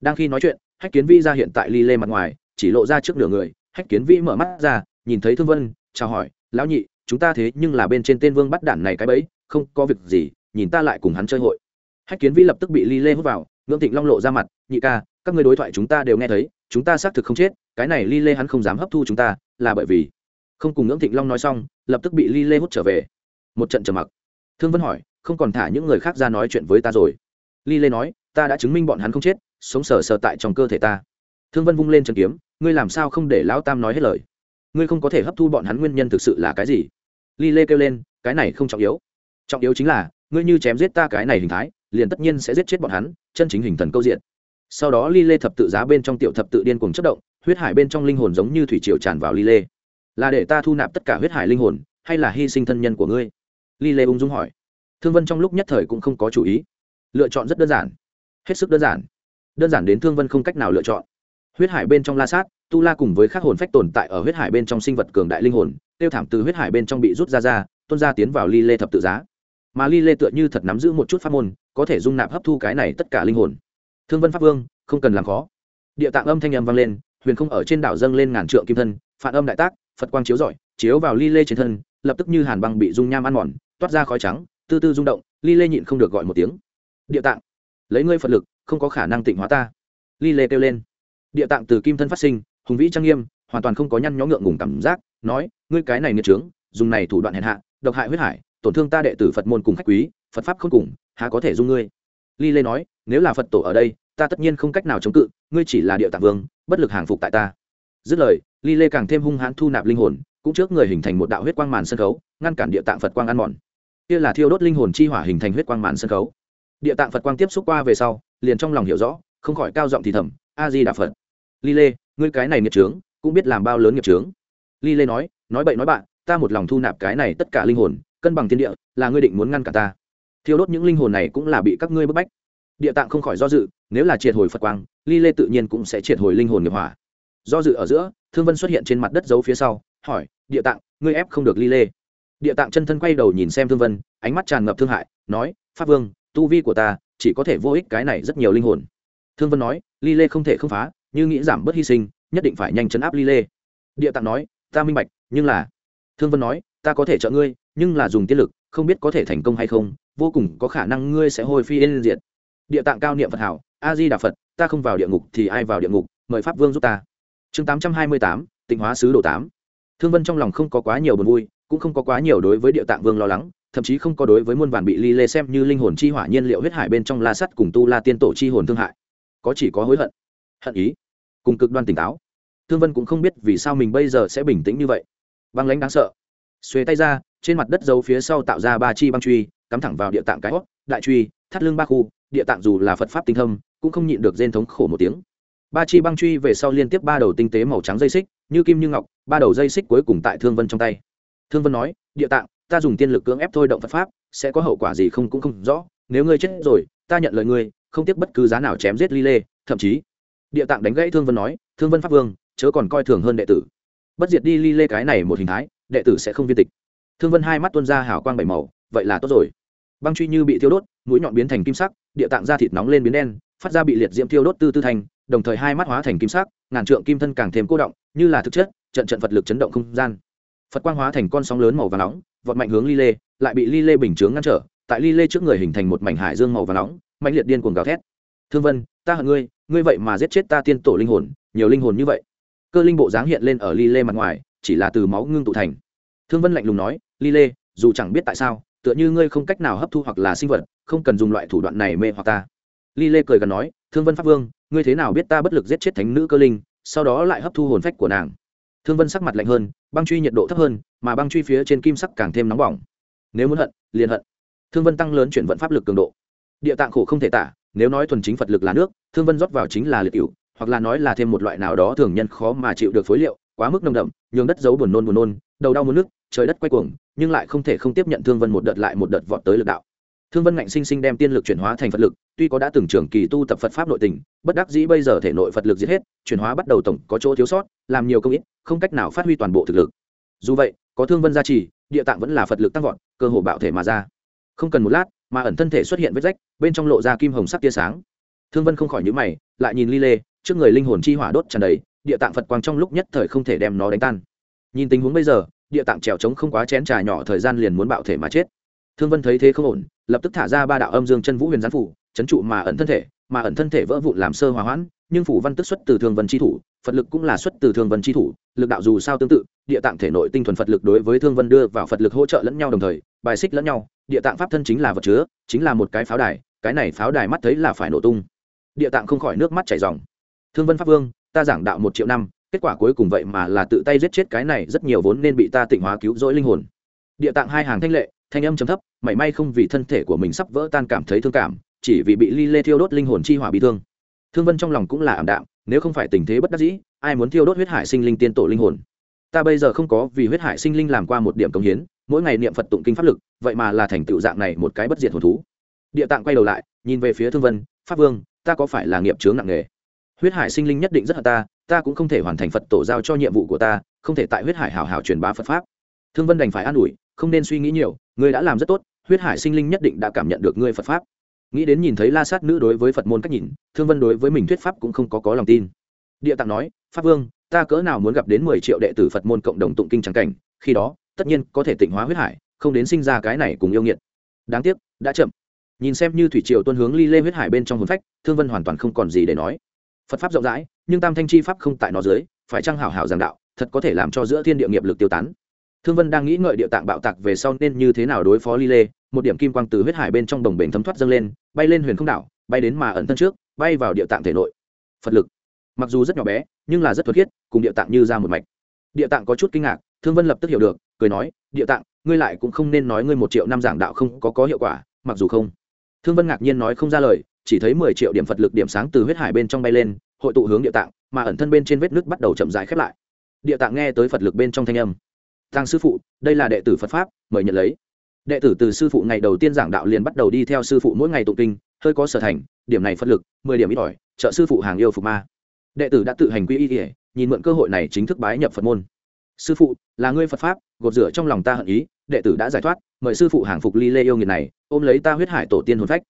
Đang khi nói chuyện, hách kiến vi ra hiện tại ly lê mặt ngoài, chỉ lộ ra trước nửa người. Hách kiến vi mở mắt ra, nhìn thấy thương vân, chào hỏi, lão nhị, chúng ta thế nhưng là bên trên tên vương bắt đản này cái bẫy, không có việc gì, nhìn ta lại cùng hắn chơi hội. Hách kiến vi lập tức bị ly lê hút vào, ngưỡng thịnh long lộ ra mặt, nhị ca, các người đối thoại chúng ta đều nghe thấy, chúng ta xác thực không chết cái này ly lê hắn không dám hấp thu chúng ta, là bởi vì không cùng ngưỡng thịnh long nói xong, lập tức bị ly lê hút trở về. Một trận trầm mặc. Thương vân hỏi, không còn thả những người khác ra nói chuyện với ta rồi. Ly lê nói, ta đã chứng minh bọn hắn không chết, sống sờ sờ tại trong cơ thể ta. Thương vân vung lên trần kiếm, ngươi làm sao không để lão tam nói hết lời? Ngươi không có thể hấp thu bọn hắn nguyên nhân thực sự là cái gì? Ly lê kêu lên, cái này không trọng yếu. Trọng yếu chính là, ngươi như chém giết ta cái này hình thái, liền tất nhiên sẽ giết chết bọn hắn, chân chính hình thần câu diện. Sau đó ly lê thập tự giá bên trong tiểu thập tự điên cuồng chất động huyết hải bên trong linh hồn giống như thủy triều tràn vào ly lê. Là để ta thu nạp tất cả huyết hải linh hồn, hay là hy sinh thân nhân của ngươi? Ly lê ung dung hỏi. Thương vân trong lúc nhất thời cũng không có chủ ý. Lựa chọn rất đơn giản. Hết sức đơn giản. Đơn giản đến thương vân không cách nào lựa chọn. Huyết hải bên trong la sát, tu la cùng với các hồn phách tồn tại ở huyết hải bên trong sinh vật cường đại linh hồn, tiêu thảm từ huyết hải bên trong bị rút ra ra, tuôn ra tiến vào ly lê thập tự giá. Mà ly lê tựa như thật nắm giữ một chút pháp môn, có thể dung nạp hấp thu cái này tất cả linh hồn. Thương vân pháp vương, không cần làm khó. Địa tạng âm thanh âm vang lên huyền không ở trên đảo dâng lên ngàn trượng kim thân, phản âm đại tác, phật quang chiếu rọi, chiếu vào ly lê trên thân, lập tức như hàn băng bị dung nham ăn mòn, toát ra khói trắng, tư tư rung động, ly lê nhịn không được gọi một tiếng. Địa tạng, lấy ngươi phật lực, không có khả năng tịnh hóa ta. Ly lê kêu lên. Địa tạng từ kim thân phát sinh, hùng vĩ trang nghiêm, hoàn toàn không có nhăn nhó ngượng ngùng cảm giác, nói, ngươi cái này nghiệt trướng, dùng này thủ đoạn hèn hạ, độc hại huyết hải, tổn thương ta đệ tử phật môn cùng khách quý, phật pháp không cùng, há có thể dung ngươi? Ly lê nói, nếu là phật tổ ở đây, ta tất nhiên không cách nào chống cự, ngươi chỉ là địa tạng vương bất lực hàng phục tại ta. Dứt lời, ly lê càng thêm hung hãn thu nạp linh hồn, cũng trước người hình thành một đạo huyết quang màn sân khấu, ngăn cản địa tạng phật quang ăn mòn. Kia là thiêu đốt linh hồn chi hỏa hình thành huyết quang màn sân khấu. Địa tạng phật quang tiếp xúc qua về sau, liền trong lòng hiểu rõ, không khỏi cao giọng thì thầm a di đà phật. Ly lê, ngươi cái này nghiệp trướng cũng biết làm bao lớn nghiệp trướng ly lê nói nói bậy nói bạn ta một lòng thu nạp cái này tất cả linh hồn, cân bằng thiên địa, là ngươi định muốn ngăn cả ta. Thiêu đốt những linh hồn này cũng là bị các ngươi bức bách địa tạng không khỏi do dự, nếu là triệt hồi phật quang, ly lê tự nhiên cũng sẽ triệt hồi linh hồn nghiệp hỏa. Do dự ở giữa, thương vân xuất hiện trên mặt đất giấu phía sau, hỏi, địa tạng, ngươi ép không được ly lê? Địa tạng chân thân quay đầu nhìn xem thương vân, ánh mắt tràn ngập thương hại, nói, pháp vương, tu vi của ta chỉ có thể vô ích cái này rất nhiều linh hồn. Thương vân nói, ly lê không thể không phá, như nghĩ giảm bớt hy sinh, nhất định phải nhanh chấn áp ly lê. Địa tạng nói, ta minh bạch, nhưng là thương vân nói, ta có thể trợ ngươi, nhưng là dùng tiết lực, không biết có thể thành công hay không, vô cùng có khả năng ngươi sẽ hồi phi yên diệt địa tạng cao niệm phật hảo a di đà phật, ta không vào địa ngục thì ai vào địa ngục, mời pháp vương giúp ta. Chương tám trăm hai mươi tám, tịnh hóa sứ đồ tám. Thương vân trong lòng không có quá nhiều buồn vui, cũng không có quá nhiều đối với địa tạng vương lo lắng, thậm chí không có đối với muôn vàn bị ly lê xem như linh hồn chi hỏa nhiên liệu huyết hải bên trong la sắt cùng tu la tiên tổ chi hồn thương hại. Có chỉ có hối hận hận ý, cùng cực đoan tỉnh táo. Thương vân cũng không biết vì sao mình bây giờ sẽ bình tĩnh như vậy. Băng lãnh đáng sợ. Xuề tay ra, trên mặt đất dấu phía sau tạo ra ba chi băng truy, cắm thẳng vào địa tạng cái hót đại truy, thắt lưng ba khu địa tạng dù là phật pháp tinh thâm, cũng không nhịn được rên thống khổ một tiếng. Ba chi băng truy về sau liên tiếp ba đầu tinh tế màu trắng dây xích, như kim như ngọc, ba đầu dây xích cuối cùng tại thương vân trong tay. Thương vân nói, địa tạng, ta dùng tiên lực cưỡng ép thôi động phật pháp, sẽ có hậu quả gì không cũng không rõ. Nếu ngươi chết rồi, ta nhận lời ngươi, không tiếc bất cứ giá nào chém giết ly lê, thậm chí. Địa tạng đánh gãy thương vân nói, thương vân pháp vương, chớ còn coi thường hơn đệ tử. Bất diệt đi ly lê cái này một hình thái, đệ tử sẽ không viên tịch. Thương vân hai mắt tuôn ra hào quang bảy màu, vậy là tốt rồi. Băng truy như bị thiêu đốt, mũi nhọn biến thành kim sắc địa tạng da thịt nóng lên biến đen, phát ra bị liệt diễm thiêu đốt tư tư thành đồng thời hai mắt hóa thành kim sắc, ngàn trượng kim thân càng thêm cô động, như là thực chất, trận trận vật lực chấn động không gian. Phật quang hóa thành con sóng lớn màu và nóng, vọt mạnh hướng ly lê lại bị ly lê bình chướng ngăn trở, tại ly lê trước người hình thành một mảnh hải dương màu và nóng mạnh liệt điên cuồng gào thét. Thương vân, ta hận ngươi ngươi vậy mà giết chết ta tiên tổ linh hồn, nhiều linh hồn như vậy. Cơ linh bộ dáng hiện lên ở ly lê mặt ngoài, chỉ là từ máu ngưng tụ thành. Thương vân lạnh lùng nói ly lê dù chẳng biết tại sao, tựa như ngươi không cách nào hấp thu hoặc là sinh vật không cần dùng loại thủ đoạn này mê hoặc ta. Ly lê cười gần nói, thương vân pháp vương, ngươi thế nào biết ta bất lực giết chết thánh nữ cơ linh, sau đó lại hấp thu hồn phách của nàng? Thương vân sắc mặt lạnh hơn, băng truy nhiệt độ thấp hơn, mà băng truy phía trên kim sắc càng thêm nóng bỏng. Nếu muốn hận, liền hận. Thương vân tăng lớn chuyển vận pháp lực cường độ. Địa tạng khổ không thể tả, nếu nói thuần chính phật lực là nước, thương vân rót vào chính là liệt cựu hoặc là nói là thêm một loại nào đó thường nhân khó mà chịu được phối liệu, quá mức nồng đậm, nhường đất giấu buồn nôn buồn nôn, đầu đau muốn nước trời đất quay cuồng, nhưng lại không thể không tiếp nhận thương vân một đợt lại một đợt vọt tới lực đạo thương vân ngạnh sinh sinh đem tiên lực chuyển hóa thành phật lực, tuy có đã từng trường kỳ tu tập phật pháp nội tình, bất đắc dĩ bây giờ thể nội phật lực giết hết, chuyển hóa bắt đầu tổng có chỗ thiếu sót, làm nhiều công ít, không cách nào phát huy toàn bộ thực lực. Dù vậy, có thương vân gia trì, địa tạng vẫn là phật lực tăng vọt, cơ hồ bạo thể mà ra. Không cần một lát, mà ẩn thân thể xuất hiện vết rách, bên trong lộ ra kim hồng sắc tia sáng. Thương vân không khỏi nhữ mày, lại nhìn ly lê, trước người linh hồn chi hỏa đốt tràn đầy, địa tạng phật quang trong lúc nhất thời không thể đem nó đánh tan. Nhìn tình huống bây giờ, địa tạng trèo trống không quá chén trà nhỏ thời gian liền muốn bạo thể mà chết. Thương vân thấy thế không ổn lập tức thả ra ba đạo âm dương chân vũ huyền gián phủ, chấn trụ mà ẩn thân thể, mà ẩn thân thể vỡ vụn làm sơ hòa hoãn, nhưng phủ văn tức xuất từ thương vân chi thủ, phật lực cũng là xuất từ thương vân chi thủ, lực đạo dù sao tương tự, địa tạng thể nội tinh thuần phật lực đối với thương vân đưa vào phật lực hỗ trợ lẫn nhau đồng thời, bài xích lẫn nhau, địa tạng pháp thân chính là vật chứa, chính là một cái pháo đài, cái này pháo đài mắt thấy là phải nổ tung. Địa tạng không khỏi nước mắt chảy dòng thương vân pháp vương, ta giảng đạo một triệu năm, kết quả cuối cùng vậy mà là tự tay giết chết cái này, rất nhiều vốn nên bị ta tịnh hóa cứu rỗi linh hồn. Địa tạng hai hàng thanh lệ thanh âm chấm thấp, mảy may không vì thân thể của mình sắp vỡ tan cảm thấy thương cảm, chỉ vì bị ly lê thiêu đốt linh hồn chi hỏa bị thương. Thương vân trong lòng cũng là ảm đạm, nếu không phải tình thế bất đắc dĩ, ai muốn thiêu đốt huyết hải sinh linh tiên tổ linh hồn? Ta bây giờ không có vì huyết hải sinh linh làm qua một điểm công hiến, mỗi ngày niệm phật tụng kinh pháp lực, vậy mà là thành tựu dạng này một cái bất diệt hồn thú. Địa tạng quay đầu lại, nhìn về phía thương vân, pháp vương, ta có phải là nghiệp chướng nặng nề? Huyết hải sinh linh nhất định rất hận ta ta cũng không thể hoàn thành phật tổ giao cho nhiệm vụ của ta, không thể tại huyết hải hảo hảo truyền bá phật pháp. Thương vân đành phải an ủi không nên suy nghĩ nhiều, ngươi đã làm rất tốt, huyết hải sinh linh nhất định đã cảm nhận được ngươi phật pháp. Nghĩ đến nhìn thấy la sát nữ đối với phật môn cách nhìn, thương vân đối với mình thuyết pháp cũng không có có lòng tin. Địa tạng nói, pháp vương, ta cỡ nào muốn gặp đến mười triệu đệ tử phật môn cộng đồng tụng kinh trắng cảnh, khi đó, tất nhiên có thể tịnh hóa huyết hải, không đến sinh ra cái này cùng yêu nghiệt. Đáng tiếc, đã chậm. Nhìn xem như thủy triều tuân hướng ly lê huyết hải bên trong hồn phách, thương vân hoàn toàn không còn gì để nói. Phật pháp rộng rãi, nhưng tam thanh chi pháp không tại nó dưới, phải chăng hảo hảo giảng đạo, thật có thể làm cho giữa thiên địa nghiệp lực tiêu tán thương vân đang nghĩ ngợi địa tạng bạo tạc về sau nên như thế nào đối phó ly lê, một điểm kim quang từ huyết hải bên trong đồng bể thấm thoát dâng lên, bay lên huyền không đảo, bay đến mà ẩn thân trước, bay vào địa tạng thể nội. Phật lực. Mặc dù rất nhỏ bé, nhưng là rất thuật khiết, cùng địa tạng như ra một mạch. Địa tạng có chút kinh ngạc, thương vân lập tức hiểu được, cười nói, địa tạng, ngươi lại cũng không nên nói ngươi một triệu năm giảng đạo không có có hiệu quả, mặc dù không. Thương vân ngạc nhiên nói không ra lời, chỉ thấy mười triệu điểm phật lực điểm sáng từ huyết hải bên trong bay lên, hội tụ hướng địa tạng, mà ẩn thân bên trên vết nước bắt đầu chậm dài khép lại. Địa tạng nghe tới phật lực bên trong thanh âm tăng sư phụ, đây là đệ tử phật pháp, mời nhận lấy. Đệ tử từ sư phụ ngày đầu tiên giảng đạo liền bắt đầu đi theo sư phụ mỗi ngày tụng kinh, hơi có sở thành, điểm này phật lực, mười điểm ít ỏi, trợ sư phụ hàng yêu phục ma. Đệ tử đã tự hành quy y kể nhìn mượn cơ hội này chính thức bái nhập phật môn. Sư phụ, là ngươi phật pháp, gột rửa trong lòng ta hận ý, đệ tử đã giải thoát, mời sư phụ hàng phục ly lê yêu nghiệt này, ôm lấy ta huyết hải tổ tiên hồn phách.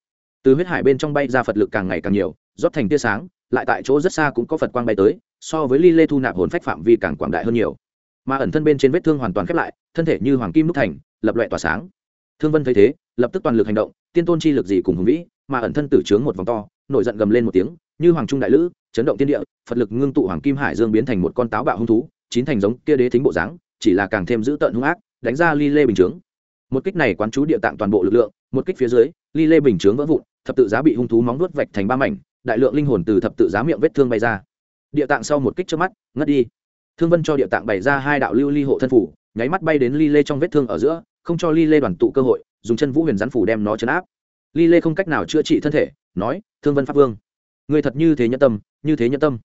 Từ huyết hải bên trong bay ra phật lực càng ngày càng nhiều, rót thành tia sáng, lại tại chỗ rất xa cũng có phật quang bay tới, so với ly lê thu nạp hồn phách phạm vi càng quảng đại hơn nhiều mà ẩn thân bên trên vết thương hoàn toàn khép lại, thân thể như hoàng kim nút thành, lập loại tỏa sáng. Thương vân thấy thế, lập tức toàn lực hành động, tiên tôn chi lực gì cùng hùng vĩ, mà ẩn thân tử trướng một vòng to, nổi giận gầm lên một tiếng, như hoàng trung đại lữ, chấn động tiên địa, phật lực ngưng tụ hoàng kim hải dương biến thành một con táo bạo hung thú, chín thành giống kia đế thính bộ dáng, chỉ là càng thêm dữ tợn hung ác, đánh ra ly lê bình chướng. Một kích này quán chú địa tạng toàn bộ lực lượng, một kích phía dưới, ly lê bình chướng vỡ vụn, thập tự giá bị hung thú móng nuốt vạch thành ba mảnh, đại lượng linh hồn từ thập tự giá miệng vết thương bay ra. Địa tạng sau một kích trước mắt, ngất đi thương vân cho địa tạng bày ra hai đạo lưu ly hộ thân phủ, nháy mắt bay đến ly lê trong vết thương ở giữa, không cho ly lê đoàn tụ cơ hội, dùng chân vũ huyền rắn phủ đem nó chấn áp. Ly lê không cách nào chữa trị thân thể, nói, thương vân pháp vương người thật như thế nhân tâm, như thế nhân tâm.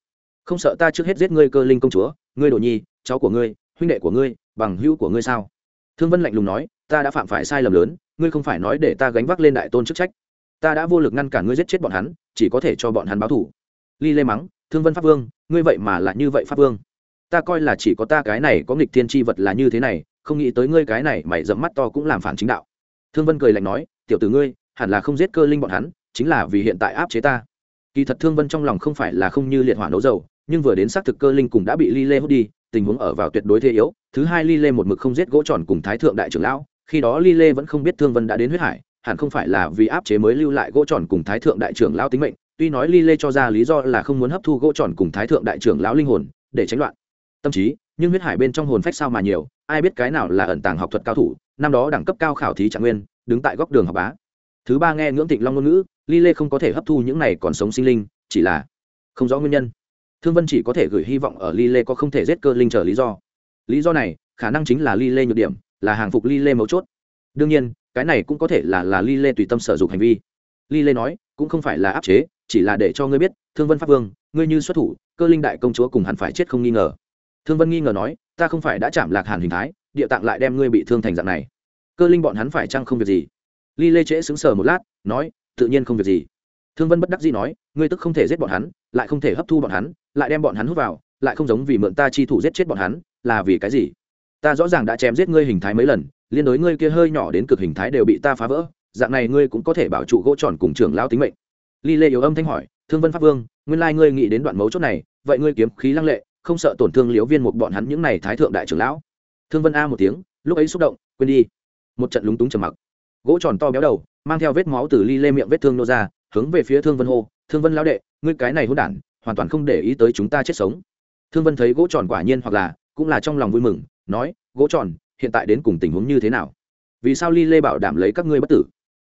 Không sợ ta trước hết giết ngươi cơ linh công chúa, ngươi đồ nhi, cháu của ngươi, huynh đệ của ngươi, bằng hữu của ngươi sao? Thương vân lạnh lùng nói, ta đã phạm phải sai lầm lớn, ngươi không phải nói để ta gánh vác lên đại tôn chức trách. Ta đã vô lực ngăn cản ngươi giết chết bọn hắn, chỉ có thể cho bọn hắn báo thủ ly lê mắng, thương vân pháp vương, ngươi vậy mà lại như vậy pháp vương ta coi là chỉ có ta cái này có nghịch thiên tri vật là như thế này, không nghĩ tới ngươi cái này mày dẫm mắt to cũng làm phản chính đạo. Thương vân cười lạnh nói, tiểu tử ngươi, hẳn là không giết cơ linh bọn hắn, chính là vì hiện tại áp chế ta. Kỳ thật thương vân trong lòng không phải là không như liệt hỏa nấu dầu, nhưng vừa đến xác thực cơ linh cùng đã bị ly lê hút đi, tình huống ở vào tuyệt đối thế yếu. Thứ hai ly lê một mực không giết gỗ tròn cùng thái thượng đại trưởng lão, khi đó ly lê vẫn không biết thương vân đã đến huyết hải, hẳn không phải là vì áp chế mới lưu lại gỗ tròn cùng thái thượng đại trưởng lão tính mệnh, tuy nói ly lê cho ra lý do là không muốn hấp thu gỗ tròn cùng thái thượng đại trưởng lão linh hồn, để tránh loạn tâm trí, nhưng huyết hải bên trong hồn phách sao mà nhiều, ai biết cái nào là ẩn tàng học thuật cao thủ, năm đó đẳng cấp cao khảo thí trạng nguyên, đứng tại góc đường học bá. Thứ ba nghe ngưỡng tịnh long ngôn ngữ ly lê không có thể hấp thu những này còn sống sinh linh, chỉ là không rõ nguyên nhân. Thương vân chỉ có thể gửi hy vọng ở ly lê có không thể giết cơ linh trở lý do. Lý do này, khả năng chính là ly lê nhược điểm, là hàng phục ly lê mấu chốt. Đương nhiên, cái này cũng có thể là là ly lê tùy tâm sở dụng hành vi. Ly lê nói, cũng không phải là áp chế, chỉ là để cho ngươi biết, thương vân pháp vương, ngươi như xuất thủ, cơ linh đại công chúa cùng hẳn phải chết không nghi ngờ thương vân nghi ngờ nói, ta không phải đã chạm lạc hàn hình thái, địa tạng lại đem ngươi bị thương thành dạng này. Cơ linh bọn hắn phải chăng không việc gì? Ly lê trễ xứng sờ một lát, nói, tự nhiên không việc gì. Thương vân bất đắc dĩ nói, ngươi tức không thể giết bọn hắn, lại không thể hấp thu bọn hắn, lại đem bọn hắn hút vào, lại không giống vì mượn ta chi thủ giết chết bọn hắn, là vì cái gì? Ta rõ ràng đã chém giết ngươi hình thái mấy lần, liên đối ngươi kia hơi nhỏ đến cực hình thái đều bị ta phá vỡ, dạng này ngươi cũng có thể bảo trụ gỗ tròn cùng trưởng lao tính mệnh. Ly lê yếu âm thanh hỏi, thương vân pháp vương, nguyên lai ngươi nghĩ đến đoạn mấu chốt này, vậy ngươi kiếm khí lăng lệ không sợ tổn thương liễu viên một bọn hắn những này thái thượng đại trưởng lão. Thương vân a một tiếng, lúc ấy xúc động, quên đi. Một trận lúng túng trầm mặc. Gỗ tròn to béo đầu, mang theo vết máu từ ly lê miệng vết thương nô ra, hướng về phía thương vân hô, thương vân lão đệ, ngươi cái này hôn đản, hoàn toàn không để ý tới chúng ta chết sống. Thương vân thấy gỗ tròn quả nhiên hoặc là, cũng là trong lòng vui mừng, nói, gỗ tròn, hiện tại đến cùng tình huống như thế nào? Vì sao ly lê bảo đảm lấy các ngươi bất tử?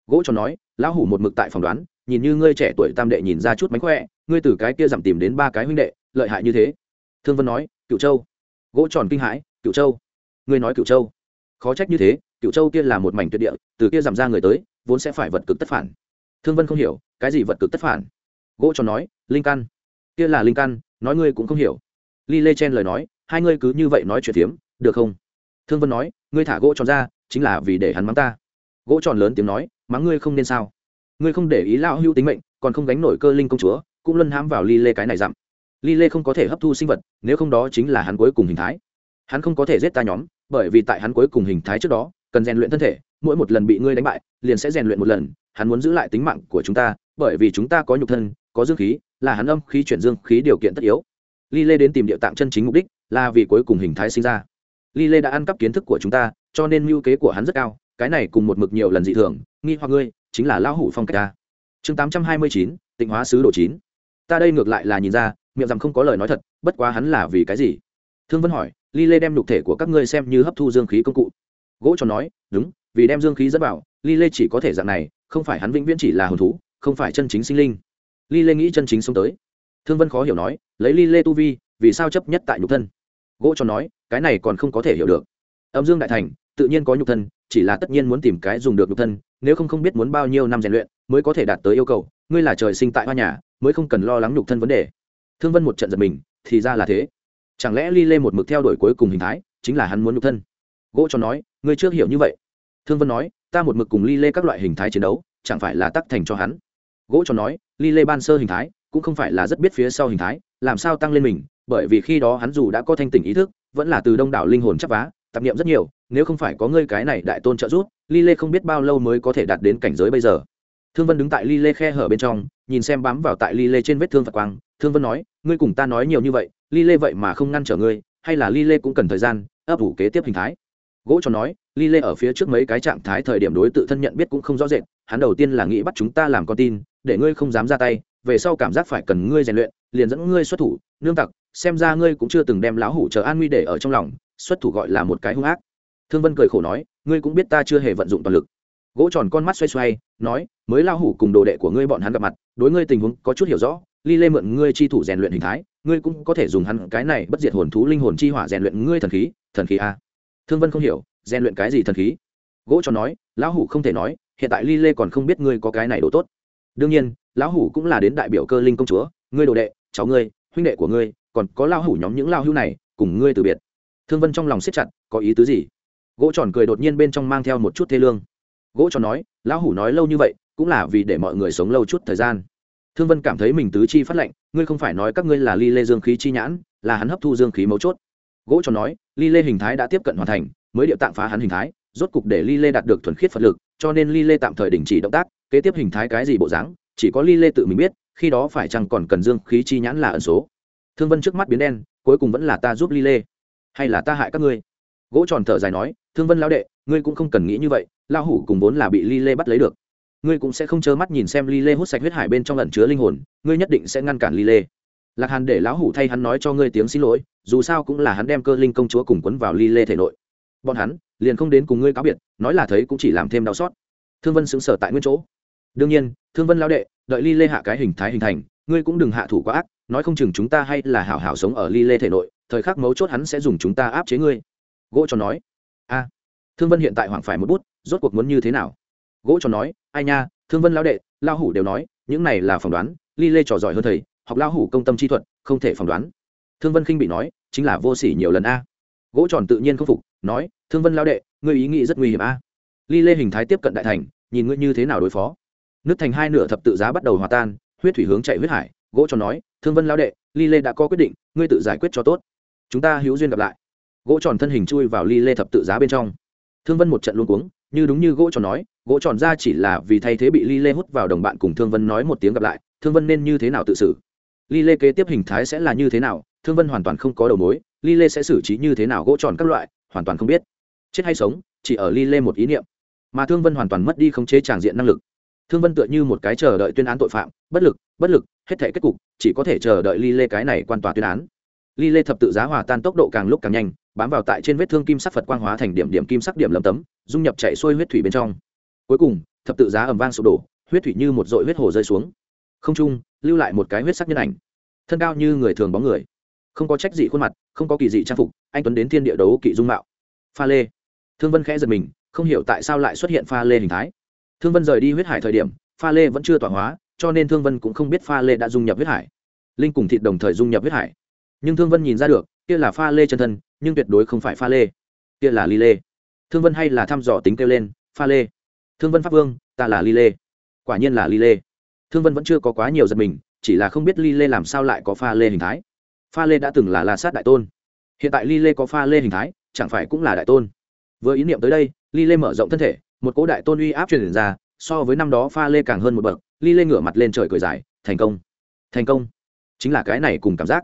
Gỗ tròn nói, lão hủ một mực tại phỏng đoán, nhìn như ngươi trẻ tuổi tam đệ nhìn ra chút mánh khỏe, ngươi từ cái kia giảm tìm đến ba cái huynh đệ, lợi hại như thế thương vân nói cựu châu. Gỗ tròn kinh hãi cựu châu? Ngươi nói cựu châu? Khó trách như thế cựu châu kia là một mảnh tuyệt địa, từ kia giảm ra người tới, vốn sẽ phải vật cực tất phản. Thương vân không hiểu, cái gì vật cực tất phản? Gỗ tròn nói, linh căn. Kia là linh căn, nói ngươi cũng không hiểu. Ly lê chen lời nói, hai ngươi cứ như vậy nói chuyện phiếm, được không? Thương vân nói, ngươi thả gỗ tròn ra, chính là vì để hắn mắng ta. Gỗ tròn lớn tiếng nói, mắng ngươi không nên sao? Ngươi không để ý lão hưu tính mệnh, còn không gánh nổi cơ linh công chúa, cũng luân hãm vào ly lê cái này dặm ly lê không có thể hấp thu sinh vật, nếu không đó chính là hắn cuối cùng hình thái. Hắn không có thể giết ta nhóm, bởi vì tại hắn cuối cùng hình thái trước đó, cần rèn luyện thân thể, mỗi một lần bị ngươi đánh bại, liền sẽ rèn luyện một lần. Hắn muốn giữ lại tính mạng của chúng ta, bởi vì chúng ta có nhục thân, có dương khí, là hắn âm khí chuyển dương khí điều kiện tất yếu. Ly lê đến tìm địa tạng chân chính mục đích là vì cuối cùng hình thái sinh ra. Ly lê đã ăn cắp kiến thức của chúng ta, cho nên mưu kế của hắn rất cao, cái này cùng một mực nhiều lần dị thường, nghi hoặc ngươi, chính là lão hủ phong cách ta. Chương tám trăm hai mươi chín, tịnh hóa sứ đồ chín. Ta đây ngược lại là nhìn ra miệng rằng không có lời nói thật, bất quá hắn là vì cái gì? Thương vân hỏi, ly lê đem nhục thể của các ngươi xem như hấp thu dương khí công cụ. Gỗ cho nói, đúng, vì đem dương khí dẫn vào, ly lê chỉ có thể dạng này, không phải hắn vĩnh viễn chỉ là hồn thú, không phải chân chính sinh linh. Ly lê nghĩ chân chính sống tới. Thương vân khó hiểu nói, lấy ly lê tu vi, vì sao chấp nhất tại nhục thân? Gỗ cho nói, cái này còn không có thể hiểu được. Âm dương đại thành, tự nhiên có nhục thân, chỉ là tất nhiên muốn tìm cái dùng được nhục thân, nếu không không biết muốn bao nhiêu năm rèn luyện, mới có thể đạt tới yêu cầu, ngươi là trời sinh tại hoa nhà, mới không cần lo lắng nhục thân vấn đề thương vân một trận giật mình, thì ra là thế. Chẳng lẽ ly lê một mực theo đuổi cuối cùng hình thái, chính là hắn muốn nhục thân? Gỗ cho nói, ngươi chưa hiểu như vậy. Thương vân nói, ta một mực cùng ly lê các loại hình thái chiến đấu, chẳng phải là tắc thành cho hắn? Gỗ cho nói, ly lê ban sơ hình thái, cũng không phải là rất biết phía sau hình thái, làm sao tăng lên mình, bởi vì khi đó hắn dù đã có thanh tỉnh ý thức, vẫn là từ đông đảo linh hồn chấp vá, tạp nghiệm rất nhiều, nếu không phải có ngươi cái này đại tôn trợ giúp, ly lê không biết bao lâu mới có thể đạt đến cảnh giới bây giờ. Thương vân đứng tại ly lê khe hở bên trong, nhìn xem bám vào tại ly lê trên vết thương phật quang thương vân nói, ngươi cùng ta nói nhiều như vậy ly lê vậy mà không ngăn trở ngươi, hay là ly lê cũng cần thời gian, ấp ủ kế tiếp hình thái? Gỗ cho nói ly lê ở phía trước mấy cái trạng thái thời điểm đối tự thân nhận biết cũng không rõ rệt, hắn đầu tiên là nghĩ bắt chúng ta làm con tin, để ngươi không dám ra tay, về sau cảm giác phải cần ngươi rèn luyện, liền dẫn ngươi xuất thủ, nương tặc, xem ra ngươi cũng chưa từng đem lão hủ chờ an nguy để ở trong lòng, xuất thủ gọi là một cái hung ác. Thương vân cười khổ nói, ngươi cũng biết ta chưa hề vận dụng toàn lực gỗ tròn con mắt xoay xoay, nói, mới lao hủ cùng đồ đệ của ngươi bọn hắn gặp mặt, đối ngươi tình huống có chút hiểu rõ, ly lê mượn ngươi chi thủ rèn luyện hình thái, ngươi cũng có thể dùng hắn cái này bất diệt hồn thú linh hồn chi hỏa rèn luyện ngươi thần khí thần khí a. Thương vân không hiểu, rèn luyện cái gì thần khí? Gỗ tròn nói, lão hủ không thể nói, hiện tại ly lê còn không biết ngươi có cái này đồ tốt. Đương nhiên, lão hủ cũng là đến đại biểu cơ linh công chúa, ngươi đồ đệ, cháu ngươi, huynh đệ của ngươi, còn có lao hủ nhóm những lao hữu này, cùng ngươi từ biệt. Thương vân trong lòng siết chặt, có ý tứ gì? Gỗ tròn cười đột nhiên bên trong mang theo một chút thê lương gỗ tròn nói, lão hủ nói lâu như vậy, cũng là vì để mọi người sống lâu chút thời gian. Thương vân cảm thấy mình tứ chi phát lệnh ngươi không phải nói các ngươi là ly lê dương khí chi nhãn, là hắn hấp thu dương khí mấu chốt. Gỗ tròn nói, ly lê hình thái đã tiếp cận hoàn thành, mới điệu tạm phá hắn hình thái, rốt cục để ly lê đạt được thuần khiết phật lực, cho nên ly lê tạm thời đình chỉ động tác, kế tiếp hình thái cái gì bộ dáng, chỉ có ly lê tự mình biết, khi đó phải chăng còn cần dương khí chi nhãn là ẩn số. Thương vân trước mắt biến đen, cuối cùng vẫn là ta giúp ly lê. Hay là ta hại các ngươi? Gỗ tròn thở dài nói thương vân lão đệ, ngươi cũng không cần nghĩ như vậy lao hủ cùng vốn là bị ly lê bắt lấy được. Ngươi cũng sẽ không trơ mắt nhìn xem ly lê hút sạch huyết hải bên trong lẩn chứa linh hồn, ngươi nhất định sẽ ngăn cản ly lê. Lạc hàn để lão hủ thay hắn nói cho ngươi tiếng xin lỗi, dù sao cũng là hắn đem cơ linh công chúa cùng quấn vào ly lê thể nội. Bọn hắn liền không đến cùng ngươi cáo biệt, nói là thấy cũng chỉ làm thêm đau xót. Thương vân xứng sở tại nguyên chỗ. Đương nhiên, thương vân lao đệ, đợi ly lê hạ cái hình thái hình thành, ngươi cũng đừng hạ thủ quá ác, nói không chừng chúng ta hay là hảo hảo sống ở ly lê thể nội, thời khắc mấu chốt hắn sẽ dùng chúng ta áp chế ngươi. Gỗ cho nói a, thương vân hiện tại hoảng phải một bút, rốt cuộc muốn như thế nào? Gỗ cho nói, ai nha, thương vân lao đệ lao hủ đều nói, những này là phỏng đoán, ly lê trò giỏi hơn thầy, học lao hủ công tâm chi thuật, không thể phỏng đoán. Thương vân khinh bị nói, chính là vô s ỉ nhiều lần a. Gỗ tròn tự nhiên không phục, nói, thương vân lao đệ, ngươi ý nghĩ rất nguy hiểm a. Ly lê hình thái tiếp cận đại thành, nhìn ngươi như thế nào đối phó. Nước thành hai nửa thập tự giá bắt đầu hòa tan, huyết thủy hướng chạy huyết hải. Gỗ tròn nói, thương vân lao đệ, ly lê đã có quyết định, ngươi tự giải quyết cho tốt. Chúng ta hữu duyên gặp lại gỗ tròn thân hình chui vào ly lê thập tự giá bên trong. Thương vân một trận luôn cuống, như đúng như gỗ tròn nói, gỗ tròn ra chỉ là vì thay thế bị ly lê hút vào đồng bạn cùng thương vân nói một tiếng gặp lại, thương vân nên như thế nào tự xử? Ly lê kế tiếp hình thái sẽ là như thế nào? Thương vân hoàn toàn không có đầu mối, ly lê sẽ xử trí như thế nào gỗ tròn các loại, hoàn toàn không biết. Chết hay sống, chỉ ở ly lê một ý niệm. Mà thương vân hoàn toàn mất đi khống chế tràng diện năng lực. Thương vân tựa như một cái chờ đợi tuyên án tội phạm, bất lực bất lực, hết thể kết cục, chỉ có thể chờ đợi ly lê cái này quan tòa tuyên án. Ly lê thập tự giá hòa tan tốc độ càng lúc càng nhanh bám vào tại trên vết thương kim sắc phật quang hóa thành điểm điểm kim sắc điểm lấm tấm, dung nhập chạy xuôi huyết thủy bên trong. Cuối cùng, thập tự giá ầm vang sụp đổ, huyết thủy như một dội huyết hồ rơi xuống. Không trung, lưu lại một cái huyết sắc nhân ảnh. Thân cao như người thường bóng người. Không có trách dị khuôn mặt, không có kỳ dị trang phục, anh tuấn đến thiên địa đấu kỵ dung mạo. Pha lê. Thương vân khẽ giật mình, không hiểu tại sao lại xuất hiện pha lê hình thái. Thương vân rời đi huyết hải thời điểm, pha lê vẫn chưa tỏa hóa, cho nên thương vân cũng không biết pha lê đã dung nhập huyết hải. Linh cùng thịt đồng thời dung nhập huyết hải. Nhưng thương vân nhìn ra được, kia là pha lê chân thân nhưng tuyệt đối không phải pha lê. Kia là ly lê thương vân hay là thăm dò tính kêu lên, pha lê. Thương vân pháp vương, ta là ly lê quả nhiên là ly lê thương vân vẫn chưa có quá nhiều giật mình, chỉ là không biết ly lê làm sao lại có pha lê hình thái. Pha lê đã từng là la sát đại tôn. Hiện tại ly lê có pha lê hình thái, chẳng phải cũng là đại tôn. Vừa ý niệm tới đây ly lê mở rộng thân thể, một cỗ đại tôn uy áp truyền ra, so với năm đó pha lê càng hơn một bậc ly lê ngửa mặt lên trời cười dài, thành công. Thành công. Chính là cái này cùng cảm giác.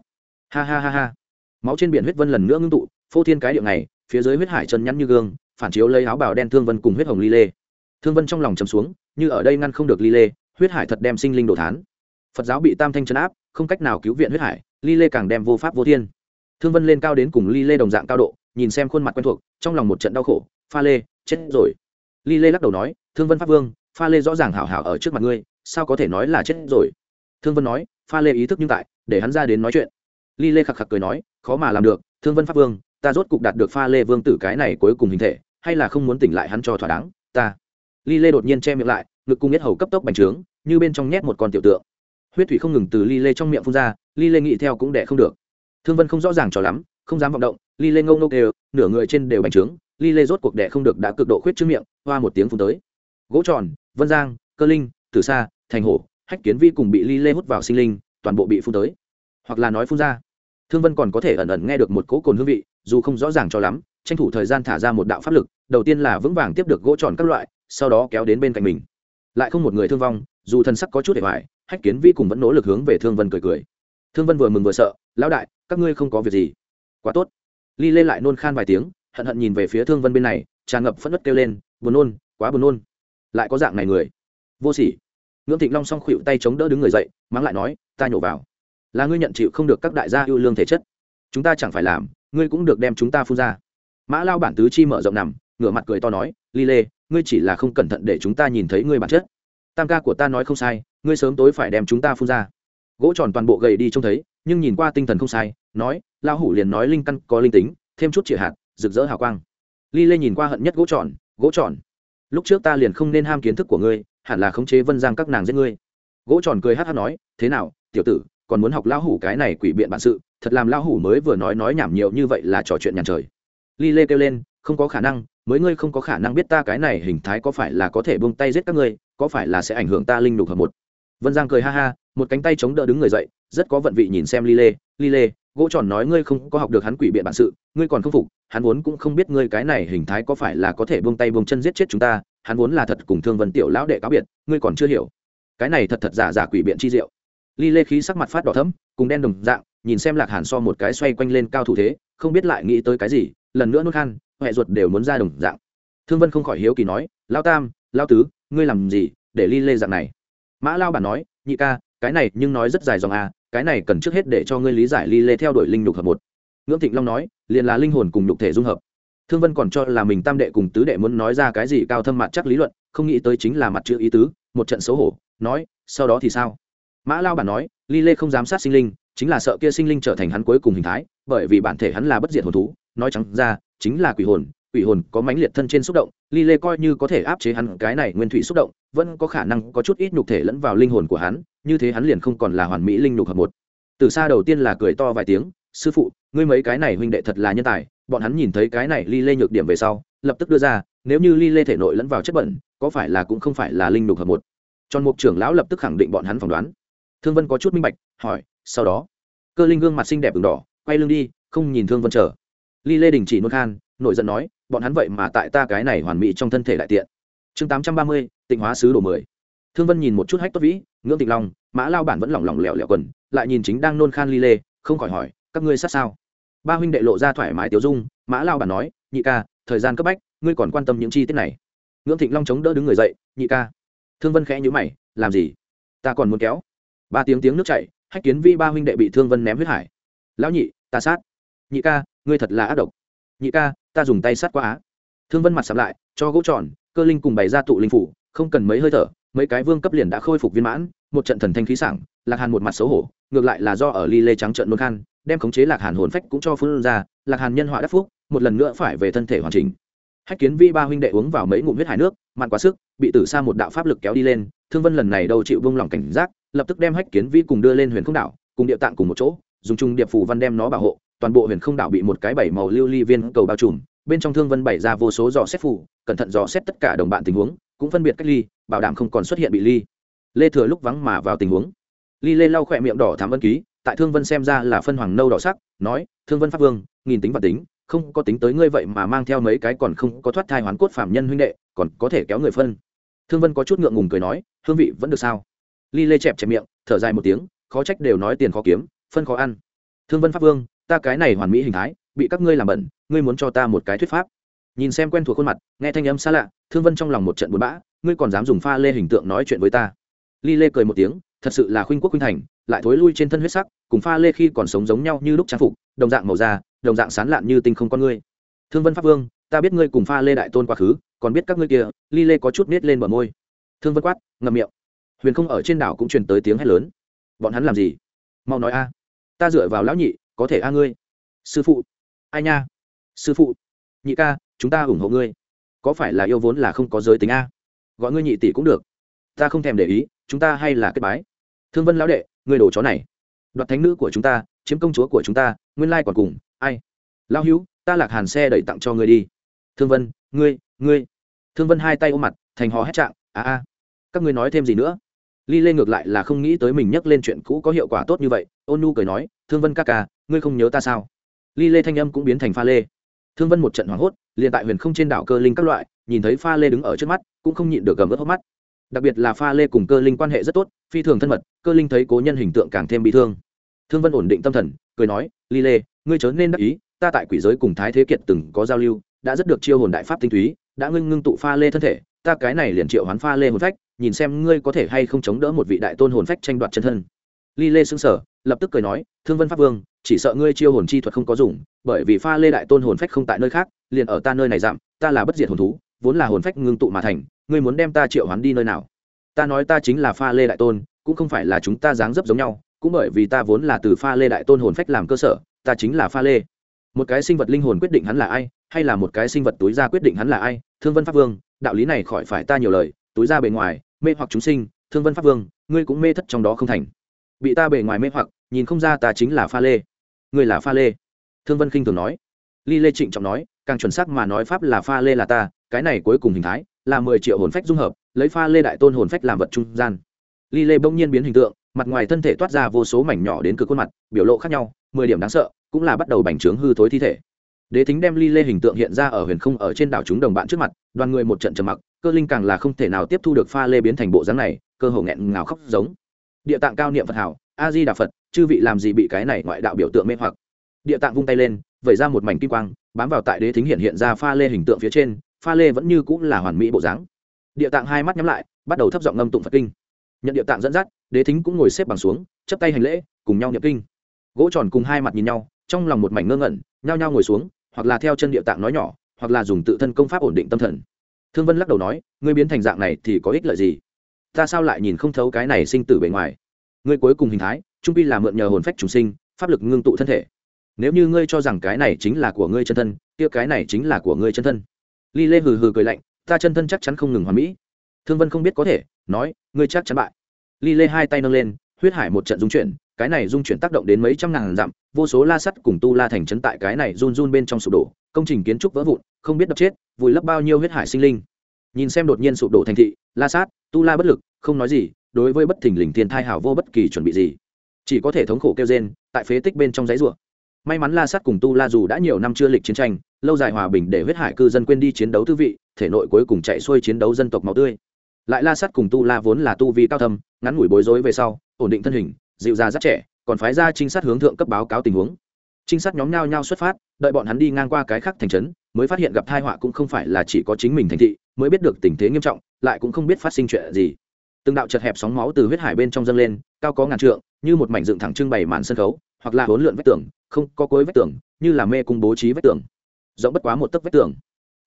Ha ha ha ha máu trên biển huyết vân lần nữa ngưng tụ, phô thiên cái điệu này, phía dưới huyết hải chân nhắn như gương, phản chiếu lấy áo bào đen thương vân cùng huyết hồng ly lê thương vân trong lòng chầm xuống, như ở đây ngăn không được ly lê huyết hải thật đem sinh linh đồ thán. Phật giáo bị tam thanh chấn áp, không cách nào cứu viện huyết hải ly lê càng đem vô pháp vô thiên. Thương vân lên cao đến cùng ly lê đồng dạng cao độ, nhìn xem khuôn mặt quen thuộc, trong lòng một trận đau khổ, pha lê, chết rồi. Ly lê lắc đầu nói, thương vân pháp vương, pha lê rõ ràng hảo hảo ở trước mặt ngươi, sao có thể nói là chết rồi? Thương vân nói, pha lê ý thức nhưng tại, để hắn ra đến nói chuyện. Ly lê khạc khạc cười nói khó mà làm được, thương vân pháp vương, ta rốt cục đạt được pha lê vương tử cái này cuối cùng hình thể, hay là không muốn tỉnh lại hắn cho thỏa đáng, ta. Ly lê đột nhiên che miệng lại, ngực cung nhất hầu cấp tốc bành trướng, như bên trong nhét một con tiểu tượng. Huyết thủy không ngừng từ ly lê trong miệng phun ra, ly lê nghĩ theo cũng đẻ không được. Thương vân không rõ ràng cho lắm, không dám vọng động, ly lê ngông nô kêu, nửa người trên đều bành trướng, ly lê rốt cuộc đẻ không được đã cực độ khuyết trước miệng, hoa một tiếng phun tới. Gỗ tròn, vân giang, cơ linh, tử sa, thành hổ, hách kiến vi cùng bị ly lê hút vào sinh linh, toàn bộ bị phun tới. Hoặc là nói phun ra thương vân còn có thể ẩn ẩn nghe được một cỗ cồn hương vị, dù không rõ ràng cho lắm, tranh thủ thời gian thả ra một đạo pháp lực, đầu tiên là vững vàng tiếp được gỗ tròn các loại, sau đó kéo đến bên cạnh mình. Lại không một người thương vong, dù thân sắc có chút để hoài, hách kiến vi cùng vẫn nỗ lực hướng về thương vân cười cười. Thương vân vừa mừng vừa sợ, lão đại, các ngươi không có việc gì. Quá tốt. Ly lê lại nôn khan vài tiếng, hận hận nhìn về phía thương vân bên này, tràn ngập phẫn nứt kêu lên, buồn nôn, quá buồn nôn. Lại có dạng này người. Vô sỉ. Ngưỡng thịnh long s o n g khuỵu tay chống đỡ đứng người dậy, mắng lại nói, ta nhổ vào là ngươi nhận chịu không được các đại gia yêu lương thể chất. Chúng ta chẳng phải làm, ngươi cũng được đem chúng ta phun ra. Mã lao bản tứ chi mở rộng nằm, ngửa mặt cười to nói ly lê ngươi chỉ là không cẩn thận để chúng ta nhìn thấy ngươi bản chất. Tam ca của ta nói không sai, ngươi sớm tối phải đem chúng ta phun ra. Gỗ tròn toàn bộ gầy đi trông thấy, nhưng nhìn qua tinh thần không sai, nói, lao hủ liền nói linh căn có linh tính, thêm chút chĩa hạt, rực rỡ hào quang. Ly lê nhìn qua hận nhất gỗ tròn gỗ tròn, lúc trước ta liền không nên ham kiến thức của ngươi, hẳn là khống chế vân giang các nàng giết ngươi. Gỗ tròn cười hát hát nói, thế nào, tiểu tử còn muốn học lão hủ cái này quỷ biện bản sự, thật làm lão hủ mới vừa nói nói nhảm nhiều như vậy là trò chuyện nhàn trời. Ly lê kêu lên, không có khả năng, mới ngươi không có khả năng biết ta cái này hình thái có phải là có thể buông tay giết các ngươi, có phải là sẽ ảnh hưởng ta linh lục hợp một. Vân giang cười ha ha, một cánh tay chống đỡ đứng người dậy, rất có vận vị nhìn xem ly lê ly lê, gỗ tròn nói ngươi không có học được hắn quỷ biện bản sự, ngươi còn không phục, hắn vốn cũng không biết ngươi cái này hình thái có phải là có thể buông tay buông chân giết chết chúng ta, hắn vốn là thật cùng thương vân tiểu lão đệ cáo biệt, ngươi còn chưa hiểu. Cái này thật thật giả giả quỷ biện chi diệu ly lê khí sắc mặt phát đỏ thấm cùng đen đồng dạng, nhìn xem lạc hàn so một cái xoay quanh lên cao thủ thế, không biết lại nghĩ tới cái gì, lần nữa nuốt khan huệ ruột đều muốn ra đồng dạng. Thương vân không khỏi hiếu kỳ nói lao tam lao tứ, ngươi làm gì để ly lê dạng này? Mã lao bản nói, nhị ca, cái này nhưng nói rất dài dòng a cái này cần trước hết để cho ngươi lý giải ly lê theo đuổi linh nhục hợp một. Ngưỡng thịnh long nói, liền là linh hồn cùng nhục thể dung hợp. Thương vân còn cho là mình tam đệ cùng tứ đệ muốn nói ra cái gì cao thâm mặt chắc lý luận, không nghĩ tới chính là mặt chữ ý tứ, một trận xấu hổ, nói, sau đó thì sao? Mã lao bản nói, ly lê không giám sát sinh linh, chính là sợ kia sinh linh trở thành hắn cuối cùng hình thái, bởi vì bản thể hắn là bất diệt hồn thú, nói trắng ra, chính là quỷ hồn quỷ hồn có mãnh liệt thân trên xúc động, ly lê coi như có thể áp chế hắn, cái này nguyên thủy xúc động, vẫn có khả năng có chút ít nhục thể lẫn vào linh hồn của hắn, như thế hắn liền không còn là hoàn mỹ linh nhục hợp một. Từ xa đầu tiên là cười to vài tiếng, sư phụ, ngươi mấy cái này huynh đệ thật là nhân tài, bọn hắn nhìn thấy cái này ly lê nhược điểm về sau, lập tức đưa ra, nếu như ly lê thể nội lẫn vào chất bẩn, có phải là cũng không phải là linh nhục hợp một. Tròn mục trưởng lão lập tức khẳng định bọn hắn phỏng đoán thương vân có chút minh bạch, hỏi, sau đó? Cơ linh gương mặt xinh đẹp v đỏ, quay lưng đi, không nhìn thương vân chờ. Ly lê đình chỉ nôn khan nội giận nói, bọn hắn vậy mà tại ta cái này hoàn mỹ trong thân thể đại tiện. Chương tám trăm ba mươi, tịnh hóa sứ đồ mười. Thương vân nhìn một chút hách tốt vĩ, ngưỡng tịnh long, mã lao bản vẫn lỏng lỏng lẻo lẻo quần, lại nhìn chính đang nôn khan ly lê, không khỏi hỏi, các ngươi sát sao? Ba huynh đệ lộ ra thoải mái tiểu dung, mã lao bản nói, nhị ca, thời gian cấp bách, ngươi còn quan tâm những chi tiết này. Ngưỡng thịnh long chống đỡ đứng người dậy, nhị ca. Thương vân khẽ nhữ mày, làm gì? Ta còn muốn kéo ba tiếng tiếng nước chảy, hách kiến vi ba huynh đệ bị thương vân ném huyết hải. Lão nhị, ta sát. Nhị ca, ngươi thật là ác độc. Nhị ca, ta dùng tay sát quá á. Thương vân mặt sắm lại, cho gỗ tròn, cơ linh cùng bày ra tụ linh phủ, không cần mấy hơi thở, mấy cái vương cấp liền đã khôi phục viên mãn, một trận thần thanh khí sảng, lạc hàn một mặt xấu hổ, ngược lại là do ở ly lê trắng trận nôn khan, đem khống chế lạc hàn hồn phách cũng cho phương ra, lạc hàn nhân họa đắc phúc, một lần nữa phải về thân thể hoàn chỉnh hách kiến vi ba huynh đệ uống vào mấy ngụm huyết hải nước mặn quá sức, bị tử sa một đạo pháp lực kéo đi lên, thương vân lần này đâu chịu vung lòng cảnh giác, lập tức đem hách kiến vi cùng đưa lên huyền không đảo, cùng địa tạng cùng một chỗ, dùng chung điệp phù văn đem nó bảo hộ, toàn bộ huyền không đảo bị một cái bảy màu lưu ly viên cầu bao trùm, bên trong thương vân bày ra vô số dò xét phù, cẩn thận dò xét tất cả đồng bạn tình huống, cũng phân biệt cách ly, bảo đảm không còn xuất hiện bị ly. Lê thừa lúc vắng mà vào tình huống. Ly lê lau khỏe miệng đỏ thám ân ký, tại thương vân xem ra là phân hoàng nâu đỏ sắc, nói, thương vân pháp vương, nghìn tính và tính không có tính tới ngươi vậy mà mang theo mấy cái còn không có thoát thai hoán cốt phạm nhân huynh đệ, còn có thể kéo người phân. Thương vân có chút ngượng ngùng cười nói, hương vị vẫn được sao? Ly lê chẹp chẹp miệng, thở dài một tiếng, khó trách đều nói tiền khó kiếm, phân khó ăn. Thương vân pháp vương, ta cái này hoàn mỹ hình thái, bị các ngươi làm bẩn, ngươi muốn cho ta một cái thuyết pháp. Nhìn xem quen thuộc khuôn mặt, nghe thanh âm xa lạ, thương vân trong lòng một trận buồn bã, ngươi còn dám dùng pha lê hình tượng nói chuyện với ta? Ly lê cười một tiếng, thật sự là khuynh quốc khuynh thành, lại thối lui trên thân huyết sắc, cùng pha lê khi còn sống giống nhau như lúc trang phục, đồng dạng màu da đồng dạng sán lạn như tinh không con ngươi. Thương vân pháp vương, ta biết ngươi cùng pha lê đại tôn quá khứ, còn biết các ngươi kia, ly lê có chút nết lên bờ môi. Thương vân quát, ngậm miệng. Huyền không ở trên đảo cũng truyền tới tiếng hét lớn. Bọn hắn làm gì? Mau nói a. Ta dựa vào lão nhị, có thể a ngươi. Sư phụ. Ai nha? Sư phụ. Nhị ca, chúng ta ủng hộ ngươi. Có phải là yêu vốn là không có giới tính a? Gọi ngươi nhị tỷ cũng được. Ta không thèm để ý, chúng ta hay là kết bái. Thương vân lão đệ, ngươi đồ chó này. Đoạt thánh nữ của chúng ta, chiếm công chúa của chúng ta, nguyên lai còn cùng ai? Lão hữu, ta lạc hàn xe đẩy tặng cho ngươi đi. Thương vân, ngươi ngươi. Thương vân hai tay ôm mặt, thành hò hét trạng, a a, các ngươi nói thêm gì nữa? Ly lê ngược lại là không nghĩ tới mình nhắc lên chuyện cũ có hiệu quả tốt như vậy, ôn nu cười nói, thương vân ca ca, ngươi không nhớ ta sao? Ly lê thanh âm cũng biến thành pha lê. Thương vân một trận hoảng hốt, liền tại huyền không trên đảo cơ linh các loại, nhìn thấy pha lê đứng ở trước mắt, cũng không nhịn được gầm ướt hốc mắt. Đặc biệt là pha lê cùng cơ linh quan hệ rất tốt, phi thường thân mật, cơ linh thấy cố nhân hình tượng càng thêm bị thương. Thương vân ổn định tâm thần, cười nói, ly lê ngươi chớ nên đắc ý, ta tại quỷ giới cùng thái thế kiệt từng có giao lưu, đã rất được chiêu hồn đại pháp tinh túy, đã ngưng ngưng tụ pha lê thân thể, ta cái này liền triệu hoán pha lê hồn phách, nhìn xem ngươi có thể hay không chống đỡ một vị đại tôn hồn phách tranh đoạt chân thân. Ly lê xứng sở lập tức cười nói, thương vân pháp vương, chỉ sợ ngươi chiêu hồn chi thuật không có dùng, bởi vì pha lê đại tôn hồn phách không tại nơi khác, liền ở ta nơi này giảm, ta là bất diệt hồn thú, vốn là hồn phách ngưng tụ mà thành, ngươi muốn đem ta triệu hoán đi nơi nào? Ta nói ta chính là pha lê đại tôn, cũng không phải là chúng ta dáng dấp giống nhau, cũng bởi vì ta vốn là từ pha lê đại tôn hồn phách làm cơ sở ta chính là pha lê. Một cái sinh vật linh hồn quyết định hắn là ai, hay là một cái sinh vật túi ra quyết định hắn là ai, thương vân pháp vương, đạo lý này khỏi phải ta nhiều lời, túi ra bề ngoài, mê hoặc chúng sinh, thương vân pháp vương, ngươi cũng mê thất trong đó không thành. Bị ta bề ngoài mê hoặc, nhìn không ra ta chính là pha lê. Ngươi là pha lê. Thương vân khinh thường nói. Ly lê trịnh trọng nói, càng chuẩn xác mà nói pháp là pha lê là ta, cái này cuối cùng hình thái là mười triệu hồn phách dung hợp, lấy pha lê đại tôn hồn phách làm vật trung gian. Ly lê bỗng nhiên biến hình tượng, mặt ngoài thân thể toát ra vô số mảnh nhỏ đến cực khuôn mặt, biểu lộ khác nhau, mười điểm đáng sợ cũng là bắt đầu bành trướng hư thối thi thể. Đế thính đem ly lê hình tượng hiện ra ở huyền không ở trên đảo chúng đồng bạn trước mặt, đoàn người một trận trầm mặc, cơ linh càng là không thể nào tiếp thu được pha lê biến thành bộ dáng này, cơ hồ nghẹn ngào khóc giống. Địa tạng cao niệm phật hảo a di đà phật, chư vị làm gì bị cái này ngoại đạo biểu tượng mê hoặc. Địa tạng vung tay lên, vẩy ra một mảnh kim quang, bám vào tại đế thính hiện hiện ra pha lê hình tượng phía trên, pha lê vẫn như cũng là hoàn mỹ bộ dáng. Địa tạng hai mắt nhắm lại, bắt đầu thấp giọng ngâm tụng phật kinh. Nhận địa tạng dẫn dắt, đế thính cũng ngồi xếp bằng xuống, chấp tay hành lễ, cùng nhau nhập kinh. Gỗ tròn cùng hai mặt nhìn nhau trong lòng một mảnh ngơ ngẩn, nhao nhao ngồi xuống, hoặc là theo chân địa tạng nói nhỏ, hoặc là dùng tự thân công pháp ổn định tâm thần. Thương vân lắc đầu nói, ngươi biến thành dạng này thì có ích lợi gì? Ta sao lại nhìn không thấu cái này sinh tử bề ngoài? Ngươi cuối cùng hình thái, trung pi là mượn nhờ hồn phách trùng sinh, pháp lực ngưng tụ thân thể. Nếu như ngươi cho rằng cái này chính là của ngươi chân thân, kia cái này chính là của ngươi chân thân. Ly lê hừ hừ cười lạnh, ta chân thân chắc chắn không ngừng hoàn mỹ. Thương vân không biết có thể, nói, ngươi chắc chắn bại. Ly lê hai tay nâng lên, huyết hải một trận dung chuyển cái này dung chuyển tác động đến mấy trăm ngàn dặm, vô số la sắt cùng tu la thành trấn tại cái này run run bên trong sụp đổ, công trình kiến trúc vỡ vụn, không biết đập chết, vùi lấp bao nhiêu huyết hải sinh linh. Nhìn xem đột nhiên sụp đổ thành thị, la sát tu la bất lực, không nói gì, đối với bất thình lình thiên thai hảo vô bất kỳ chuẩn bị gì. Chỉ có thể thống khổ kêu gen tại phế tích bên trong giấy rùa may mắn la sát cùng tu la dù đã nhiều năm chưa lịch chiến tranh, lâu dài hòa bình để huyết hải cư dân quên đi chiến đấu tư vị, thể nội cuối cùng chạy xuôi chiến đấu dân tộc máu tươi. Lại la sát cùng tu la vốn là tu vi cao thâm, ngắn ngủi bối rối về sau, ổn định thân hình dịu ra rất trẻ, còn phái ra trinh sát hướng thượng cấp báo cáo tình huống. Trinh sát nhóm nhau nhau xuất phát, đợi bọn hắn đi ngang qua cái khác thành trấn, mới phát hiện gặp tai họa cũng không phải là chỉ có chính mình thành thị, mới biết được tình thế nghiêm trọng, lại cũng không biết phát sinh chuyện gì. Từng đạo chật hẹp sóng máu từ huyết hải bên trong dâng lên, cao có ngàn trượng, như một mảnh dựng thẳng trưng bày màn sân khấu, hoặc là hỗn lượn vách tường, không có cối vách tường, như là mê cung bố trí vách tường. Rộng bất quá một tấc vách tường.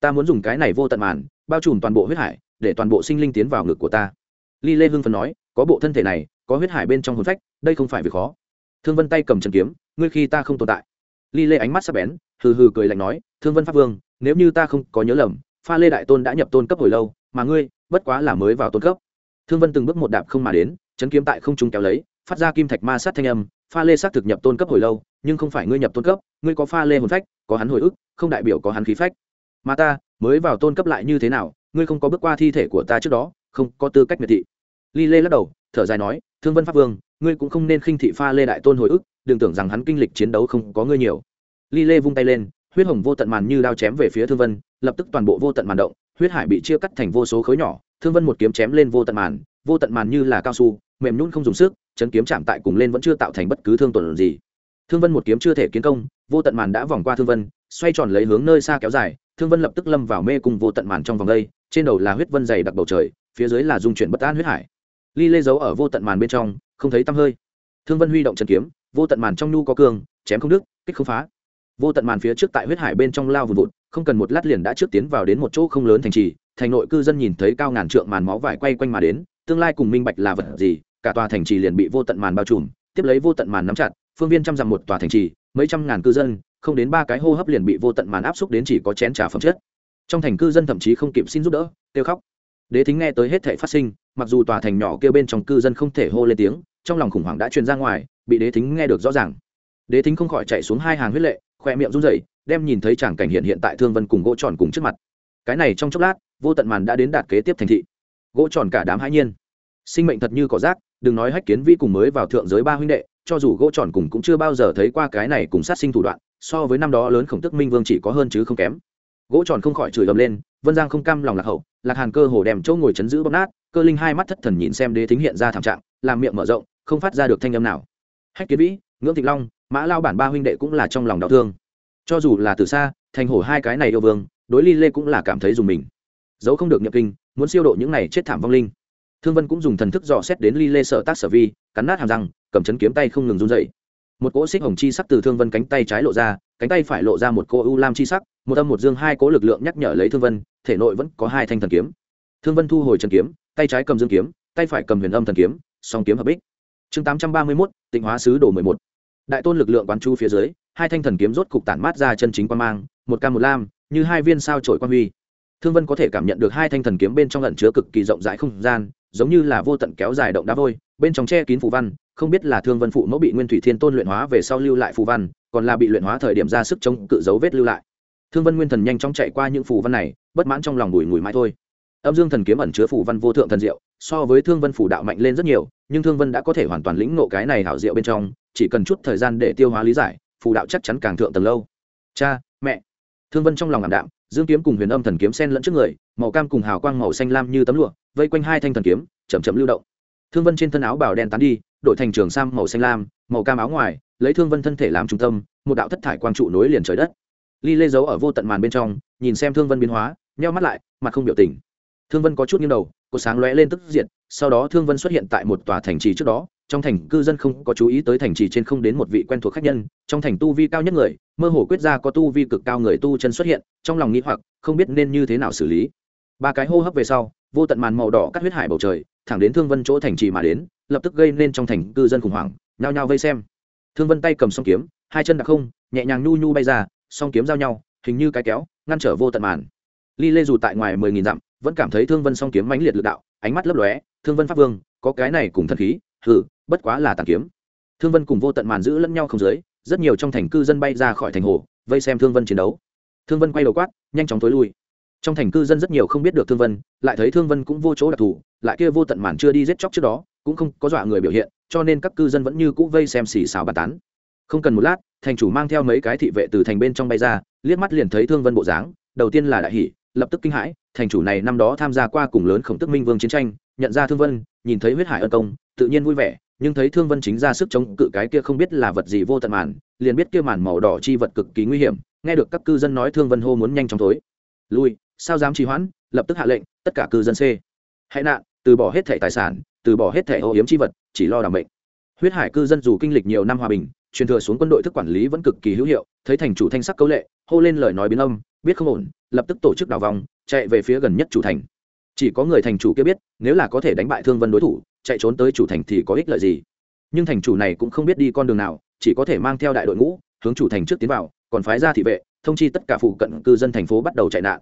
Ta muốn dùng cái này vô tận màn, bao trùm toàn bộ huyết hải, để toàn bộ sinh linh tiến vào ngực của ta. Ly lê hưng phần nói, có bộ thân thể này có huyết hải bên trong hồn phách, đây không phải việc khó. Thương vân tay cầm trần kiếm, ngươi khi ta không tồn tại. Ly lê ánh mắt sắp bén, hừ hừ cười lạnh nói, thương vân pháp vương, nếu như ta không có nhớ lầm, pha lê đại tôn đã nhập tôn cấp hồi lâu, mà ngươi, bất quá là mới vào tôn cấp. Thương vân từng bước một đạp không mà đến chấn kiếm tại không trung kéo lấy, phát ra kim thạch ma sát thanh âm, pha lê xác thực nhập tôn cấp hồi lâu, nhưng không phải ngươi nhập tôn cấp, ngươi có pha lê hồn phách, có hắn hồi ức, không đại biểu có hắn khí phách. Mà ta, mới vào tôn cấp lại như thế nào, ngươi không có bước qua thi thể của ta trước đó, không có tư cách miệt thị. Ly lê lắc đầu thở dài nói, thương vân pháp vương, ngươi cũng không nên khinh thị pha lê đại tôn hồi ức, đừng tưởng rằng hắn kinh lịch chiến đấu không có ngươi nhiều. Ly lê vung tay lên, huyết hồng vô tận màn như đao chém về phía thương vân, lập tức toàn bộ vô tận màn động, huyết hải bị chia cắt thành vô số khối nhỏ, thương vân một kiếm chém lên vô tận màn, vô tận màn như là cao su, mềm nhún không dùng sức, chấn kiếm chạm tại cùng lên vẫn chưa tạo thành bất cứ thương tổn gì. Thương vân một kiếm chưa thể kiến công, vô tận màn đã vòng qua thương vân, xoay tròn lấy hướng nơi xa kéo dài, thương vân lập tức lâm vào mê cùng vô tận màn trong vòng đây, trên đầu là huyết vân dày đặc bầu trời, phía dưới là dung chuyển bất an huyết hải ly lê giấu ở vô tận màn bên trong không thấy tăm hơi. Thương vân huy động trần kiếm vô tận màn trong nhu có cường, chém không đứt kích không phá. Vô tận màn phía trước tại huyết hải bên trong lao vùn vụt không cần một lát liền đã trước tiến vào đến một chỗ không lớn thành trì thành nội cư dân nhìn thấy cao ngàn trượng màn máu vải quay quanh mà đến tương lai cùng minh bạch là vật gì cả tòa thành trì liền bị vô tận màn bao trùm tiếp lấy vô tận màn nắm chặt phương viên trăm dặm một tòa thành trì mấy trăm ngàn cư dân không đến ba cái hô hấp liền bị vô tận màn áp xúc đến chỉ có chén trà phẩm chất. Trong thành cư dân thậm chí không kịp xin giúp đỡ kêu khóc. Đế thính nghe tới hết thảy phát sinh mặc dù tòa thành nhỏ kêu bên trong cư dân không thể hô lên tiếng, trong lòng khủng hoảng đã truyền ra ngoài, bị đế thính nghe được rõ ràng. Đế thính không khỏi chạy xuống hai hàng huyết lệ, khoe miệng run rẩy, đem nhìn thấy chàng cảnh hiện hiện tại thương vân cùng gỗ tròn cùng trước mặt. Cái này trong chốc lát, vô tận màn đã đến đạt kế tiếp thành thị. Gỗ tròn cả đám hãi nhiên. Sinh mệnh thật như cỏ rác, đừng nói hách kiến vi cùng mới vào thượng giới ba huynh đệ, cho dù gỗ tròn cùng cũng chưa bao giờ thấy qua cái này cùng sát sinh thủ đoạn, so với năm đó lớn khổng tức minh vương chỉ có hơn chứ không kém. Gỗ tròn không khỏi chửi ầm lên, vân giang không cam lòng lạc hậu, lạc hàn cơ hồ đem chỗ ngồi chấn giữ bóp nát cơ linh hai mắt thất thần nhìn xem đế thính hiện ra thảm trạng, làm miệng mở rộng, không phát ra được thanh âm nào. Hách kiến vĩ, ngưỡng thịnh long, mã lao bản ba huynh đệ cũng là trong lòng đau thương. Cho dù là từ xa thành hổ hai cái này yêu vương, đối ly lê cũng là cảm thấy dùng mình. Dấu không được nhập kinh, muốn siêu độ những này chết thảm vong linh. Thương vân cũng dùng thần thức dò xét đến ly lê sợ tác sở vi, cắn nát hàm răng, cầm chấn kiếm tay không ngừng run dậy một cỗ xích hồng chi sắc từ thương vân cánh tay trái lộ ra, cánh tay phải lộ ra một cỗ u lam chi sắc, một âm một dương hai cỗ lực lượng nhắc nhở lấy thương vân, thể nội vẫn có hai thanh thần kiếm. Thương vân thu hồi trần kiếm tay trái cầm dương kiếm, tay phải cầm huyền âm thần kiếm, song kiếm hợp bích. Chương tám trăm ba mươi mốt, tịnh hóa sứ đồ mười một. Đại tôn lực lượng quán chu phía dưới, hai thanh thần kiếm rốt cục tản mát ra chân chính quan mang, một cam một lam, như hai viên sao trổi quan huy. Thương vân có thể cảm nhận được hai thanh thần kiếm bên trong lẩn chứa cực kỳ rộng rãi không gian, giống như là vô tận kéo dài động đá vôi, bên trong che kín phù văn, không biết là thương vân phụ mẫu bị nguyên thủy thiên tôn luyện hóa về sau lưu lại phù văn, còn là bị luyện hóa thời điểm ra sức chống cự dấu vết lưu lại. Thương vân nguyên thần nhanh chóng chạy qua những phù văn này, bất mãn trong lòng bùi ngùi mãi thôi âm dương thần kiếm ẩn chứa phủ văn vô thượng thần diệu, so với thương vân phủ đạo mạnh lên rất nhiều, nhưng thương vân đã có thể hoàn toàn lĩnh ngộ cái này hảo diệu bên trong, chỉ cần chút thời gian để tiêu hóa lý giải phủ đạo chắc chắn càng thượng tầng lâu. Cha, mẹ. Thương vân trong lòng ảm đạm, dương kiếm cùng huyền âm thần kiếm sen lẫn trước người, màu cam cùng hào quang màu xanh lam như tấm lụa, vây quanh hai thanh thần kiếm, chậm chậm lưu động. Thương vân trên thân áo bào đen tán đi, đổi thành trường sam màu xanh lam, màu cam áo ngoài, lấy thương vân thân thể làm trung tâm, một đạo thất thải quang trụ nối liền trời đất. Ly lê giấu ở vô tận màn bên trong, nhìn xem thương vân biến hóa, nheo mắt lại, mặt không biểu tình thương vân có chút nghiêng đầu có sáng lóe lên tức diện sau đó thương vân xuất hiện tại một tòa thành trì trước đó, trong thành cư dân không có chú ý tới thành trì trên không đến một vị quen thuộc khách nhân, trong thành tu vi cao nhất người, mơ hồ quyết ra có tu vi cực cao người tu chân xuất hiện, trong lòng nghĩ hoặc, không biết nên như thế nào xử lý. Ba cái hô hấp về sau, vô tận màn màu đỏ cắt huyết hải bầu trời, thẳng đến thương vân chỗ thành trì mà đến, lập tức gây nên trong thành cư dân khủng hoảng, nhao nhao vây xem. Thương vân tay cầm song kiếm, hai chân đặc không, nhẹ nhàng nhu nhu bay ra, song kiếm giao nhau, hình như cái kéo, ngăn trở vô tận màn. Ly lê dù tại ngoài mười nghìn dặm vẫn cảm thấy thương vân song kiếm mãnh liệt lực đạo, ánh mắt lấp lóe, thương vân pháp vương, có cái này cùng thần khí, hừ, bất quá là tàn kiếm. Thương vân cùng vô tận màn giữ lẫn nhau không dưới, rất nhiều trong thành cư dân bay ra khỏi thành hồ, vây xem thương vân chiến đấu. Thương vân quay đầu quát, nhanh chóng tối lui. Trong thành cư dân rất nhiều không biết được thương vân, lại thấy thương vân cũng vô chỗ đặc thù, lại kia vô tận màn chưa đi giết chóc trước đó, cũng không có dọa người biểu hiện, cho nên các cư dân vẫn như cũ vây xem xì xào bàn tán. Không cần một lát, thành chủ mang theo mấy cái thị vệ từ thành bên trong bay ra, liếc mắt liền thấy thương vân bộ dáng, đầu tiên là đại hỷ lập tức kinh hãi, thành chủ này năm đó tham gia qua cùng lớn khổng tức minh vương chiến tranh, nhận ra thương vân, nhìn thấy huyết hải ân công, tự nhiên vui vẻ, nhưng thấy thương vân chính ra sức chống cự cái kia không biết là vật gì vô tận màn, liền biết kia màn màu đỏ chi vật cực kỳ nguy hiểm, nghe được các cư dân nói thương vân hô muốn nhanh chóng thối. Lui, sao dám trì hoãn, lập tức hạ lệnh, tất cả cư dân c hãy nạn, từ bỏ hết thẻ tài sản, từ bỏ hết thẻ ô hiếm chi vật, chỉ lo đảm bệnh huyết hải cư dân dù kinh lịch nhiều năm hòa bình, truyền thừa xuống quân đội thức quản lý vẫn cực kỳ hữu hiệu, thấy thành chủ thanh sắc cấu lệ, hô lên lời nói biến âm, biết không ổn lập tức tổ chức đào vòng chạy về phía gần nhất chủ thành. Chỉ có người thành chủ kia biết, nếu là có thể đánh bại thương vân đối thủ, chạy trốn tới chủ thành thì có ích lợi gì? Nhưng thành chủ này cũng không biết đi con đường nào, chỉ có thể mang theo đại đội ngũ, hướng chủ thành trước tiến vào, còn phái ra thị vệ, thông chi tất cả phụ cận cư dân thành phố bắt đầu chạy nạn.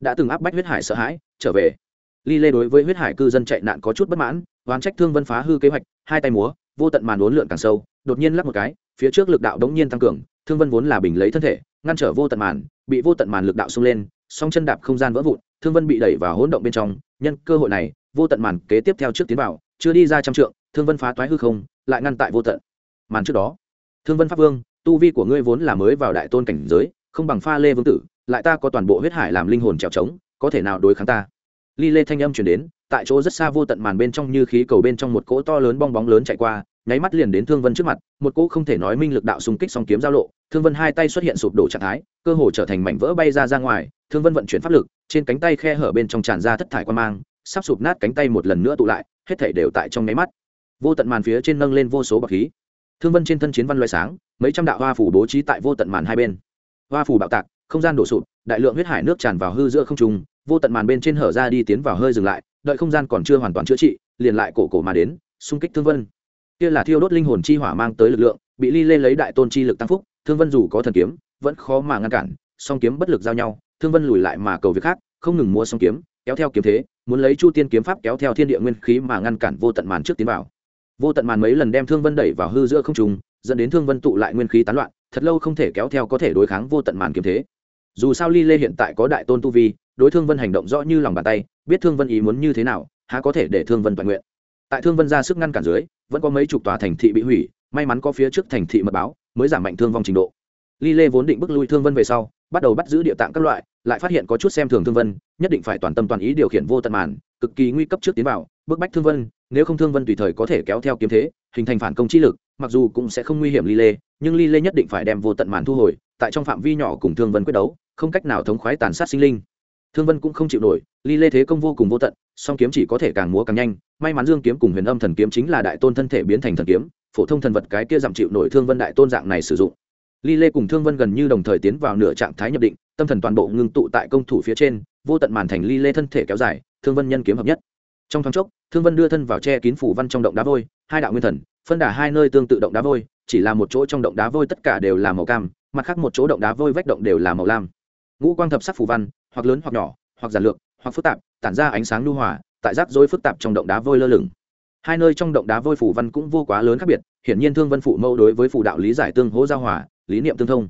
Đã từng áp bách huyết hải sợ hãi, trở về. Ly lê đối với huyết hải cư dân chạy nạn có chút bất mãn, oán trách thương vân phá hư kế hoạch, hai tay múa, vô tận màn uốn lượn càng sâu, đột nhiên lắc một cái, phía trước lực đạo đống nhiên tăng cường, thương vân vốn là bình lấy thân thể ngăn trở vô tận màn, bị vô tận màn lực đạo xông lên, song chân đạp không gian vỡ vụn, thương vân bị đẩy vào hỗn động bên trong. Nhân cơ hội này, vô tận màn kế tiếp theo trước tiến vào, chưa đi ra trăm trượng, thương vân phá toái hư không, lại ngăn tại vô tận màn trước đó. Thương vân pháp vương, tu vi của ngươi vốn là mới vào đại tôn cảnh giới, không bằng pha lê vương tử, lại ta có toàn bộ huyết hải làm linh hồn trèo trống, có thể nào đối kháng ta? Ly lê thanh âm chuyển đến, tại chỗ rất xa vô tận màn bên trong như khí cầu bên trong một cỗ to lớn bong bóng lớn chạy qua nháy mắt liền đến thương vân trước mặt, một cỗ không thể nói minh lực đạo xung kích song kiếm giao lộ, thương vân hai tay xuất hiện sụp đổ trạng thái, cơ hồ trở thành mảnh vỡ bay ra ra ngoài, thương vân vận chuyển pháp lực, trên cánh tay khe hở bên trong tràn ra thất thải quan mang, sắp sụp nát cánh tay một lần nữa tụ lại, hết thể đều tại trong nháy mắt. Vô tận màn phía trên nâng lên vô số bậc khí. Thương vân trên thân chiến văn loại sáng, mấy trăm đạo hoa phủ bố trí tại vô tận màn hai bên. Hoa phủ bạo tạc, không gian đổ sụp, đại lượng huyết hải nước tràn vào hư giữa không trung, vô tận màn bên trên hở ra đi tiến vào hơi dừng lại, đợi không gian còn chưa hoàn toàn chữa trị, liền lại cổ cổ mà đến, xung kích thương vân kia là thiêu đốt linh hồn chi hỏa mang tới lực lượng, bị ly lê lấy đại tôn chi lực tăng phúc, thương vân dù có thần kiếm, vẫn khó mà ngăn cản, song kiếm bất lực giao nhau, thương vân lùi lại mà cầu việc khác, không ngừng mua song kiếm, kéo theo kiếm thế, muốn lấy chu tiên kiếm pháp kéo theo thiên địa nguyên khí mà ngăn cản vô tận màn trước tiến vào. Vô tận màn mấy lần đem thương vân đẩy vào hư giữa không trùng dẫn đến thương vân tụ lại nguyên khí tán loạn, thật lâu không thể kéo theo có thể đối kháng vô tận màn kiếm thế. Dù sao ly lê hiện tại có đại tôn tu vi, đối thương vân hành động rõ như lòng bàn tay, biết thương vân ý muốn như thế nào, há có thể để thương vân toàn nguyện. Tại thương vân ra sức ngăn cản dưới vẫn có mấy chục tòa thành thị bị hủy, may mắn có phía trước thành thị mật báo, mới giảm mạnh thương vong trình độ. Ly lê vốn định bước lui thương vân về sau, bắt đầu bắt giữ địa tạng các loại, lại phát hiện có chút xem thường thương vân, nhất định phải toàn tâm toàn ý điều khiển vô tận màn, cực kỳ nguy cấp trước tiến vào, bức bách thương vân, nếu không thương vân tùy thời có thể kéo theo kiếm thế, hình thành phản công chi lực, mặc dù cũng sẽ không nguy hiểm ly lê, nhưng ly lê nhất định phải đem vô tận màn thu hồi, tại trong phạm vi nhỏ cùng thương vân quyết đấu, không cách nào thống khoái tàn sát sinh linh. Thương vân cũng không chịu nổi ly lê thế công vô cùng vô tận song kiếm chỉ có thể càng múa càng nhanh, may mắn dương kiếm cùng huyền âm thần kiếm chính là đại tôn thân thể biến thành thần kiếm, phổ thông thần vật cái kia giảm chịu nổi thương vân đại tôn dạng này sử dụng. Ly lê cùng thương vân gần như đồng thời tiến vào nửa trạng thái nhập định, tâm thần toàn bộ ngưng tụ tại công thủ phía trên, vô tận màn thành ly lê thân thể kéo dài, thương vân nhân kiếm hợp nhất. Trong thoáng chốc, thương vân đưa thân vào che kín phủ văn trong động đá vôi, hai đạo nguyên thần, phân đả hai nơi tương tự động đá vôi, chỉ là một chỗ trong động đá vôi tất cả đều là màu cam, mặt khác một chỗ động đá vôi vách động đều là màu lam. Ngũ quang thập sắc phủ văn, hoặc lớn hoặc nhỏ, hoặc giản lược, hoặc phức tạp tản ra ánh sáng lưu hòa, tại rác rối phức tạp trong động đá vôi lơ lửng. Hai nơi trong động đá vôi phủ văn cũng vô quá lớn khác biệt, hiển nhiên thương vân phụ mẫu đối với phủ đạo lý giải tương hỗ giao hòa, lý niệm tương thông.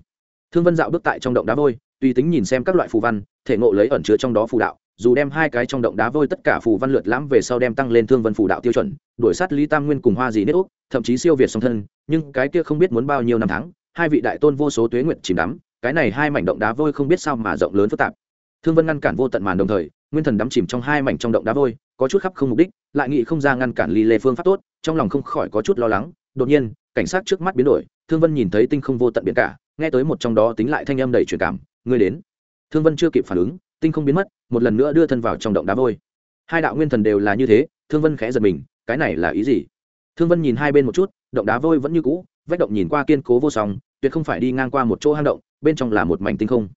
Thương vân dạo bước tại trong động đá vôi, tùy tính nhìn xem các loại phù văn, thể ngộ lấy ẩn chứa trong đó phù đạo, dù đem hai cái trong động đá vôi tất cả phù văn lượt lãm về sau đem tăng lên thương vân phù đạo tiêu chuẩn, đuổi sát lý tam nguyên cùng hoa dì nết úc, thậm chí siêu việt song thân, nhưng cái kia không biết muốn bao nhiêu năm tháng, hai vị đại tôn vô số tuế nguyện chìm đắm, cái này hai mảnh động đá vôi không biết sao mà rộng lớn phức tạp. Thương vân ngăn cản vô tận màn đồng thời nguyên thần đắm chìm trong hai mảnh trong động đá vôi, có chút khắp không mục đích, lại nghĩ không ra ngăn cản ly lê phương pháp tốt, trong lòng không khỏi có chút lo lắng. Đột nhiên, cảnh sát trước mắt biến đổi, thương vân nhìn thấy tinh không vô tận biển cả, nghe tới một trong đó tính lại thanh âm đầy truyền cảm, ngươi đến. Thương vân chưa kịp phản ứng, tinh không biến mất, một lần nữa đưa thân vào trong động đá vôi. Hai đạo nguyên thần đều là như thế, thương vân khẽ giật mình, cái này là ý gì? Thương vân nhìn hai bên một chút, động đá vôi vẫn như cũ, vách động nhìn qua kiên cố vô song, tuyệt không phải đi ngang qua một chỗ hang động, bên trong là một mảnh tinh không.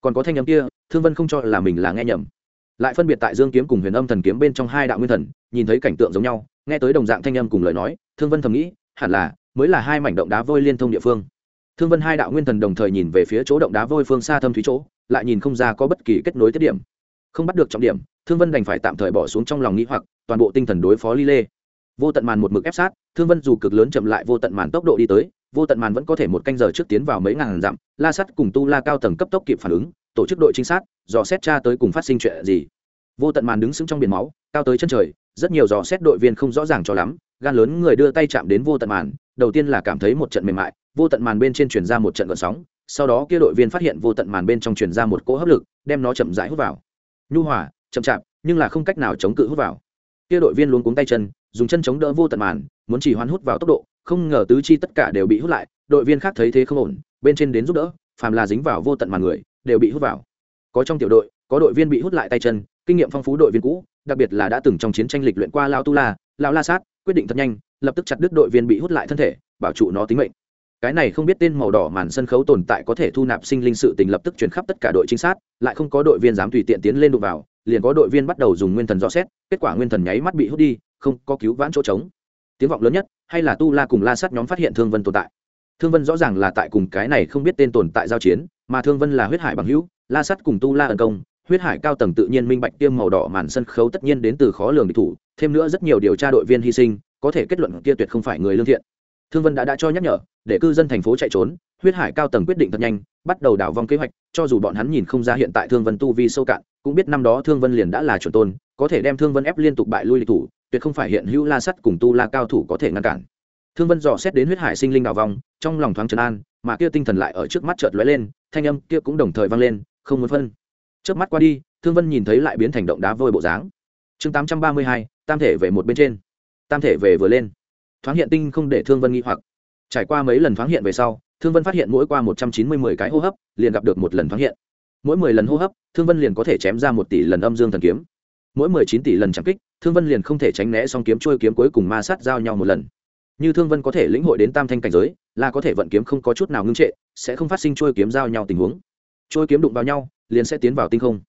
Còn có thanh âm kia, thương vân không cho là mình là nghe nhầm lại phân biệt tại dương kiếm cùng huyền âm thần kiếm bên trong hai đạo nguyên thần, nhìn thấy cảnh tượng giống nhau, nghe tới đồng dạng thanh âm cùng lời nói, thương vân thầm nghĩ, hẳn là, mới là hai mảnh động đá vôi liên thông địa phương. Thương vân hai đạo nguyên thần đồng thời nhìn về phía chỗ động đá vôi phương xa thâm thúy chỗ, lại nhìn không ra có bất kỳ kết nối tiết điểm. Không bắt được trọng điểm, thương vân đành phải tạm thời bỏ xuống trong lòng nghĩ hoặc, toàn bộ tinh thần đối phó ly lê. Vô tận màn một mực ép sát, thương vân dù cực lớn chậm lại vô tận màn tốc độ đi tới, vô tận màn vẫn có thể một canh giờ trước tiến vào mấy ngàn dặm, la sắt cùng tu la cao tầng cấp tốc kịp phản ứng tổ chức đội trinh sát, dò xét tra tới cùng phát sinh chuyện gì. Vô tận màn đứng sững trong biển máu, cao tới chân trời, rất nhiều dò xét đội viên không rõ ràng cho lắm, gan lớn người đưa tay chạm đến vô tận màn, đầu tiên là cảm thấy một trận mềm mại, vô tận màn bên trên truyền ra một trận gợn sóng, sau đó kia đội viên phát hiện vô tận màn bên trong truyền ra một cỗ hấp lực, đem nó chậm rãi hút vào. Nhu hòa, chậm chạp, nhưng là không cách nào chống cự hút vào. Kia đội viên luống cuống tay chân, dùng chân chống đỡ vô tận màn, muốn chỉ hoán hút vào tốc độ, không ngờ tứ chi tất cả đều bị hút lại, đội viên khác thấy thế không ổn, bên trên đến giúp đỡ, phàm là dính vào vô tận màn người đều bị hút vào. Có trong tiểu đội, có đội viên bị hút lại tay chân, kinh nghiệm phong phú đội viên cũ, đặc biệt là đã từng trong chiến tranh lịch luyện qua lao tu la lao la sát, quyết định thật nhanh, lập tức chặt đứt đội viên bị hút lại thân thể, bảo trụ nó tính mệnh. Cái này không biết tên màu đỏ màn sân khấu tồn tại có thể thu nạp sinh linh sự tình lập tức chuyển khắp tất cả đội trinh sát, lại không có đội viên dám tùy tiện tiến lên đụng vào, liền có đội viên bắt đầu dùng nguyên thần rõ xét, kết quả nguyên thần nháy mắt bị hút đi, không có cứu vãn chỗ trống. Tiếng vọng lớn nhất, hay là tu la cùng la sát nhóm phát hiện thương vân tồn tại? Thương vân rõ ràng là tại cùng cái này không biết tên tồn tại giao chiến, mà thương vân là huyết hải bằng hữu, la sắt cùng tu la ẩn công, huyết hải cao tầng tự nhiên minh bạch tiêm màu đỏ màn sân khấu tất nhiên đến từ khó lường địch thủ, thêm nữa rất nhiều điều tra đội viên hy sinh, có thể kết luận kia tuyệt không phải người lương thiện. Thương vân đã đã cho nhắc nhở, để cư dân thành phố chạy trốn, huyết hải cao tầng quyết định thật nhanh, bắt đầu đảo vong kế hoạch, cho dù bọn hắn nhìn không ra hiện tại thương vân tu vi sâu cạn, cũng biết năm đó thương vân liền đã là chuẩn tôn, có thể đem thương vân ép liên tục bại lui địch thủ, tuyệt không phải hiện hữu la sắt cùng tu la cao thủ có thể ngăn cản thương vân dò xét đến huyết hải sinh linh đảo vong, trong lòng thoáng trấn an, mà kia tinh thần lại ở trước mắt chợt lóe lên, thanh âm kia cũng đồng thời vang lên, không muốn phân. Trước mắt qua đi, thương vân nhìn thấy lại biến thành động đá vôi bộ dáng. Chương tám trăm ba mươi hai, tam thể về một bên trên. Tam thể về vừa lên. Thoáng hiện tinh không để thương vân nghi hoặc. Trải qua mấy lần thoáng hiện về sau, thương vân phát hiện mỗi qua một trăm chín mươi mười cái hô hấp, liền gặp được một lần thoáng hiện. Mỗi mười lần hô hấp, thương vân liền có thể chém ra một tỷ lần âm dương thần kiếm. Mỗi mười chín tỷ lần chẳng kích, thương vân liền không thể tránh né song kiếm trôi kiếm cuối cùng ma sát giao nhau một lần như thương vân có thể lĩnh hội đến tam thanh cảnh giới, là có thể vận kiếm không có chút nào ngưng trệ, sẽ không phát sinh trôi kiếm giao nhau tình huống. Trôi kiếm đụng vào nhau, liền sẽ tiến vào tinh không.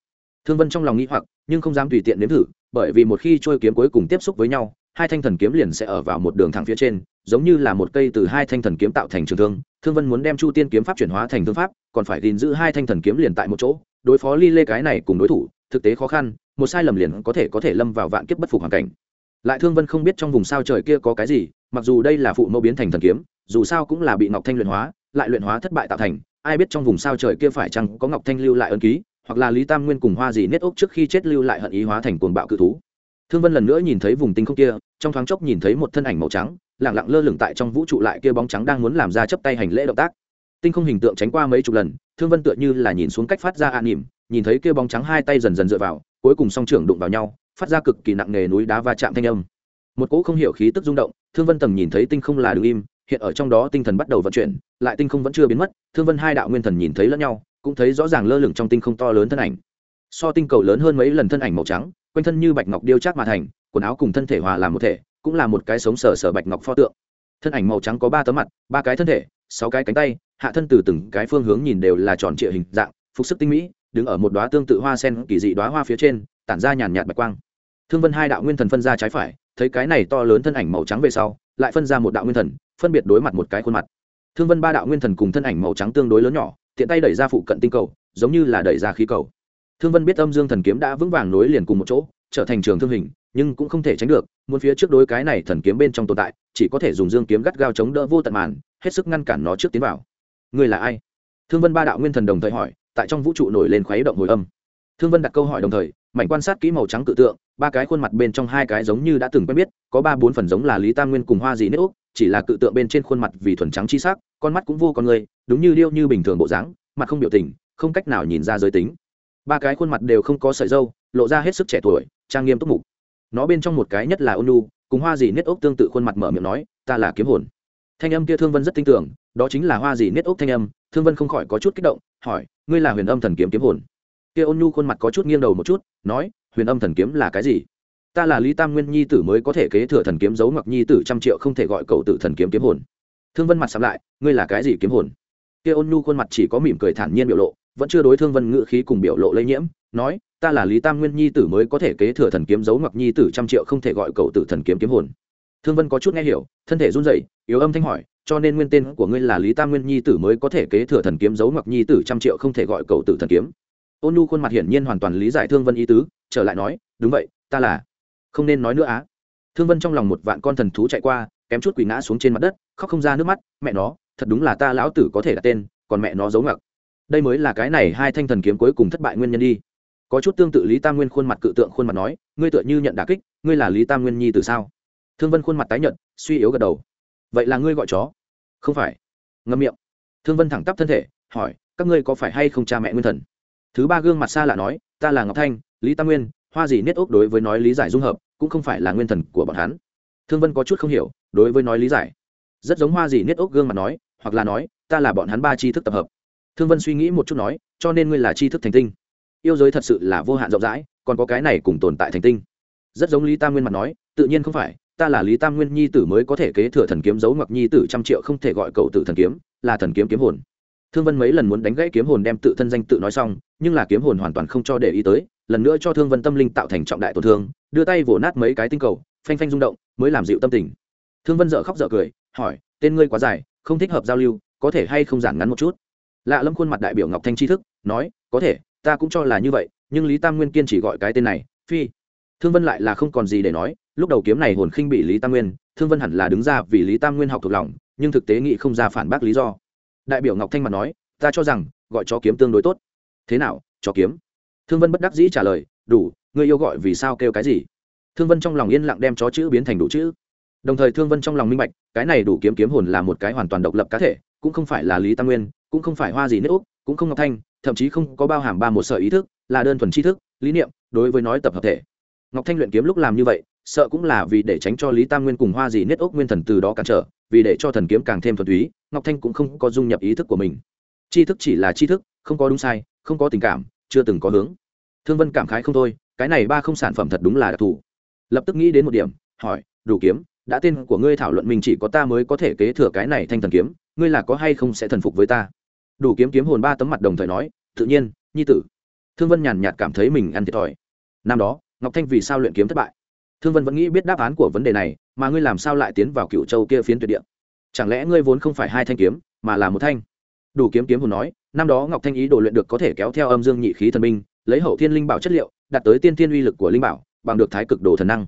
Thương vân trong lòng nghĩ hoặc, nhưng không dám tùy tiện nếm thử, bởi vì một khi trôi kiếm cuối cùng tiếp xúc với nhau, hai thanh thần kiếm liền sẽ ở vào một đường thẳng phía trên, giống như là một cây từ hai thanh thần kiếm tạo thành trường thương. Thương vân muốn đem chu tiên kiếm pháp chuyển hóa thành thương pháp, còn phải gìn giữ hai thanh thần kiếm liền tại một chỗ, đối phó ly lê cái này cùng đối thủ, thực tế khó khăn, một sai lầm liền có thể có thể lâm vào vạn kiếp bất phục hoàn cảnh. Lại thương vân không biết trong vùng sao trời kia có cái gì mặc dù đây là phụ mẫu biến thành thần kiếm, dù sao cũng là bị ngọc thanh luyện hóa, lại luyện hóa thất bại tạo thành, ai biết trong vùng sao trời kia phải chăng có ngọc thanh lưu lại ân ký, hoặc là lý tam nguyên cùng hoa gì nết ốc trước khi chết lưu lại hận ý hóa thành cuồng bạo cự thú. Thương vân lần nữa nhìn thấy vùng tinh không kia, trong thoáng chốc nhìn thấy một thân ảnh màu trắng lẳng lặng lơ lửng tại trong vũ trụ lại kia bóng trắng đang muốn làm ra chấp tay hành lễ động tác. Tinh không hình tượng tránh qua mấy chục lần, thương vân tựa như là nhìn xuống cách phát ra an nỉm, nhìn thấy kia bóng trắng hai tay dần dần dựa vào, cuối cùng song trưởng đụng vào nhau, phát ra cực kỳ nặng nề núi đá va chạm thanh âm một cỗ không hiểu khí tức rung động, thương vân tầng nhìn thấy tinh không là đứng im, hiện ở trong đó tinh thần bắt đầu vận chuyển, lại tinh không vẫn chưa biến mất, thương vân hai đạo nguyên thần nhìn thấy lẫn nhau, cũng thấy rõ ràng lơ lửng trong tinh không to lớn thân ảnh. So tinh cầu lớn hơn mấy lần thân ảnh màu trắng, quanh thân như bạch ngọc điêu chát mà thành, quần áo cùng thân thể hòa làm một thể, cũng là một cái sống sờ sờ bạch ngọc pho tượng. Thân ảnh màu trắng có ba tấm mặt, ba cái thân thể, sáu cái cánh tay, hạ thân từ từng cái phương hướng nhìn đều là tròn trịa hình dạng, phục sức tinh mỹ, đứng ở một đoá tương tự hoa sen kỳ dị đoá hoa phía trên, tản ra nhàn nhạt bạch quang. Thương vân hai đạo nguyên thần phân ra trái phải thấy cái này to lớn thân ảnh màu trắng về sau, lại phân ra một đạo nguyên thần, phân biệt đối mặt một cái khuôn mặt. Thương vân ba đạo nguyên thần cùng thân ảnh màu trắng tương đối lớn nhỏ, tiện tay đẩy ra phụ cận tinh cầu, giống như là đẩy ra khí cầu. Thương vân biết âm dương thần kiếm đã vững vàng nối liền cùng một chỗ, trở thành trường thương hình, nhưng cũng không thể tránh được, muốn phía trước đối cái này thần kiếm bên trong tồn tại, chỉ có thể dùng dương kiếm gắt gao chống đỡ vô tận màn, hết sức ngăn cản nó trước tiến vào. Người là ai? Thương vân ba đạo nguyên thần đồng thời hỏi, tại trong vũ trụ nổi lên khuấy động hồi âm. Thương vân đặt câu hỏi đồng thời mảnh quan sát kỹ màu trắng cự tượng, ba cái khuôn mặt bên trong hai cái giống như đã từng quen biết, có ba bốn phần giống là lý tam nguyên cùng hoa dị nết úc, chỉ là cự tượng bên trên khuôn mặt vì thuần trắng chi sắc, con mắt cũng vô con người, đúng như điêu như bình thường bộ dáng, mặt không biểu tình, không cách nào nhìn ra giới tính. Ba cái khuôn mặt đều không có sợi dâu, lộ ra hết sức trẻ tuổi, trang nghiêm túc mục. Nó bên trong một cái nhất là ônu, cùng hoa dì nết ốc tương tự khuôn mặt mở miệng nói, ta là kiếm hồn. Thanh âm kia thương vân rất tin tưởng, đó chính là hoa dì nết ốc thanh âm, thương vân không khỏi có chút kích động, hỏi, ngươi là huyền âm thần kiếm kiếm hồn? Kia ôn nhu khuôn mặt có chút nghiêng đầu một chút nói, huyền âm thần kiếm là cái gì? Ta là lý tam nguyên nhi tử mới có thể kế thừa thần kiếm giấu ngọc nhi tử trăm triệu không thể gọi cậu tử thần kiếm kiếm hồn. Thương vân mặt sắm lại, ngươi là cái gì kiếm hồn? Kia ôn nhu khuôn mặt chỉ có mỉm cười thản nhiên biểu lộ, vẫn chưa đối thương vân ngự khí cùng biểu lộ lây nhiễm, nói, ta là lý tam nguyên nhi tử mới có thể kế thừa thần kiếm giấu ngọc nhi tử trăm triệu không thể gọi cậu tử thần kiếm kiếm hồn. Thương vân có chút nghe hiểu, thân thể run rẩy, yếu âm thanh hỏi, cho nên nguyên tên của ngươi là lý tam nguyên nhi tử mới có thể kế thừa thần kiếm giấu ngọc nhi tử trăm triệu không thể gọi cậu tử thần kiếm? Ôn nu khuôn mặt hiển nhiên hoàn toàn lý giải thương vân ý tứ, trở lại nói, đúng vậy, ta là. Không nên nói nữa á. Thương vân trong lòng một vạn con thần thú chạy qua, kém chút quỳ ngã xuống trên mặt đất, khóc không ra nước mắt, mẹ nó, thật đúng là ta lão tử có thể đặt tên, còn mẹ nó giấu ngặc đây mới là cái này hai thanh thần kiếm cuối cùng thất bại nguyên nhân đi. Có chút tương tự lý tam nguyên khuôn mặt cự tượng khuôn mặt nói, ngươi tựa như nhận đà kích, ngươi là lý tam nguyên nhi từ sao? Thương vân khuôn mặt tái nhận suy yếu gật đầu. Vậy là ngươi gọi chó? Không phải. Ngâm miệng. Thương vân thẳng tắp thân thể, hỏi, các ngươi có phải hay không cha mẹ nguyên thần? Thứ ba gương mặt xa lạ nói, ta là ngọc thanh, lý tam nguyên, hoa gì niết ốc đối với nói lý giải dung hợp, cũng không phải là nguyên thần của bọn hắn. Thương vân có chút không hiểu, đối với nói lý giải. Rất giống hoa gì niết ốc gương mặt nói, hoặc là nói, ta là bọn hắn ba tri thức tập hợp. Thương vân suy nghĩ một chút nói, cho nên ngươi là tri thức thành tinh. Yêu giới thật sự là vô hạn rộng rãi, còn có cái này cùng tồn tại thành tinh. Rất giống lý tam nguyên mặt nói, tự nhiên không phải, ta là lý tam nguyên nhi tử mới có thể kế thừa thần kiếm giấu ngọc nhi tử trăm triệu không thể gọi cậu tử thần kiếm, là thần kiếm kiếm hồn thương vân mấy lần muốn đánh gãy kiếm hồn đem tự thân danh tự nói xong, nhưng là kiếm hồn hoàn toàn không cho để ý tới, lần nữa cho thương vân tâm linh tạo thành trọng đại tổn thương, đưa tay vỗ nát mấy cái tinh cầu, phanh phanh rung động, mới làm dịu tâm tình. Thương vân dợ khóc dợ cười, hỏi, tên ngươi quá dài, không thích hợp giao lưu, có thể hay không giản ngắn một chút? Lạ lâm khuôn mặt đại biểu ngọc thanh tri thức, nói, có thể, ta cũng cho là như vậy, nhưng lý tam nguyên kiên chỉ gọi cái tên này, phi. Thương vân lại là không còn gì để nói, lúc đầu kiếm này hồn khinh bị lý tam nguyên, thương vân hẳn là đứng ra vì lý tam nguyên học thuộc lòng, nhưng thực tế nghĩ không ra phản bác lý do đại biểu ngọc thanh mặt nói ta cho rằng gọi chó kiếm tương đối tốt thế nào chó kiếm thương vân bất đắc dĩ trả lời đủ người yêu gọi vì sao kêu cái gì thương vân trong lòng yên lặng đem chó chữ biến thành đủ chữ đồng thời thương vân trong lòng minh bạch cái này đủ kiếm kiếm hồn là một cái hoàn toàn độc lập cá thể cũng không phải là lý tam nguyên cũng không phải hoa gì nước úc cũng không ngọc thanh thậm chí không có bao hàm ba một sở ý thức là đơn thuần tri thức lý niệm đối với nói tập hợp thể ngọc thanh luyện kiếm lúc làm như vậy sợ cũng là vì để tránh cho lý tam nguyên cùng hoa gì nết ốc nguyên thần từ đó cản trở vì để cho thần kiếm càng thêm thuần túy ngọc thanh cũng không có dung nhập ý thức của mình. Tri thức chỉ là tri thức, không có đúng sai, không có tình cảm, chưa từng có hướng. Thương vân cảm khái không thôi, cái này ba không sản phẩm thật đúng là đặc thù. Lập tức nghĩ đến một điểm, hỏi, đủ kiếm, đã tên của ngươi thảo luận mình chỉ có ta mới có thể kế thừa cái này thanh thần kiếm, ngươi là có hay không sẽ thần phục với ta? Đủ kiếm kiếm hồn ba tấm mặt đồng thời nói, tự nhiên, nhi tử. Thương vân nhàn nhạt cảm thấy mình ăn thiệt thòi. Năm đó, ngọc thanh vì sao luyện kiếm thất bại? Thương vân vẫn nghĩ biết đáp án của vấn đề này, mà ngươi làm sao lại tiến vào cựu châu kia phiến tuyệt địa? Chẳng lẽ ngươi vốn không phải hai thanh kiếm, mà là một thanh? Đủ kiếm kiếm hồn nói, năm đó ngọc thanh ý đồ luyện được có thể kéo theo âm dương nhị khí thần minh lấy hậu thiên linh bảo chất liệu, đạt tới tiên thiên uy lực của linh bảo, bằng được thái cực đồ thần năng.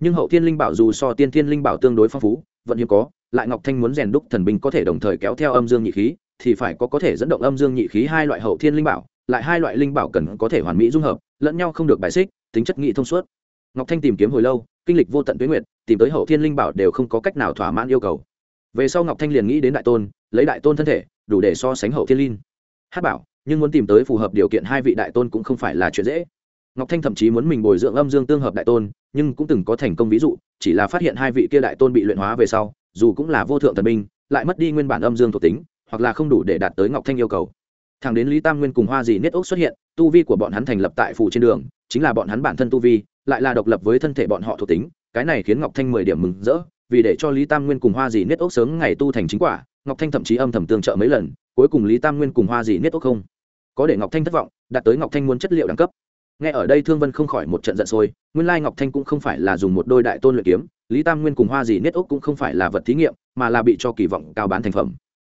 Nhưng hậu thiên linh bảo dù so tiên thiên linh bảo tương đối phong phú, vẫn hiếm có, lại ngọc thanh muốn rèn đúc thần binh có thể đồng thời kéo theo âm dương nhị khí, thì phải có có thể dẫn động âm dương nhị khí hai loại hậu thiên linh bảo, lại hai loại linh bảo cần có thể hoàn mỹ dung hợp, lẫn nhau không được bài xích, tính chất nghị thông suốt. Ngọc thanh tìm kiếm hồi lâu, kinh lịch vô tận tuyến nguyện tìm tới hậu thiên linh bảo đều không có cách nào thỏa mãn yêu cầu về sau ngọc thanh liền nghĩ đến đại tôn, lấy đại tôn thân thể, đủ để so sánh hậu thiên linh. Hát bảo, nhưng muốn tìm tới phù hợp điều kiện hai vị đại tôn cũng không phải là chuyện dễ. Ngọc thanh thậm chí muốn mình bồi dưỡng âm dương tương hợp đại tôn, nhưng cũng từng có thành công ví dụ, chỉ là phát hiện hai vị kia đại tôn bị luyện hóa về sau, dù cũng là vô thượng thần binh, lại mất đi nguyên bản âm dương thuộc tính, hoặc là không đủ để đạt tới ngọc thanh yêu cầu. Thằng đến lý tam nguyên cùng hoa dì niết ốc xuất hiện, tu vi của bọn hắn thành lập tại phủ trên đường, chính là bọn hắn bản thân tu vi, lại là độc lập với thân thể bọn họ thuộc tính, cái này khiến ngọc thanh mười điểm mừng rỡ vì để cho lý tam nguyên cùng hoa dì niết ốc sớm ngày tu thành chính quả, ngọc thanh thậm chí âm thầm tương trợ mấy lần, cuối cùng lý tam nguyên cùng hoa dì niết ốc không. Có để ngọc thanh thất vọng, đạt tới ngọc thanh muốn chất liệu đẳng cấp. Nghe ở đây thương vân không khỏi một trận giận sôi, nguyên lai ngọc thanh cũng không phải là dùng một đôi đại tôn luyện kiếm, lý tam nguyên cùng hoa dì niết ốc cũng không phải là vật thí nghiệm, mà là bị cho kỳ vọng cao bán thành phẩm.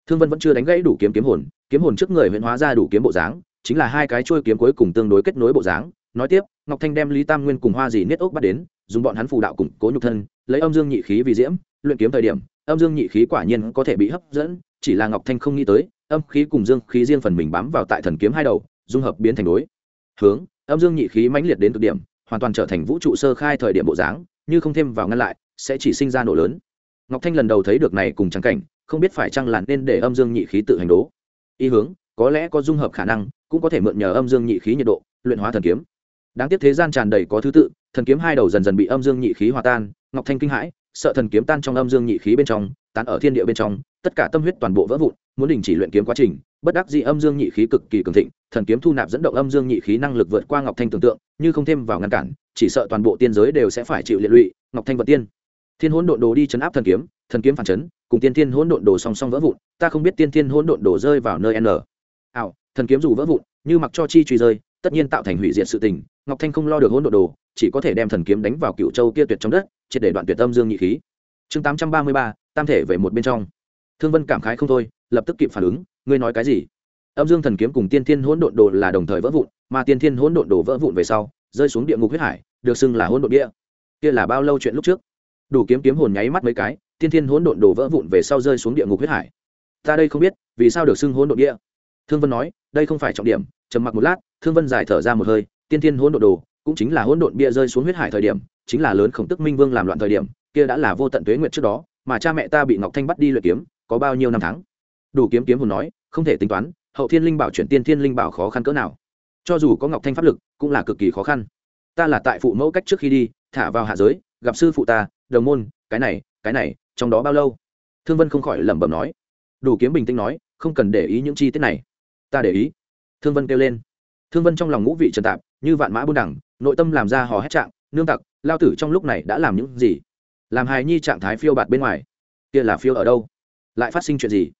Thương vân vẫn chưa đánh gãy đủ kiếm kiếm hồn kiếm hồn trước người huyện hóa ra đủ kiếm bộ dáng, chính là hai cái trôi kiếm cuối cùng tương đối kết nối bộ dáng. Nói tiếp, ngọc thanh đem lý tam nguyên cùng hoa dì niết ốc bắt đến dùng bọn hắn phù đạo củng cố nhục thân, lấy âm dương nhị khí vì diễm, luyện kiếm thời điểm, âm dương nhị khí quả nhiên có thể bị hấp dẫn, chỉ là ngọc thanh không nghĩ tới, âm khí cùng dương khí riêng phần mình bám vào tại thần kiếm hai đầu, dung hợp biến thành đối. Hướng, âm dương nhị khí mãnh liệt đến cực điểm, hoàn toàn trở thành vũ trụ sơ khai thời điểm bộ dáng, như không thêm vào ngăn lại, sẽ chỉ sinh ra nổ lớn. Ngọc thanh lần đầu thấy được này cùng trắng cảnh, không biết phải chăng là nên để âm dương nhị khí tự hành đố. Ý hướng, có lẽ có dung hợp khả năng, cũng có thể mượn nhờ âm dương nhị khí nhiệt độ, luyện hóa thần kiếm đáng tiếc thế gian tràn đầy có thứ tự, thần kiếm hai đầu dần dần bị âm dương nhị khí hòa tan, ngọc thanh kinh hãi, sợ thần kiếm tan trong âm dương nhị khí bên trong, tán ở thiên địa bên trong, tất cả tâm huyết toàn bộ vỡ vụn, muốn đình chỉ luyện kiếm quá trình, bất đắc dĩ âm dương nhị khí cực kỳ cường thịnh, thần kiếm thu nạp dẫn động âm dương nhị khí năng lực vượt qua ngọc thanh tưởng tượng, như không thêm vào ngăn cản, chỉ sợ toàn bộ tiên giới đều sẽ phải chịu liệt lụy, ngọc thanh vật tiên. Thiên hỗn độn đồ đi chấn áp thần kiếm thần kiếm phản chấn, cùng tiên thiên hỗn độn đồ song song vỡ vụn, ta không biết tiên thiên hỗn độn đồ rơi vào nơi n. Ảo, thần kiếm dù vỡ vụn, như mặc cho chi truy rơi tất nhiên tạo thành hủy diệt sự tình, ngọc thanh không lo được hỗn độn đồ, chỉ có thể đem thần kiếm đánh vào cựu châu kia tuyệt trong đất, triệt để đoạn tuyệt âm dương nhị khí. Chương tám trăm ba mươi ba, tam thể về một bên trong. Thương vân cảm khái không thôi, lập tức kịp phản ứng, ngươi nói cái gì? Âm dương thần kiếm cùng tiên thiên hỗn độn đồ là đồng thời vỡ vụn, mà tiên thiên hỗn độn đồ vỡ vụn về sau, rơi xuống địa ngục huyết hải, được xưng là hỗn độn địa. Kia là bao lâu chuyện lúc trước? Đủ kiếm kiếm hồn nháy mắt mấy cái, tiên thiên hỗn độn đồ vỡ vụn về sau rơi xuống địa ngục huyết hải. Ta đây không biết, vì sao được xưng hỗn độn địa? Thương vân nói, đây không phải trọng điểm, trầm mặc một lát, thương vân giải thở ra một hơi, tiên thiên hỗn độn đồ, cũng chính là hỗn độn bia rơi xuống huyết hải thời điểm, chính là lớn khổng tức minh vương làm loạn thời điểm, kia đã là vô tận tuế nguyệt trước đó, mà cha mẹ ta bị ngọc thanh bắt đi luyện kiếm, có bao nhiêu năm tháng? Đủ kiếm kiếm hồn nói, không thể tính toán, hậu thiên linh bảo chuyển tiên thiên linh bảo khó khăn cỡ nào. Cho dù có ngọc thanh pháp lực, cũng là cực kỳ khó khăn. Ta là tại phụ mẫu cách trước khi đi, thả vào hạ giới, gặp sư phụ ta, đồng môn, cái này cái này, trong đó bao lâu? Thương vân không khỏi lẩm bẩm nói. Đủ kiếm bình tĩnh nói, không cần để ý những chi tiết này ta để ý. Thương vân kêu lên. Thương vân trong lòng ngũ vị trần tạp, như vạn mã buôn đẳng, nội tâm làm ra hò hét trạng, nương tặc, lao tử trong lúc này đã làm những gì? Làm hài nhi trạng thái phiêu bạt bên ngoài. Kia là phiêu ở đâu? Lại phát sinh chuyện gì?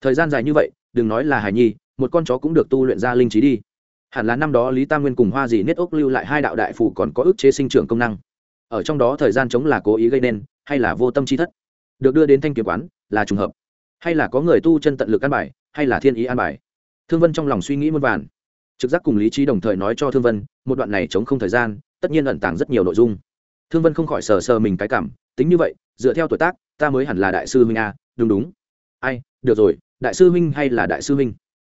Thời gian dài như vậy, đừng nói là hài nhi, một con chó cũng được tu luyện ra linh trí đi. Hẳn là năm đó lý tam nguyên cùng hoa dì niết ốc lưu lại hai đạo đại phủ còn có ức chế sinh trưởng công năng. Ở trong đó thời gian chống là cố ý gây nên, hay là vô tâm chi thất? Được đưa đến thanh kiếm quán, là trùng hợp. Hay là có người tu chân tận lực an bài, hay là thiên ý an bài? Thương vân trong lòng suy nghĩ muôn vàn. Trực giác cùng lý trí đồng thời nói cho thương vân, một đoạn này chống không thời gian, tất nhiên ẩn tàng rất nhiều nội dung. Thương vân không khỏi sờ sờ mình cái cảm, tính như vậy, dựa theo tuổi tác, ta mới hẳn là đại sư huynh a, đúng đúng. Ai, được rồi, đại sư huynh hay là đại sư huynh?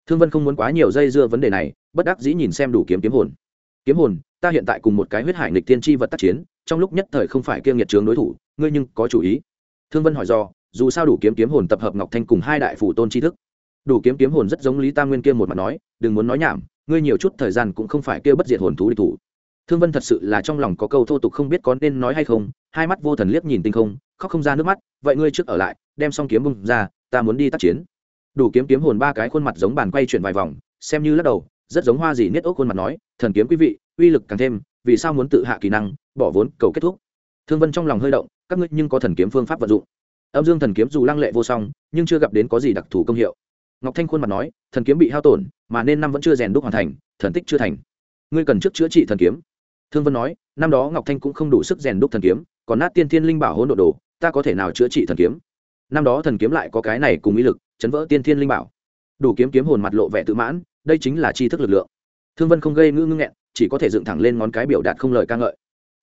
Thương vân không muốn quá nhiều dây dưa vấn đề này, bất đắc dĩ nhìn xem đủ kiếm kiếm hồn. Kiếm hồn, ta hiện tại cùng một cái huyết hải nghịch tiên tri vật tác chiến, trong lúc nhất thời không phải kiêng nhiệt trướng đối thủ, ngươi nhưng có chủ ý. Thương vân hỏi do, dù sao đủ kiếm kiếm hồn tập hợp ngọc thanh cùng hai đại phủ tôn tri thức đủ kiếm kiếm hồn rất giống lý tam nguyên kia một mặt nói, đừng muốn nói nhảm, ngươi nhiều chút thời gian cũng không phải kêu bất diệt hồn thú địch thủ. Thương vân thật sự là trong lòng có câu thô tục không biết có nên nói hay không, hai mắt vô thần liếc nhìn tinh không, khóc không ra nước mắt, vậy ngươi trước ở lại, đem xong kiếm bung ra, ta muốn đi tác chiến. Đủ kiếm kiếm hồn ba cái khuôn mặt giống bàn quay chuyển vài vòng, xem như lắc đầu, rất giống hoa gì niết ốc khuôn mặt nói, thần kiếm quý vị, uy lực càng thêm, vì sao muốn tự hạ kỹ năng, bỏ vốn, cầu kết thúc. Thương vân trong lòng hơi động, các ngươi nhưng có thần kiếm phương pháp vận dụng. Âm dương thần kiếm dù lăng lệ vô song, nhưng chưa gặp đến có gì đặc thù công hiệu ngọc thanh khuôn mặt nói, thần kiếm bị hao tổn, mà nên năm vẫn chưa rèn đúc hoàn thành, thần tích chưa thành. Ngươi cần trước chữa trị thần kiếm. Thương vân nói, năm đó ngọc thanh cũng không đủ sức rèn đúc thần kiếm, còn nát tiên thiên linh bảo hỗn độ đồ, ta có thể nào chữa trị thần kiếm? Năm đó thần kiếm lại có cái này cùng ý lực, chấn vỡ tiên thiên linh bảo. Đủ kiếm kiếm hồn mặt lộ vẻ tự mãn, đây chính là tri thức lực lượng. Thương vân không gây ngữ ngưng nghẹn, chỉ có thể dựng thẳng lên ngón cái biểu đạt không lời ca ngợi.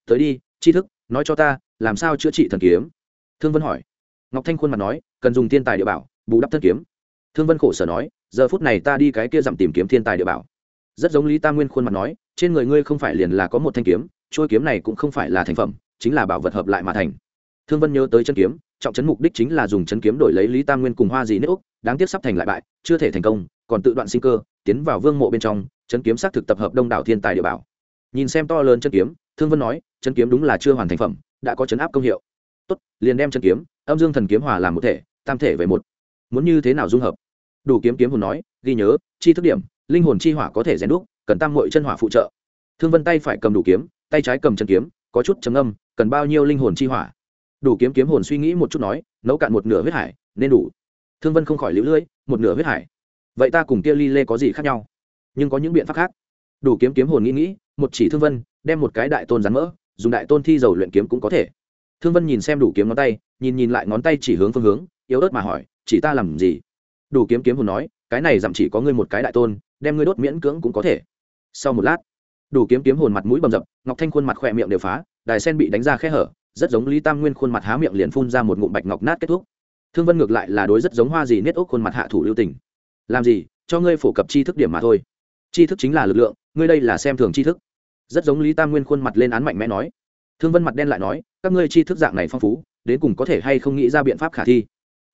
Tới đi, tri thức, nói cho ta, làm sao chữa trị thần kiếm? Thương vân hỏi. Ngọc thanh khuôn mặt nói, cần dùng thiên tài địa bảo, bù đắp thân kiếm thương vân khổ sở nói, giờ phút này ta đi cái kia dặm tìm kiếm thiên tài địa bảo. Rất giống lý tam nguyên khuôn mặt nói, trên người ngươi không phải liền là có một thanh kiếm trôi kiếm này cũng không phải là thành phẩm, chính là bảo vật hợp lại mà thành. Thương vân nhớ tới chân kiếm, trọng chấn mục đích chính là dùng chân kiếm đổi lấy lý tam nguyên cùng hoa dị nước úc, đáng tiếc sắp thành lại bại, chưa thể thành công, còn tự đoạn sinh cơ, tiến vào vương mộ bên trong, chân kiếm xác thực tập hợp đông đảo thiên tài địa bảo. Nhìn xem to lớn chân kiếm, thương vân nói, chân kiếm đúng là chưa hoàn thành phẩm, đã có chấn áp công hiệu. Tốt, liền đem chân kiếm, âm dương thần kiếm hòa làm một thể, tam thể về một. Muốn như thế nào dung hợp? Đủ kiếm kiếm hồn nói, ghi nhớ, chi thức điểm, linh hồn chi hỏa có thể rèn đúc, cần tam mội chân hỏa phụ trợ. Thương vân tay phải cầm đủ kiếm, tay trái cầm chân kiếm, có chút trầm âm cần bao nhiêu linh hồn chi hỏa? Đủ kiếm kiếm hồn suy nghĩ một chút nói, nấu cạn một nửa huyết hải, nên đủ. Thương vân không khỏi lũ lưỡi, một nửa huyết hải. Vậy ta cùng kia ly lê có gì khác nhau? Nhưng có những biện pháp khác. Đủ kiếm kiếm hồn nghĩ nghĩ, một chỉ thương vân, đem một cái đại tôn rắn mỡ, dùng đại tôn thi dầu luyện kiếm cũng có thể. Thương vân nhìn xem đủ kiếm ngón tay, nhìn nhìn lại ngón tay chỉ hướng phương hướng, yếu ớt mà hỏi, chỉ ta làm gì? Đủ kiếm kiếm hồn nói, cái này dặm chỉ có ngươi một cái đại tôn, đem ngươi đốt miễn cưỡng cũng có thể. Sau một lát, đủ kiếm kiếm hồn mặt mũi bầm dập, ngọc thanh khuôn mặt khỏe miệng đều phá, đài sen bị đánh ra khe hở, rất giống lý tam nguyên khuôn mặt há miệng liền phun ra một ngụm bạch ngọc nát kết thúc. Thương vân ngược lại là đối rất giống hoa gì nết ốc khuôn mặt hạ thủ lưu tình. Làm gì? Cho ngươi phổ cập tri thức điểm mà thôi. Tri thức chính là lực lượng, ngươi đây là xem thường tri thức. Rất giống lý tam nguyên khuôn mặt lên án mạnh mẽ nói. Thương vân mặt đen lại nói, các ngươi tri thức dạng này phong phú, đến cùng có thể hay không nghĩ ra biện pháp khả thi?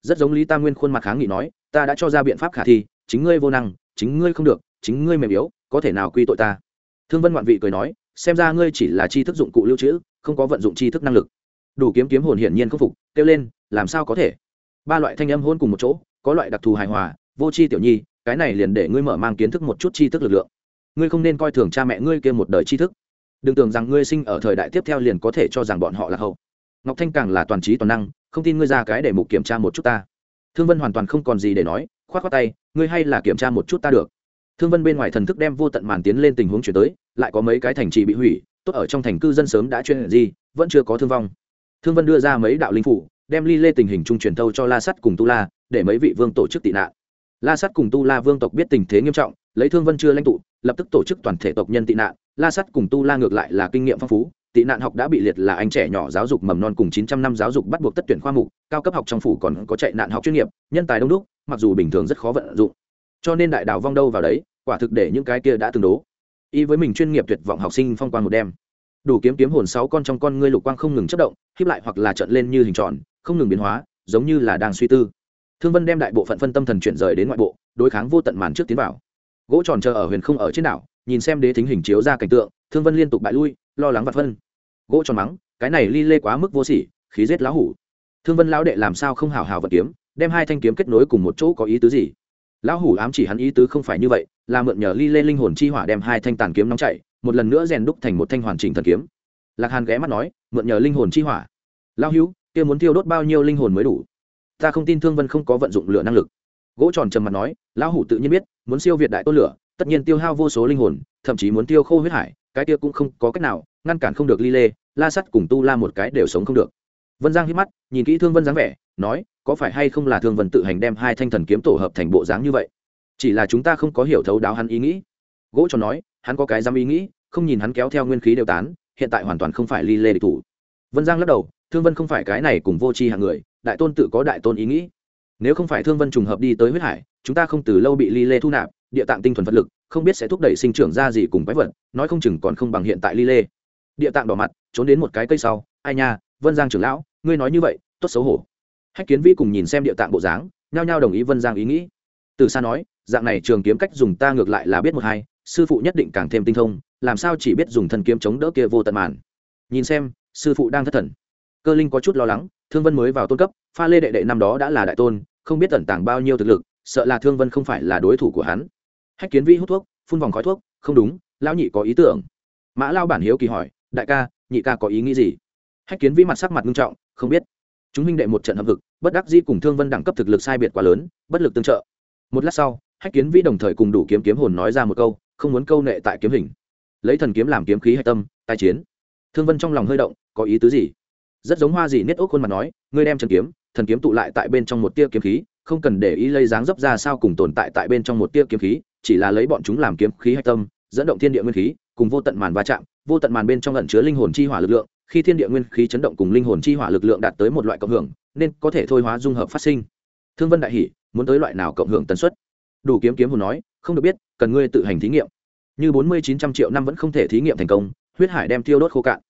Rất giống lý tam nguyên khuôn mặt kháng nghị nói, ta đã cho ra biện pháp khả thi, chính ngươi vô năng, chính ngươi không được, chính ngươi mềm yếu, có thể nào quy tội ta? Thương vân ngoạn vị cười nói, xem ra ngươi chỉ là chi thức dụng cụ lưu trữ, không có vận dụng chi thức năng lực. Đủ kiếm kiếm hồn hiển nhiên không phục, kêu lên, làm sao có thể? Ba loại thanh âm hôn cùng một chỗ, có loại đặc thù hài hòa, vô c h i tiểu nhi, cái này liền để ngươi mở mang kiến thức một chút tri thức lực lượng. Ngươi không nên coi thường cha mẹ ngươi kia một đời tri thức. Đừng tưởng rằng ngươi sinh ở thời đại tiếp theo liền có thể cho rằng bọn họ là hậu. Ngọc thanh càng là toàn trí toàn năng không tin ngươi ra cái để mục kiểm tra một chút ta. Thương vân hoàn toàn không còn gì để nói k h o á t k tay, ngươi hay là kiểm tra một chút ta được. Thương vân bên ngoài thần thức đem vô tận màn tiến lên tình huống chuyển tới, lại có mấy cái thành trì bị hủy, tốt ở trong thành cư dân sớm đã chuyên gì, vẫn chưa có thương vong. Thương vân đưa ra mấy đạo linh phủ, đem ly lê tình hình chung truyền thâu cho la sắt cùng tu la, để mấy vị vương tổ chức tị nạn. La sắt cùng tu la vương tộc biết tình thế nghiêm trọng, lấy thương vân chưa lãnh tụ, lập tức tổ chức toàn thể tộc nhân tị nạn. La sắt cùng tu la ngược lại là kinh nghiệm phong phú tị nạn học đã bị liệt là anh trẻ nhỏ giáo dục mầm non cùng 900 năm giáo dục bắt buộc tất tuyển khoa mục, cao cấp học trong phủ còn có chạy nạn học chuyên nghiệp, nhân tài đông đúc, mặc dù bình thường rất khó vận dụng. Cho nên đại đào vong đâu vào đấy, quả thực để những cái kia đã tương đố. Y với mình chuyên nghiệp tuyệt vọng học sinh phong quang một đêm. Đủ kiếm kiếm hồn sáu con trong con ngươi lục quang không ngừng chớp động, híp lại hoặc là trợn lên như hình tròn, không ngừng biến hóa, giống như là đang suy tư. Thương vân đem đại bộ phận phân tâm thần chuyển rời đến ngoại bộ, đối kháng vô tận màn trước tiến vào. Gỗ tròn chờ ở huyền không ở trên đảo, nhìn xem đế thính hình chiếu ra cảnh tượng, thương vân liên tục bại lui, lo lắng vật vân gỗ tròn mắng, cái này ly lê quá mức vô sỉ, khí giết lão hủ. Thương vân lão đệ làm sao không hào hào vật kiếm, đem hai thanh kiếm kết nối cùng một chỗ có ý tứ gì? Lão hủ ám chỉ hắn ý tứ không phải như vậy, là mượn nhờ ly lê linh hồn chi hỏa đem hai thanh tàn kiếm nóng chạy, một lần nữa rèn đúc thành một thanh hoàn chỉnh thần kiếm. Lạc hàn ghé mắt nói, mượn nhờ linh hồn chi hỏa. Lão hữu, kia muốn tiêu đốt bao nhiêu linh hồn mới đủ? Ta không tin thương vân không có vận dụng lửa năng lực. Gỗ tròn trầm mặt nói, lão hủ tự nhiên biết, muốn siêu việt đại tôn lửa, tất nhiên tiêu hao vô số linh hồn, thậm chí muốn tiêu khô huyết hải, cái kia cũng không có cách nào ngăn cản không được ly lê, la sắt cùng tu la một cái đều sống không được. Vân giang hít mắt, nhìn kỹ thương vân dáng vẻ, nói, có phải hay không là thương vân tự hành đem hai thanh thần kiếm tổ hợp thành bộ dáng như vậy? Chỉ là chúng ta không có hiểu thấu đáo hắn ý nghĩ. Gỗ cho nói, hắn có cái dám ý nghĩ, không nhìn hắn kéo theo nguyên khí đều tán, hiện tại hoàn toàn không phải ly lê địch thủ. Vân giang lắc đầu, thương vân không phải cái này cùng vô tri hạng người, đại tôn tự có đại tôn ý nghĩ. Nếu không phải thương vân trùng hợp đi tới huyết hải, chúng ta không từ lâu bị ly lê thu nạp, địa tạng tinh thuần vật lực, không biết sẽ thúc đẩy sinh trưởng ra gì cùng quái vật, nói không chừng còn không bằng hiện tại ly lê địa tạng đỏ mặt, trốn đến một cái cây sau. Ai nha, vân giang trưởng lão, ngươi nói như vậy, tốt xấu hổ. Hách kiến vi cùng nhìn xem địa tạng bộ dáng, nhao nhao đồng ý vân giang ý nghĩ. Từ xa nói, dạng này trường kiếm cách dùng ta ngược lại là biết một hai, sư phụ nhất định càng thêm tinh thông, làm sao chỉ biết dùng thần kiếm chống đỡ kia vô tận màn. Nhìn xem, sư phụ đang thất thần. Cơ linh có chút lo lắng, thương vân mới vào tôn cấp, pha lê đệ đệ năm đó đã là đại tôn, không biết tẩn tàng bao nhiêu thực lực, sợ là thương vân không phải là đối thủ của hắn. Hách kiến vi hút thuốc, phun vòng khói thuốc, không đúng, lão nhị có ý tưởng. Mã lao bản hiếu kỳ hỏi đại ca, nhị ca có ý nghĩ gì? Hách kiến vĩ mặt sắc mặt nghiêm trọng, không biết. Chúng minh đệ một trận hợp vực bất đắc dĩ cùng thương vân đẳng cấp thực lực sai biệt quá lớn, bất lực tương trợ. Một lát sau, hách kiến vĩ đồng thời cùng đủ kiếm kiếm hồn nói ra một câu, không muốn câu nệ tại kiếm hình. Lấy thần kiếm làm kiếm khí hạch tâm, tai chiến. Thương vân trong lòng hơi động, có ý tứ gì? Rất giống hoa gì nết ốc khuôn mặt nói, ngươi đem trần kiếm, thần kiếm tụ lại tại bên trong một tia kiếm khí, không cần để ý lấy dáng dấp ra sao cùng tồn tại tại bên trong một tia kiếm khí, chỉ là lấy bọn chúng làm kiếm khí hạch tâm, dẫn động thiên địa nguyên khí, cùng vô tận màn va chạm vô tận màn bên trong ẩn chứa linh hồn chi hỏa lực lượng, khi thiên địa nguyên khí chấn động cùng linh hồn chi hỏa lực lượng đạt tới một loại cộng hưởng, nên có thể thôi hóa dung hợp phát sinh. Thương vân đại hỷ muốn tới loại nào cộng hưởng tần suất? Đủ kiếm kiếm hồn nói, không được biết, cần ngươi tự hành thí nghiệm. Như bốn mươi chín trăm triệu năm vẫn không thể thí nghiệm thành công, huyết hải đem tiêu đốt khô cạn.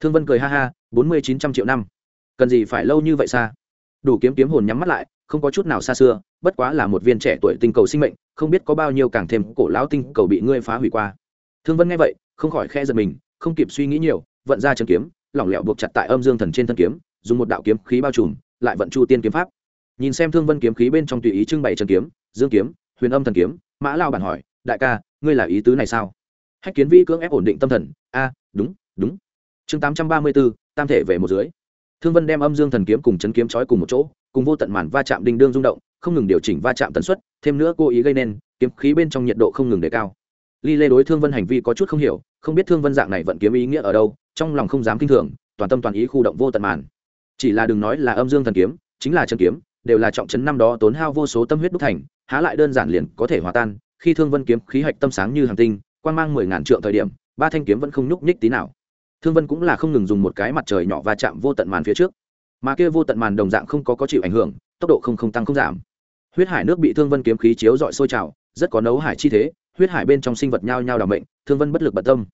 Thương vân cười ha ha, bốn mươi chín trăm triệu năm. Cần gì phải lâu như vậy xa? Đủ kiếm kiếm hồn nhắm mắt lại, không có chút nào xa xưa, bất quá là một viên trẻ tuổi tinh cầu sinh mệnh, không biết có bao nhiêu càng thêm cổ lão tinh cầu bị ngươi phá hủy qua. Thương vân nghe vậy, không khỏi khe giật mình không kịp suy nghĩ nhiều, vận ra chân kiếm, lỏng lẻo buộc chặt tại âm dương thần trên thân kiếm, dùng một đạo kiếm khí bao trùm, lại vận chu tiên kiếm pháp. Nhìn xem thương vân kiếm khí bên trong tùy ý trưng bày chân kiếm, dương kiếm, huyền âm thần kiếm, mã lao bản hỏi, đại ca, ngươi là ý tứ này sao? Hách kiến vi cưỡng ép ổn định tâm thần, a, đúng đúng. Chương tám trăm ba mươi bốn tam thể về một dưới. Thương vân đem âm dương thần kiếm cùng chấn kiếm trói cùng một chỗ, cùng vô tận màn va chạm đinh đương rung động, không ngừng điều chỉnh va chạm tần suất, thêm nữa cố ý gây nên, kiếm khí bên trong nhiệt độ không ngừng đề cao. Ly lê đối thương vân hành vi có chút không hiểu không biết thương vân dạng này vận kiếm ý nghĩa ở đâu, trong lòng không dám kinh thường, toàn tâm toàn ý khu động vô tận màn. Chỉ là đừng nói là âm dương thần kiếm, chính là chân kiếm, đều là trọng chấn năm đó tốn hao vô số tâm huyết đúc thành, há lại đơn giản liền có thể hòa tan, khi thương vân kiếm khí hạch tâm sáng như hàng tinh quan mang mười ngàn trượng thời điểm, ba thanh kiếm vẫn không nhúc nhích tí nào. Thương vân cũng là không ngừng dùng một cái mặt trời nhỏ va chạm vô tận màn phía trước. Mà kia vô tận màn đồng dạng không có có chịu ảnh hưởng, tốc độ không không tăng không giảm. Huyết hải nước bị thương vân kiếm khí chiếu dọi sôi trào, rất có nấu hải chi thế, huyết hải bên trong sinh vật nhao nhao đ ả mệnh, thương vân bất lực bận tâm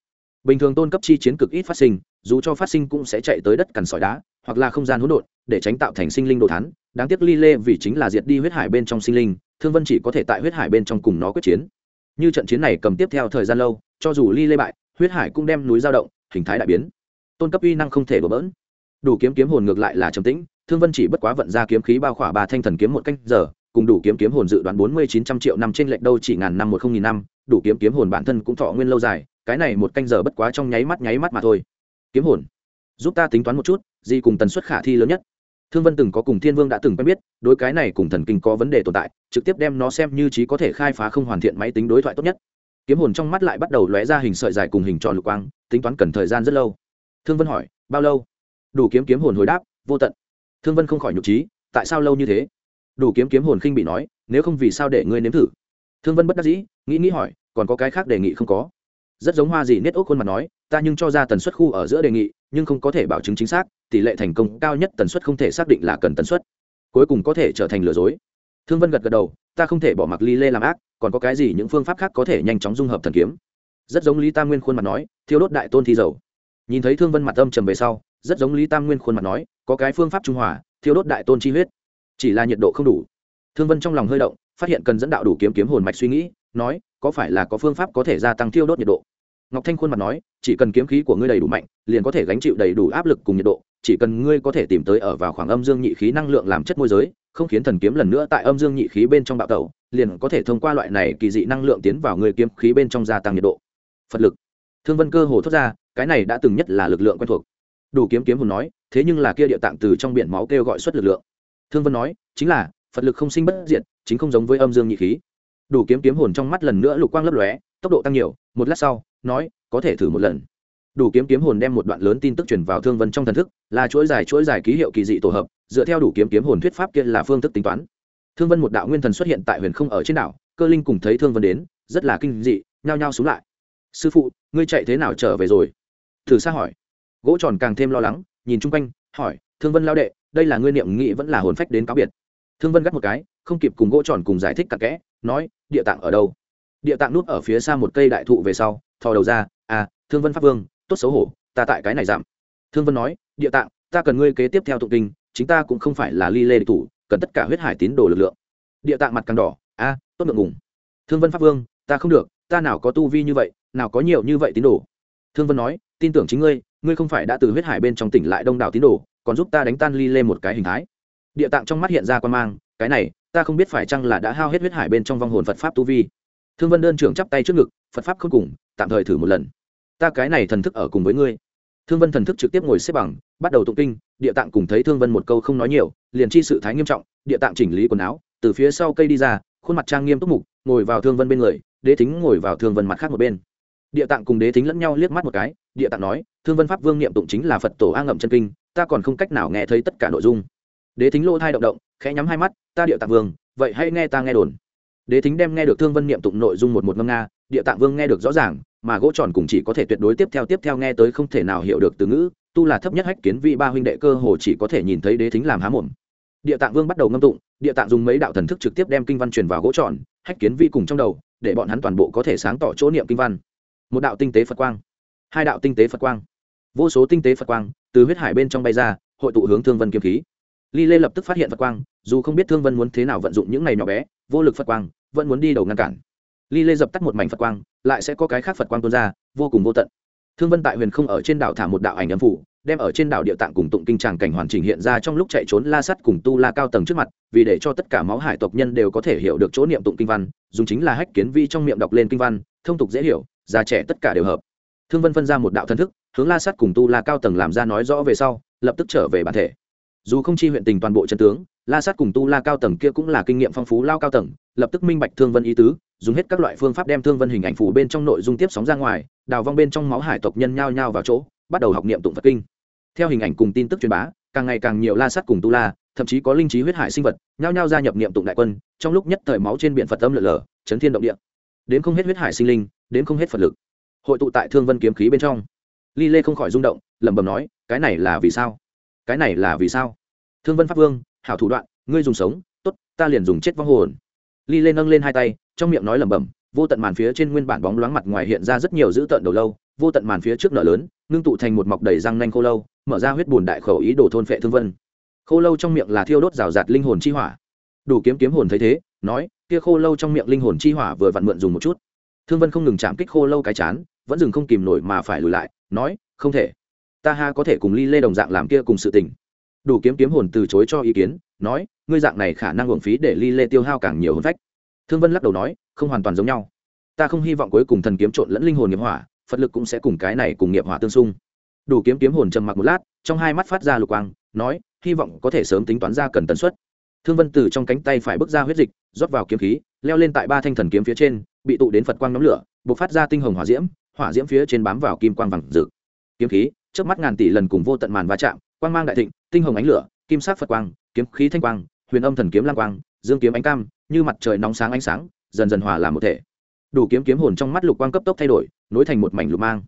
bình thường tôn cấp chi chiến cực ít phát sinh, dù cho phát sinh cũng sẽ chạy tới đất cằn sỏi đá, hoặc là không gian hỗn độn, để tránh tạo thành sinh linh đồ thán. Đáng tiếc ly lê vì chính là diệt đi huyết hải bên trong sinh linh, thương vân chỉ có thể tại huyết hải bên trong cùng nó quyết chiến. Như trận chiến này cầm tiếp theo thời gian lâu, cho dù ly lê bại, huyết hải cũng đem núi dao động, hình thái đại biến. Tôn cấp uy năng không thể đổ bỡn. Đủ kiếm kiếm hồn ngược lại là trầm tĩnh, thương vân chỉ bất quá vận ra kiếm khí bao khỏa ba thanh thần kiếm một canh giờ cùng đủ kiếm kiếm hồn dự đoán bốn mươi chín trăm triệu năm trên lệch đâu chỉ ngàn năm một không nghìn năm, đủ kiếm kiếm hồn bản thân cũng thọ nguyên lâu dài, cái này một canh giờ bất quá trong nháy mắt nháy mắt mà thôi. Kiếm hồn, giúp ta tính toán một chút, gì cùng tần suất khả thi lớn nhất? Thương vân từng có cùng thiên vương đã từng quen biết, đối cái này cùng thần kinh có vấn đề tồn tại, trực tiếp đem nó xem như trí có thể khai phá không hoàn thiện máy tính đối thoại tốt nhất. Kiếm hồn trong mắt lại bắt đầu lóe ra hình sợi dài cùng hình tròn lục quang, tính toán cần thời gian rất lâu. Thương vân hỏi, bao lâu? Đủ kiếm kiếm hồn hồi đáp, vô tận. Thương vân không khỏi nhục trí, tại sao lâu như thế? Đủ kiếm kiếm hồn khinh bị nói, nếu không vì sao để ngươi nếm thử? Thương vân bất đắc dĩ, nghĩ nghĩ hỏi, còn có cái khác đề nghị không có? Rất giống hoa gì nết ốc khuôn mặt nói, ta nhưng cho ra tần suất khu ở giữa đề nghị, nhưng không có thể bảo chứng chính xác, tỷ lệ thành công cao nhất tần suất không thể xác định là cần tần suất. Cuối cùng có thể trở thành lừa dối. Thương vân gật gật đầu, ta không thể bỏ mặc ly lê làm ác, còn có cái gì những phương pháp khác có thể nhanh chóng dung hợp thần kiếm? Rất giống lý tam nguyên khuôn mặt nói, thiêu đốt đại tôn thi dầu. Nhìn thấy thương vân mặt âm trầm về sau, rất giống lý tam nguyên khuôn mặt nói, có cái phương pháp trung hòa, thiêu đốt đại tôn chi huyết chỉ là nhiệt độ không đủ. Thương vân trong lòng hơi động, phát hiện cần dẫn đạo đủ kiếm kiếm hồn mạch suy nghĩ, nói, có phải là có phương pháp có thể gia tăng thiêu đốt nhiệt độ? Ngọc thanh khuôn mặt nói, chỉ cần kiếm khí của ngươi đầy đủ mạnh, liền có thể gánh chịu đầy đủ áp lực cùng nhiệt độ, chỉ cần ngươi có thể tìm tới ở vào khoảng âm dương nhị khí năng lượng làm chất môi giới, không khiến thần kiếm lần nữa tại âm dương nhị khí bên trong bạo tẩu, liền có thể thông qua loại này kỳ dị năng lượng tiến vào người kiếm khí bên trong gia tăng nhiệt độ. Phật lực. Thương vân cơ hồ thốt ra, cái này đã từng nhất là lực lượng quen thuộc. Đủ kiếm kiếm hồn nói, thế nhưng là kia địa tạng từ trong biển máu kêu gọi xuất lực lượng thương vân nói, chính là, phật lực không sinh bất diệt, chính không giống với âm dương nhị khí. Đủ kiếm kiếm hồn trong mắt lần nữa lục quang lấp lóe, tốc độ tăng nhiều, một lát sau, nói, có thể thử một lần. Đủ kiếm kiếm hồn đem một đoạn lớn tin tức truyền vào thương vân trong thần thức, là chuỗi dài chuỗi dài ký hiệu kỳ dị tổ hợp, dựa theo đủ kiếm kiếm hồn thuyết pháp kia là phương thức tính toán. Thương vân một đạo nguyên thần xuất hiện tại huyền không ở trên đảo, cơ linh cùng thấy thương vân đến, rất là kinh dị, nhao nhao xuống lại. Sư phụ, ngươi chạy thế nào trở về rồi? Thử xa hỏi. Gỗ tròn càng thêm lo lắng, nhìn chung quanh, hỏi, thương vân lao đệ đây là ngươi niệm nghị vẫn là hồn phách đến cáo biệt. Thương vân gắt một cái, không kịp cùng gỗ tròn cùng giải thích cặn kẽ, nói, địa tạng ở đâu? Địa tạng núp ở phía xa một cây đại thụ về sau, thò đầu ra à thương vân pháp vương, tốt xấu hổ, ta tại cái này giảm. Thương vân nói, địa tạng, ta cần ngươi kế tiếp theo tụng kinh, chính ta cũng không phải là ly lê địch thủ, cần tất cả huyết hải tín đồ lực lượng. Địa tạng mặt càng đỏ a tốt ngượng ngùng. Thương vân pháp vương, ta không được, ta nào có tu vi như vậy, nào có nhiều như vậy tín đồ. Thương vân nói, tin tưởng chính ngươi ngươi không phải đã từ huyết hải bên trong tỉnh lại đông đảo tín đồ còn giúp ta đánh tan ly lê một cái hình thái. Địa tạng trong mắt hiện ra quan mang, cái này, ta không biết phải chăng là đã hao hết huyết hải bên trong vong hồn phật pháp tu vi. Thương vân đơn trưởng chắp tay trước ngực, phật pháp không cùng, tạm thời thử một lần. Ta cái này thần thức ở cùng với ngươi. Thương vân thần thức trực tiếp ngồi xếp bằng, bắt đầu tụng kinh, địa tạng cùng thấy thương vân một câu không nói nhiều, liền chi sự thái nghiêm trọng, địa tạng chỉnh lý quần áo, từ phía sau cây đi ra, khuôn mặt trang nghiêm túc mục, ngồi vào thương vân bên người, đế thính ngồi vào thương vân mặt khác một bên. Địa tạng cùng đế thính lẫn nhau liếc mắt một cái, địa tạng nói, thương vân pháp vương niệm tụng chính là phật tổ a ngậm chân kinh ta còn không cách nào nghe thấy tất cả nội dung. Đế thính lỗ thai động động, khẽ nhắm hai mắt, ta địa tạng vương, vậy hãy nghe ta nghe đồn. Đế thính đem nghe được thương vân niệm tụng nội dung một một ngâm nga, địa tạng vương nghe được rõ ràng, mà gỗ tròn cùng chỉ có thể tuyệt đối tiếp theo tiếp theo nghe tới không thể nào hiểu được từ ngữ, tu là thấp nhất hách kiến vị ba huynh đệ cơ hồ chỉ có thể nhìn thấy đế thính làm há mồm. Địa tạng vương bắt đầu ngâm tụng, địa tạng dùng mấy đạo thần thức trực tiếp đem kinh văn truyền vào gỗ tròn, hách kiến vi cùng trong đầu, để bọn hắn toàn bộ có thể sáng tỏ chỗ niệm kinh văn. Một đạo tinh tế phật quang, hai đạo tinh tế phật quang, vô số tinh tế phật quang từ huyết hải bên trong bay ra, hội tụ hướng thương vân kiếm khí. Ly lê lập tức phát hiện phật quang, dù không biết thương vân muốn thế nào vận dụng những này nhỏ bé, vô lực phật quang, vẫn muốn đi đầu ngăn cản. Ly lê dập tắt một mảnh phật quang, lại sẽ có cái khác phật quang tuôn ra, vô cùng vô tận. Thương vân tại huyền không ở trên đảo thả một đạo ảnh âm phủ, đem ở trên đảo địa tạng cùng tụng kinh tràng cảnh hoàn chỉnh hiện ra trong lúc chạy trốn la sắt cùng tu la cao tầng trước mặt, vì để cho tất cả máu hải tộc nhân đều có thể hiểu được chỗ niệm tụng kinh văn, dùng chính là hách kiến vi trong miệng đọc lên kinh văn, thông tục dễ hiểu, già trẻ tất cả đều hợp. Thương vân phân ra một đạo thân thức hướng la Sát cùng tu la cao tầng làm ra nói rõ về sau, lập tức trở về bản thể. Dù không chi huyện tình toàn bộ chân tướng, la sát cùng tu la cao tầng kia cũng là kinh nghiệm phong phú lao cao tầng, lập tức minh bạch thương vân ý tứ, dùng hết các loại phương pháp đem thương vân hình ảnh phủ bên trong nội dung tiếp sóng ra ngoài, đào vong bên trong máu hải tộc nhân nhao nhao vào chỗ, bắt đầu học niệm tụng phật kinh. Theo hình ảnh cùng tin tức truyền bá, càng ngày càng nhiều la sát cùng tu la, thậm chí có linh trí huyết hải sinh vật, nhao nhao gia nhập niệm tụng đại quân, trong lúc nhất thời máu trên biển phật âm lở lở, chấn thiên động địa. Đến không hết huyết hải sinh linh, đến không hết phật lực. Hội tụ tại thương vân kiếm khí bên trong ly lê không khỏi rung động, lẩm bẩm nói, cái này là vì sao? Cái này là vì sao? Thương vân pháp vương, hảo thủ đoạn, ngươi dùng sống, tốt, ta liền dùng chết vong hồn. Ly lê nâng lên hai tay, trong miệng nói lẩm bẩm, vô tận màn phía trên nguyên bản bóng loáng mặt ngoài hiện ra rất nhiều dữ tợn đầu lâu, vô tận màn phía trước nở lớn, ngưng tụ thành một mọc đầy răng nanh khô lâu, mở ra huyết bùn đại khẩu ý đồ thôn phệ thương vân. Khô lâu trong miệng là thiêu đốt rào rạt linh hồn chi hỏa. Đủ kiếm kiếm hồn thấy thế, nói, kia khô lâu trong miệng linh hồn chi hỏa vừa vặn mượn dùng một chút. Thương vân không ngừng chạm kích khô lâu cái chán, vẫn dừng không kìm nổi mà phải lùi lại nói, không thể. Ta ha có thể cùng ly lê đồng dạng làm kia cùng sự tình. Đủ kiếm kiếm hồn từ chối cho ý kiến, nói, ngươi dạng này khả năng hưởng phí để ly lê tiêu hao càng nhiều hồn phách. Thương vân lắc đầu nói, không hoàn toàn giống nhau. Ta không hy vọng cuối cùng thần kiếm trộn lẫn linh hồn nghiệp hỏa, phật lực cũng sẽ cùng cái này cùng nghiệp hỏa tương xung. Đủ kiếm kiếm hồn trầm mặc một lát, trong hai mắt phát ra lục quang, nói, hy vọng có thể sớm tính toán ra cần tần suất. Thương vân từ trong cánh tay phải bước ra huyết dịch, rót vào kiếm khí, leo lên tại ba thanh thần kiếm phía trên, bị tụ đến phật quang nhóm lửa b ộ c phát ra tinh hồng hỏa diễm hỏa diễm phía trên bám vào kim quang vàng rực. Kiếm khí trước mắt ngàn tỷ lần cùng vô tận màn va chạm, quang mang đại thịnh, tinh hồng ánh lửa, kim sắc phật quang, kiếm khí thanh quang, huyền âm thần kiếm lang quang, dương kiếm ánh cam, như mặt trời nóng sáng ánh sáng, dần dần hòa làm một thể. Đủ kiếm kiếm hồn trong mắt lục quang cấp tốc thay đổi, nối thành một mảnh lục mang.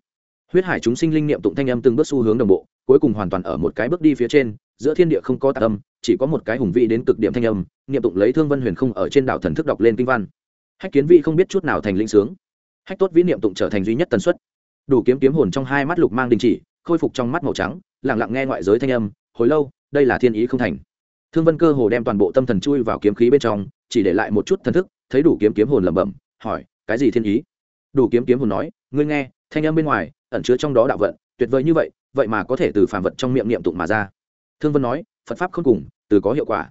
Huyết hải chúng sinh linh niệm tụng thanh âm từng bước xu hướng đồng bộ, cuối cùng hoàn toàn ở một cái bước đi phía trên, giữa thiên địa không có tạc âm, chỉ có một cái hùng vị đến cực điểm thanh âm, niệm tụng lấy thương vân huyền không ở trên đảo thần thức đọc lên kinh văn. Hách kiến vị không biết chút nào thành linh sướng hách tốt vĩ niệm tụng trở thành duy nhất tần suất. Đủ kiếm kiếm hồn trong hai mắt lục mang đình chỉ, khôi phục trong mắt màu trắng, lặng lặng nghe ngoại giới thanh âm, hồi lâu, đây là thiên ý không thành. Thương vân cơ hồ đem toàn bộ tâm thần chui vào kiếm khí bên trong, chỉ để lại một chút thần thức, thấy đủ kiếm kiếm hồn lẩm bẩm, hỏi, cái gì thiên ý? Đủ kiếm kiếm hồn nói, ngươi nghe, thanh âm bên ngoài, ẩn chứa trong đó đạo vận, tuyệt vời như vậy vậy mà có thể từ phàm vật trong miệng niệm tụng mà ra. Thương vân nói, phật pháp không cùng, từ có hiệu quả.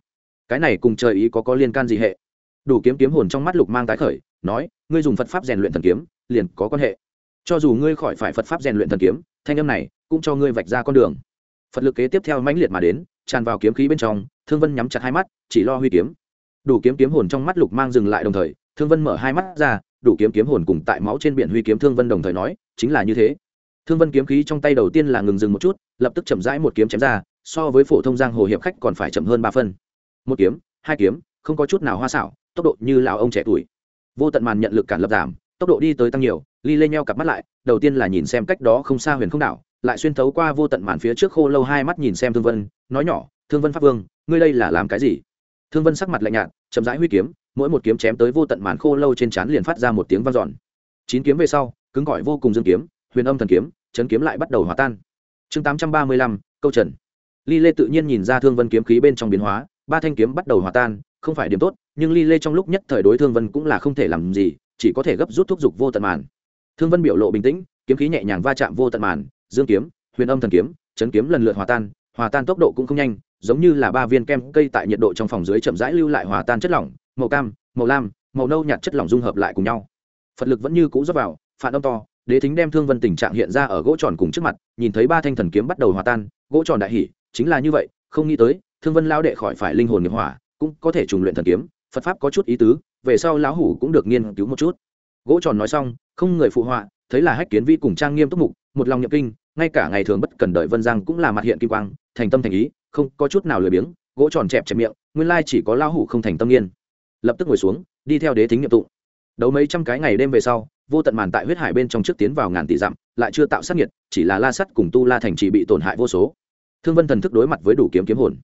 Cái này cùng trời ý có có liên can gì hệ? Đủ kiếm kiếm hồn trong mắt lục mang tái khởi, nói ngươi dùng phật pháp rèn luyện thần kiếm, liền có quan hệ. Cho dù ngươi khỏi phải phật pháp rèn luyện thần kiếm, thanh âm này cũng cho ngươi vạch ra con đường. Phật lực kế tiếp theo mãnh liệt mà đến, tràn vào kiếm khí bên trong, thương vân nhắm chặt hai mắt, chỉ lo huy kiếm. Đủ kiếm kiếm hồn trong mắt lục mang dừng lại đồng thời, thương vân mở hai mắt ra, đủ kiếm kiếm hồn cùng tại máu trên biển huy kiếm thương vân đồng thời nói, chính là như thế. Thương vân kiếm khí trong tay đầu tiên là ngừng dừng một chút, lập tức chậm rãi một kiếm chém ra, so với phổ thông giang hồ hiệp khách còn phải chậm hơn ba phân. Một kiếm, hai kiếm, không có chút nào hoa xảo, tốc độ như lào ông trẻ tuổi vô tận màn nhận lực cản lập giảm, tốc độ đi tới tăng nhiều, ly lê nheo cặp mắt lại, đầu tiên là nhìn xem cách đó không xa huyền không đảo, lại xuyên thấu qua vô tận màn phía trước khô lâu hai mắt nhìn xem thương vân, nói nhỏ, thương vân pháp vương, ngươi đây là làm cái gì? Thương vân sắc mặt lạnh nhạt, chậm rãi huy kiếm, mỗi một kiếm chém tới vô tận màn khô lâu trên trán liền phát ra một tiếng vang dọn. Chín kiếm về sau, cứng gọi vô cùng dương kiếm, huyền âm thần kiếm, chấn kiếm lại bắt đầu hòa tan. Chương tám trăm ba mươi lăm, câu trần. Ly lê tự nhiên nhìn ra thương vân kiếm khí bên trong biến hóa, ba thanh kiếm bắt đầu hòa tan, không phải điểm tốt nhưng ly lê trong lúc nhất thời đối thương vân cũng là không thể làm gì, chỉ có thể gấp rút thúc giục vô tận màn. Thương vân biểu lộ bình tĩnh, kiếm khí nhẹ nhàng va chạm vô tận màn, dương kiếm, huyền âm thần kiếm, chấn kiếm lần lượt hòa tan hòa tan tốc độ cũng không nhanh, giống như là ba viên kem cây tại nhiệt độ trong phòng dưới chậm rãi lưu lại hòa tan chất lỏng, màu cam, màu lam, màu nâu nhạt chất lỏng dung hợp lại cùng nhau. Phật lực vẫn như cũ dốc vào, phản âm to, đế thính đem thương vân tình trạng hiện ra ở gỗ tròn cùng trước mặt, nhìn thấy ba thanh thần kiếm bắt đầu hòa tan, gỗ tròn đại hỉ, chính là như vậy, không nghĩ tới, thương vân lao đệ khỏi phải linh hồn nghiệp hỏa, cũng có thể trùng luyện thần kiếm phật pháp có chút ý tứ, về sau lão hủ cũng được nghiên cứu một chút. Gỗ tròn nói xong, không người phụ họa, thấy là hách kiến vi cùng trang nghiêm túc mục, một lòng nhập kinh, ngay cả ngày thường bất cần đợi vân giang cũng là mặt hiện kim quang, thành tâm thành ý, không có chút nào lười biếng, gỗ tròn chẹp chẹp miệng, nguyên lai chỉ có lão hủ không thành tâm nghiên. Lập tức ngồi xuống, đi theo đế thính nhiệm tụng. Đấu mấy trăm cái ngày đêm về sau, vô tận màn tại huyết hải bên trong trước tiến vào ngàn tỷ dặm, lại chưa tạo sát nhiệt, chỉ là la sắt cùng tu la thành chỉ bị tổn hại vô số. Thương vân thần thức đối mặt với đủ kiếm kiếm hồn.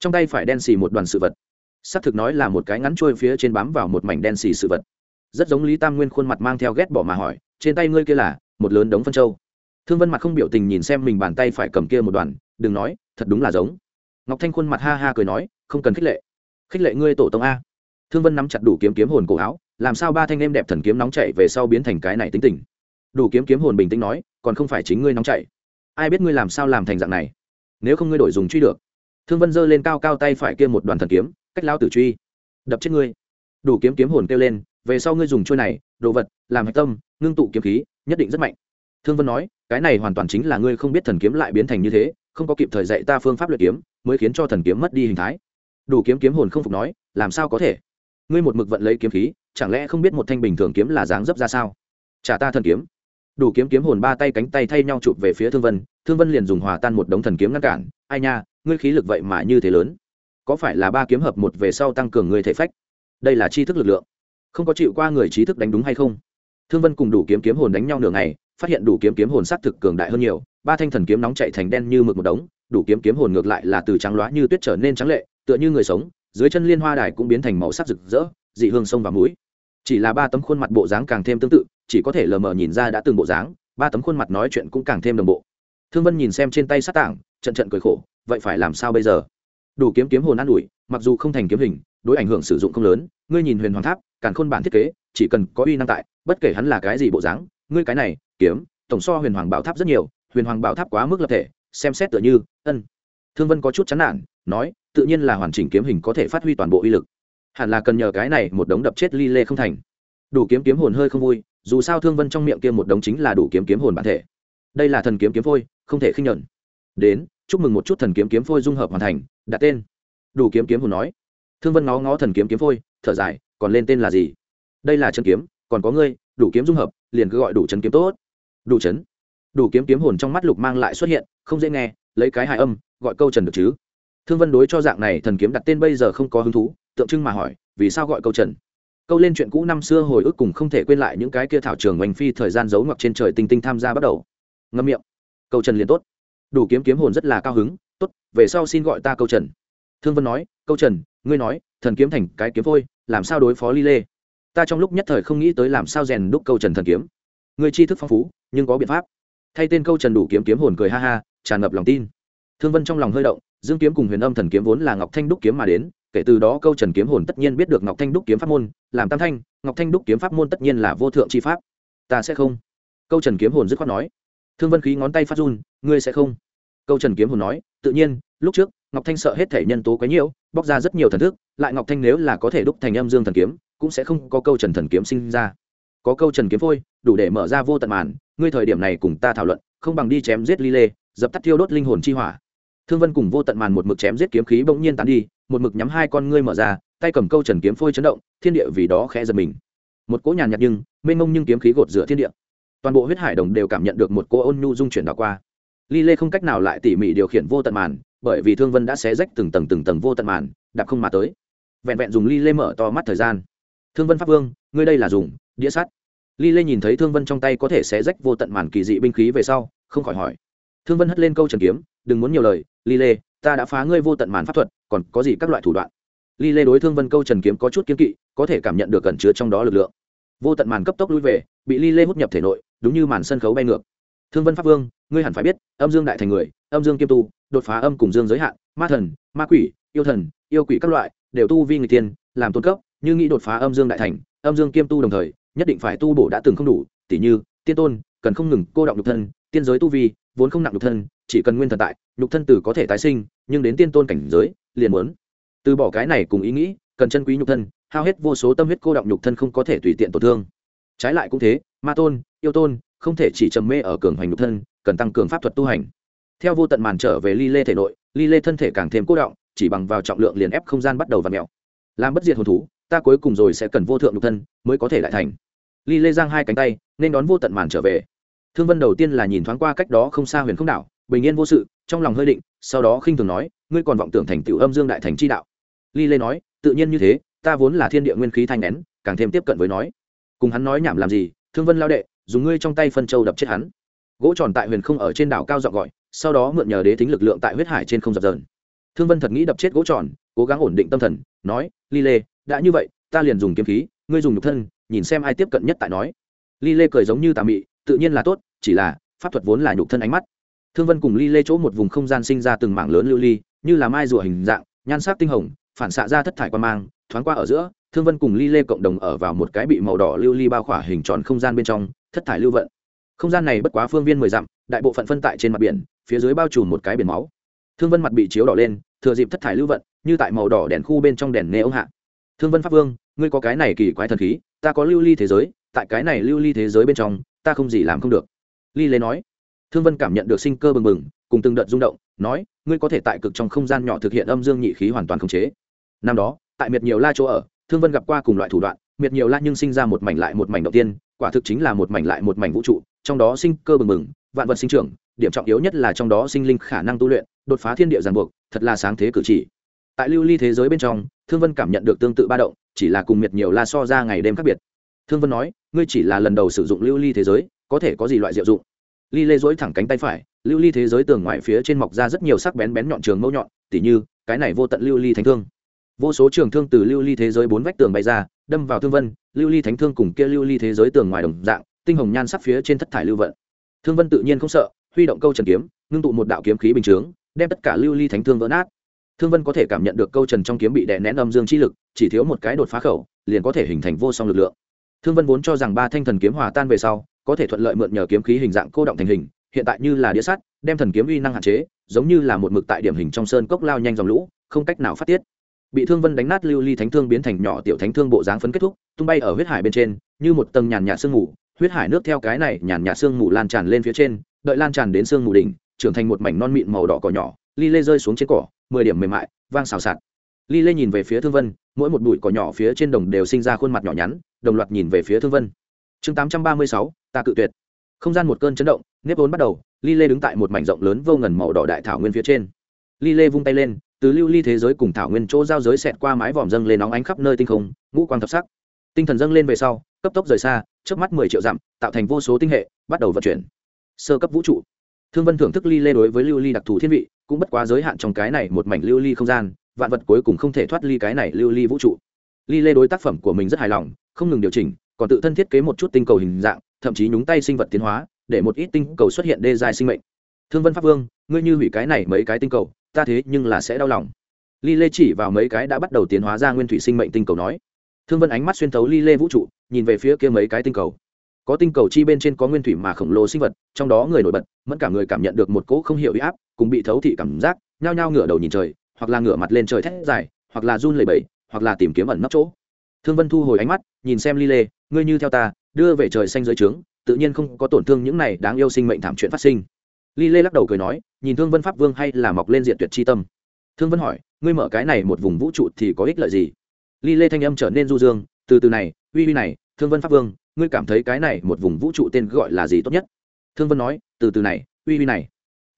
Trong tay phải đen xì một đoàn sự vật xác thực nói là một cái ngắn trôi phía trên bám vào một mảnh đen xì sự vật. Rất giống lý tam nguyên khuôn mặt mang theo ghét bỏ mà hỏi, trên tay ngươi kia là một lớn đống phân trâu thương vân mặt không biểu tình nhìn xem mình bàn tay phải cầm kia một đoàn, đừng nói, thật đúng là giống. Ngọc thanh khuôn mặt ha ha cười nói, không cần khích lệ. Khích lệ ngươi tổ tông a. Thương vân nắm chặt đủ kiếm kiếm hồn cổ áo, làm sao ba thanh em đẹp thần kiếm nóng chạy về sau biến thành cái này tính tình? Đủ kiếm kiếm hồn bình tĩnh nói, còn không phải chính ngươi nóng chạy ai biết ngươi làm sao làm thành dạng này? Nếu không ngươi đổi dùng truy được. Thương vân giơ lên cao cao tay phải kia một đoàn thần kiếm cách lao tử truy. Đập chết ngươi. Đủ kiếm kiếm hồn kêu lên, về sau ngươi dùng trôi này, đồ vật, làm hạch tâm, ngưng tụ kiếm khí, nhất định rất mạnh. Thương vân nói, cái này hoàn toàn chính là ngươi không biết thần kiếm lại biến thành như thế, không có kịp thời dạy ta phương pháp luyện kiếm, mới khiến cho thần kiếm mất đi hình thái. Đủ kiếm kiếm hồn không phục nói, làm sao có thể? Ngươi một mực vận lấy kiếm khí, chẳng lẽ không biết một thanh bình thường kiếm là dáng dấp ra sao? Trả ta thần kiếm. Đủ kiếm kiếm hồn ba tay cánh tay thay nhau chụp về phía thương vân thương vân liền dùng hòa tan một đống thần kiếm ngăn cản. Ai nha, ngươi khí lực vậy mà như thế lớn có phải là ba kiếm hợp một về sau tăng cường người thể phách? Đây là tri thức lực lượng. Không có chịu qua người trí thức đánh đúng hay không? Thương vân cùng đủ kiếm kiếm hồn đánh nhau nửa ngày, phát hiện đủ kiếm kiếm hồn s á c thực cường đại hơn nhiều, ba thanh thần kiếm nóng chạy thành đen như mực một đống, đủ kiếm kiếm hồn ngược lại là từ trắng loá như tuyết trở nên trắng lệ, tựa như người sống, dưới chân liên hoa đài cũng biến thành màu sắc rực rỡ, dị hương sông và mũi. Chỉ là ba tấm khuôn mặt bộ dáng càng thêm tương tự, chỉ có thể lờ mờ nhìn ra đã từng bộ dáng, ba tấm khuôn mặt nói chuyện cũng càng thêm đồng bộ. Thương vân nhìn xem trên tay sát tảng, trận trận cười khổ, vậy phải làm sao bây giờ? Đủ kiếm kiếm hồn an ủi, mặc dù không thành kiếm hình, đối ảnh hưởng sử dụng không lớn, ngươi nhìn huyền hoàng tháp, càn khôn bản thiết kế, chỉ cần có uy năng tại, bất kể hắn là cái gì bộ dáng, ngươi cái này, kiếm, tổng so huyền hoàng bảo tháp rất nhiều, huyền hoàng bảo tháp quá mức lập thể, xem xét tựa như, ân. Thương vân có chút chán nản, nói, tự nhiên là hoàn chỉnh kiếm hình có thể phát huy toàn bộ uy lực. Hẳn là cần nhờ cái này một đống đập chết ly lê không thành. Đủ kiếm kiếm hồn hơi không vui, dù sao thương vân trong miệng kia một đống chính là đủ kiếm kiếm hồn bản thể. Đây là thần kiếm kiếm phôi, không thể khinh nhuận đến, chúc mừng một chút thần kiếm kiếm phôi dung hợp hoàn thành đặt tên. Đủ kiếm kiếm hồn nói. Thương vân ngó ngó thần kiếm kiếm phôi, thở dài, còn lên tên là gì? Đây là chân kiếm, còn có ngươi, đủ kiếm dung hợp, liền cứ gọi đủ chân kiếm tốt. Đủ chấn. Đủ kiếm kiếm hồn trong mắt lục mang lại xuất hiện, không dễ nghe, lấy cái hài âm, gọi câu trần được chứ? Thương vân đối cho dạng này thần kiếm đặt tên bây giờ không có hứng thú, tượng trưng mà hỏi, vì sao gọi câu trần? Câu lên chuyện cũ năm xưa hồi ức cùng không thể quên lại những cái kia thảo trường oanh phi thời gian giấu ngoặc trên trời tinh tinh tham gia bắt đầu. Ngâm miệng. Câu trần liền tốt. Đủ kiếm kiếm hồn rất là cao hứng về sau xin gọi ta câu trần. Thương vân nói, câu trần, ngươi nói, thần kiếm thành cái kiếm vôi làm sao đối phó ly lê ta trong lúc nhất thời không nghĩ tới làm sao rèn đúc câu trần thần kiếm. Người tri thức phong phú, nhưng có biện pháp. Thay tên câu trần đủ kiếm kiếm hồn cười ha ha, tràn ngập lòng tin. Thương vân trong lòng hơi động, dương kiếm cùng huyền âm thần kiếm vốn là ngọc thanh đúc kiếm mà đến, kể từ đó câu trần kiếm hồn tất nhiên biết được ngọc thanh đúc kiếm pháp môn, làm tam thanh, ngọc thanh đúc kiếm pháp môn tất nhiên là vô thượng c pháp. Ta sẽ không. Câu trần kiếm hồn dứt khoát nói. Thương vân khí ngón tay phát run, ngươi sẽ không câu trần kiếm hồn nói, tự nhiên, lúc trước, ngọc thanh sợ hết thể nhân tố quấy nhiễu, bóc ra rất nhiều thần thức, lại ngọc thanh nếu là có thể đúc thành âm dương thần kiếm, cũng sẽ không có câu trần thần kiếm sinh ra. Có câu trần kiếm phôi, đủ để mở ra vô tận màn, ngươi thời điểm này cùng ta thảo luận, không bằng đi chém giết ly lê, dập tắt thiêu đốt linh hồn chi hỏa. Thương vân cùng vô tận màn một mực chém giết kiếm khí bỗng nhiên tán đi, một mực nhắm hai con ngươi mở ra, tay cầm câu trần kiếm phôi chấn động, thiên địa vì đó khẽ giật mình. Một cỗ nhàn nhạt nhưng, mênh mông nhưng kiếm khí gột rửa thiên địa. Toàn bộ huyết hải đồng đều cảm nhận được một cỗ ôn nhu dung chuyển đảo qua ly lê không cách nào lại tỉ mỉ điều khiển vô tận màn, bởi vì thương vân đã xé rách từng tầng từng tầng vô tận màn, đạp không mà tới. Vẹn vẹn dùng ly lê mở to mắt thời gian. Thương vân pháp vương, ngươi đây là dùng đĩa sắt. Ly lê nhìn thấy thương vân trong tay có thể xé rách vô tận màn kỳ dị binh khí về sau, không khỏi hỏi. Thương vân hất lên câu trần kiếm, đừng muốn nhiều lời, ly lê, ta đã phá ngươi vô tận màn pháp thuật, còn có gì các loại thủ đoạn? Ly lê đối thương vân câu trần kiếm có chút kiếm kỵ, có thể cảm nhận được cẩn chứa trong đó lực lượng. Vô tận màn cấp tốc lui về, bị ly lê hút nhập thể nội, đúng như màn sân khấu bay ngược thương vân pháp vương, ngươi hẳn phải biết, âm dương đại thành người, âm dương kiêm tu, đột phá âm cùng dương giới hạn, ma thần, ma quỷ, yêu thần, yêu quỷ các loại, đều tu vi người tiên, làm tôn cấp, như nghĩ đột phá âm dương đại thành, âm dương kiêm tu đồng thời, nhất định phải tu bổ đã từng không đủ, tỉ như, tiên tôn, cần không ngừng cô động nhục thân, tiên giới tu vi, vốn không nặng nhục thân, chỉ cần nguyên thần tại, nhục thân tử có thể tái sinh, nhưng đến tiên tôn cảnh giới, liền muốn. Từ bỏ cái này cùng ý nghĩ, cần chân quý nhục thân, hao hết vô số tâm huyết cô động nhục thân không có thể tùy tiện tổn thương trái lại cũng thế, ma tôn, yêu tôn, không thể chỉ trầm mê ở cường hoành nhục thân, cần tăng cường pháp thuật tu hành. Theo vô tận màn trở về ly lê thể nội, ly lê thân thể càng thêm cố động, chỉ bằng vào trọng lượng liền ép không gian bắt đầu và mẹo làm bất diệt hồn thú, ta cuối cùng rồi sẽ cần vô thượng nhục thân mới có thể lại thành. Ly lê giang hai cánh tay, nên đón vô tận màn trở về. Thương vân đầu tiên là nhìn thoáng qua cách đó không xa huyền không đảo, bình yên vô sự, trong lòng hơi định, sau đó khinh thường nói, ngươi còn vọng tưởng thành tựu âm dương đại thành chi đạo. Ly lê nói, tự nhiên như thế, ta vốn là thiên địa nguyên khí thanh nén, càng thêm tiếp cận với nói cùng hắn nói nhảm làm gì, thương vân lao đệ, dùng ngươi trong tay phân châu đập chết hắn. Gỗ tròn tại huyền không ở trên đảo cao dọn gọi, sau đó mượn nhờ đế tính lực lượng tại huyết hải trên không dập dờn. Thương vân thật nghĩ đập chết gỗ tròn, cố gắng ổn định tâm thần, nói, ly lê, đã như vậy, ta liền dùng kiếm khí, ngươi dùng nhục thân, nhìn xem ai tiếp cận nhất tại nói. Ly lê cười giống như tà mị, tự nhiên là tốt, chỉ là, pháp thuật vốn là nhục thân ánh mắt. Thương vân cùng ly lê chỗ một vùng không gian sinh ra từng mảng lớn lưu ly, như là mai rùa hình dạng, nhan sắc tinh hồng phản xạ ra thất thải quan mang, thoáng qua ở giữa, thương vân cùng ly lê cộng đồng ở vào một cái bị màu đỏ lưu ly bao khỏa hình tròn không gian bên trong, thất thải lưu vận. Không gian này bất quá phương viên mười dặm, đại bộ phận phân tại trên mặt biển, phía dưới bao trùm một cái biển máu. Thương vân mặt bị chiếu đỏ lên, thừa dịp thất thải lưu vận, như tại màu đỏ đèn khu bên trong đèn nê ống hạ. Thương vân pháp vương, ngươi có cái này kỳ quái thần khí, ta có lưu ly thế giới, tại cái này lưu ly thế giới bên trong, ta không gì làm không được. Ly lê nói. Thương vân cảm nhận được sinh cơ bừng bừng, cùng từng đợt rung động, nói, ngươi có thể tại cực trong không gian nhỏ thực hiện âm dương nhị khí hoàn toàn khống chế năm đó, tại miệt nhiều la chỗ ở, thương vân gặp qua cùng loại thủ đoạn, miệt nhiều la nhưng sinh ra một mảnh lại một mảnh đầu tiên, quả thực chính là một mảnh lại một mảnh vũ trụ, trong đó sinh cơ bừng bừng, vạn vật sinh trưởng, điểm trọng yếu nhất là trong đó sinh linh khả năng tu luyện, đột phá thiên địa giàn buộc, thật là sáng thế cử chỉ. Tại lưu ly thế giới bên trong, thương vân cảm nhận được tương tự ba động, chỉ là cùng miệt nhiều la so ra ngày đêm khác biệt. Thương vân nói, ngươi chỉ là lần đầu sử dụng lưu ly thế giới, có thể có gì loại diệu dụng? Ly lê dối thẳng cánh tay phải, lưu ly thế giới tường ngoài phía trên mọc ra rất nhiều sắc bén bén nhọn trường mẫu nhọn, tỉ như, cái này vô tận lưu ly thánh thương vô số trường thương từ lưu ly thế giới bốn vách tường bay ra, đâm vào thương vân, lưu ly thánh thương cùng kia lưu ly thế giới tường ngoài đồng dạng, tinh hồng nhan sắc phía trên thất thải lưu vận. Thương vân tự nhiên không sợ, huy động câu trần kiếm, ngưng tụ một đạo kiếm khí bình chướng, đem tất cả lưu ly thánh thương vỡ nát. Thương vân có thể cảm nhận được câu trần trong kiếm bị đè nén âm dương chi lực, chỉ thiếu một cái đột phá khẩu, liền có thể hình thành vô song lực lượng. Thương vân vốn cho rằng ba thanh thần kiếm hòa tan về sau, có thể thuận lợi mượn nhờ kiếm khí hình dạng cô động thành hình, hiện tại như là đĩa sắt, đem thần kiếm uy năng hạn chế, giống như là một mực tại điểm hình trong sơn cốc lao nhanh dòng lũ, không cách nào phát tiết bị thương vân đánh nát lưu ly thánh thương biến thành nhỏ tiểu thánh thương bộ dáng phấn kết thúc, tung bay ở huyết hải bên trên, như một tầng nhàn nhạt sương mù, huyết hải nước theo cái này nhàn nhạt sương mù lan tràn lên phía trên, đợi lan tràn đến sương mù đỉnh, trưởng thành một mảnh non mịn màu đỏ cỏ nhỏ, ly lê rơi xuống trên cỏ, mười điểm mềm mại, vang xào xạc. Ly lê nhìn về phía thương vân, mỗi một bụi cỏ nhỏ phía trên đồng đều sinh ra khuôn mặt nhỏ nhắn, đồng loạt nhìn về phía thương vân. Chương tám trăm ba mươi sáu, ta cự tuyệt. Không gian một cơn chấn động, nếp vốn bắt đầu, ly lê đứng tại một mảnh rộng lớn vô ngần màu đỏ đại thảo nguyên phía trên. Ly lê vung tay lên từ lưu ly thế giới cùng thảo nguyên chỗ giao giới xẹt qua mái vòm dâng lên nóng ánh khắp nơi tinh không, ngũ quang thập sắc. Tinh thần dâng lên về sau, cấp tốc rời xa trước mắt mười triệu dặm, tạo thành vô số tinh hệ, bắt đầu vận chuyển. Sơ cấp vũ trụ. Thương vân thưởng thức ly lê đối với lưu ly đặc thù thiên vị, cũng bất quá giới hạn trong cái này một mảnh lưu ly không gian, vạn vật cuối cùng không thể thoát ly cái này lưu ly vũ trụ. Ly lê đối tác phẩm của mình rất hài lòng, không ngừng điều chỉnh, còn tự thân thiết kế một chút tinh cầu hình dạng, thậm chí nhúng tay sinh vật tiến hóa, để một ít tinh cầu xuất hiện đê dài sinh mệnh. Thương vân pháp vương, ngươi như hủy cái này mấy cái tinh cầu ta thế nhưng là sẽ đau lòng. Ly lê chỉ vào mấy cái đã bắt đầu tiến hóa ra nguyên thủy sinh mệnh tinh cầu nói. Thương vân ánh mắt xuyên thấu ly lê vũ trụ, nhìn về phía kia mấy cái tinh cầu. Có tinh cầu chi bên trên có nguyên thủy mà khổng lồ sinh vật, trong đó người nổi bật, mẫn cả người cảm nhận được một cỗ không hiểu huy áp, cùng bị thấu thị cảm giác, nhao nhao ngửa đầu nhìn trời, hoặc là ngửa mặt lên trời thét dài, hoặc là run lẩy bẩy, hoặc là tìm kiếm ẩn nấp chỗ. Thương vân thu hồi ánh mắt, nhìn xem ly lê, ngươi như theo ta, đưa về trời xanh dưới trướng, tự nhiên không có tổn thương những này đáng yêu sinh mệnh thảm chuyện phát sinh ly lê lắc đầu cười nói, nhìn thương vân pháp vương hay là mọc lên diện tuyệt chi tâm. Thương vân hỏi, ngươi mở cái này một vùng vũ trụ thì có ích lợi gì? Ly lê thanh âm trở nên du dương, từ từ này, uy uy này, thương vân pháp vương, ngươi cảm thấy cái này một vùng vũ trụ tên gọi là gì tốt nhất? Thương vân nói, từ từ này, uy uy này,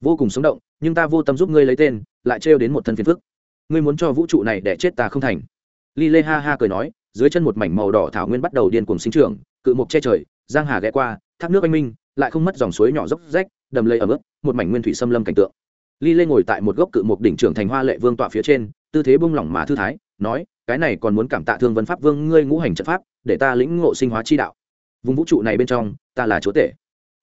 vô cùng sống động, nhưng ta vô tâm giúp ngươi lấy tên, lại trêu đến một thân phiền phức. Ngươi muốn cho vũ trụ này để chết ta không thành. Ly lê ha ha cười nói, dưới chân một mảnh màu đỏ thảo nguyên bắt đầu điên cuồng sinh trưởng, cự mục che trời, giang hà ghé qua, thác nước anh minh lại không mất dòng suối nhỏ dốc rách đầm lây ở ướt, một mảnh nguyên thủy xâm lâm cảnh tượng. Ly lê ngồi tại một gốc cự mục đỉnh trưởng thành hoa lệ vương tọa phía trên tư thế bung lỏng mà thư thái nói cái này còn muốn cảm tạ thương vân pháp vương ngươi ngũ hành trận pháp để ta lĩnh ngộ sinh hóa chi đạo. Vùng vũ trụ này bên trong ta là chúa tể.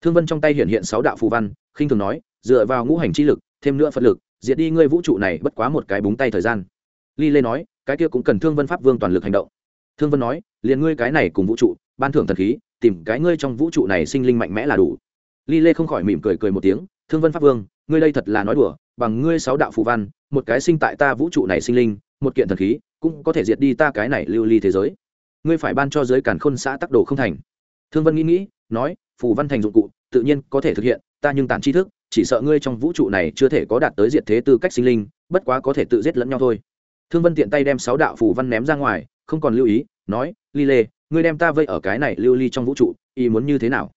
Thương vân trong tay hiện hiện sáu đạo phù văn khinh thường nói dựa vào ngũ hành chi lực thêm nữa phật lực diệt đi ngươi vũ trụ này bất quá một cái búng tay thời gian. Ly lê nói cái kia cũng cần thương vân pháp vương toàn lực hành động. Thương vân nói liền ngươi cái này cùng vũ trụ ban thưởng thần khí tìm cái ngươi trong vũ trụ này sinh linh mạnh mẽ là đủ. Ly lê không khỏi mỉm cười cười một tiếng, thương vân pháp vương, ngươi đây thật là nói đùa, bằng ngươi sáu đạo phù văn, một cái sinh tại ta vũ trụ này sinh linh, một kiện thần khí, cũng có thể diệt đi ta cái này lưu ly thế giới. Ngươi phải ban cho giới càn khôn xã tắc đồ không thành. Thương vân nghĩ nghĩ, nói, phù văn thành dụng cụ, tự nhiên có thể thực hiện, ta nhưng tàn tri thức, chỉ sợ ngươi trong vũ trụ này chưa thể có đạt tới diệt thế tư cách sinh linh, bất quá có thể tự giết lẫn nhau thôi. Thương vân tiện tay đem sáu đạo phù văn ném ra ngoài, không còn lưu ý, nói ly lê ngươi đem ta vây ở cái này lưu ly trong vũ trụ, ý muốn như thế nào?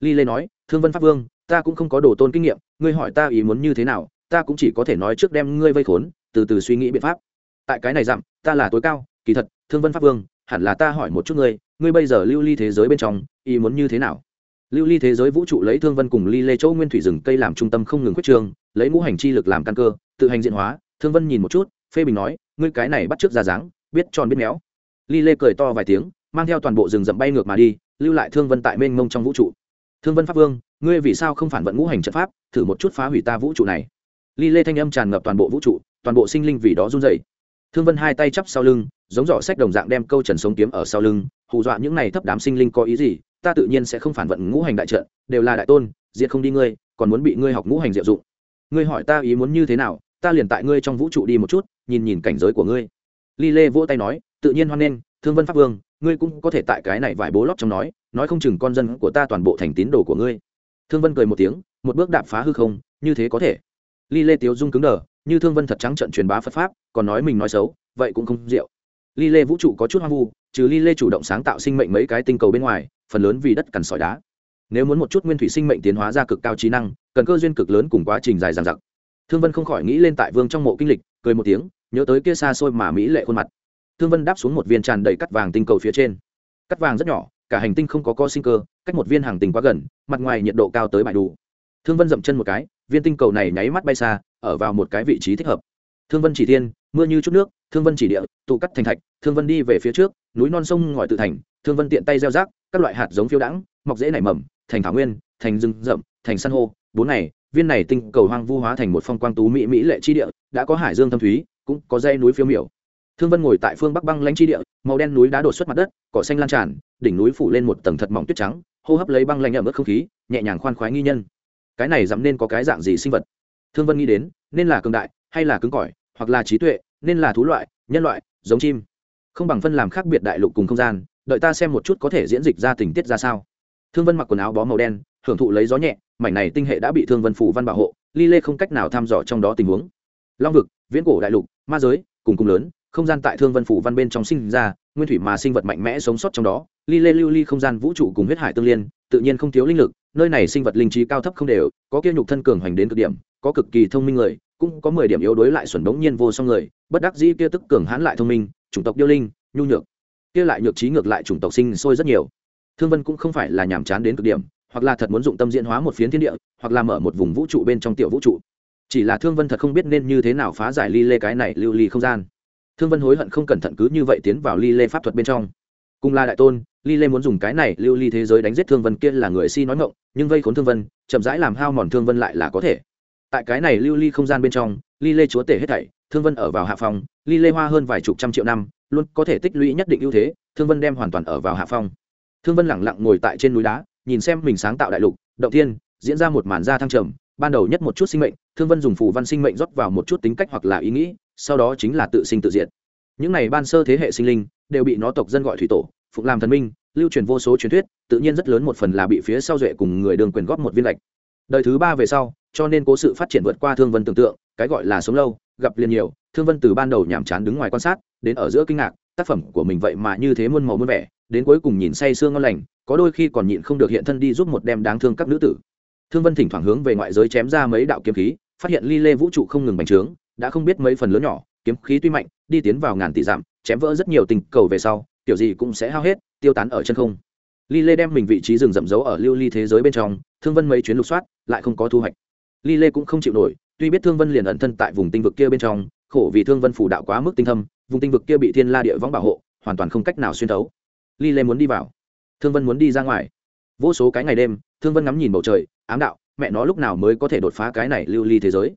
Ly lê nói, thương vân pháp vương, ta cũng không có đồ tôn kinh nghiệm, ngươi hỏi ta ý muốn như thế nào, ta cũng chỉ có thể nói trước đem ngươi vây khốn, từ từ suy nghĩ biện pháp. Tại cái này dặm, ta là tối cao, kỳ thật, thương vân pháp vương, hẳn là ta hỏi một chút ngươi ngươi bây giờ lưu ly thế giới bên trong, ý muốn như thế nào? Lưu ly thế giới vũ trụ lấy thương vân cùng ly lê châu nguyên thủy rừng cây làm trung tâm không ngừng quyết trường, lấy ngũ hành chi lực làm căn cơ, tự hành diện hóa, thương vân nhìn một chút, phê bình nói, ngươi cái này bắt trước ra dáng, biết tròn biết méo. Ly lê cười to vài tiếng mang theo toàn bộ rừng rậm bay ngược mà đi, lưu lại thương vân tại mênh mông trong vũ trụ. Thương vân pháp vương, ngươi vì sao không phản vận ngũ hành trận pháp, thử một chút phá hủy ta vũ trụ này? Ly lê thanh âm tràn ngập toàn bộ vũ trụ, toàn bộ sinh linh vì đó run dày thương vân hai tay chắp sau lưng, giống giỏ sách đồng dạng đem câu trần sống kiếm ở sau lưng, hù dọa những này thấp đám sinh linh có ý gì, ta tự nhiên sẽ không phản vận ngũ hành đại trận, đều là đại tôn, diệt không đi ngươi, còn muốn bị ngươi học ngũ hành diệu dụng. Ngươi hỏi ta ý muốn như thế nào, ta liền tại ngươi trong vũ trụ đi một chút, nhìn nhìn cảnh giới của ngươi. Ly lê vỗ tay nói, tự nhiên hoan nghênh, thương vân pháp vương ngươi cũng có thể tại cái này vải bố lót trong nói nói không chừng con dân của ta toàn bộ thành tín đồ của ngươi. Thương vân cười một tiếng, một bước đạp phá hư không, như thế có thể. Ly lê tiếu dung cứng đờ, như thương vân thật trắng trận truyền bá phật pháp, còn nói mình nói xấu, vậy cũng không rượu. Ly lê vũ trụ có chút hoang vu, trừ ly lê chủ động sáng tạo sinh mệnh mấy cái tinh cầu bên ngoài, phần lớn vì đất cằn sỏi đá. Nếu muốn một chút nguyên thủy sinh mệnh tiến hóa ra cực cao trí năng, cần cơ duyên cực lớn cùng quá trình dài dằng dặc. Thương vân không khỏi nghĩ lên tại vương trong mộ kinh lịch, cười một tiếng, nhớ tới kia xa xôi mà mỹ lệ khuôn mặt thương vân đáp xuống một viên tràn đầy cắt vàng tinh cầu phía trên. Cắt vàng rất nhỏ cả hành tinh không có co sinh cơ cách một viên hàng tinh quá gần mặt ngoài nhiệt độ cao tới bại đủ. Thương vân dậm chân một cái viên tinh cầu này nháy mắt bay xa ở vào một cái vị trí thích hợp. Thương vân chỉ thiên mưa như chút nước thương vân chỉ địa tụ cắt thành thạch thương vân đi về phía trước núi non sông ngòi tự thành thương vân tiện tay gieo rác các loại hạt giống phiêu đãng mọc dễ nảy mầm thành thảo nguyên thành rừng rậm thành san hô. Bốn này, viên này tinh cầu hoang vu hóa thành một phong quang tú mỹ mỹ lệ chi địa đã có hải dương thâm thúy cũng có dây núi phiêu miểu thương vân ngồi tại phương bắc băng lãnh chi địa, màu đen núi đá đổ xuất mặt đất, cỏ xanh lan tràn, đỉnh núi phủ lên một tầng thật mỏng tuyết trắng, hô hấp lấy băng lãnh ẩm ướt không khí, nhẹ nhàng khoan khoái nghi nhân. Cái này dám nên có cái dạng gì sinh vật? Thương vân nghĩ đến, nên là cường đại, hay là cứng cỏi, hoặc là trí tuệ, nên là thú loại, nhân loại, giống chim. Không bằng phân làm khác biệt đại lục cùng không gian, đợi ta xem một chút có thể diễn dịch ra tình tiết ra sao. Thương vân mặc quần áo bó màu đen, hưởng thụ lấy gió nhẹ, mảnh này tinh hệ đã bị thương vân phủ văn bảo hộ, ly lê không cách nào thăm dò trong đó tình huống. Long vực, viễn cổ đại lục, ma giới, cùng cùng lớn không gian tại thương vân phủ văn bên trong sinh ra, nguyên thủy mà sinh vật mạnh mẽ sống sót trong đó ly lê lưu ly không gian vũ trụ cùng huyết hải tương liên, tự nhiên không thiếu linh lực, nơi này sinh vật linh trí cao thấp không đều, có kia nhục thân cường hoành đến cực điểm, có cực kỳ thông minh người, cũng có mười điểm yếu đối lại xuẩn bỗng nhiên vô song người, bất đắc dĩ kia tức cường hãn lại thông minh, chủng tộc điêu linh, nhu nhược. Kia lại nhược trí ngược lại chủng tộc sinh sôi rất nhiều. Thương vân cũng không phải là nhàm chán đến cực điểm, hoặc là thật muốn dụng tâm diễn hóa một phiến thiên địa, hoặc là mở một vùng vũ trụ bên trong tiểu vũ trụ. Chỉ là thương vân thật không biết nên như thế nào phá giải ly lê cái này lưu ly không gian thương vân hối hận không cẩn thận cứ như vậy tiến vào ly lê pháp thuật bên trong. Cùng là đại tôn, ly lê muốn dùng cái này lưu ly thế giới đánh giết thương vân kia là người si nói ngộng nhưng vây khốn thương vân, chậm rãi làm hao mòn thương vân lại là có thể. Tại cái này lưu ly không gian bên trong, ly lê chúa tể hết thảy, thương vân ở vào hạ phòng ly lê hoa hơn vài chục trăm triệu năm, luôn có thể tích lũy nhất định ưu thế, thương vân đem hoàn toàn ở vào hạ phong. Thương vân lẳng lặng ngồi tại trên núi đá, nhìn xem mình sáng tạo đại lục, động thiên, diễn ra một màn da thăng trầm, ban đầu nhất một chút sinh mệnh, thương vân dùng phù văn sinh mệnh rót vào một chút tính cách hoặc là ý nghĩ sau đó chính là tự sinh tự diệt. Những này ban sơ thế hệ sinh linh đều bị nó tộc dân gọi thủy tổ, phụng làm thần minh, lưu truyền vô số truyền thuyết, tự nhiên rất lớn một phần là bị phía sau duệ cùng người đường quyền góp một viên lệch. Đời thứ ba về sau, cho nên cố sự phát triển vượt qua thương vân tưởng tượng, cái gọi là sống lâu, gặp liền nhiều, thương vân từ ban đầu nhàm chán đứng ngoài quan sát, đến ở giữa kinh ngạc, tác phẩm của mình vậy mà như thế muôn màu muôn vẻ, đến cuối cùng nhìn say sương ngon lành, có đôi khi còn nhịn không được hiện thân đi giúp một đem đáng thương các nữ tử. Thương vân thỉnh thoảng hướng về ngoại giới chém ra mấy đạo kiếm khí, phát hiện ly lê vũ trụ không ngừng bành trướng đã không biết mấy phần lớn nhỏ, kiếm khí tuy mạnh, đi tiến vào ngàn tỷ dặm, chém vỡ rất nhiều tình cầu về sau, kiểu gì cũng sẽ hao hết, tiêu tán ở chân không. Ly lê đem mình vị trí rừng rậm giấu ở lưu ly thế giới bên trong, thương vân mấy chuyến lục soát, lại không có thu hoạch. Ly lê cũng không chịu nổi, tuy biết thương vân liền ẩn thân tại vùng tinh vực kia bên trong, khổ vì thương vân phủ đạo quá mức tinh thâm, vùng tinh vực kia bị thiên la địa võng bảo hộ, hoàn toàn không cách nào xuyên thấu. Ly lê muốn đi vào. Thương vân muốn đi ra ngoài. Vô số cái ngày đêm, thương vân ngắm nhìn bầu trời, ám đạo, mẹ nó lúc nào mới có thể đột phá cái này lưu ly thế giới?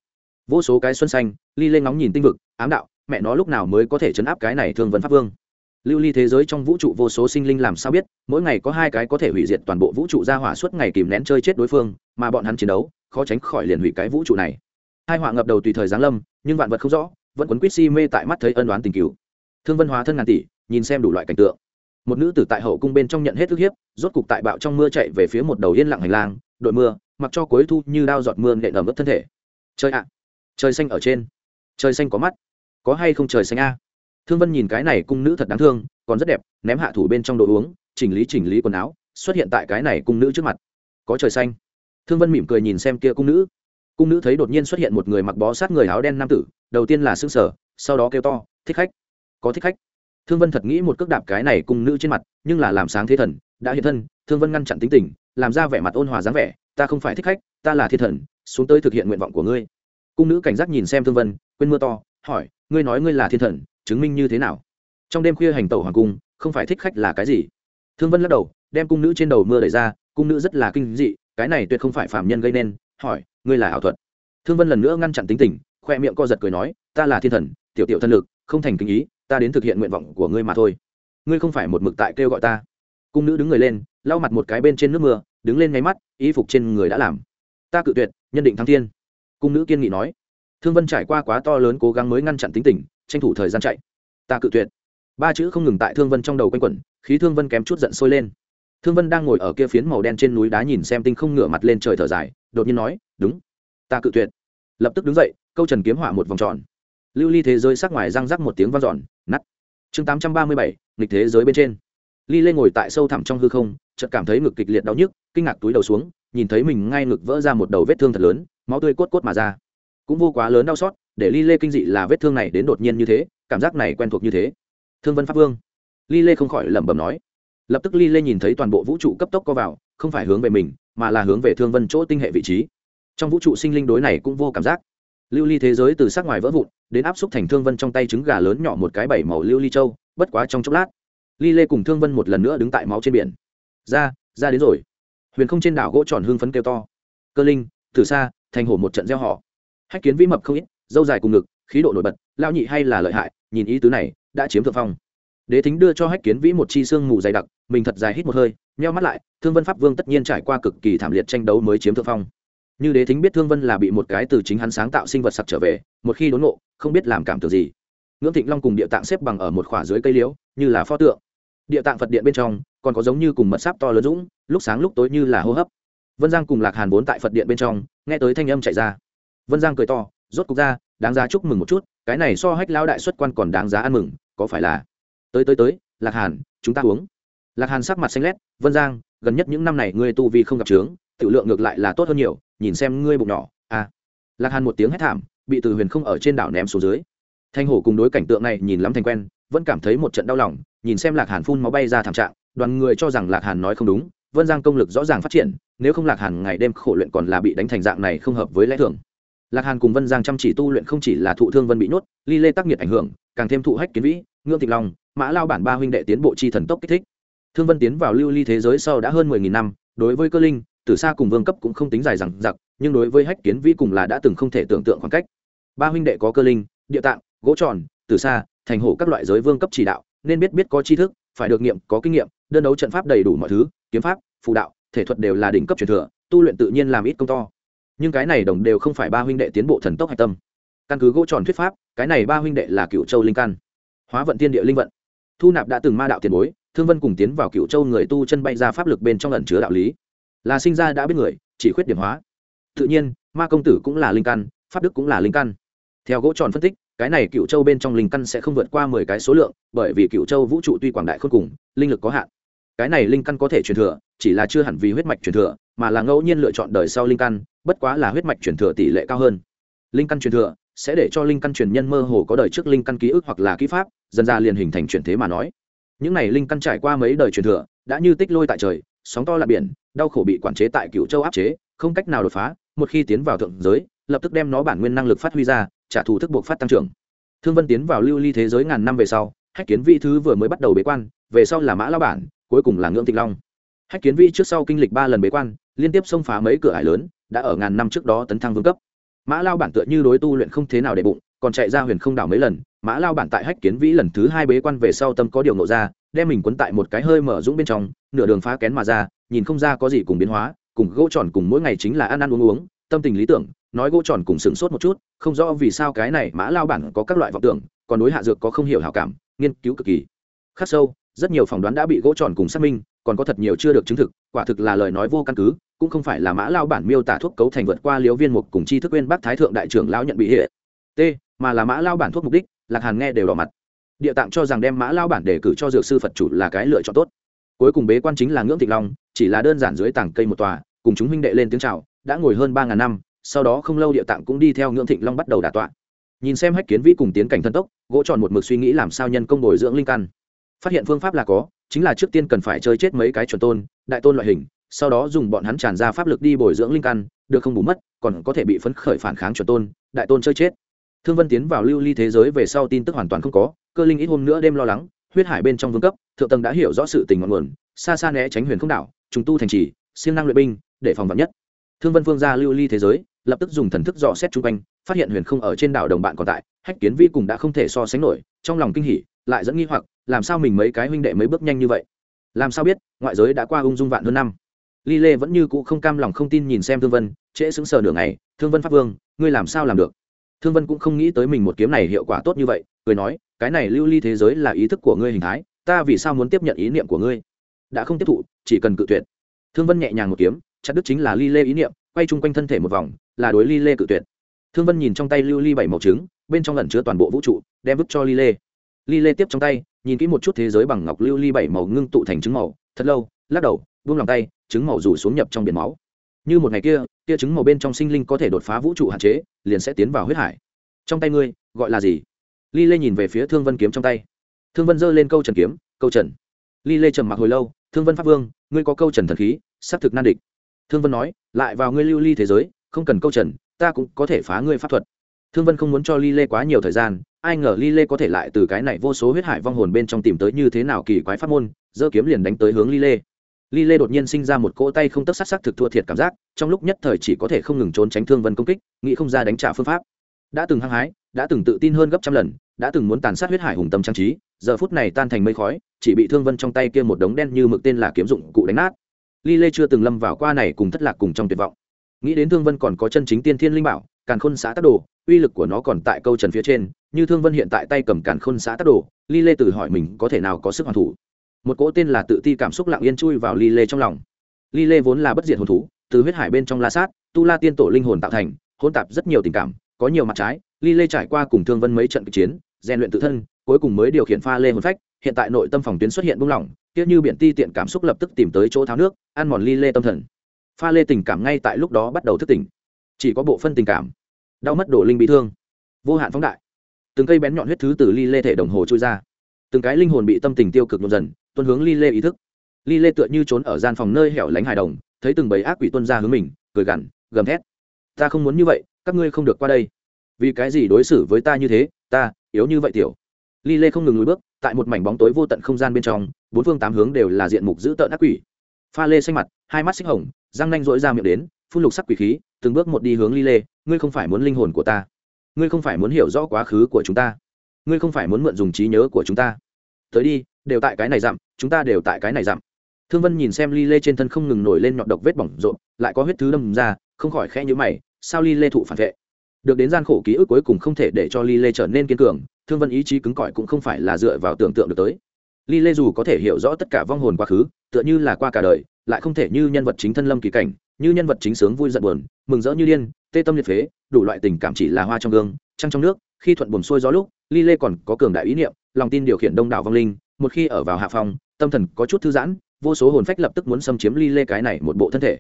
Vô số cái xuân xanh, ly lên ngóng nhìn tinh vực, ám đạo, mẹ nó lúc nào mới có thể chấn áp cái này thương vấn pháp vương? Lưu ly thế giới trong vũ trụ vô số sinh linh làm sao biết, mỗi ngày có hai cái có thể hủy diệt toàn bộ vũ trụ ra hỏa suốt ngày kìm nén chơi chết đối phương, mà bọn hắn chiến đấu, khó tránh khỏi liền hủy cái vũ trụ này. Hai họa ngập đầu tùy thời giáng lâm, nhưng vạn vật không rõ, vẫn quấn quýt si mê tại mắt thấy ân đoán tình cứu thương vân hóa thân ngàn tỷ, nhìn xem đủ loại cảnh tượng. Một nữ tử tại hậu cung bên trong nhận hết ức hiếp, rốt cục tại bạo trong mưa chạy về phía một đầu yên lặng hành lang, đội mưa, mặc cho cuối thu như đao giọt mưa nện ẩm ướt thân thể. Trời ạ! Trời xanh ở trên. Trời xanh có mắt. Có hay không trời xanh a? Thương vân nhìn cái này cung nữ thật đáng thương, còn rất đẹp, ném hạ thủ bên trong đồ uống, chỉnh lý chỉnh lý quần áo, xuất hiện tại cái này cung nữ trước mặt. Có trời xanh. Thương vân mỉm cười nhìn xem kia cung nữ. Cung nữ thấy đột nhiên xuất hiện một người mặc bó sát người áo đen nam tử, đầu tiên là xương sở sau đó kêu to, thích khách. Có thích khách. Thương vân thật nghĩ một cước đạp cái này cung nữ trên mặt, nhưng là làm sáng thế thần, đã hiện thân, thương vân ngăn chặn tính tình, làm ra vẻ mặt ôn hòa dáng vẻ, ta không phải thích khách, ta là thiên thần, xuống tới thực hiện nguyện vọng của ngươi cung nữ cảnh giác nhìn xem thương vân, quên mưa to, hỏi, ngươi nói ngươi là thiên thần, chứng minh như thế nào? Trong đêm khuya hành tẩu hoàng cung, không phải thích khách là cái gì? Thương vân lắc đầu, đem cung nữ trên đầu mưa đẩy ra, cung nữ rất là kinh dị, cái này tuyệt không phải phạm nhân gây nên, hỏi, ngươi là ảo thuật? Thương vân lần nữa ngăn chặn tính tình, khoe miệng co giật cười nói, ta là thiên thần, tiểu tiểu thân lực, không thành kinh ý, ta đến thực hiện nguyện vọng của ngươi mà thôi. Ngươi không phải một mực tại kêu gọi ta. Cung nữ đứng người lên, lau mặt một cái bên trên nước mưa, đứng lên nháy mắt, y phục trên người đã làm. Ta cự tuyệt, nhân định thăng thiên cung nữ kiên nghị nói, thương vân trải qua quá to lớn cố gắng mới ngăn chặn tính tình, tranh thủ thời gian chạy. Ta cự tuyệt. Ba chữ không ngừng tại thương vân trong đầu quanh quẩn, khí thương vân kém chút giận sôi lên. Thương vân đang ngồi ở kia phiến màu đen trên núi đá nhìn xem tinh không ngửa mặt lên trời thở dài, đột nhiên nói, đúng, ta cự tuyệt. Lập tức đứng dậy, câu trần kiếm hỏa một vòng tròn. Lưu ly thế giới sắc ngoài răng rắc một tiếng vang dọn nắt chương tám trăm ba mươi bảy, nghịch thế giới bên trên. Ly lê ngồi tại sâu thẳm trong hư không, chợt cảm thấy ngực kịch liệt đau nhức, kinh ngạc túi đầu xuống nhìn thấy mình ngay ngực vỡ ra một đầu vết thương thật lớn, máu tươi cốt cốt mà ra. Cũng vô quá lớn đau xót, để ly lê kinh dị là vết thương này đến đột nhiên như thế, cảm giác này quen thuộc như thế. Thương vân pháp vương. Ly lê không khỏi lẩm bẩm nói. Lập tức ly lê nhìn thấy toàn bộ vũ trụ cấp tốc co vào, không phải hướng về mình, mà là hướng về thương vân chỗ tinh hệ vị trí. Trong vũ trụ sinh linh đối này cũng vô cảm giác. Lưu ly thế giới từ sát ngoài vỡ vụn, đến áp xúc thành thương vân trong tay trứng gà lớn nhỏ một cái bảy màu lưu ly châu, bất quá trong chốc lát, ly lê cùng thương vân một lần nữa đứng tại máu trên biển. Ra ra đến rồi huyền không trên đảo gỗ tròn hương phấn kêu to. Cơ linh từ xa, thành hổ một trận gieo họ. Hách kiến vĩ mập không ít, dâu dài cùng ngực, khí độ nổi bật lao nhị hay là lợi hại, nhìn ý tứ này, đã chiếm thượng phong. Đế thính đưa cho hách kiến vĩ một chi xương mù dày đặc, mình thật dài hít một hơi, nheo mắt lại, thương vân pháp vương tất nhiên trải qua cực kỳ thảm liệt tranh đấu mới chiếm thượng phong. Như đế thính biết thương vân là bị một cái từ chính hắn sáng tạo sinh vật sặc trở về, một khi đốn nộ không biết làm cảm tưởng gì. Ngưỡng thịnh long cùng địa tạng xếp bằng ở một khỏa dưới cây liễu, như là pho tượng. Địa tạng phật điện bên trong còn có giống như cùng mật sáp to lớn dũng, lúc sáng lúc tối như là hô hấp. Vân giang cùng lạc hàn vốn tại phật điện bên trong, nghe tới thanh âm chạy ra. Vân giang cười to, rốt cục ra, đáng giá chúc mừng một chút, cái này so hách lão đại xuất quan còn đáng giá ăn mừng, có phải là? Tới tới tới, lạc hàn, chúng ta uống. Lạc hàn sắc mặt xanh lét, vân giang, gần nhất những năm này ngươi tu vi không gặp trướng tiểu lượng ngược lại là tốt hơn nhiều, nhìn xem ngươi bụng nhỏ à. Lạc hàn một tiếng hét thảm, bị từ huyền không ở trên đảo ném xuống dưới. Thanh hổ cùng đối cảnh tượng này nhìn lắm thành quen, vẫn cảm thấy một trận đau lòng, nhìn xem lạc hàn phun máu bay ra thảm trạng đoàn người cho rằng lạc hàn nói không đúng, vân giang công lực rõ ràng phát triển, nếu không lạc hàn ngày đêm khổ luyện còn là bị đánh thành dạng này không hợp với lẽ thường. Lạc hàn cùng vân giang chăm chỉ tu luyện không chỉ là thụ thương vân bị nhốt, ly lê tác nghiệt ảnh hưởng, càng thêm thụ hách kiến vĩ, ngưỡng thịnh long, mã lao bản ba huynh đệ tiến bộ chi thần tốc kích thích. Thương vân tiến vào lưu ly thế giới sau đã hơn mười nghìn năm, đối với cơ linh từ xa cùng vương cấp cũng không tính dài rằng giặc nhưng đối với hách kiến vĩ cùng là đã từng không thể tưởng tượng khoảng cách. Ba huynh đệ có cơ linh, địa tạng, gỗ tròn từ xa thành hổ các loại giới vương cấp chỉ đạo, nên biết biết có tri thức phải được nghiệm, có kinh nghiệm, đơn đấu trận pháp đầy đủ mọi thứ, kiếm pháp phụ đạo, thể thuật đều là đỉnh cấp truyền thừa, tu luyện tự nhiên làm ít công to. Nhưng cái này đồng đều không phải ba huynh đệ tiến bộ thần tốc hạch tâm. Căn cứ gỗ tròn thuyết pháp, cái này ba huynh đệ là cựu châu linh căn, hóa vận tiên địa linh vận. Thu nạp đã từng ma đạo tiền bối, thương vân cùng tiến vào cựu châu người tu chân bay ra pháp lực bên trong ẩn chứa đạo lý. Là sinh ra đã biết người, chỉ khuyết điểm hóa. Tự nhiên, ma công tử cũng là linh căn, pháp đức cũng là linh căn theo gỗ tròn phân tích, cái này cựu châu bên trong linh căn sẽ không vượt qua mười cái số lượng, bởi vì cựu châu vũ trụ tuy quảng đại khôn cùng, linh lực có hạn. Cái này linh căn có thể truyền thừa, chỉ là chưa hẳn vì huyết mạch truyền thừa, mà là ngẫu nhiên lựa chọn đời sau linh căn, bất quá là huyết mạch truyền thừa tỷ lệ cao hơn. Linh căn truyền thừa sẽ để cho linh căn truyền nhân mơ hồ có đời trước linh căn ký ức hoặc là kỹ pháp, dần ra liền hình thành truyền thế mà nói. Những này linh căn trải qua mấy đời truyền thừa, đã như tích lôi tại trời, sóng to là biển, đau khổ bị quản chế tại cựu châu áp chế, không cách nào đột phá, một khi tiến vào thượng giới, lập tức đem nó bản nguyên năng lực phát huy ra trả thù thức buộc phát tăng trưởng. Thương vân tiến vào lưu ly thế giới ngàn năm về sau, hách kiến vi thứ vừa mới bắt đầu bế quan, về sau là mã lao bản, cuối cùng là ngưỡng tịch long. Hách kiến vi trước sau kinh lịch ba lần bế quan, liên tiếp xông phá mấy cửa ải lớn, đã ở ngàn năm trước đó tấn thăng vương cấp. Mã lao bản tựa như đối tu luyện không thế nào để bụng, còn chạy ra huyền không đảo mấy lần, mã lao bản tại hách kiến vĩ lần thứ hai bế quan về sau tâm có điều nộ ra, đem mình quấn tại một cái hơi mở dũng bên trong, nửa đường phá kén mà ra, nhìn không ra có gì cùng biến hóa, cùng gỗ tròn cùng mỗi ngày chính là ăn ăn uống uống, tâm tình lý tưởng nói gỗ tròn cùng sửng sốt một chút, không rõ vì sao cái này mã lao bản có các loại vọng tưởng, còn đối hạ dược có không hiểu hảo cảm, nghiên cứu cực kỳ. Khắc sâu, rất nhiều phỏng đoán đã bị gỗ tròn cùng xác minh, còn có thật nhiều chưa được chứng thực, quả thực là lời nói vô căn cứ, cũng không phải là mã lao bản miêu tả thuốc cấu thành vượt qua liếu viên mục cùng chi thức quên bác thái thượng đại trưởng lão nhận bị hệ. T, mà là mã lao bản thuốc mục đích, lạc hàn nghe đều đỏ mặt. Địa tạng cho rằng đem mã lao bản đề cử cho dược sư phật chủ là cái lựa chọn tốt. Cuối cùng bế quan chính là ngưỡng thịnh long, chỉ là đơn giản dưới tảng cây một tòa, cùng chúng huynh đệ lên tiếng chào, đã ngồi hơn ba ngàn năm sau đó không lâu địa tạng cũng đi theo ngưỡng thịnh long bắt đầu đả tọa. Nhìn xem hách kiến vĩ cùng tiến cảnh thân tốc, gỗ tròn một mực suy nghĩ làm sao nhân công bồi dưỡng linh căn. Phát hiện phương pháp là có, chính là trước tiên cần phải chơi chết mấy cái chuẩn tôn, đại tôn loại hình, sau đó dùng bọn hắn tràn ra pháp lực đi bồi dưỡng linh căn, được không bù mất, còn có thể bị phấn khởi phản kháng chuẩn tôn, đại tôn chơi chết. Thương vân tiến vào lưu ly thế giới về sau tin tức hoàn toàn không có, cơ linh ít hôm nữa đêm lo lắng, huyết hải bên trong vương cấp, thượng tầng đã hiểu rõ sự tình ngọn nguồn, xa xa né tránh huyền không đảo, trùng tu thành trì, siêng năng luyện binh, để phòng vật nhất. Thương vân phương ra lưu ly thế giới lập tức dùng thần thức dò xét chung quanh, phát hiện huyền không ở trên đảo đồng bạn còn tại, hách kiến vi cùng đã không thể so sánh nổi, trong lòng kinh hỉ, lại dẫn nghi hoặc, làm sao mình mấy cái huynh đệ mới bước nhanh như vậy? Làm sao biết, ngoại giới đã qua ung dung vạn hơn năm. Ly lê vẫn như cũ không cam lòng không tin nhìn xem thương vân, trễ xứng sờ nửa ngày, thương vân pháp vương, ngươi làm sao làm được? Thương vân cũng không nghĩ tới mình một kiếm này hiệu quả tốt như vậy, cười nói, cái này lưu ly thế giới là ý thức của ngươi hình thái, ta vì sao muốn tiếp nhận ý niệm của ngươi? Đã không tiếp thụ, chỉ cần cự tuyệt. Thương vân nhẹ nhàng một kiếm, chặt đứt chính là ly lê ý niệm, quay chung quanh thân thể một vòng là đối ly lê cự tuyệt. Thương vân nhìn trong tay lưu ly bảy màu trứng, bên trong lẩn chứa toàn bộ vũ trụ, đem vứt cho ly lê. Ly lê tiếp trong tay, nhìn kỹ một chút thế giới bằng ngọc lưu ly bảy màu ngưng tụ thành trứng màu, thật lâu, lắc đầu, buông lòng tay, trứng màu rủ xuống nhập trong biển máu. Như một ngày kia kia trứng màu bên trong sinh linh có thể đột phá vũ trụ hạn chế, liền sẽ tiến vào huyết hải. Trong tay ngươi, gọi là gì? Ly lê nhìn về phía thương vân kiếm trong tay. Thương vân giơ lên câu trần kiếm, câu trần. Ly lê trầm mặc hồi lâu, thương vân pháp vương, ngươi có câu trần thần khí xác thực nan địch. Thương vân nói, lại vào ngươi lưu ly thế giới không cần câu trần, ta cũng có thể phá ngươi pháp thuật. Thương vân không muốn cho ly lê quá nhiều thời gian, ai ngờ ly lê có thể lại từ cái này vô số huyết hải vong hồn bên trong tìm tới như thế nào kỳ quái pháp môn, giơ kiếm liền đánh tới hướng ly lê. Ly lê đột nhiên sinh ra một cỗ tay không tất sát sắc thực thua thiệt cảm giác, trong lúc nhất thời chỉ có thể không ngừng trốn tránh thương vân công kích, nghĩ không ra đánh trả phương pháp. Đã từng hăng hái, đã từng tự tin hơn gấp trăm lần, đã từng muốn tàn sát huyết hải hùng tâm trang trí, giờ phút này tan thành mây khói, chỉ bị thương vân trong tay kia một đống đen như mực tên là kiếm dụng cụ đánh nát. Ly lê chưa từng lâm vào qua này cùng thất lạc cùng trong tuyệt vọng nghĩ đến thương vân còn có chân chính tiên thiên linh bảo, càn khôn xã tắc đồ, uy lực của nó còn tại câu trần phía trên, như thương vân hiện tại tay cầm càn khôn xã tắc đồ, ly lê tự hỏi mình có thể nào có sức hoàn thủ. Một cỗ tên là tự ti cảm xúc lặng yên chui vào ly lê trong lòng. Ly lê vốn là bất diệt hồn thú, từ huyết hải bên trong la sát, tu la tiên tổ linh hồn tạo thành hôn tạp rất nhiều tình cảm, có nhiều mặt trái, ly lê trải qua cùng thương vân mấy trận kịch chiến, rèn luyện tự thân, cuối cùng mới điều khiển pha lê hồn phách, hiện tại nội tâm phòng tuyến xuất hiện buông lỏng tiếc như biển ti tiện cảm xúc lập tức tìm tới chỗ tháo nước, ăn mòn ly lê tâm thần pha lê tình cảm ngay tại lúc đó bắt đầu thức tỉnh. Chỉ có bộ phân tình cảm. Đau mất đổ linh bị thương. Vô hạn phóng đại. Từng cây bén nhọn huyết thứ từ ly lê thể đồng hồ trôi ra. Từng cái linh hồn bị tâm tình tiêu cực nhộn dần, tuân hướng ly lê ý thức. Ly lê tựa như trốn ở gian phòng nơi hẻo lánh hài đồng, thấy từng bầy ác quỷ tuân ra hướng mình, cười gằn, gầm thét. Ta không muốn như vậy, các ngươi không được qua đây. Vì cái gì đối xử với ta như thế, ta, yếu như vậy tiểu. Ly lê không ngừng lùi bước, tại một mảnh bóng tối vô tận không gian bên trong, bốn phương tám hướng đều là diện mục dữ tợn ác quỷ. Pha lê xanh mặt, hai mắt xích hồng răng nanh rỗi ra miệng đến, phun lục sắc quỷ khí, từng bước một đi hướng ly lê, ngươi không phải muốn linh hồn của ta. Ngươi không phải muốn hiểu rõ quá khứ của chúng ta. Ngươi không phải muốn mượn dùng trí nhớ của chúng ta. Tới đi, đều tại cái này dặm, chúng ta đều tại cái này dặm. Thương vân nhìn xem ly lê trên thân không ngừng nổi lên nhọn độc vết bỏng rộn, lại có huyết thứ đâm ra, không khỏi khẽ nhữ mày, sao ly lê thụ phản vệ? Được đến gian khổ ký ức cuối cùng không thể để cho ly lê trở nên kiên cường. Thương vân ý chí cứng cỏi cũng không phải là dựa vào tưởng tượng được tới ly lê dù có thể hiểu rõ tất cả vong hồn quá khứ, tựa như là qua cả đời, lại không thể như nhân vật chính thân lâm kỳ cảnh, như nhân vật chính sướng vui giận buồn, mừng rỡ như điên, tê tâm liệt phế, đủ loại tình cảm chỉ là hoa trong gương, trăng trong nước, khi thuận buồn xuôi gió lúc ly lê còn có cường đại ý niệm, lòng tin điều khiển đông đảo vong linh, một khi ở vào hạ phòng tâm thần có chút thư giãn, vô số hồn phách lập tức muốn xâm chiếm ly lê cái này một bộ thân thể.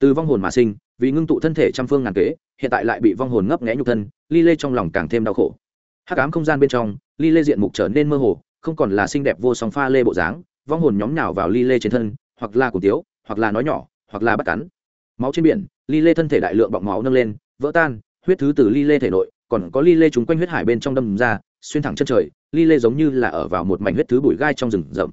Từ vong hồn mà sinh, vì ngưng tụ thân thể trăm phương ngàn kế, hiện tại lại bị vong hồn ngấp nghẽ nhục thân ly lê trong lòng càng thêm đau khổ. Hắc ám không gian bên trong ly lê diện mục trở nên mơ hồ không còn là xinh đẹp vô song pha lê bộ dáng, vong hồn nhóm nào vào ly lê trên thân, hoặc là cổ tiếu, hoặc là nói nhỏ, hoặc là bắt cắn. Máu trên biển ly lê thân thể đại lượng bọng máu nâng lên, vỡ tan, huyết thứ từ ly lê thể nội, còn có ly lê chúng quanh huyết hải bên trong đâm ra, xuyên thẳng chân trời ly lê giống như là ở vào một mảnh huyết thứ bụi gai trong rừng rậm.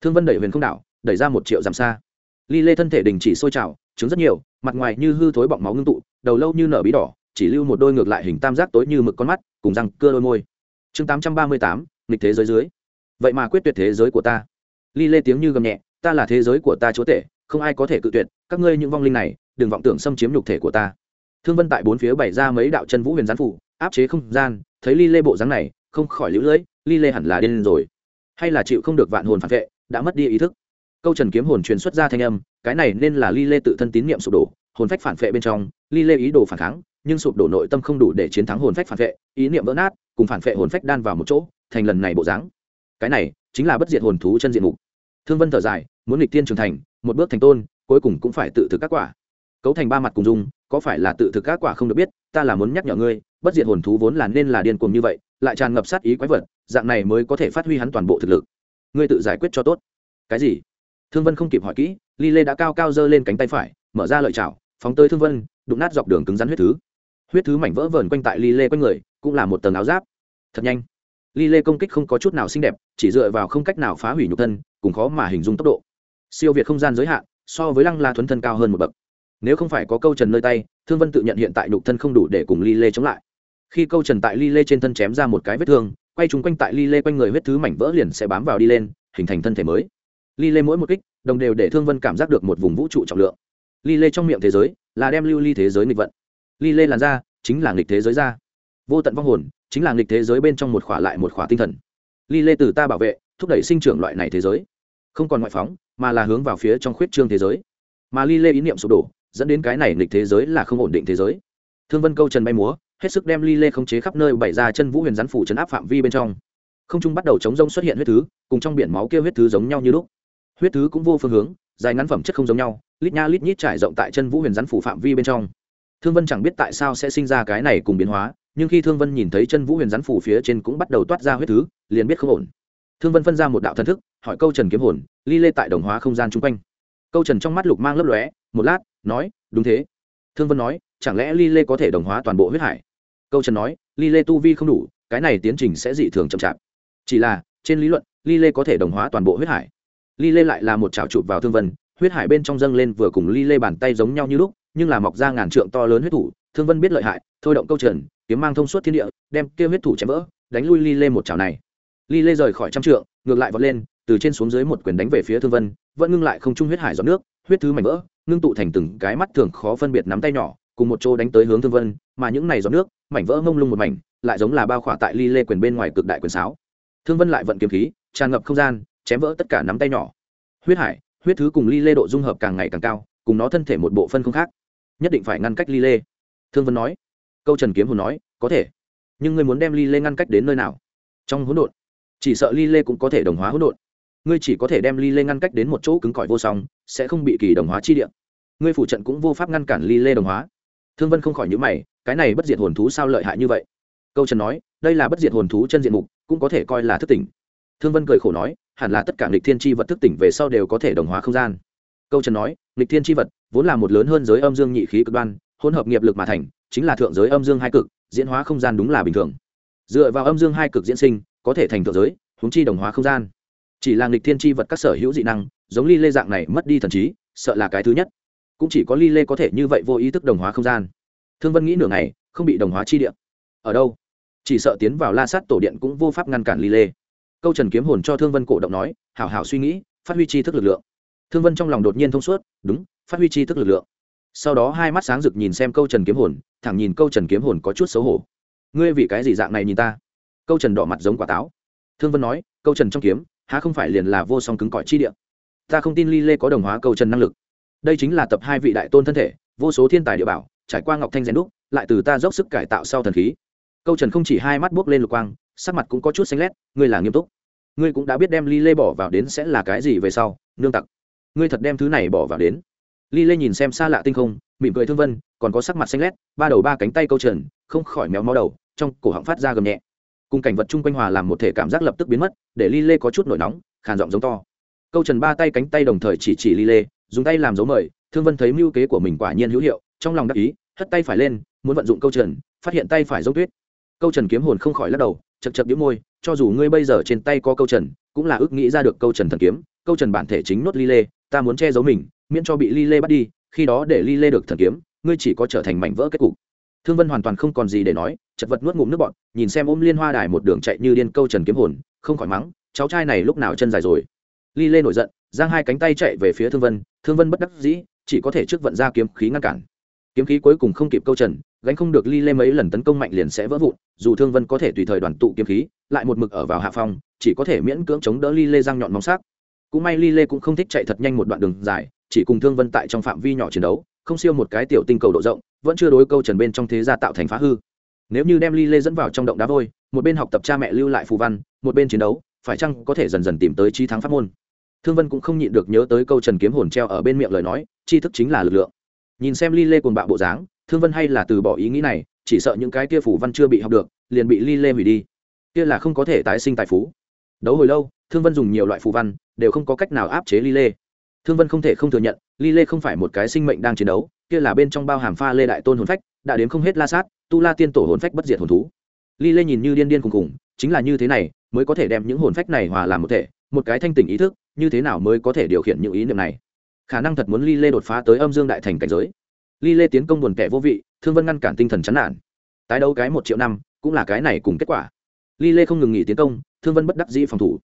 Thương vân đẩy huyền không đảo, đẩy ra một triệu dặm xa. Ly lê thân thể đình chỉ sôi trào trứng rất nhiều, mặt ngoài như hư thối bọng máu ngưng tụ, đầu lâu như nở bí đỏ, chỉ lưu một đôi ngược lại hình tam giác tối như mực con mắt, cùng răng cưa đôi môi. Chương tám trăm ba mươi tám, nghịch thế giới dưới vậy mà quyết tuyệt thế giới của ta. Ly lê tiếng như gầm nhẹ, ta là thế giới của ta chúa tể, không ai có thể cự tuyệt, các ngươi những vong linh này, đừng vọng tưởng xâm chiếm nhục thể của ta. Thương vân tại bốn phía bày ra mấy đạo chân vũ huyền gián phủ, áp chế không gian, thấy ly lê bộ dáng này, không khỏi lũ lưỡi, ly lê hẳn là điên rồi. Hay là chịu không được vạn hồn phản vệ, đã mất đi ý thức. Câu trần kiếm hồn truyền xuất ra thanh âm, cái này nên là ly lê tự thân tín niệm sụp đổ, hồn phách phản vệ bên trong, ly lê ý đồ phản kháng, nhưng sụp đổ nội tâm không đủ để chiến thắng hồn phách phản vệ, ý niệm vỡ nát, cùng phản vệ hồn phách đan vào một chỗ, thành lần này bộ dáng cái này chính là bất diệt hồn thú chân diện mục. Thương vân thở dài, muốn nghịch tiên trưởng thành, một bước thành tôn, cuối cùng cũng phải tự thực các quả. Cấu thành ba mặt cùng dung, có phải là tự thực các quả không được biết, ta là muốn nhắc nhở ngươi, bất diệt hồn thú vốn là nên là điên cuồng như vậy, lại tràn ngập sát ý quái vật, dạng này mới có thể phát huy hắn toàn bộ thực lực. Ngươi tự giải quyết cho tốt. Cái gì? Thương vân không kịp hỏi kỹ, ly lê đã cao cao giơ lên cánh tay phải, mở ra lợi chảo, phóng tới thương vân, đụng nát dọc đường cứng rắn huyết thứ. Huyết thứ mảnh vỡ vờn quanh tại ly lê quanh người, cũng là một tầng áo giáp. Thật nhanh ly lê công kích không có chút nào xinh đẹp, chỉ dựa vào không cách nào phá hủy nhục thân, cùng khó mà hình dung tốc độ. Siêu việt không gian giới hạn, so với lăng la thuấn thân cao hơn một bậc. Nếu không phải có câu trần nơi tay, thương vân tự nhận hiện tại nhục thân không đủ để cùng ly lê chống lại. Khi câu trần tại ly lê trên thân chém ra một cái vết thương, quay trúng quanh tại ly lê quanh người huyết thứ mảnh vỡ liền sẽ bám vào đi lên, hình thành thân thể mới. Ly lê mỗi một kích, đồng đều để thương vân cảm giác được một vùng vũ trụ trọng lượng. Ly lê trong miệng thế giới là đem lưu ly thế giới nghịch vận. Ly lê làn ra chính là nghịch thế giới ra. Vô tận vong hồn chính là nghịch thế giới bên trong một khỏa lại một khỏa tinh thần. Ly lê từ ta bảo vệ, thúc đẩy sinh trưởng loại này thế giới. Không còn ngoại phóng, mà là hướng vào phía trong khuyết trương thế giới. Mà ly lê ý niệm sụp đổ, dẫn đến cái này nghịch thế giới là không ổn định thế giới. Thương vân câu trần bay múa, hết sức đem ly lê khống chế khắp nơi bày ra chân vũ huyền rắn phủ chấn áp phạm vi bên trong. Không trung bắt đầu chống rông xuất hiện huyết thứ, cùng trong biển máu kia huyết thứ giống nhau như lúc. Huyết thứ cũng vô phương hướng, dài ngắn phẩm chất không giống nhau, lít nha lít nhít trải rộng tại chân vũ huyền rắn phủ phạm vi bên trong. Thương vân chẳng biết tại sao sẽ sinh ra cái này cùng biến hóa nhưng khi thương vân nhìn thấy chân vũ huyền rắn phủ phía trên cũng bắt đầu toát ra huyết thứ, liền biết không ổn. Thương vân phân ra một đạo thần thức, hỏi câu trần kiếm hồn, ly lê tại đồng hóa không gian chung quanh. Câu trần trong mắt lục mang lấp lóe, một lát, nói, đúng thế. Thương vân nói, chẳng lẽ ly lê có thể đồng hóa toàn bộ huyết hải? Câu trần nói, ly lê tu vi không đủ, cái này tiến trình sẽ dị thường chậm chạp. Chỉ là, trên lý luận, ly lê có thể đồng hóa toàn bộ huyết hải. Ly lê lại là một trào chụp vào thương vân, huyết hải bên trong dâng lên vừa cùng ly lê bàn tay giống nhau như lúc, nhưng là mọc ra ngàn trượng to lớn huyết thủ thương vân biết lợi hại, thôi động câu trần, kiếm mang thông suốt thiên địa, đem kêu huyết thủ chém vỡ, đánh lui ly lê một chảo này. Ly lê rời khỏi trăm trượng, ngược lại vọt lên, từ trên xuống dưới một quyền đánh về phía thương vân, vẫn ngưng lại không trung huyết hải giọt nước, huyết thứ mảnh vỡ, ngưng tụ thành từng cái mắt thường khó phân biệt nắm tay nhỏ, cùng một chỗ đánh tới hướng thương vân, mà những này giọt nước, mảnh vỡ ngông lung một mảnh, lại giống là bao khỏa tại ly lê quyền bên ngoài cực đại quyền sáo. Thương vân lại vận kiếm khí, tràn ngập không gian, chém vỡ tất cả nắm tay nhỏ. Huyết hải, huyết thứ cùng ly lê độ dung hợp càng ngày càng cao, cùng nó thân thể một bộ phân không khác. Nhất định phải ngăn cách ly lê thương vân nói. Câu trần kiếm hồn nói, có thể. Nhưng ngươi muốn đem ly lê ngăn cách đến nơi nào? Trong hỗn độn. Chỉ sợ ly lê cũng có thể đồng hóa hỗn độn. Ngươi chỉ có thể đem ly lê ngăn cách đến một chỗ cứng cỏi vô song, sẽ không bị kỳ đồng hóa chi địa. Ngươi phủ trận cũng vô pháp ngăn cản ly lê đồng hóa. Thương vân không khỏi nhữ mày, cái này bất diệt hồn thú sao lợi hại như vậy? Câu trần nói, đây là bất diệt hồn thú chân diện mục, cũng có thể coi là thức tỉnh. Thương vân cười khổ nói, hẳn là tất cả nghịch thiên tri vật thức tỉnh về sau đều có thể đồng hóa không gian. Câu trần nói, nghịch thiên tri vật vốn là một lớn hơn giới âm dương nhị khí cực đoan hỗn hợp nghiệp lực mà thành, chính là thượng giới âm dương hai cực, diễn hóa không gian đúng là bình thường. Dựa vào âm dương hai cực diễn sinh, có thể thành thượng giới, huống chi đồng hóa không gian. Chỉ là nghịch thiên tri vật các sở hữu dị năng, giống ly lê dạng này mất đi thần trí, sợ là cái thứ nhất. Cũng chỉ có ly lê có thể như vậy vô ý thức đồng hóa không gian. Thương vân nghĩ nửa ngày, không bị đồng hóa chi điện ở đâu? Chỉ sợ tiến vào la sát tổ điện cũng vô pháp ngăn cản ly lê câu trần kiếm hồn cho thương vân cổ động nói, hảo hảo suy nghĩ, phát huy chi thức lực lượng. Thương vân trong lòng đột nhiên thông suốt, đúng, phát huy chi thức lực lượng sau đó hai mắt sáng rực nhìn xem câu trần kiếm hồn, thẳng nhìn câu trần kiếm hồn có chút xấu hổ. Ngươi vì cái gì dạng này nhìn ta? Câu trần đỏ mặt giống quả táo. Thương vân nói, câu trần trong kiếm, há không phải liền là vô song cứng cỏi chi địa? Ta không tin ly lê có đồng hóa câu trần năng lực. Đây chính là tập hai vị đại tôn thân thể, vô số thiên tài địa bảo, trải qua ngọc thanh rèn đúc, lại từ ta dốc sức cải tạo sau thần khí. Câu trần không chỉ hai mắt buốc lên lục quang, sắc mặt cũng có chút xanh lét, ngươi là nghiêm túc. Ngươi cũng đã biết đem ly lê bỏ vào đến sẽ là cái gì về sau, nương tặc. Ngươi thật đem thứ này bỏ vào đến ly lê nhìn xem xa lạ tinh không, mỉm cười thương vân, còn có sắc mặt xanh lét, ba đầu ba cánh tay câu trần, không khỏi méo mó đầu, trong cổ họng phát ra gầm nhẹ. Cùng cảnh vật chung quanh hòa làm một thể cảm giác lập tức biến mất, để ly lê có chút nổi nóng, khàn giọng giống to. Câu trần ba tay cánh tay đồng thời chỉ chỉ ly lê, dùng tay làm dấu mời, thương vân thấy mưu kế của mình quả nhiên hữu hiệu, trong lòng đắc ý, hất tay phải lên, muốn vận dụng câu trần, phát hiện tay phải giống tuyết. Câu trần kiếm hồn không khỏi lắc đầu, chật chật đĩu môi, cho dù ngươi bây giờ trên tay có câu trần, cũng là ước nghĩ ra được câu trần thần kiếm, câu trần bản thể chính nốt ly lê, ta muốn che giấu mình miễn cho bị ly lê bắt đi, khi đó để ly lê được thần kiếm, ngươi chỉ có trở thành mảnh vỡ kết cục. Thương vân hoàn toàn không còn gì để nói, chật vật nuốt ngụm nước bọn nhìn xem ôm liên hoa đài một đường chạy như điên câu trần kiếm hồn, không khỏi mắng, cháu trai này lúc nào chân dài rồi. Ly lê nổi giận, giang hai cánh tay chạy về phía thương vân thương vân bất đắc dĩ, chỉ có thể trước vận ra kiếm khí ngăn cản. Kiếm khí cuối cùng không kịp câu trần, gánh không được ly lê mấy lần tấn công mạnh liền sẽ vỡ vụn, dù thương vân có thể tùy thời đoàn tụ kiếm khí, lại một mực ở vào hạ phong, chỉ có thể miễn cưỡng chống đỡ ly lê răng nhọn móng sắc cũng may ly lê cũng không thích chạy thật nhanh một đoạn đường dài chỉ cùng thương vân tại trong phạm vi nhỏ chiến đấu, không siêu một cái tiểu tinh cầu độ rộng, vẫn chưa đối câu trần bên trong thế gia tạo thành phá hư. Nếu như đem ly lê dẫn vào trong động đá vôi, một bên học tập cha mẹ lưu lại phù văn, một bên chiến đấu, phải chăng có thể dần dần tìm tới trí thắng pháp môn? Thương vân cũng không nhịn được nhớ tới câu trần kiếm hồn treo ở bên miệng lời nói, tri thức chính là lực lượng. Nhìn xem ly lê cuồng bạo bộ dáng, thương vân hay là từ bỏ ý nghĩ này, chỉ sợ những cái kia phủ văn chưa bị học được, liền bị ly lê hủy đi. Kia là không có thể tái sinh tài phú. Đấu hồi lâu, thương vân dùng nhiều loại phù văn, đều không có cách nào áp chế ly lê thương vân không thể không thừa nhận, ly lê không phải một cái sinh mệnh đang chiến đấu, kia là bên trong bao hàm pha lê đại tôn hồn phách, đã đến không hết la sát, tu la tiên tổ hồn phách bất diệt hồn thú. Ly lê nhìn như điên điên cùng cùng, chính là như thế này, mới có thể đem những hồn phách này hòa làm một thể, một cái thanh tỉnh ý thức, như thế nào mới có thể điều khiển những ý niệm này? Khả năng thật muốn ly lê đột phá tới âm dương đại thành cảnh giới. Ly lê tiến công buồn kẻ vô vị, thương vân ngăn cản tinh thần chán nản. Tái đấu cái một triệu năm, cũng là cái này cùng kết quả. Ly lê không ngừng nghỉ tiến công, thương vân bất đắc dĩ phòng thủ.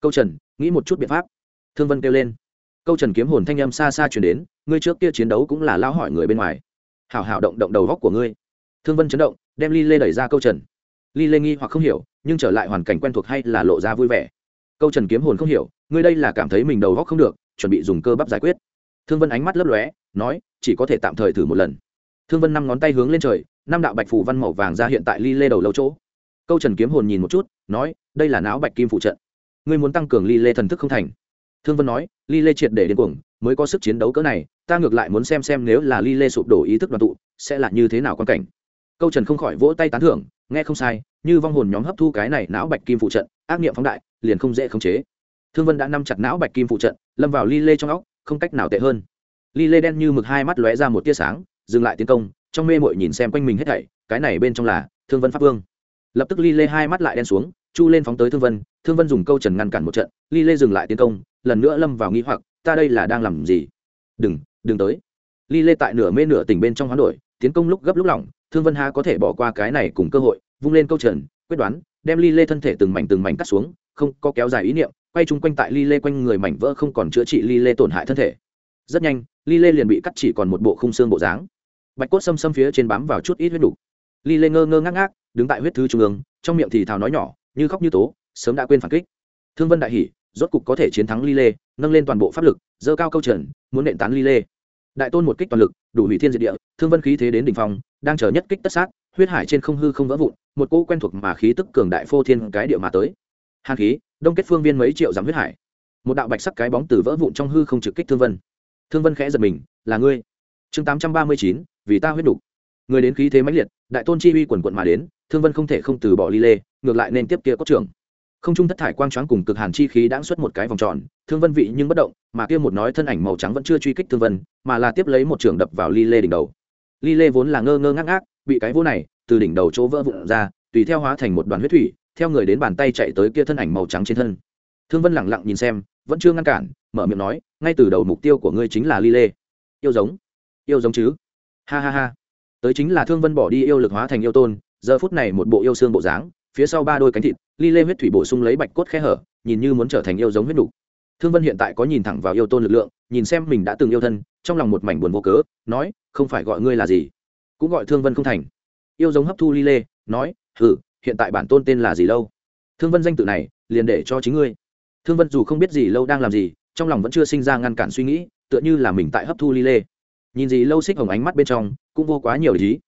Câu trần, nghĩ một chút biện pháp. Thương vân kêu lên câu trần kiếm hồn thanh âm xa xa chuyển đến, ngươi trước kia chiến đấu cũng là lao hỏi người bên ngoài. Hảo hảo động động đầu góc của ngươi. Thương vân chấn động, đem ly lê đẩy ra câu trần. Ly lê nghi hoặc không hiểu, nhưng trở lại hoàn cảnh quen thuộc hay là lộ ra vui vẻ. Câu trần kiếm hồn không hiểu, ngươi đây là cảm thấy mình đầu góc không được, chuẩn bị dùng cơ bắp giải quyết. Thương vân ánh mắt lấp lóe, nói, chỉ có thể tạm thời thử một lần. Thương vân năm ngón tay hướng lên trời, năm đạo bạch phù văn màu vàng ra hiện tại ly lê đầu lâu chỗ. Câu trần kiếm hồn nhìn một chút, nói, đây là não bạch kim phụ trận. Ngươi muốn tăng cường ly lê thần thức không thành thương vân nói, ly lê triệt để đến cuồng, mới có sức chiến đấu cỡ này, ta ngược lại muốn xem xem nếu là ly lê sụp đổ ý thức đoàn tụ, sẽ là như thế nào quan cảnh. Câu trần không khỏi vỗ tay tán thưởng, nghe không sai, như vong hồn nhóm hấp thu cái này não bạch kim phụ trận, ác nghiệm phóng đại, liền không dễ khống chế. Thương vân đã nắm chặt não bạch kim phụ trận, lâm vào ly lê trong óc, không cách nào tệ hơn. Ly lê đen như mực hai mắt lóe ra một tia sáng, dừng lại tiến công, trong mê mội nhìn xem quanh mình hết thảy, cái này bên trong là thương vân pháp vương. Lập tức ly lê hai mắt lại đen xuống chu lên phóng tới thương vân thương vân dùng câu trần ngăn cản một trận, ly lê dừng lại tiến công, lần nữa lâm vào nghĩ hoặc, ta đây là đang làm gì? Đừng đừng tới. Ly lê tại nửa mê nửa tỉnh bên trong hoán đổi, tiến công lúc gấp lúc lỏng, thương vân ha có thể bỏ qua cái này cùng cơ hội, vung lên câu trần, quyết đoán, đem ly lê thân thể từng mảnh từng mảnh cắt xuống, không có kéo dài ý niệm, quay chung quanh tại ly lê quanh người mảnh vỡ không còn chữa trị ly lê tổn hại thân thể. Rất nhanh, ly lê liền bị cắt chỉ còn một bộ khung xương bộ dáng. Bạch cốt xâm xâm phía trên bám vào chút ít huyết đủ. ly lê ngơ ngơ ngác ngác, đứng tại huyết thư trung ương, trong miệng thì thào nói nhỏ như khóc như tố, sớm đã quên phản kích. Thương vân đại hỷ rốt cục có thể chiến thắng ly lê nâng lên toàn bộ pháp lực dơ cao câu trần, muốn nện tán ly lê đại tôn một kích toàn lực, đủ hủy thiên diệt địa, thương vân khí thế đến đỉnh phong, đang chờ nhất kích tất sát, huyết hải trên không hư không vỡ vụn, một cỗ quen thuộc mà khí tức cường đại phô thiên cái địa mà tới. Hàn khí, đông kết phương viên mấy triệu dặm huyết hải. Một đạo bạch sắc cái bóng từ vỡ vụn trong hư không trực kích thương vân. Thương vân khẽ giật mình, là ngươi. Chương tám trăm ba mươi chín, vì ta huyết đủ người đến khí thế mãnh liệt, đại tôn chi uy quần quận mà đến, thương vân không thể không từ bỏ ly lê, ngược lại nên tiếp kia cốt trưởng. Không trung thất thải quang choáng cùng cực hàn chi khí đã xuất một cái vòng tròn, thương vân vị nhưng bất động, mà kia một nói thân ảnh màu trắng vẫn chưa truy kích thương vân, mà là tiếp lấy một trường đập vào ly lê đỉnh đầu. Ly lê vốn là ngơ ngơ ngác ngác, bị cái vô này, từ đỉnh đầu chỗ vỡ vụn ra, tùy theo hóa thành một đoàn huyết thủy, theo người đến bàn tay chạy tới kia thân ảnh màu trắng trên thân. Thương vân lẳng lặng nhìn xem, vẫn chưa ngăn cản, mở miệng nói, ngay từ đầu mục tiêu của ngươi chính là ly lê. Yêu giống yêu giống chứ? Ha ha ha tới chính là thương vân bỏ đi yêu lực hóa thành yêu tôn, giờ phút này một bộ yêu xương bộ dáng, phía sau ba đôi cánh thịt, ly lê huyết thủy bổ sung lấy bạch cốt khe hở, nhìn như muốn trở thành yêu giống huyết đủ. thương vân hiện tại có nhìn thẳng vào yêu tôn lực lượng, nhìn xem mình đã từng yêu thân, trong lòng một mảnh buồn vô cớ, nói, không phải gọi ngươi là gì? Cũng gọi thương vân không thành. Yêu giống hấp thu ly lê, nói hử hiện tại bản tôn tên là gì lâu? Thương vân danh tự này, liền để cho chính ngươi. Thương vân dù không biết gì lâu đang làm gì, trong lòng vẫn chưa sinh ra ngăn cản suy nghĩ, tựa như là mình tại hấp thu ly lê nhìn dì lâu xích hồng ánh mắt bên trong, cũng vô quá nhiều lý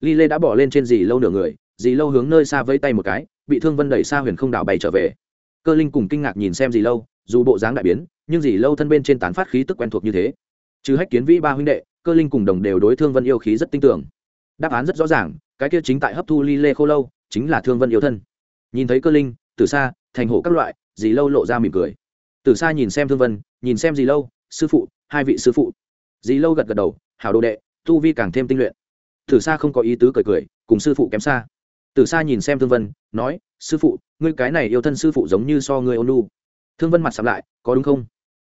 ly lê đã bỏ lên trên dì lâu nửa người dì lâu hướng nơi xa vẫy tay một cái, bị thương vân đẩy xa huyền không đảo bày trở về. Cơ linh cùng kinh ngạc nhìn xem dì lâu, dù bộ dáng đại biến, nhưng dì lâu thân bên trên tán phát khí tức quen thuộc như thế. Chứ hách kiến vĩ ba huynh đệ, cơ linh cùng đồng đều đối thương vân yêu khí rất tin tưởng. Đáp án rất rõ ràng, cái kia chính tại hấp thu ly lê khô lâu, chính là thương vân yêu thân. Nhìn thấy cơ linh từ xa thành hộ các loại dì lâu lộ ra mỉm cười. Từ xa nhìn xem thương vân, nhìn xem dì lâu, sư phụ, hai vị sư phụ dì lâu gật gật đầu, hảo đồ đệ, tu vi càng thêm tinh luyện. Từ xa không có ý tứ cười cười, cùng sư phụ kém xa. Từ xa nhìn xem thương vân, nói, sư phụ, ngươi cái này yêu thân sư phụ giống như so ngươi ôn lu thương vân mặt sắm lại, có đúng không?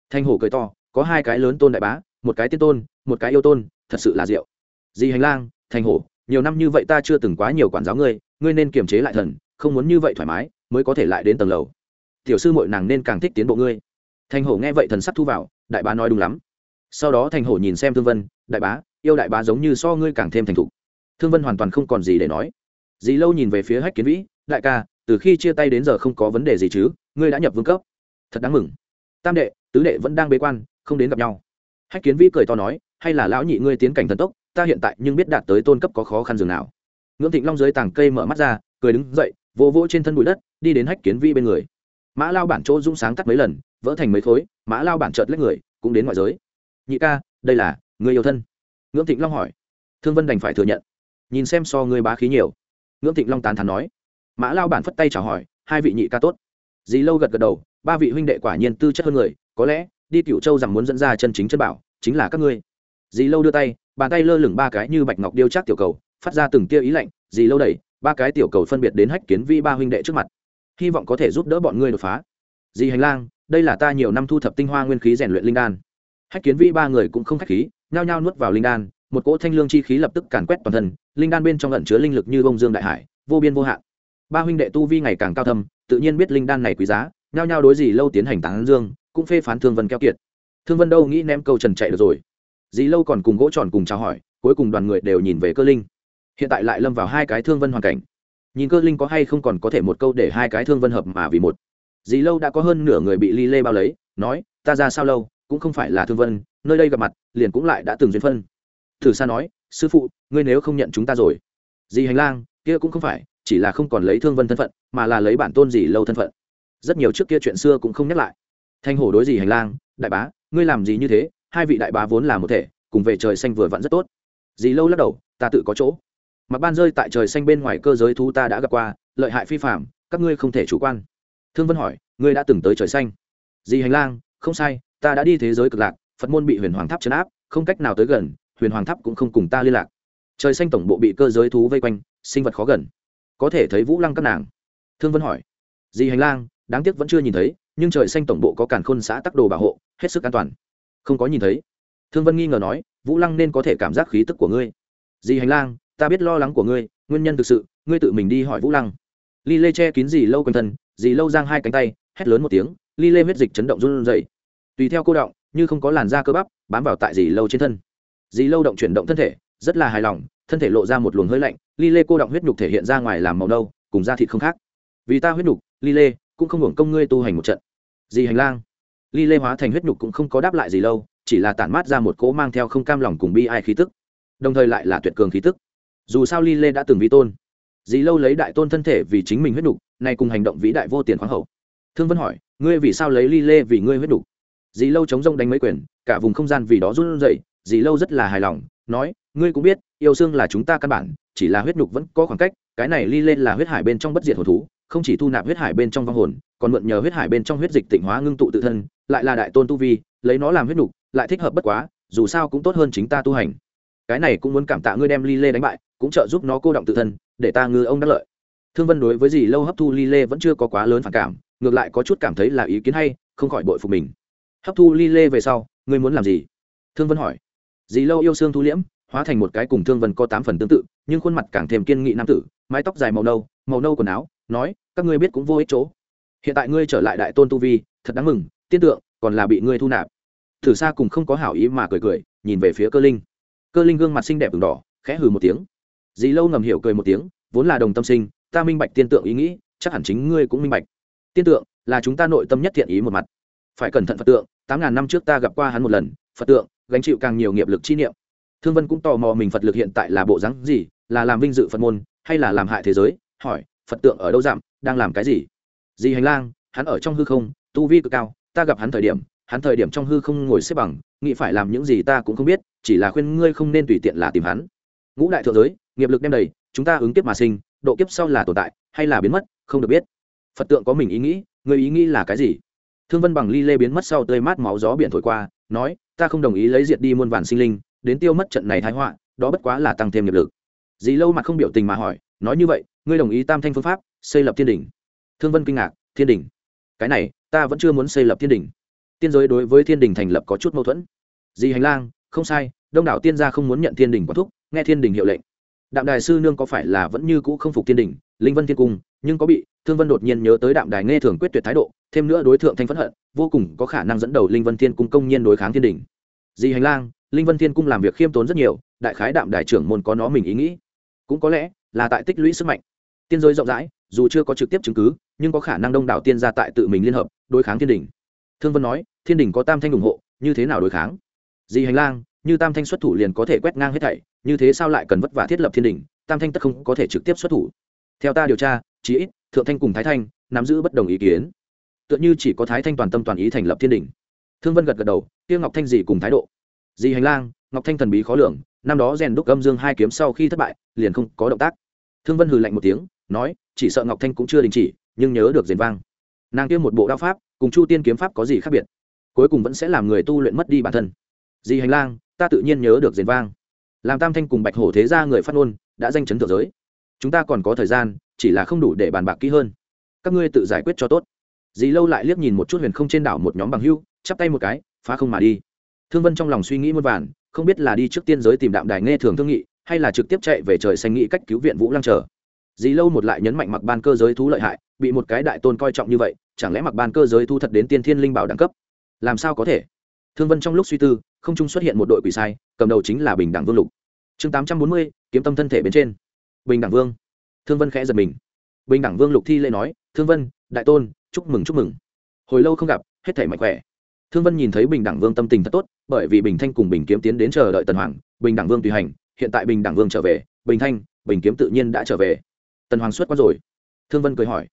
Thanh hổ cười to, có hai cái lớn tôn đại bá, một cái tiên tôn, một cái yêu tôn, thật sự là diệu. Dì hành lang, thanh hổ, nhiều năm như vậy ta chưa từng quá nhiều quản giáo ngươi ngươi nên kiềm chế lại thần, không muốn như vậy thoải mái, mới có thể lại đến tầng lầu. Tiểu sư mội nàng nên càng thích tiến bộ ngươi. Thanh hổ nghe vậy thần sắc thu vào, đại bá nói đúng lắm sau đó thành hổ nhìn xem thương vân, đại bá, yêu đại bá giống như so ngươi càng thêm thành thục. Thương vân hoàn toàn không còn gì để nói. Dì lâu nhìn về phía hách kiến vĩ, đại ca, từ khi chia tay đến giờ không có vấn đề gì chứ, ngươi đã nhập vương cấp. Thật đáng mừng. Tam đệ, tứ đệ vẫn đang bế quan, không đến gặp nhau. Hách kiến vĩ cười to nói, hay là lão nhị ngươi tiến cảnh thần tốc, ta hiện tại nhưng biết đạt tới tôn cấp có khó khăn dường nào. Ngưỡng thịnh long dưới tảng cây mở mắt ra, cười đứng dậy, vỗ vỗ trên thân bụi đất, đi đến hách kiến vĩ bên người. Mã lao bản chỗ rung sáng tắt mấy lần, vỡ thành mấy khối, mã lao bản chợt lấy người, cũng đến ngoại giới nhị ca, đây là, người yêu thân. Ngưỡng thịnh long hỏi. Thương vân đành phải thừa nhận. Nhìn xem so ngươi bá khí nhiều. Ngưỡng thịnh long tán thán nói. Mã lao bản phất tay chào hỏi, hai vị nhị ca tốt. Dì lâu gật gật đầu, ba vị huynh đệ quả nhiên tư chất hơn người, có lẽ, đi cựu châu rằng muốn dẫn ra chân chính chân bảo, chính là các ngươi. Dì lâu đưa tay, bàn tay lơ lửng ba cái như bạch ngọc điêu chắc tiểu cầu, phát ra từng tia ý lạnh, dì lâu đẩy, ba cái tiểu cầu phân biệt đến hách kiến vi ba huynh đệ trước mặt. Hy vọng có thể giúp đỡ bọn ngươi đột phá. Dì hành lang, đây là ta nhiều năm thu thập tinh hoa nguyên khí rèn luyện linh đan hách kiến vi ba người cũng không khách khí, nhao nhao nuốt vào linh đan, một cỗ thanh lương chi khí lập tức càn quét toàn thân, linh đan bên trong lẩn chứa linh lực như bông dương đại hải, vô biên vô hạn. Ba huynh đệ tu vi ngày càng cao thâm, tự nhiên biết linh đan này quý giá, nhao nhao đối gì lâu tiến hành tán dương, cũng phê phán thương vân keo kiệt. Thương vân đâu nghĩ ném câu trần chạy được rồi. Dì lâu còn cùng gỗ tròn cùng chào hỏi, cuối cùng đoàn người đều nhìn về cơ linh. Hiện tại lại lâm vào hai cái thương vân hoàn cảnh. Nhìn cơ linh có hay không còn có thể một câu để hai cái thương vân hợp mà vì một. Dì lâu đã có hơn nửa người bị ly lê bao lấy, nói, ta ra sao lâu? Cũng không phải là thương vân, nơi đây gặp mặt, liền cũng lại đã từng duyên phân thử xa nói, sư phụ, ngươi nếu không nhận chúng ta rồi dì hành lang, kia cũng không phải, chỉ là không còn lấy thương vân thân phận, mà là lấy bản tôn dì lâu thân phận. Rất nhiều trước kia chuyện xưa cũng không nhắc lại. Thanh hổ đối dì hành lang, đại bá, ngươi làm gì như thế? Hai vị đại bá vốn là một thể, cùng về trời xanh vừa vặn rất tốt. Dì lâu lắc đầu, ta tự có chỗ. Mặc ban rơi tại trời xanh bên ngoài cơ giới thú ta đã gặp qua, lợi hại phi phạm các ngươi không thể chủ quan. Thương vân hỏi, ngươi đã từng tới trời xanh? Dì hành lang, không sai ta đã đi thế giới cực lạc, phật môn bị huyền hoàng tháp chấn áp, không cách nào tới gần, huyền hoàng tháp cũng không cùng ta liên lạc. Trời xanh tổng bộ bị cơ giới thú vây quanh, sinh vật khó gần. Có thể thấy vũ lăng các nàng. Thương vân hỏi, dì hành lang, đáng tiếc vẫn chưa nhìn thấy, nhưng trời xanh tổng bộ có cản khôn xã tắc đồ bảo hộ, hết sức an toàn. Không có nhìn thấy. Thương vân nghi ngờ nói, vũ lăng nên có thể cảm giác khí tức của ngươi. Dì hành lang, ta biết lo lắng của ngươi, nguyên nhân thực sự, ngươi tự mình đi hỏi vũ lăng. Ly lê che kín dì lâu quanh thân, dì lâu giang hai cánh tay, hét lớn một tiếng ly lê huyết dịch chấn động run r u dậy tùy theo cô động, như không có làn da cơ bắp, bám vào tại dì lâu trên thân. Dì lâu động chuyển động thân thể, rất là hài lòng, thân thể lộ ra một luồng hơi lạnh ly lê cô động huyết nhục thể hiện ra ngoài làm màu nâu, cùng da thịt không khác. Vì ta huyết nhục ly lê, cũng không hưởng công ngươi tu hành một trận. Dì hành lang. Ly lê hóa thành huyết nhục cũng không có đáp lại gì lâu, chỉ là tản mát ra một cỗ mang theo không cam lòng cùng bi ai khí tức. Đồng thời lại là tuyệt cường khí tức. Dù sao ly lê đã từng vi tôn. Dì lâu lấy đại tôn thân thể vì chính mình huyết nhục, nay cùng hành động vĩ đại vô tiền khoáng hậu. Thương vân hỏi, ngươi vì sao lấy ly lê vì ngươi huyết nhục? Dì lâu chống rông đánh mấy quyền, cả vùng không gian vì đó run rẩy, dì lâu rất là hài lòng, nói, ngươi cũng biết, yêu xương là chúng ta căn bản, chỉ là huyết nhục vẫn có khoảng cách, cái này ly lê là huyết hải bên trong bất diệt hồn thú, không chỉ thu nạp huyết hải bên trong vong hồn, còn mượn nhờ huyết hải bên trong huyết dịch tịnh hóa ngưng tụ tự thân, lại là đại tôn tu vi, lấy nó làm huyết nhục, lại thích hợp bất quá, dù sao cũng tốt hơn chính ta tu hành. Cái này cũng muốn cảm tạ ngươi đem ly lê đánh bại, cũng trợ giúp nó cô động tự thân, để ta ngư ông đắc lợi. Thương vân đối với gì lâu hấp thu ly lê vẫn chưa có quá lớn phản cảm, ngược lại có chút cảm thấy là ý kiến hay, không khỏi bội phục mình hấp thu ly lê về sau, ngươi muốn làm gì? Thương vân hỏi. Dì lâu yêu xương thu liễm, hóa thành một cái cùng thương vân có tám phần tương tự, nhưng khuôn mặt càng thêm kiên nghị nam tử, mái tóc dài màu nâu màu nâu quần áo, nói, các ngươi biết cũng vô ích chỗ. Hiện tại ngươi trở lại đại tôn tu vi, thật đáng mừng, tiên tượng, còn là bị ngươi thu nạp. Thử xa cùng không có hảo ý mà cười cười, nhìn về phía cơ linh. Cơ linh gương mặt xinh đẹp v đỏ, khẽ hừ một tiếng. Dì lâu ngầm hiểu cười một tiếng, vốn là đồng tâm sinh, ta minh bạch tiên tượng ý nghĩ, chắc hẳn chính ngươi cũng minh bạch. Tiên tượng là chúng ta nội tâm nhất thiện ý một mặt phải cẩn thận phật tượng, tám ngàn năm trước ta gặp qua hắn một lần, phật tượng, gánh chịu càng nhiều nghiệp lực chi niệm. Thương vân cũng tò mò mình phật lực hiện tại là bộ dáng gì, là làm vinh dự phật môn, hay là làm hại thế giới, hỏi, phật tượng ở đâu giảm đang làm cái gì? Dì hành lang, hắn ở trong hư không, tu vi cực cao, ta gặp hắn thời điểm, hắn thời điểm trong hư không ngồi xếp bằng, nghĩ phải làm những gì ta cũng không biết, chỉ là khuyên ngươi không nên tùy tiện là tìm hắn. Ngũ đại thượng giới, nghiệp lực đem đầy, chúng ta ứng kiếp mà sinh, độ kiếp sau là tồn tại, hay là biến mất, không được biết. Phật tượng có mình ý nghĩ, người ý nghĩ là cái gì? Thương vân bằng ly lê biến mất sau tươi mát máu gió biển thổi qua, nói, ta không đồng ý lấy diệt đi muôn vàn sinh linh, đến tiêu mất trận này thái họa, đó bất quá là tăng thêm nghiệp lực. Dì lâu mặt không biểu tình mà hỏi, nói như vậy, ngươi đồng ý tam thanh phương pháp, xây lập thiên đình thương vân kinh ngạc, thiên đình cái này, ta vẫn chưa muốn xây lập thiên đình tiên giới đối với thiên đình thành lập có chút mâu thuẫn. Dì hành lang, không sai, đông đảo tiên gia không muốn nhận thiên đình quả thúc, nghe thiên đình hiệu lệnh. Đạm đài sư nương có phải là vẫn như cũ không phục thiên đình linh vân thiên cung nhưng có bị, thương vân đột nhiên nhớ tới đạm đài nghe thường quyết tuyệt thái độ, thêm nữa đối tượng thanh phẫn hận, vô cùng có khả năng dẫn đầu linh vân thiên cung công nhiên đối kháng thiên đình. Di hành lang, linh vân thiên cung làm việc khiêm tốn rất nhiều, đại khái đạm đài trưởng môn có nó mình ý nghĩ. Cũng có lẽ là tại tích lũy sức mạnh. Tiên giới rộng rãi, dù chưa có trực tiếp chứng cứ, nhưng có khả năng đông đảo tiên gia tại tự mình liên hợp, đối kháng thiên đình. Thương vân nói, thiên đình có tam thanh ủng hộ, như thế nào đối kháng? Di hành lang, như tam thanh xuất thủ liền có thể quét ngang hết thảy, như thế sao lại cần vất vả thiết lập thiên đình, tam thanh tất không có thể trực tiếp xuất thủ. Theo ta điều tra chí ít, thượng thanh cùng thái thanh nắm giữ bất đồng ý kiến. Tựa như chỉ có thái thanh toàn tâm toàn ý thành lập thiên đình. Thương vân gật gật đầu tiêu ngọc thanh gì cùng thái độ? Dì hành lang, ngọc thanh thần bí khó lường, năm đó rèn đúc âm dương hai kiếm sau khi thất bại, liền không có động tác. Thương vân hừ lạnh một tiếng, nói, chỉ sợ ngọc thanh cũng chưa đình chỉ, nhưng nhớ được rền vang. Nàng kia một bộ đao pháp, cùng chu tiên kiếm pháp có gì khác biệt? Cuối cùng vẫn sẽ làm người tu luyện mất đi bản thân. Di hành lang, ta tự nhiên nhớ được rền vang. Làm tam thanh cùng bạch hổ thế ra người phát ngôn, đã danh chấn thượng giới. Chúng ta còn có thời gian chỉ là không đủ để bàn bạc kỹ hơn. Các ngươi tự giải quyết cho tốt. Dì lâu lại liếc nhìn một chút huyền không trên đảo một nhóm bằng hưu, chắp tay một cái, phá không mà đi. Thương vân trong lòng suy nghĩ muôn vàn, không biết là đi trước tiên giới tìm đạm đài nghe thường thương nghị, hay là trực tiếp chạy về trời xanh nghĩ cách cứu viện vũ lăng trở dì lâu một lại nhấn mạnh mặc ban cơ giới thú lợi hại, bị một cái đại tôn coi trọng như vậy, chẳng lẽ mặc ban cơ giới thu thật đến tiên thiên linh bảo đẳng cấp? Làm sao có thể? Thương vân trong lúc suy tư, không trung xuất hiện một đội quỷ sai, cầm đầu chính là bình đẳng vương lục. Chương tám trăm bốn mươi, kiếm tâm thân thể bên trên. Bình đẳng vương thương vân khẽ giật mình. Bình đẳng vương lục thi lễ nói, thương vân, đại tôn, chúc mừng chúc mừng. Hồi lâu không gặp, hết thể mạnh khỏe. Thương vân nhìn thấy bình đẳng vương tâm tình thật tốt, bởi vì bình thanh cùng bình kiếm tiến đến chờ đợi tần hoàng, bình đẳng vương tùy hành, hiện tại bình đẳng vương trở về, bình thanh, bình kiếm tự nhiên đã trở về. Tần hoàng xuất quá rồi. Thương vân cười hỏi.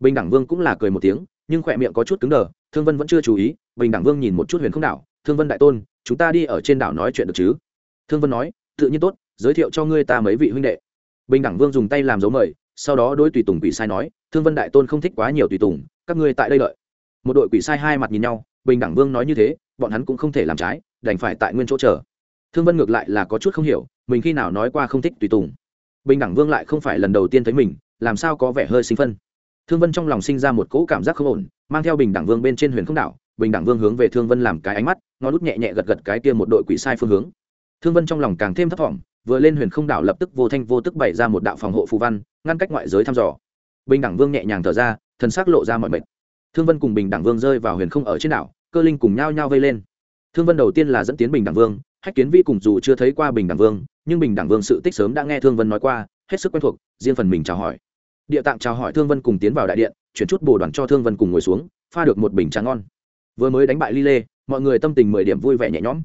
Bình đẳng vương cũng là cười một tiếng, nhưng khỏe miệng có chút cứng đờ, thương vân vẫn chưa chú ý, bình đẳng vương nhìn một chút huyền không đảo, thương vân đại tôn, chúng ta đi ở trên đảo nói chuyện được chứ? Thương vân nói, tự nhiên tốt, giới thiệu cho ngươi ta mấy vị huynh đệ bình đẳng vương dùng tay làm dấu mời, sau đó đôi tùy tùng quỷ sai nói, thương vân đại tôn không thích quá nhiều tùy tùng, các ngươi tại đây đợi. Một đội quỷ sai hai mặt nhìn nhau, bình đẳng vương nói như thế, bọn hắn cũng không thể làm trái, đành phải tại nguyên chỗ chờ. Thương vân ngược lại là có chút không hiểu, mình khi nào nói qua không thích tùy tùng. Bình đẳng vương lại không phải lần đầu tiên thấy mình, làm sao có vẻ hơi sinh phân. Thương vân trong lòng sinh ra một cỗ cảm giác không ổn, mang theo bình đẳng vương bên trên huyền không đảo, bình đẳng vương hướng về thương vân làm cái ánh mắt ngó lút nhẹ nhẹ gật gật cái kia một đội quỷ sai phương hướng. Thương vân trong lòng càng thêm thấp thỏm vừa lên huyền không đảo lập tức vô thanh vô tức bày ra một đạo phòng hộ phù văn, ngăn cách ngoại giới thăm dò. Bình đẳng vương nhẹ nhàng thở ra, thần sắc lộ ra mọi mệt. Thương vân cùng bình đẳng vương rơi vào huyền không ở trên đảo, cơ linh cùng nhau nhau vây lên. Thương vân đầu tiên là dẫn tiến bình đẳng vương, hách kiến vi cùng dù chưa thấy qua bình đẳng vương, nhưng bình đẳng vương sự tích sớm đã nghe thương vân nói qua, hết sức quen thuộc, riêng phần mình chào hỏi. Địa tạng chào hỏi thương vân cùng tiến vào đại điện, chuyển chút bồ đoàn cho thương vân cùng ngồi xuống, pha được một bình trà ngon. Vừa mới đánh bại ly lê, mọi người tâm tình mười điểm vui vẻ nhẹ nhõm.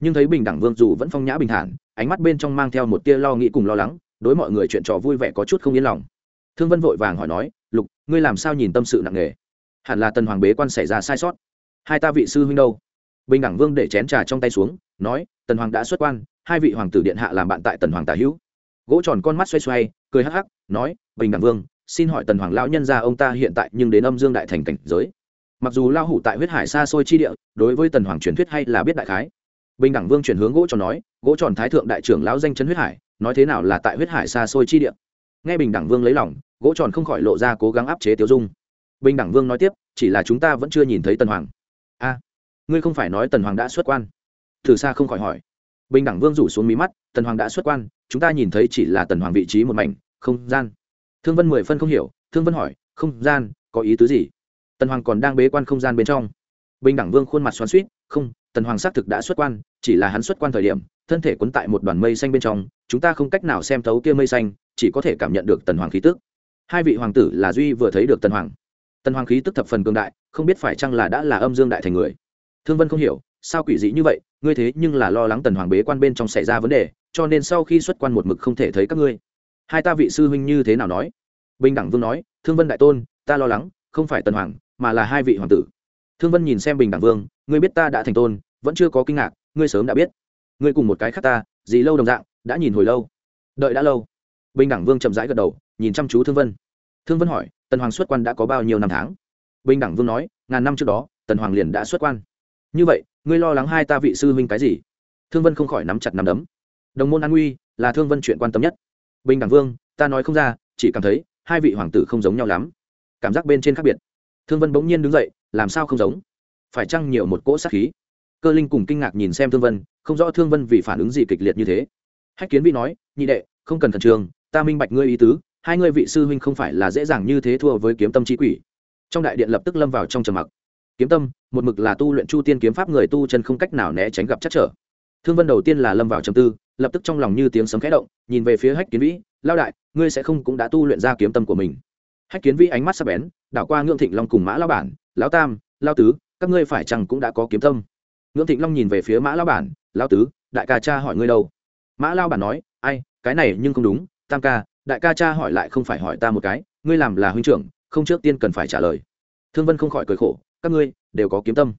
Nhưng thấy bình đẳng vương dù vẫn phong nhã bình thản ánh mắt bên trong mang theo một tia lo nghĩ cùng lo lắng, đối mọi người chuyện trò vui vẻ có chút không yên lòng. Thương vân vội vàng hỏi nói, lục, ngươi làm sao nhìn tâm sự nặng nề? Hẳn là tần hoàng bế quan xảy ra sai sót. Hai ta vị sư huynh đâu? Bình đẳng vương để chén trà trong tay xuống, nói, tần hoàng đã xuất quan, hai vị hoàng tử điện hạ làm bạn tại tần hoàng tả hữu. Gỗ tròn con mắt xoay xoay, cười hắc hắc, nói, bình đẳng vương, xin hỏi tần hoàng lão nhân gia ông ta hiện tại nhưng đến âm dương đại thành cảnh giới. Mặc dù lao hủ tại huyết hải xa xôi chi địa, đối với tần hoàng truyền thuyết hay là biết đại khái bình đẳng vương chuyển hướng gỗ tròn nói, gỗ tròn thái thượng đại trưởng lão danh chấn huyết hải, nói thế nào là tại huyết hải xa xôi chi địa? Nghe bình đẳng vương lấy lòng, gỗ tròn không khỏi lộ ra cố gắng áp chế tiêu dung. Bình đẳng vương nói tiếp, chỉ là chúng ta vẫn chưa nhìn thấy tần hoàng. A, ngươi không phải nói tần hoàng đã xuất quan? Thử xa không khỏi hỏi. Bình đẳng vương rủ xuống mí mắt, tần hoàng đã xuất quan, chúng ta nhìn thấy chỉ là tần hoàng vị trí một mảnh, không gian. Thương vân mười phân không hiểu, thương vân hỏi, không gian, có ý tứ gì? Tần hoàng còn đang bế quan không gian bên trong. Bình đẳng vương khuôn mặt xoắn suýt không, tần hoàng xác thực đã xuất quan, chỉ là hắn xuất quan thời điểm, thân thể quấn tại một đoàn mây xanh bên trong, chúng ta không cách nào xem thấu kia mây xanh, chỉ có thể cảm nhận được tần hoàng khí tức. Hai vị hoàng tử là duy vừa thấy được tần hoàng. Tần hoàng khí tức thập phần cường đại, không biết phải chăng là đã là âm dương đại thành người. Thương vân không hiểu, sao quỷ dị như vậy, ngươi thế nhưng là lo lắng tần hoàng bế quan bên trong xảy ra vấn đề, cho nên sau khi xuất quan một mực không thể thấy các ngươi. Hai ta vị sư huynh như thế nào nói? Bình đẳng vương nói, thương vân đại tôn, ta lo lắng, không phải tần hoàng, mà là hai vị hoàng tử thương vân nhìn xem bình đẳng vương, ngươi biết ta đã thành tôn, vẫn chưa có kinh ngạc, ngươi sớm đã biết. Ngươi cùng một cái khác ta, gì lâu đồng dạng, đã nhìn hồi lâu. Đợi đã lâu. Bình đẳng vương chậm rãi gật đầu, nhìn chăm chú thương vân. Thương vân hỏi, tần hoàng xuất quan đã có bao nhiêu năm tháng? Bình đẳng vương nói, ngàn năm trước đó, tần hoàng liền đã xuất quan. Như vậy, ngươi lo lắng hai ta vị sư huynh cái gì? Thương vân không khỏi nắm chặt nắm đấm. Đồng môn an nguy là thương vân chuyện quan tâm nhất. Bình đẳng vương, ta nói không ra, chỉ cảm thấy hai vị hoàng tử không giống nhau lắm. Cảm giác bên trên khác biệt. Thương vân bỗng nhiên đứng dậy làm sao không giống? Phải chăng nhiều một cỗ sát khí? Cơ linh cùng kinh ngạc nhìn xem thương vân không rõ thương vân vì phản ứng gì kịch liệt như thế. Hách kiến Vĩ nói nhị đệ không cần thần trường, ta minh bạch ngươi ý tứ hai ngươi vị sư huynh không phải là dễ dàng như thế thua với kiếm tâm trí quỷ. Trong đại điện lập tức lâm vào trong trầm mặc. Kiếm tâm một mực là tu luyện chu tiên kiếm pháp người tu chân không cách nào né tránh gặp chắc trở. Thương vân đầu tiên là lâm vào trầm tư lập tức trong lòng như tiếng sấm khẽ động nhìn về phía hách kiến vĩ lao đại ngươi sẽ không cũng đã tu luyện ra kiếm tâm của mình hách kiến vĩ ánh mắt sắp bén, đảo qua ngưỡng thịnh long cùng mã lao bản, lão tam lao tứ, các ngươi phải chăng cũng đã có kiếm tâm? Ngưỡng thịnh long nhìn về phía mã lao bản lao tứ, đại ca cha hỏi ngươi đâu? Mã lao bản nói, ai, cái này nhưng không đúng, tam ca, đại ca cha hỏi lại không phải hỏi ta một cái, ngươi làm là huynh trưởng, không trước tiên cần phải trả lời. Thương vân không khỏi cười khổ, các ngươi đều có kiếm tâm.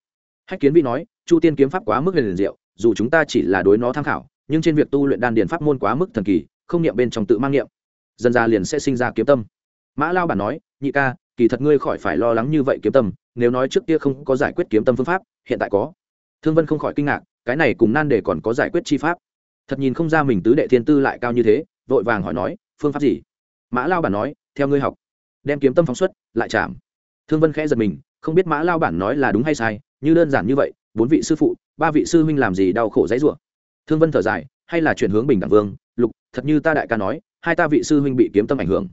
Hách kiến vi nói, chu tiên kiếm pháp quá mức huyền diệu, dù chúng ta chỉ là đối nó tham khảo, nhưng trên việc tu luyện đan điền pháp môn quá mức thần kỳ, không niệm bên trong tự mang niệm dân ra liền sẽ sinh ra kiếm tâm mã lao bản nói, nhị ca, kỳ thật ngươi khỏi phải lo lắng như vậy kiếm tâm, nếu nói trước kia không có giải quyết kiếm tâm phương pháp, hiện tại có. Thương vân không khỏi kinh ngạc, cái này cùng nan để còn có giải quyết chi pháp. Thật nhìn không ra mình tứ đệ thiên tư lại cao như thế, vội vàng hỏi nói, phương pháp gì? Mã lao bản nói, theo ngươi học. Đem kiếm tâm phóng xuất, lại chạm. Thương vân khẽ giật mình, không biết mã lao bản nói là đúng hay sai, như đơn giản như vậy, bốn vị sư phụ, ba vị sư huynh làm gì đau khổ dãy rủa. Thương vân thở dài, hay là chuyển hướng bình đẳng vương, lục, thật như ta đại ca nói, hai ta vị sư huynh bị kiếm tâm ảnh hưởng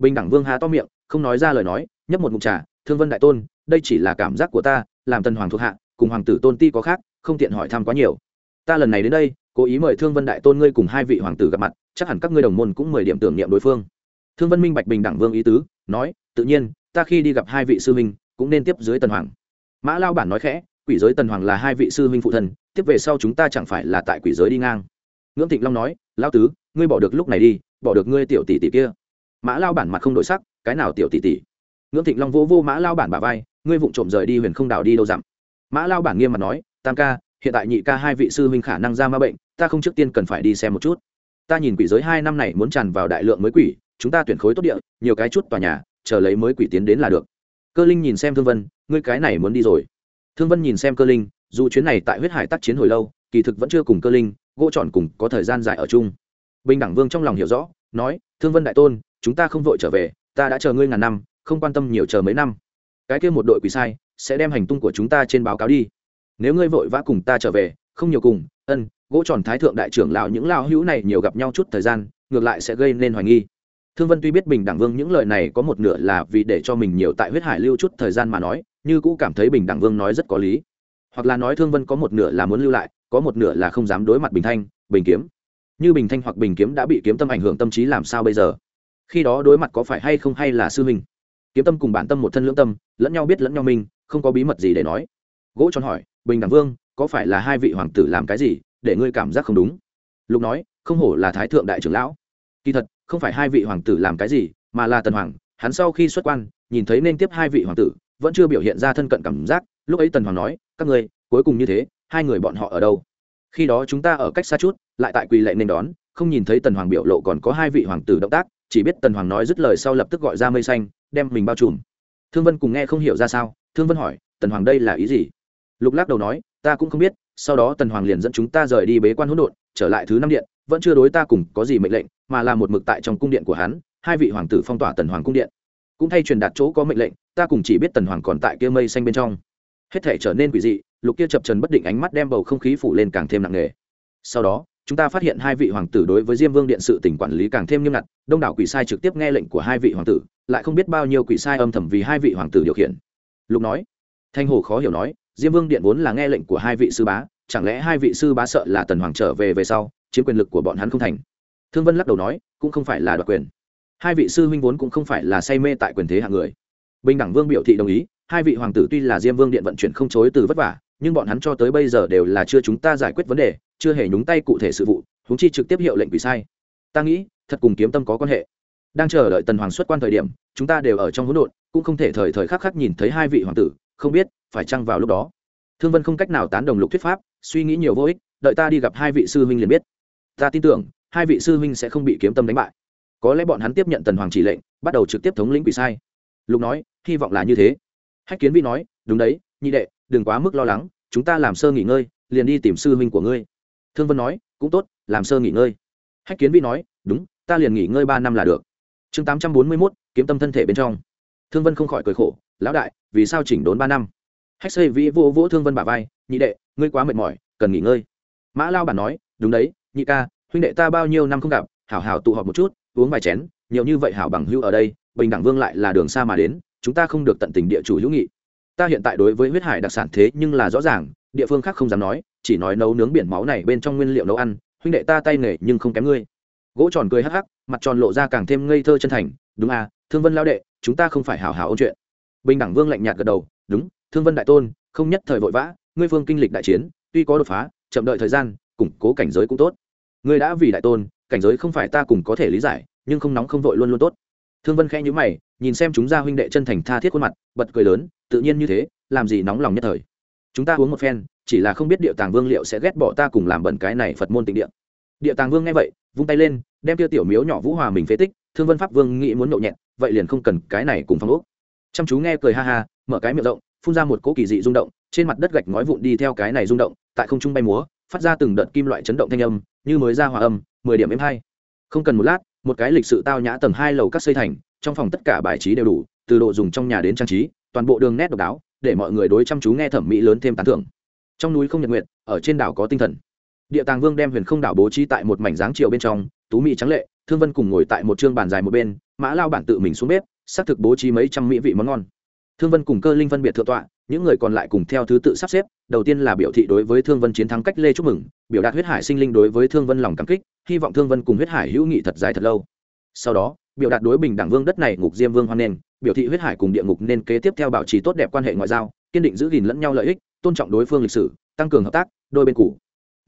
bình đẳng vương há to miệng, không nói ra lời nói, nhấp một mục trà, thương vân đại tôn, đây chỉ là cảm giác của ta, làm tần hoàng thuộc hạ, cùng hoàng tử tôn ti có khác, không tiện hỏi thăm quá nhiều. Ta lần này đến đây, cố ý mời thương vân đại tôn ngươi cùng hai vị hoàng tử gặp mặt, chắc hẳn các ngươi đồng môn cũng mười điểm tưởng niệm đối phương. Thương vân minh bạch bình đẳng vương ý tứ, nói, tự nhiên, ta khi đi gặp hai vị sư huynh, cũng nên tiếp dưới tần hoàng. Mã lao bản nói khẽ, quỷ giới tần hoàng là hai vị sư huynh phụ thần tiếp về sau chúng ta chẳng phải là tại quỷ giới đi ngang. Ngưỡng thịnh long nói lao tứ, ngươi bỏ được lúc này đi, bỏ được ngươi tiểu tỷ tỷ kia mã lao bản mặt không đổi sắc cái nào tiểu tỷ tỷ? Ngưỡng thịnh long vỗ vô, vô mã lao bản bà vai ngươi vụng trộm rời đi huyền không đảo đi đâu dặm. Mã lao bản nghiêm mặt nói tam ca hiện tại nhị ca hai vị sư huynh khả năng ra ma bệnh ta không trước tiên cần phải đi xem một chút. Ta nhìn quỷ giới hai năm này muốn tràn vào đại lượng mới quỷ chúng ta tuyển khối tốt địa nhiều cái chút tòa nhà chờ lấy mới quỷ tiến đến là được. Cơ linh nhìn xem thương vân ngươi cái này muốn đi rồi. Thương vân nhìn xem cơ linh dù chuyến này tại huyết hải tác chiến hồi lâu kỳ thực vẫn chưa cùng cơ linh gỗ Tròn cùng có thời gian dài ở chung. Bình đẳng vương trong lòng hiểu rõ nói thương vân đại tôn chúng ta không vội trở về, ta đã chờ ngươi ngàn năm, không quan tâm nhiều chờ mấy năm. Cái kia một đội quỷ sai, sẽ đem hành tung của chúng ta trên báo cáo đi. Nếu ngươi vội vã cùng ta trở về, không nhiều cùng, ân, gỗ tròn thái thượng đại trưởng lão những lão hữu này nhiều gặp nhau chút thời gian, ngược lại sẽ gây nên hoài nghi. Thương vân tuy biết bình đẳng vương những lời này có một nửa là vì để cho mình nhiều tại huyết hải lưu chút thời gian mà nói, như cũ cảm thấy bình đẳng vương nói rất có lý. Hoặc là nói thương vân có một nửa là muốn lưu lại, có một nửa là không dám đối mặt bình thanh, bình kiếm. Như bình thanh hoặc bình kiếm đã bị kiếm tâm ảnh hưởng tâm trí làm sao bây giờ? Khi đó đối mặt có phải hay không hay là sư huynh? Kiếm tâm cùng bản tâm một thân lưỡng tâm, lẫn nhau biết lẫn nhau mình, không có bí mật gì để nói. Gỗ tròn hỏi, bình đẳng vương, có phải là hai vị hoàng tử làm cái gì để ngươi cảm giác không đúng? Lục nói, không hổ là thái thượng đại trưởng lão. Kỳ thật, không phải hai vị hoàng tử làm cái gì, mà là tần hoàng, hắn sau khi xuất quan, nhìn thấy nên tiếp hai vị hoàng tử, vẫn chưa biểu hiện ra thân cận cảm giác. Lúc ấy tần hoàng nói, các ngươi, cuối cùng như thế, hai người bọn họ ở đâu? Khi đó chúng ta ở cách xa chút, lại tại quỳ lệ nên đón, không nhìn thấy tần hoàng biểu lộ còn có hai vị hoàng tử động tác chỉ biết tần hoàng nói dứt lời sau lập tức gọi ra mây xanh, đem mình bao trùm. Thương vân cùng nghe không hiểu ra sao, thương vân hỏi, tần hoàng đây là ý gì? Lục lắc đầu nói, ta cũng không biết, sau đó tần hoàng liền dẫn chúng ta rời đi bế quan hỗn độn, trở lại thứ năm điện, vẫn chưa đối ta cùng có gì mệnh lệnh, mà là một mực tại trong cung điện của hắn, hai vị hoàng tử phong tỏa tần hoàng cung điện. Cũng thay truyền đạt chỗ có mệnh lệnh, ta cùng chỉ biết tần hoàng còn tại kia mây xanh bên trong. Hết thể trở nên quỷ dị, lục kia chập trần bất định ánh mắt đem bầu không khí phủ lên càng thêm nặng nề. Sau đó chúng ta phát hiện hai vị hoàng tử đối với diêm vương điện sự tỉnh quản lý càng thêm nghiêm ngặt, đông đảo quỷ sai trực tiếp nghe lệnh của hai vị hoàng tử, lại không biết bao nhiêu quỷ sai âm thầm vì hai vị hoàng tử điều khiển. Lục nói, thanh hồ khó hiểu nói, diêm vương điện vốn là nghe lệnh của hai vị sư bá, chẳng lẽ hai vị sư bá sợ là tần hoàng trở về về sau, chiếm quyền lực của bọn hắn không thành? Thương vân lắc đầu nói, cũng không phải là đoạt quyền. Hai vị sư huynh vốn cũng không phải là say mê tại quyền thế hạng người. Bình đẳng vương biểu thị đồng ý, hai vị hoàng tử tuy là diêm vương điện vận chuyển không chối từ vất vả nhưng bọn hắn cho tới bây giờ đều là chưa chúng ta giải quyết vấn đề, chưa hề nhúng tay cụ thể sự vụ húng chi trực tiếp hiệu lệnh quỷ sai. Ta nghĩ, thật cùng kiếm tâm có quan hệ. Đang chờ đợi tần hoàng xuất quan thời điểm, chúng ta đều ở trong hỗn độn, cũng không thể thời thời khắc khắc nhìn thấy hai vị hoàng tử, không biết, phải chăng vào lúc đó? Thương vân không cách nào tán đồng lục thuyết pháp, suy nghĩ nhiều vô ích, đợi ta đi gặp hai vị sư huynh liền biết. Ta tin tưởng, hai vị sư huynh sẽ không bị kiếm tâm đánh bại. Có lẽ bọn hắn tiếp nhận tần hoàng chỉ lệnh, bắt đầu trực tiếp thống lĩnh quỷ sai. Lục nói, hy vọng là như thế. Hách kiến vi nói, đúng đấy nhị đệ, đừng quá mức lo lắng, chúng ta làm sơ nghỉ ngơi, liền đi tìm sư huynh của ngươi. Thương vân nói, cũng tốt, làm sơ nghỉ ngơi. Hách kiến vi nói, đúng, ta liền nghỉ ngơi ba năm là được. Chương tám trăm bốn mươi mốt, kiếm tâm thân thể bên trong. Thương vân không khỏi cười khổ, lão đại, vì sao chỉnh đốn ba năm? Hách xây vĩ vô vỗ thương vân bà vai, nhị đệ, ngươi quá mệt mỏi, cần nghỉ ngơi. Mã lao bản nói, đúng đấy, nhị ca, huynh đệ ta bao nhiêu năm không gặp, hảo hảo tụ họp một chút, uống vài chén, nhiều như vậy hảo bằng hưu ở đây, bình đẳng vương lại là đường xa mà đến, chúng ta không được tận tình địa chủ hữu nghị ta hiện tại đối với huyết hải đặc sản thế nhưng là rõ ràng, địa phương khác không dám nói, chỉ nói nấu nướng biển máu này bên trong nguyên liệu nấu ăn, huynh đệ ta tay nghề nhưng không kém ngươi. Gỗ tròn cười hắc hắc, mặt tròn lộ ra càng thêm ngây thơ chân thành, đúng à thương vân lao đệ, chúng ta không phải hảo hảo ôn chuyện. Bình đẳng vương lạnh nhạt gật đầu, đúng, thương vân đại tôn, không nhất thời vội vã, ngươi phương kinh lịch đại chiến, tuy có đột phá, chậm đợi thời gian, củng cố cảnh giới cũng tốt. Ngươi đã vì đại tôn, cảnh giới không phải ta cùng có thể lý giải, nhưng không nóng không vội luôn luôn tốt. Thương vân khẽ nhữ mày nhìn xem chúng ra huynh đệ chân thành tha thiết khuôn mặt, bật cười lớn, tự nhiên như thế, làm gì nóng lòng nhất thời. Chúng ta uống một phen, chỉ là không biết địa tàng vương liệu sẽ ghét bỏ ta cùng làm bẩn cái này phật môn tịnh địa. Địa tàng vương nghe vậy, vung tay lên, đem tiêu tiểu miếu nhỏ vũ hòa mình phế tích, thương vân pháp vương nghĩ muốn nhậu nhẹt, vậy liền không cần cái này cùng phong úc chăm chú nghe cười ha ha, mở cái miệng rộng, phun ra một cỗ kỳ dị rung động, trên mặt đất gạch ngói vụn đi theo cái này rung động, tại không trung bay múa, phát ra từng đợt kim loại chấn động thanh âm, như mới ra hòa âm, mười điểm êm hai. Không cần một lát, một cái lịch sự tao nhã tầng hai lầu các xây thành trong phòng tất cả bài trí đều đủ, từ độ dùng trong nhà đến trang trí, toàn bộ đường nét độc đáo, để mọi người đối chăm chú nghe thẩm mỹ lớn thêm tán thưởng. Trong núi không nhật nguyện ở trên đảo có tinh thần. Địa tàng vương đem huyền không đảo bố trí tại một mảnh dáng chiều bên trong, tú mỹ trắng lệ, thương vân cùng ngồi tại một chương bàn dài một bên, mã lao bản tự mình xuống bếp, xác thực bố trí mấy trăm mỹ vị món ngon. Thương vân cùng cơ linh phân biệt thượng tọa, những người còn lại cùng theo thứ tự sắp xếp, đầu tiên là biểu thị đối với thương vân chiến thắng cách lê chúc mừng, biểu đạt huyết hải sinh linh đối với thương vân lòng cảm kích, hy vọng thương vân cùng huyết hải hữu nghị thật dài thật lâu sau đó, biểu đạt đối bình đẳng vương đất này ngục diêm vương hoan nên, biểu thị huyết hải cùng địa ngục nên kế tiếp theo bảo trì tốt đẹp quan hệ ngoại giao, kiên định giữ gìn lẫn nhau lợi ích, tôn trọng đối phương lịch sử, tăng cường hợp tác, đôi bên cũ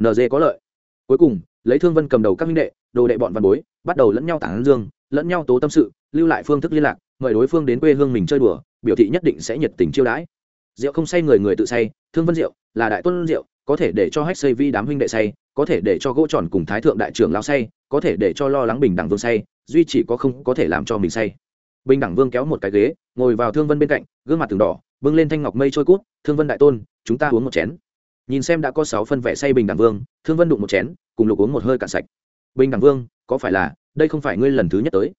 nd có lợi. Cuối cùng, lấy thương vân cầm đầu các minh đệ, đồ đệ bọn văn bối, bắt đầu lẫn nhau tản dương, lẫn nhau tố tâm sự, lưu lại phương thức liên lạc, mời đối phương đến quê hương mình chơi đùa, biểu thị nhất định sẽ nhiệt tình chiêu đãi. Rượu không say người người tự say, thương vân rượu là đại tuân rượu, có thể để cho hách xây vi đám huynh đệ say, có thể để cho gỗ tròn cùng thái thượng đại trưởng lao say, có thể để cho lo lắng bình đẳng vương say duy chỉ có không có thể làm cho mình say. Bình đẳng vương kéo một cái ghế, ngồi vào thương vân bên cạnh, gương mặt từng đỏ, bưng lên thanh ngọc mây trôi cút, thương vân đại tôn, chúng ta uống một chén. Nhìn xem đã có sáu phân vẽ say bình đẳng vương, thương vân đụng một chén, cùng lục uống một hơi cạn sạch. Bình đẳng vương, có phải là đây không phải ngươi lần thứ nhất tới?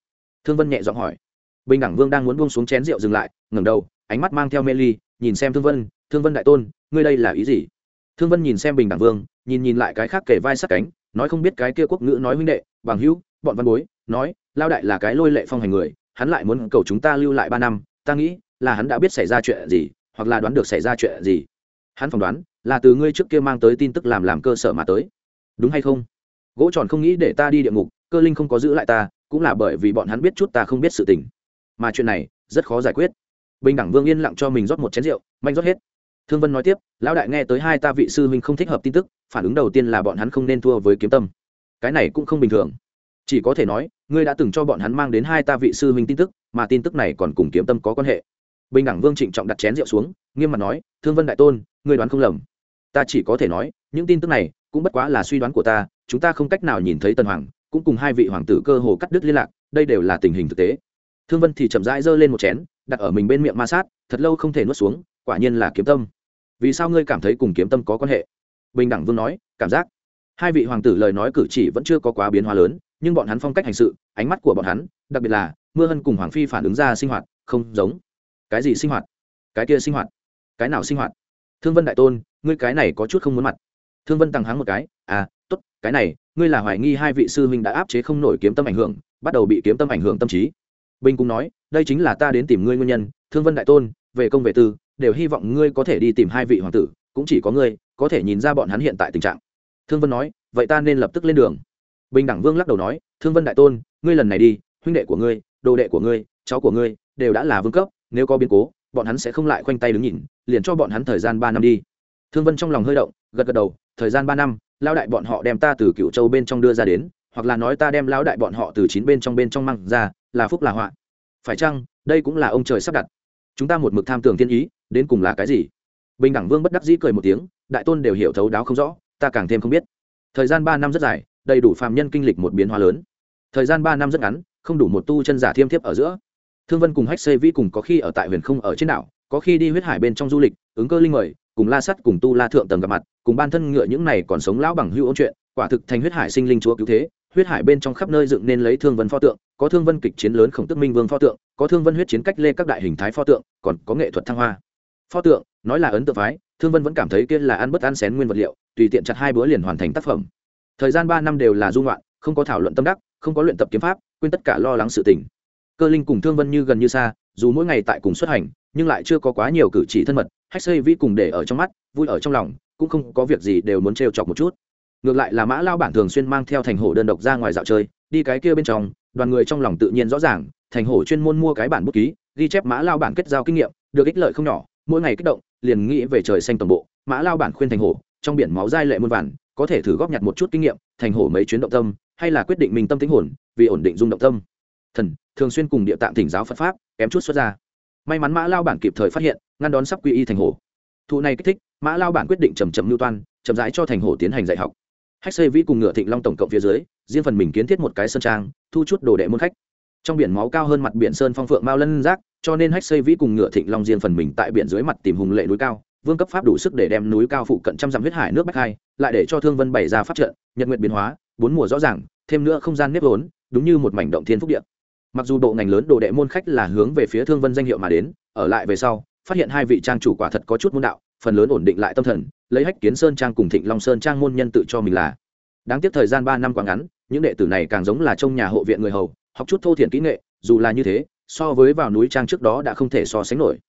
Thương vân nhẹ giọng hỏi. Bình đẳng vương đang muốn buông xuống chén rượu dừng lại, ngẩng đầu, ánh mắt mang theo mê ly, nhìn xem thương vân thương vân đại tôn, ngươi đây là ý gì? Thương vân nhìn xem bình đẳng vương, nhìn nhìn lại cái khác kể vai sát cánh, nói không biết cái kia quốc ngữ nói huynh đệ, bằng hữu bọn văn bối, nói, lao đại là cái lôi lệ phong hành người, hắn lại muốn cầu chúng ta lưu lại ba năm, ta nghĩ là hắn đã biết xảy ra chuyện gì, hoặc là đoán được xảy ra chuyện gì. Hắn phỏng đoán là từ ngươi trước kia mang tới tin tức làm làm cơ sở mà tới. Đúng hay không? Gỗ tròn không nghĩ để ta đi địa ngục, cơ linh không có giữ lại ta, cũng là bởi vì bọn hắn biết chút ta không biết sự tình. Mà chuyện này rất khó giải quyết. Bình đẳng vương yên lặng cho mình rót một chén rượu, manh rót hết. Thương vân nói tiếp, lão đại nghe tới hai ta vị sư huynh không thích hợp tin tức, phản ứng đầu tiên là bọn hắn không nên thua với kiếm tâm. Cái này cũng không bình thường chỉ có thể nói, ngươi đã từng cho bọn hắn mang đến hai ta vị sư huynh tin tức, mà tin tức này còn cùng kiếm tâm có quan hệ. Bình đẳng vương trịnh trọng đặt chén rượu xuống, nghiêm mặt nói, thương vân đại tôn, ngươi đoán không lầm. Ta chỉ có thể nói, những tin tức này cũng bất quá là suy đoán của ta, chúng ta không cách nào nhìn thấy tần hoàng, cũng cùng hai vị hoàng tử cơ hồ cắt đứt liên lạc, đây đều là tình hình thực tế. Thương vân thì chậm rãi giơ lên một chén, đặt ở mình bên miệng ma sát, thật lâu không thể nuốt xuống, quả nhiên là kiếm tâm. Vì sao ngươi cảm thấy cùng kiếm tâm có quan hệ? Bình đẳng vương nói, cảm giác. Hai vị hoàng tử lời nói cử chỉ vẫn chưa có quá biến hóa lớn nhưng bọn hắn phong cách hành sự, ánh mắt của bọn hắn, đặc biệt là, mưa hân cùng hoàng phi phản ứng ra sinh hoạt, không giống. Cái gì sinh hoạt? Cái kia sinh hoạt? Cái nào sinh hoạt? Thương vân đại tôn, ngươi cái này có chút không muốn mặt. Thương vân tăng háng một cái à t ố t cái này, ngươi là hoài nghi hai vị sư huynh đã áp chế không nổi kiếm tâm ảnh hưởng, bắt đầu bị kiếm tâm ảnh hưởng tâm trí. Bình cũng nói, đây chính là ta đến tìm ngươi nguyên nhân. Thương vân đại tôn, về công về tư, đều hy vọng ngươi có thể đi tìm hai vị hoàng tử, cũng chỉ có ngươi, có thể nhìn ra bọn hắn hiện tại tình trạng. Thương vân nói, vậy ta nên lập tức lên đường bình đẳng vương lắc đầu nói, thương vân đại tôn, ngươi lần này đi, huynh đệ của ngươi, đồ đệ của ngươi, cháu của ngươi đều đã là vương cấp, nếu có biến cố, bọn hắn sẽ không lại khoanh tay đứng nhìn, liền cho bọn hắn thời gian ba năm đi. Thương vân trong lòng hơi động, gật gật đầu, thời gian ba năm lao đại bọn họ đem ta từ cựu châu bên trong đưa ra đến, hoặc là nói ta đem lao đại bọn họ từ chín bên trong bên trong măng ra, là phúc là họa. Phải chăng, đây cũng là ông trời sắp đặt? Chúng ta một mực tham tưởng thiên ý, đến cùng là cái gì? Bình đẳng vương bất đắc dĩ cười một tiếng, đại tôn đều hiểu thấu đáo không rõ, ta càng thêm không biết. Thời gian ba năm rất dài đầy đủ phàm nhân kinh lịch một biến hóa lớn. Thời gian ba năm rất ngắn, không đủ một tu chân giả thiêm thiếp ở giữa. Thương vân cùng hách Xê vĩ cùng có khi ở tại huyền không ở trên đảo, có khi đi huyết hải bên trong du lịch, ứng cơ linh mời, cùng la sắt cùng tu la thượng tầng gặp mặt, cùng ban thân ngựa những này còn sống lão bằng hưu ôn chuyện, quả thực thành huyết hải sinh linh chúa cứu thế, huyết hải bên trong khắp nơi dựng nên lấy thương vân pho tượng, có thương vân kịch chiến lớn khổng tức minh vương pho tượng, có thương vân huyết chiến cách lê các đại hình thái pho tượng, còn có nghệ thuật thăng hoa. Pho tượng, nói là ấn tượng phái, thương vân vẫn cảm thấy kia là ăn bất ăn xén nguyên vật liệu, tùy tiện chặt hai bữa liền hoàn thành tác phẩm thời gian ba năm đều là dung loạn, không có thảo luận tâm đắc, không có luyện tập kiếm pháp, quên tất cả lo lắng sự tình. Cơ linh cùng thương vân như gần như xa, dù mỗi ngày tại cùng xuất hành, nhưng lại chưa có quá nhiều cử chỉ thân mật, hách xây vĩ cùng để ở trong mắt, vui ở trong lòng, cũng không có việc gì đều muốn trêu chọc một chút. Ngược lại là mã lao bản thường xuyên mang theo thành hổ đơn độc ra ngoài dạo chơi, đi cái kia bên trong, đoàn người trong lòng tự nhiên rõ ràng, thành hổ chuyên môn mua cái bản bút ký, ghi chép mã lao bản kết giao kinh nghiệm, được ích lợi không nhỏ, mỗi ngày kích động, liền nghĩ về trời xanh toàn bộ, mã lao bản khuyên thành hổ, trong biển máu dai lệ muôn vàn có thể thử góp nhặt một chút kinh nghiệm thành hổ mấy chuyến động tâm hay là quyết định mình tâm tính hồn vì ổn định dung động tâm. Thần thường xuyên cùng địa tạng thỉnh giáo phật pháp kém chút xuất ra. May mắn mã lao bản kịp thời phát hiện ngăn đón sắp quy y thành hổ. Thụ này kích thích mã lao bản quyết định trầm chậm lưu toan chậm rãi cho thành hổ tiến hành dạy học. Hách xây vĩ cùng ngựa thịnh long tổng cộng phía dưới riêng phần mình kiến thiết một cái sơn trang thu chút đồ đệ môn khách. Trong biển máu cao hơn mặt biển sơn phong phượng mao lân rác, cho nên hách xây vĩ cùng ngựa thịnh long riêng phần mình tại biển dưới mặt tìm hùng lệ núi cao vương cấp pháp đủ sức để đem núi cao phụ cận trăm dặm huyết hải nước bách hai, lại để cho thương vân bày ra pháp trận, nhật nguyện biến hóa, bốn mùa rõ ràng, thêm nữa không gian nếp vốn, đúng như một mảnh động thiên phúc địa. mặc dù độ ngành lớn đồ đệ môn khách là hướng về phía thương vân danh hiệu mà đến, ở lại về sau, phát hiện hai vị trang chủ quả thật có chút môn đạo, phần lớn ổn định lại tâm thần, lấy hách kiến sơn trang cùng thịnh long sơn trang môn nhân tự cho mình là đáng tiếc thời gian ba năm quá ngắn, những đệ tử này càng giống là trong nhà hộ viện người hầu, học chút thô thiển kỹ nghệ, dù là như thế, so với vào núi trang trước đó đã không thể so sánh nổi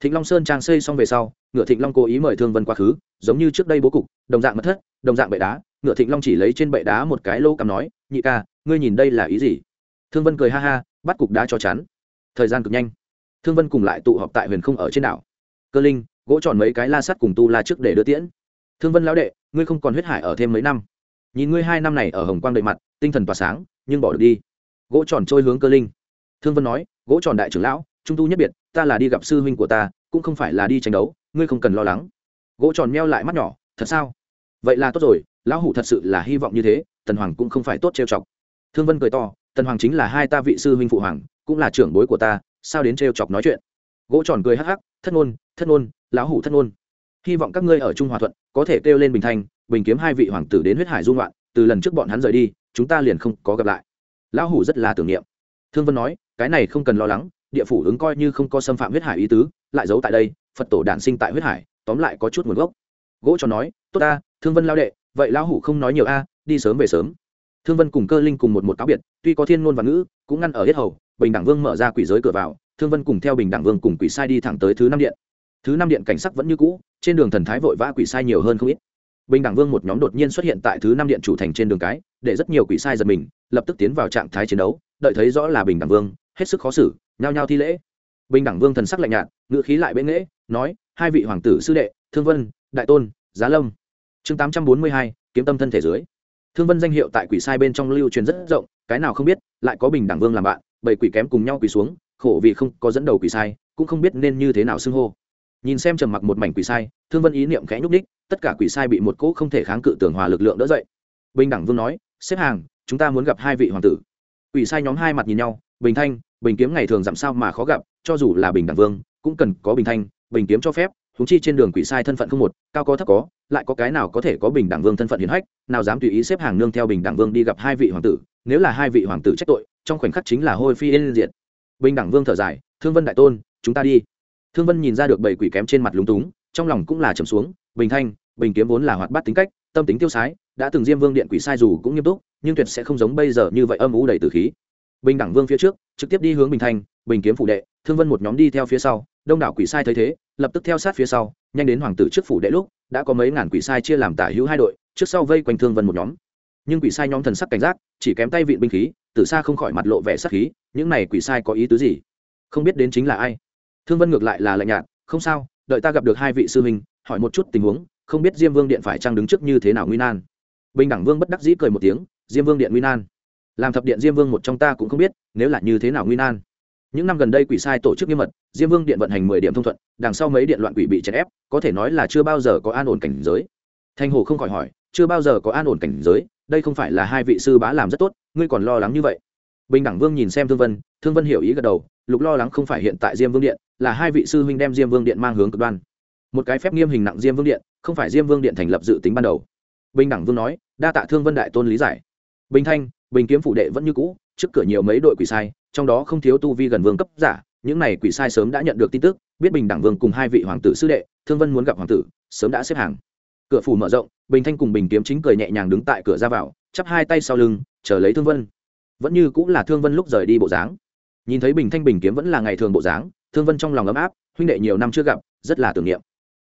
thịnh long sơn trang xây xong về sau, ngựa thịnh long cố ý mời thương vân quá khứ, giống như trước đây bố cục, đồng dạng mật thất, đồng dạng bệ đá. Ngựa thịnh long chỉ lấy trên bệ đá một cái lô cằm nói, nhị ca, ngươi nhìn đây là ý gì? Thương vân cười ha ha, bắt cục đá cho chắn. Thời gian cực nhanh. Thương vân cùng lại tụ họp tại huyền không ở trên đảo. Cơ linh, gỗ tròn mấy cái la sắt cùng tu la trước để đưa tiễn. Thương vân lão đệ, ngươi không còn huyết hải ở thêm mấy năm. Nhìn ngươi hai năm này ở hồng quang đầy mặt, tinh thần tỏa sáng, nhưng bỏ được đi. Gỗ tròn trôi hướng cơ linh. Thương vân nói, gỗ tròn đại trưởng lão trung tu nhất biệt, ta là đi gặp sư huynh của ta, cũng không phải là đi tranh đấu, ngươi không cần lo lắng. Gỗ tròn meo lại mắt nhỏ, thật sao? Vậy là tốt rồi, lão hủ thật sự là hy vọng như thế, tần hoàng cũng không phải tốt trêu chọc. Thương vân cười to, tần hoàng chính là hai ta vị sư huynh phụ hoàng, cũng là trưởng bối của ta, sao đến trêu chọc nói chuyện? Gỗ tròn cười hắc hắc, thất ngôn thất ngôn, lão hủ thất ngôn. Hy vọng các ngươi ở trung hòa thuận, có thể kêu lên bình thanh bình kiếm hai vị hoàng tử đến huyết hải dung loạn, từ lần trước bọn hắn rời đi, chúng ta liền không có gặp lại. Lão hủ rất là tưởng niệm. Thương vân nói, cái này không cần lo lắng địa phủ ứng coi như không có xâm phạm huyết hải ý tứ, lại giấu tại đây, phật tổ đản sinh tại huyết hải, tóm lại có chút nguồn gốc. Gỗ cho nói, tốt ta, thương vân lao đệ, vậy lão hủ không nói nhiều a, đi sớm về sớm. Thương vân cùng cơ linh cùng một một cáo biệt, tuy có thiên ngôn và ngữ, cũng ngăn ở hết hầu, bình đẳng vương mở ra quỷ giới cửa vào, thương vân cùng theo bình đẳng vương cùng quỷ sai đi thẳng tới thứ năm điện. Thứ năm điện cảnh sắc vẫn như cũ, trên đường thần thái vội vã quỷ sai nhiều hơn không ít. Bình đẳng vương một nhóm đột nhiên xuất hiện tại thứ năm điện chủ thành trên đường cái, để rất nhiều quỷ sai giật mình, lập tức tiến vào trạng thái chiến đấu, đợi thấy rõ là bình đẳng vương, hết sức khó xử nhao nhao thi lễ. Bình đẳng vương thần sắc lạnh nhạt, ngữ khí lại bén nghễ, nói, hai vị hoàng tử sư đệ, thương vân, đại tôn, giá lâm. Chương tám trăm bốn mươi hai, kiếm tâm thân thể dưới. Thương vân danh hiệu tại quỷ sai bên trong lưu truyền rất rộng, cái nào không biết, lại có bình đẳng vương làm bạn, bảy quỷ kém cùng nhau quỳ xuống, khổ vì không có dẫn đầu quỷ sai, cũng không biết nên như thế nào xưng hô. Nhìn xem trầm mặc một mảnh quỷ sai, thương vân ý niệm khẽ nhúc ních tất cả quỷ sai bị một cỗ không thể kháng cự tưởng hòa lực lượng đỡ dậy. Bình đẳng vương nói, xếp hàng, chúng ta muốn gặp hai vị hoàng tử. Quỷ sai nhóm hai mặt nhìn nhau, bình thanh bình kiếm ngày thường giảm sao mà khó gặp, cho dù là bình đẳng vương, cũng cần có bình thanh, bình kiếm cho phép húng chi trên đường quỷ sai thân phận không một, cao có thấp có, lại có cái nào có thể có bình đẳng vương thân phận hiến hách, nào dám tùy ý xếp hàng nương theo bình đẳng vương đi gặp hai vị hoàng tử, nếu là hai vị hoàng tử trách tội, trong khoảnh khắc chính là hôi phi yên diện. bình đẳng vương thở dài, thương vân đại tôn, chúng ta đi thương vân nhìn ra được bảy quỷ kém trên mặt lúng túng, trong lòng cũng là trầm xuống, bình thanh, bình kiếm vốn là hoạt bát tính cách, tâm tính tiêu sái, đã từng diêm vương điện quỷ sai dù cũng nghiêm túc, nhưng tuyệt sẽ không giống bây giờ như vậy âm u đầy từ khí bình đẳng vương phía trước trực tiếp đi hướng bình thanh bình kiếm phủ đệ, thương vân một nhóm đi theo phía sau, đông đảo quỷ sai thấy thế, lập tức theo sát phía sau, nhanh đến hoàng tử trước phủ đệ lúc, đã có mấy ngàn quỷ sai chia làm tả hữu hai đội, trước sau vây quanh thương vân một nhóm. Nhưng quỷ sai nhóm thần sắc cảnh giác, chỉ kém tay vịn binh khí, từ xa không khỏi mặt lộ vẻ sắc khí, những này quỷ sai có ý tứ gì? Không biết đến chính là ai. Thương vân ngược lại là lạnh nhạt, không sao, đợi ta gặp được hai vị sư huynh, hỏi một chút tình huống, không biết diêm vương điện phải trang đứng trước như thế nào nguy nan. Bình đẳng vương bất đắc dĩ cười một tiếng, diêm vương điện nguy nan làm thập điện diêm vương một trong ta cũng không biết, nếu là như thế nào nguy nan. Những năm gần đây quỷ sai tổ chức nghiêm mật, diêm vương điện vận hành mười điểm thông thuận, đằng sau mấy điện loạn quỷ bị chèn ép, có thể nói là chưa bao giờ có an ổn cảnh giới. Thanh hồ không khỏi hỏi, chưa bao giờ có an ổn cảnh giới, đây không phải là hai vị sư bá làm rất tốt, ngươi còn lo lắng như vậy. Bình đẳng vương nhìn xem thương vân thương vân hiểu ý gật đầu, lục lo lắng không phải hiện tại diêm vương điện, là hai vị sư huynh đem diêm vương điện mang hướng cực đoan. Một cái phép nghiêm hình nặng diêm vương điện, không phải diêm vương điện thành lập dự tính ban đầu. Bình đẳng vương nói, đa tạ thương vân đại tôn lý giải. Bình thanh bình kiếm phụ đệ vẫn như cũ, trước cửa nhiều mấy đội quỷ sai, trong đó không thiếu tu vi gần vương cấp giả, những này quỷ sai sớm đã nhận được tin tức, biết bình đẳng vương cùng hai vị hoàng tử sư đệ, thương vân muốn gặp hoàng tử, sớm đã xếp hàng. Cửa phủ mở rộng, bình thanh cùng bình kiếm chính cười nhẹ nhàng đứng tại cửa ra vào, chắp hai tay sau lưng, chờ lấy thương vân. Vẫn như cũng là thương vân lúc rời đi bộ dáng. Nhìn thấy bình thanh bình kiếm vẫn là ngày thường bộ dáng, thương vân trong lòng ấm áp, huynh đệ nhiều năm chưa gặp, rất là tưởng niệm.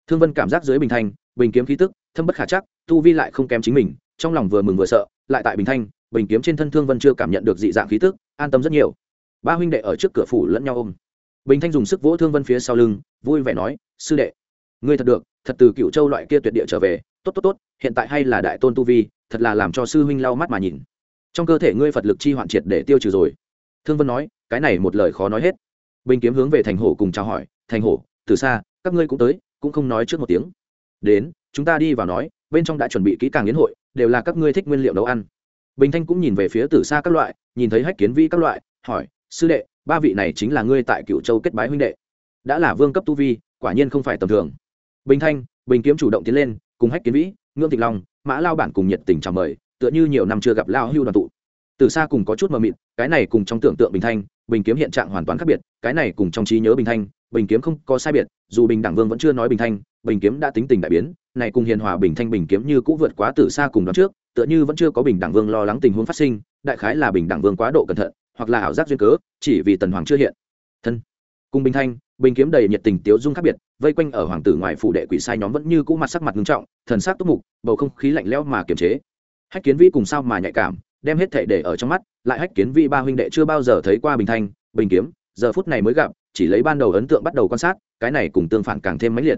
Thương vân cảm giác dưới bình thanh, bình kiếm khí tức, thâm bất khả chắc, tu vi lại không kém chính mình, trong lòng vừa mừng vừa sợ, lại tại bình thanh bình kiếm trên thân thương vân chưa cảm nhận được dị dạng khí tức, an tâm rất nhiều. Ba huynh đệ ở trước cửa phủ lẫn nhau ôm. Bình thanh dùng sức vỗ thương vân phía sau lưng, vui vẻ nói, sư đệ, ngươi thật được, thật từ cựu châu loại kia tuyệt địa trở về, tốt tốt tốt, hiện tại hay là đại tôn tu vi, thật là làm cho sư huynh lau mắt mà nhìn. Trong cơ thể ngươi phật lực chi hoạn triệt để tiêu trừ rồi. Thương vân nói, cái này một lời khó nói hết. Bình kiếm hướng về thành hổ cùng chào hỏi, thành hổ, từ xa, các ngươi cũng tới, cũng không nói trước một tiếng. Đến, chúng ta đi vào nói, bên trong đã chuẩn bị kỹ càng yến hội, đều là các ngươi thích nguyên liệu nấu ăn bình thanh cũng nhìn về phía từ xa các loại, nhìn thấy hách kiến vi các loại, hỏi, sư đệ, ba vị này chính là ngươi tại cựu châu kết bái huynh đệ. Đã là vương cấp tu vi, quả nhiên không phải tầm thường. Bình thanh, bình kiếm chủ động tiến lên, cùng hách kiến vĩ, ngưỡng thịnh long, mã lao bản cùng nhiệt tình chào mời, tựa như nhiều năm chưa gặp lao hưu đoàn tụ. Từ xa cùng có chút mờ mịt, cái này cùng trong tưởng tượng bình thanh, bình kiếm hiện trạng hoàn toàn khác biệt, cái này cùng trong trí nhớ bình thanh, bình kiếm không có sai biệt, dù bình đẳng vương vẫn chưa nói bình thanh, bình kiếm đã tính tình đại biến, này cùng hiền hòa bình thanh bình kiếm như cũ vượt quá từ xa cùng đón trước tựa như vẫn chưa có bình đẳng vương lo lắng tình huống phát sinh, đại khái là bình đẳng vương quá độ cẩn thận, hoặc là ảo giác duyên cớ, chỉ vì tần hoàng chưa hiện. Thân. Cùng bình thanh, bình kiếm đầy nhiệt tình tiếu dung khác biệt, vây quanh ở hoàng tử ngoài phủ đệ quỷ sai nhóm vẫn như cũ mặt sắc mặt nghiêm trọng, thần sắc túc mục, bầu không khí lạnh lẽo mà kiềm chế. Hách kiến vi cùng sao mà nhạy cảm, đem hết thể để ở trong mắt, lại hách kiến vi ba huynh đệ chưa bao giờ thấy qua bình thanh, bình kiếm, giờ phút này mới gặp, chỉ lấy ban đầu ấn tượng bắt đầu quan sát, cái này cùng tương phản càng thêm mãnh liệt.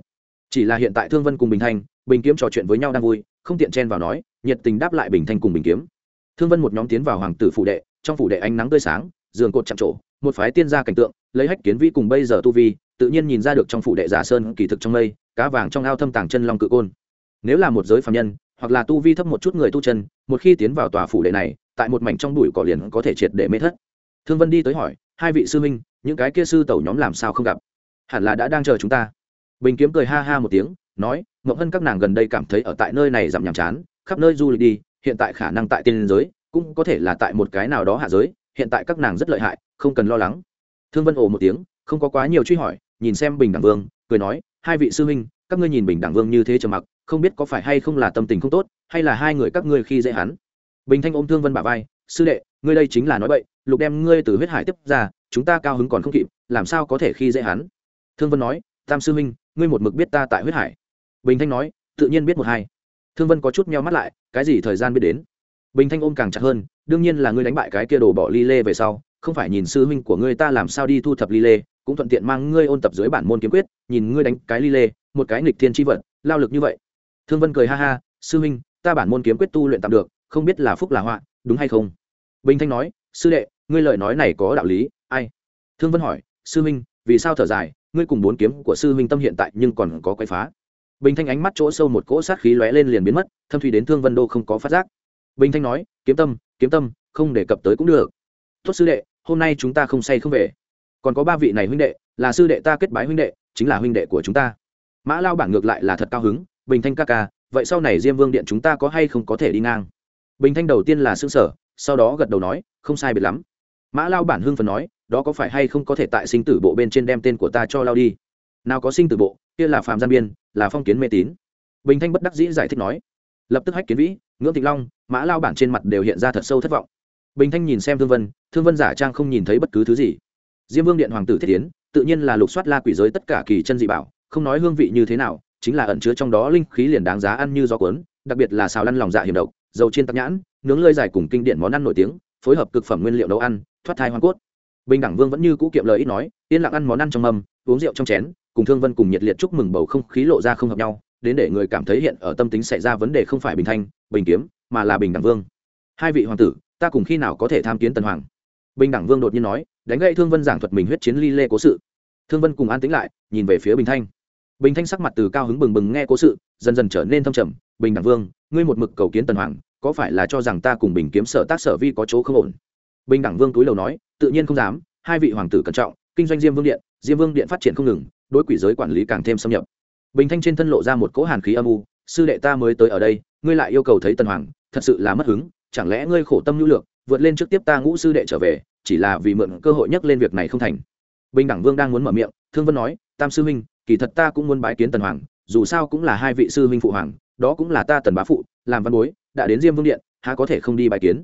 Chỉ là hiện tại thương vân cùng bình thanh, bình kiếm trò chuyện với nhau đang vui, không tiện chen vào nói nhiệt tình đáp lại bình thanh cùng bình kiếm. Thương vân một nhóm tiến vào hoàng tử phủ đệ, trong phủ đệ ánh nắng tươi sáng, giường cột chạm trổ, một phái tiên gia cảnh tượng, lấy hách kiến vi cùng bây giờ tu vi, tự nhiên nhìn ra được trong phủ đệ giả sơn kỳ thực trong mây, cá vàng trong ao thâm tàng chân long cự côn. Nếu là một giới phạm nhân, hoặc là tu vi thấp một chút người tu chân, một khi tiến vào tòa phủ đệ này, tại một mảnh trong bụi cỏ liền có thể triệt để mê thất. Thương vân đi tới hỏi, hai vị sư minh những cái kia sư tẩu nhóm làm sao không gặp? Hẳn là đã đang chờ chúng ta. Bình kiếm cười ha ha một tiếng, nói ngẫu hân các nàng gần đây cảm thấy ở tại nơi này giảm nhàm chán khắp nơi du lịch đi, hiện tại khả năng tại tiên giới, cũng có thể là tại một cái nào đó hạ giới, hiện tại các nàng rất lợi hại, không cần lo lắng. Thương vân ồ một tiếng, không có quá nhiều truy hỏi, nhìn xem bình đẳng vương, cười nói, hai vị sư huynh, các ngươi nhìn bình đẳng vương như thế trầm mặc, không biết có phải hay không là tâm tình không tốt, hay là hai người các ngươi khi dễ hắn? Bình thanh ôm thương vân bả vai, sư đệ, ngươi đây chính là nói bậy, lục đem ngươi từ huyết hải tiếp ra, chúng ta cao hứng còn không kịp, làm sao có thể khi dễ hắn? Thương vân nói, tam sư huynh, ngươi một mực biết ta tại huyết hải. Bình thanh nói, tự nhiên biết một hai thương vân có chút meo mắt lại, cái gì thời gian biết đến? Bình thanh ôm càng chặt hơn, đương nhiên là ngươi đánh bại cái kia đồ bỏ ly lê về sau, không phải nhìn sư huynh của ngươi ta làm sao đi thu thập ly lê cũng thuận tiện mang ngươi ôn tập dưới bản môn kiếm quyết, nhìn ngươi đánh cái ly lê một cái nghịch thiên tri vật, lao lực như vậy. Thương vân cười ha ha, sư huynh, ta bản môn kiếm quyết tu luyện tạm được, không biết là phúc là họa, đúng hay không? Bình thanh nói, sư đệ, ngươi lời nói này có đạo lý, ai? Thương vân hỏi, sư huynh, vì sao thở dài, ngươi cùng bốn kiếm của sư huynh tâm hiện tại nhưng còn có quay phá? Bình thanh ánh mắt chỗ sâu một cỗ sát khí lóe lên liền biến mất, thâm thủy đến thương vân đô không có phát giác. Bình thanh nói, kiếm tâm kiếm tâm, không đề cập tới cũng được. Tốt sư đệ, hôm nay chúng ta không say không về. Còn có ba vị này huynh đệ, là sư đệ ta kết bái huynh đệ, chính là huynh đệ của chúng ta. Mã lao bảng ngược lại là thật cao hứng, bình thanh ca ca, vậy sau này diêm vương điện chúng ta có hay không có thể đi ngang? Bình thanh đầu tiên là xương sở sau đó gật đầu nói, không sai biệt lắm. Mã lao bản hưng phần nói, đó có phải hay không có thể tại sinh tử bộ bên trên đem tên của ta cho lao đi? Nào có sinh tử bộ kia là phạm gian biên, là phong kiến mê tín. Bình thanh bất đắc dĩ giải thích nói. Lập tức hách kiến vĩ, ngưỡng thịnh long, mã lao bản trên mặt đều hiện ra thật sâu thất vọng. Bình thanh nhìn xem thương vân thương vân giả trang không nhìn thấy bất cứ thứ gì. Diêm vương điện hoàng tử thiết tiến tự nhiên là lục soát la quỷ giới tất cả kỳ chân dị bảo, không nói hương vị như thế nào, chính là ẩn chứa trong đó linh khí liền đáng giá ăn như gió cuốn, đặc biệt là xào lăn lòng dạ hiểm độc, dầu chiên tắc nhãn, nướng lơi dài cùng kinh điển món ăn nổi tiếng, phối hợp cực phẩm nguyên liệu nấu ăn, thoát thai hoa cốt. Bình đẳng vương vẫn như cũ kiệm lời ít nói, yên lặng ăn món ăn trong mâm, uống rượu trong chén cùng thương vân cùng nhiệt liệt chúc mừng bầu không khí lộ ra không hợp nhau, đến để người cảm thấy hiện ở tâm tính xảy ra vấn đề không phải bình thanh, bình kiếm, mà là bình đẳng vương. Hai vị hoàng tử, ta cùng khi nào có thể tham kiến tần hoàng? Bình đẳng vương đột nhiên nói, đánh gậy thương vân giảng thuật mình huyết chiến ly lê cố sự. Thương vân cùng an tĩnh lại, nhìn về phía bình thanh. Bình thanh sắc mặt từ cao hứng bừng bừng nghe cố sự, dần dần trở nên thâm trầm. Bình đẳng vương, ngươi một mực cầu kiến tần hoàng, có phải là cho rằng ta cùng bình kiếm sở tác sở vi có chỗ không ổn? Bình đẳng vương túi lầu nói, tự nhiên không dám, hai vị hoàng tử cẩn trọng, kinh doanh diêm vương điện, diêm vương điện phát triển không ngừng đối quỷ giới quản lý càng thêm xâm nhập. Bình thanh trên thân lộ ra một cỗ hàn khí âm u, sư đệ ta mới tới ở đây, ngươi lại yêu cầu thấy tần hoàng, thật sự là mất hứng, chẳng lẽ ngươi khổ tâm nhu lược, vượt lên trước tiếp ta ngũ sư đệ trở về, chỉ là vì mượn cơ hội nhắc lên việc này không thành. Bình đẳng vương đang muốn mở miệng, thương vân nói, tam sư huynh, kỳ thật ta cũng muốn bái kiến tần hoàng, dù sao cũng là hai vị sư huynh phụ hoàng, đó cũng là ta tần bá phụ, làm văn bối, đã đến diêm vương điện, há có thể không đi bái kiến?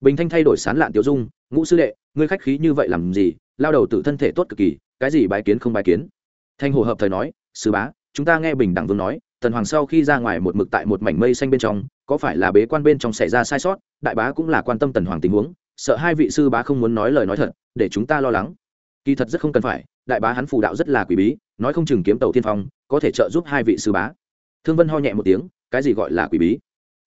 Bình thanh thay đổi sán lạn tiểu dung, ngũ sư đệ, ngươi khách khí như vậy làm gì, lao đầu tự thân thể tốt cực kỳ, cái gì bái kiến không bái kiến? Thanh hồ hợp thời nói, sư bá, chúng ta nghe bình đẳng vương nói, tần hoàng sau khi ra ngoài một mực tại một mảnh mây xanh bên trong, có phải là bế quan bên trong xảy ra sai sót? Đại bá cũng là quan tâm tần hoàng tình huống, sợ hai vị sư bá không muốn nói lời nói thật, để chúng ta lo lắng. Kỳ thật rất không cần phải, đại bá hắn phù đạo rất là quỷ bí, nói không chừng kiếm tàu tiên phong, có thể trợ giúp hai vị sư bá. Thương vân ho nhẹ một tiếng, cái gì gọi là quỷ bí?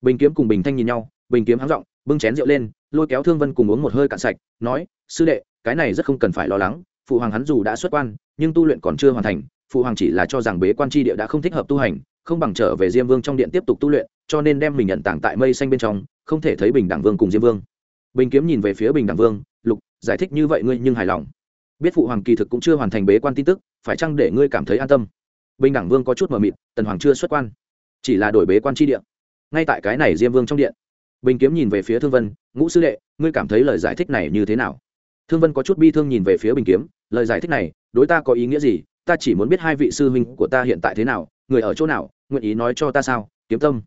Bình kiếm cùng bình thanh nhìn nhau, bình kiếm háng r bưng chén rượu lên, lôi kéo thương vân cùng uống một hơi cạn sạch, nói, sư đệ, cái này rất không cần phải lo lắng phụ hoàng hắn dù đã xuất quan, nhưng tu luyện còn chưa hoàn thành, phụ hoàng chỉ là cho rằng bế quan tri địa đã không thích hợp tu hành, không bằng trở về diêm vương trong điện tiếp tục tu luyện, cho nên đem mình nhận tảng tại mây xanh bên trong, không thể thấy bình đẳng vương cùng diêm vương. Bình kiếm nhìn về phía bình đẳng vương, lục, giải thích như vậy ngươi nhưng hài lòng. Biết phụ hoàng kỳ thực cũng chưa hoàn thành bế quan tin tức, phải chăng để ngươi cảm thấy an tâm? Bình đẳng vương có chút mờ mịt, tần hoàng chưa xuất quan, chỉ là đổi bế quan tri địa. ngay tại cái này diêm vương trong điện. Bình kiếm nhìn về phía thương vân, ngũ sư đệ, ngươi cảm thấy lời giải thích này như thế nào? Thương vân có chút bi thương nhìn về phía bình kiếm lời giải thích này đối ta có ý nghĩa gì? Ta chỉ muốn biết hai vị sư huynh của ta hiện tại thế nào người ở chỗ nào nguyện ý nói cho ta sao? Kiếm tâm.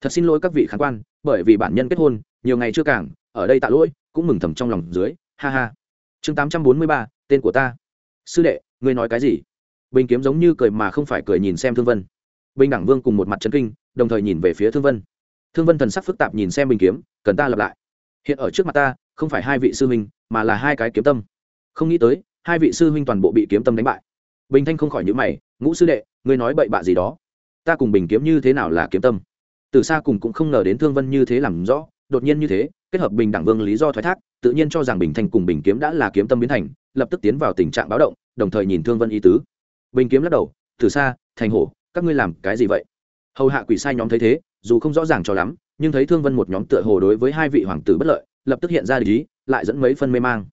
Thật xin lỗi các vị khán quan bởi vì bản nhân kết hôn nhiều ngày chưa cảng, ở đây tạ lỗi cũng mừng thầm trong lòng dưới. Ha ha. Chương tám trăm bốn mươi ba tên của ta. Sư đệ ngươi nói cái gì? Bình kiếm giống như cười mà không phải cười nhìn xem thương vân. Bình đẳng vương cùng một mặt trấn kinh đồng thời nhìn về phía thương vân. Thương vân thần sắc phức tạp nhìn xem bình kiếm cần ta lập lại. Hiện ở trước mặt ta không phải hai vị sư huynh mà là hai cái kiếm tâm. Không nghĩ tới, hai vị sư huynh toàn bộ bị kiếm tâm đánh bại. Bình thanh không khỏi nhữ mày, ngũ sư đệ, ngươi nói bậy bạ gì đó? Ta cùng bình kiếm như thế nào là kiếm tâm? Từ xa cùng cũng không ngờ đến thương vân như thế làm rõ, đột nhiên như thế, kết hợp bình đẳng vương lý do thoái thác, tự nhiên cho rằng bình thanh cùng bình kiếm đã là kiếm tâm biến thành, lập tức tiến vào tình trạng báo động, đồng thời nhìn thương vân ý tứ. Bình kiếm lắc đầu, từ xa, thành hổ, các ngươi làm cái gì vậy? Hầu hạ quỷ sai nhóm thấy thế, dù không rõ ràng cho lắm, nhưng thấy thương vân một nhóm tựa hồ đối với hai vị hoàng tử bất lợi, lập tức hiện ra lý lại dẫn mấy phân mê mang.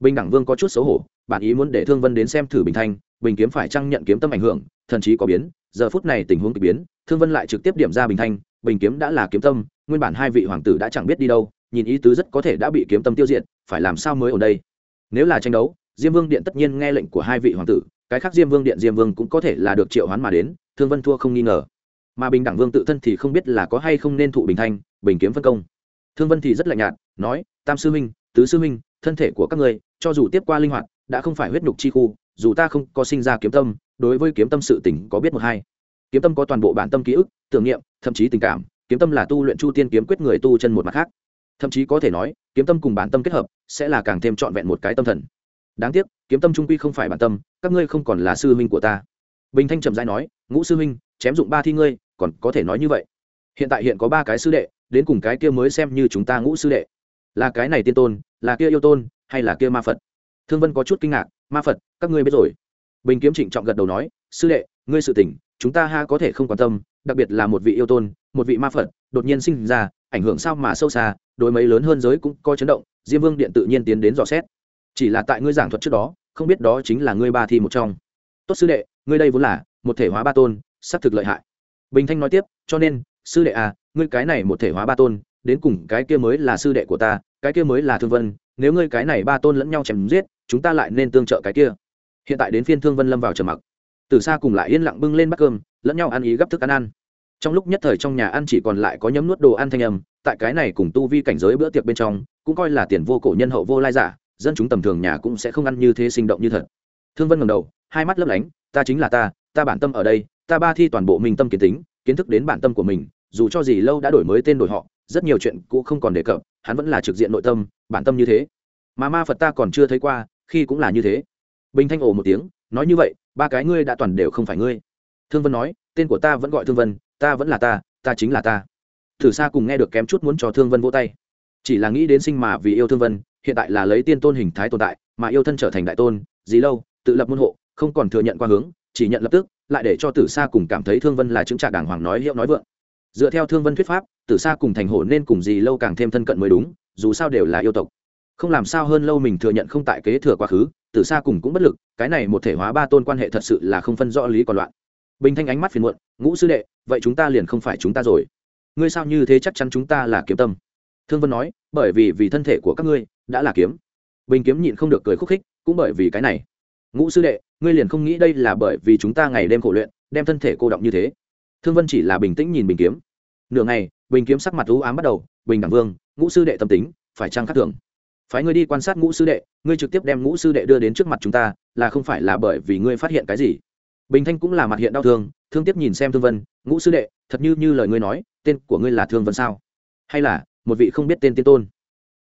Bình đẳng vương có chút xấu hổ, bản ý muốn để thương vân đến xem thử bình thanh, bình kiếm phải chăng nhận kiếm tâm ảnh hưởng, thần chí có biến, giờ phút này tình huống k ỳ biến, thương vân lại trực tiếp điểm ra bình thanh, bình kiếm đã là kiếm tâm, nguyên bản hai vị hoàng tử đã chẳng biết đi đâu, nhìn ý tứ rất có thể đã bị kiếm tâm tiêu diệt, phải làm sao mới ở đây? Nếu là tranh đấu, diêm vương điện tất nhiên nghe lệnh của hai vị hoàng tử, cái khác diêm vương điện diêm vương cũng có thể là được triệu hoán mà đến, thương vân thua không nghi ngờ. Mà bình đẳng vương tự thân thì không biết là có hay không nên thụ bình thanh, bình kiếm phân công. Thương vân thì rất lạnh nhạt, nói, tam sư minh tứ sư minh thân thể của các ngươi, cho dù tiếp qua linh hoạt, đã không phải huyết nhục chi khu, dù ta không có sinh ra kiếm tâm, đối với kiếm tâm sự tỉnh có biết một hai. Kiếm tâm có toàn bộ bản tâm ký ức, tưởng niệm, thậm chí tình cảm, kiếm tâm là tu luyện chu tiên kiếm quyết người tu chân một mặt khác. Thậm chí có thể nói, kiếm tâm cùng bản tâm kết hợp, sẽ là càng thêm trọn vẹn một cái tâm thần. Đáng tiếc, kiếm tâm trung quy không phải bản tâm, các ngươi không còn là sư huynh của ta. Bình thanh trầm dai nói, ngũ sư huynh, chém dụng ba thi ngươi, còn có thể nói như vậy. Hiện tại hiện có ba cái sư đệ, đến cùng cái kia mới xem như chúng ta ngũ sư đệ là cái này tiên tôn, là kia yêu tôn, hay là kia ma phật? Thương vân có chút kinh ngạc, ma phật, các ngươi biết rồi. Bình kiếm trịnh trọng gật đầu nói, sư đệ, ngươi sự tỉnh chúng ta ha có thể không quan tâm, đặc biệt là một vị yêu tôn, một vị ma phật, đột nhiên sinh ra, ảnh hưởng sao mà sâu xa, đối mấy lớn hơn giới cũng có chấn động, diêm vương điện tự nhiên tiến đến dò xét. Chỉ là tại ngươi giảng thuật trước đó, không biết đó chính là ngươi ba thi một trong. Tốt sư đệ, ngươi đây vốn là một thể hóa ba tôn xác thực lợi hại. Bình thanh nói tiếp, cho nên, sư đệ à ngươi cái này một thể hóa ba tôn đến cùng cái kia mới là sư đệ của ta, cái kia mới là thương vân, nếu ngươi cái này ba tôn lẫn nhau chém giết, chúng ta lại nên tương trợ cái kia. Hiện tại đến phiên thương vân lâm vào trầm mặc. Từ xa cùng lại yên lặng bưng lên bát cơm, lẫn nhau ăn ý gấp thức ăn ăn. Trong lúc nhất thời trong nhà ăn chỉ còn lại có nhấm nuốt đồ ăn thanh âm, tại cái này cùng tu vi cảnh giới bữa tiệc bên trong, cũng coi là tiền vô cổ nhân hậu vô lai giả, dân chúng tầm thường nhà cũng sẽ không ăn như thế sinh động như thật. Thương vân ngầm đầu, hai mắt lấp lánh, ta chính là ta ta bản tâm ở đây, ta ba thi toàn bộ minh tâm kiến tính, kiến thức đến bản tâm của mình, dù cho gì lâu đã đổi mới tên đổi họ rất nhiều chuyện cũ không còn đề cập, hắn vẫn là trực diện nội tâm, bản tâm như thế. Mà ma phật ta còn chưa thấy qua, khi cũng là như thế. Bình thanh ồ một tiếng, nói như vậy, ba cái ngươi đã toàn đều không phải ngươi. Thương vân nói, tên của ta vẫn gọi thương vân, ta vẫn là ta ta chính là ta. Thử xa cùng nghe được kém chút muốn cho thương vân vỗ tay. Chỉ là nghĩ đến sinh mà vì yêu thương vân, hiện tại là lấy tiên tôn hình thái tồn tại, mà yêu thân trở thành đại tôn, gì lâu, tự lập môn hộ, không còn thừa nhận qua hướng, chỉ nhận lập tức, lại để cho tử sa cùng cảm thấy thương vân là chứng trả đàng hoàng nói hiệu nói vượng dựa theo thương vân thuyết pháp, tử xa cùng thành hổ nên cùng gì lâu càng thêm thân cận mới đúng, dù sao đều là yêu tộc. Không làm sao hơn lâu mình thừa nhận không tại kế thừa quá khứ, tử xa cùng cũng bất lực, cái này một thể hóa ba tôn quan hệ thật sự là không phân rõ lý còn loạn. Bình thanh ánh mắt phiền muộn, ngũ sư đệ, vậy chúng ta liền không phải chúng ta rồi. Ngươi sao như thế chắc chắn chúng ta là kiếm tâm? Thương vân nói, bởi vì vì thân thể của các ngươi đã là kiếm. Bình kiếm nhịn không được cười khúc khích, cũng bởi vì cái này. Ngũ sư đệ, ngươi liền không nghĩ đây là bởi vì chúng ta ngày đêm khổ luyện, đem thân thể cô động như thế? Thương vân chỉ là bình tĩnh nhìn bình kiếm. Nửa ngày, bình kiếm sắc mặt u ám bắt đầu, bình đẳng vương, ngũ sư đệ tâm tính, phải trang khắc thường? Phái ngươi đi quan sát ngũ sư đệ, ngươi trực tiếp đem ngũ sư đệ đưa đến trước mặt chúng ta, là không phải là bởi vì ngươi phát hiện cái gì? Bình thanh cũng là mặt hiện đau thương thương tiếp nhìn xem thương vân, ngũ sư đệ, thật như như lời ngươi nói, tên của ngươi là thương vân sao? Hay là, một vị không biết tên tiên tôn?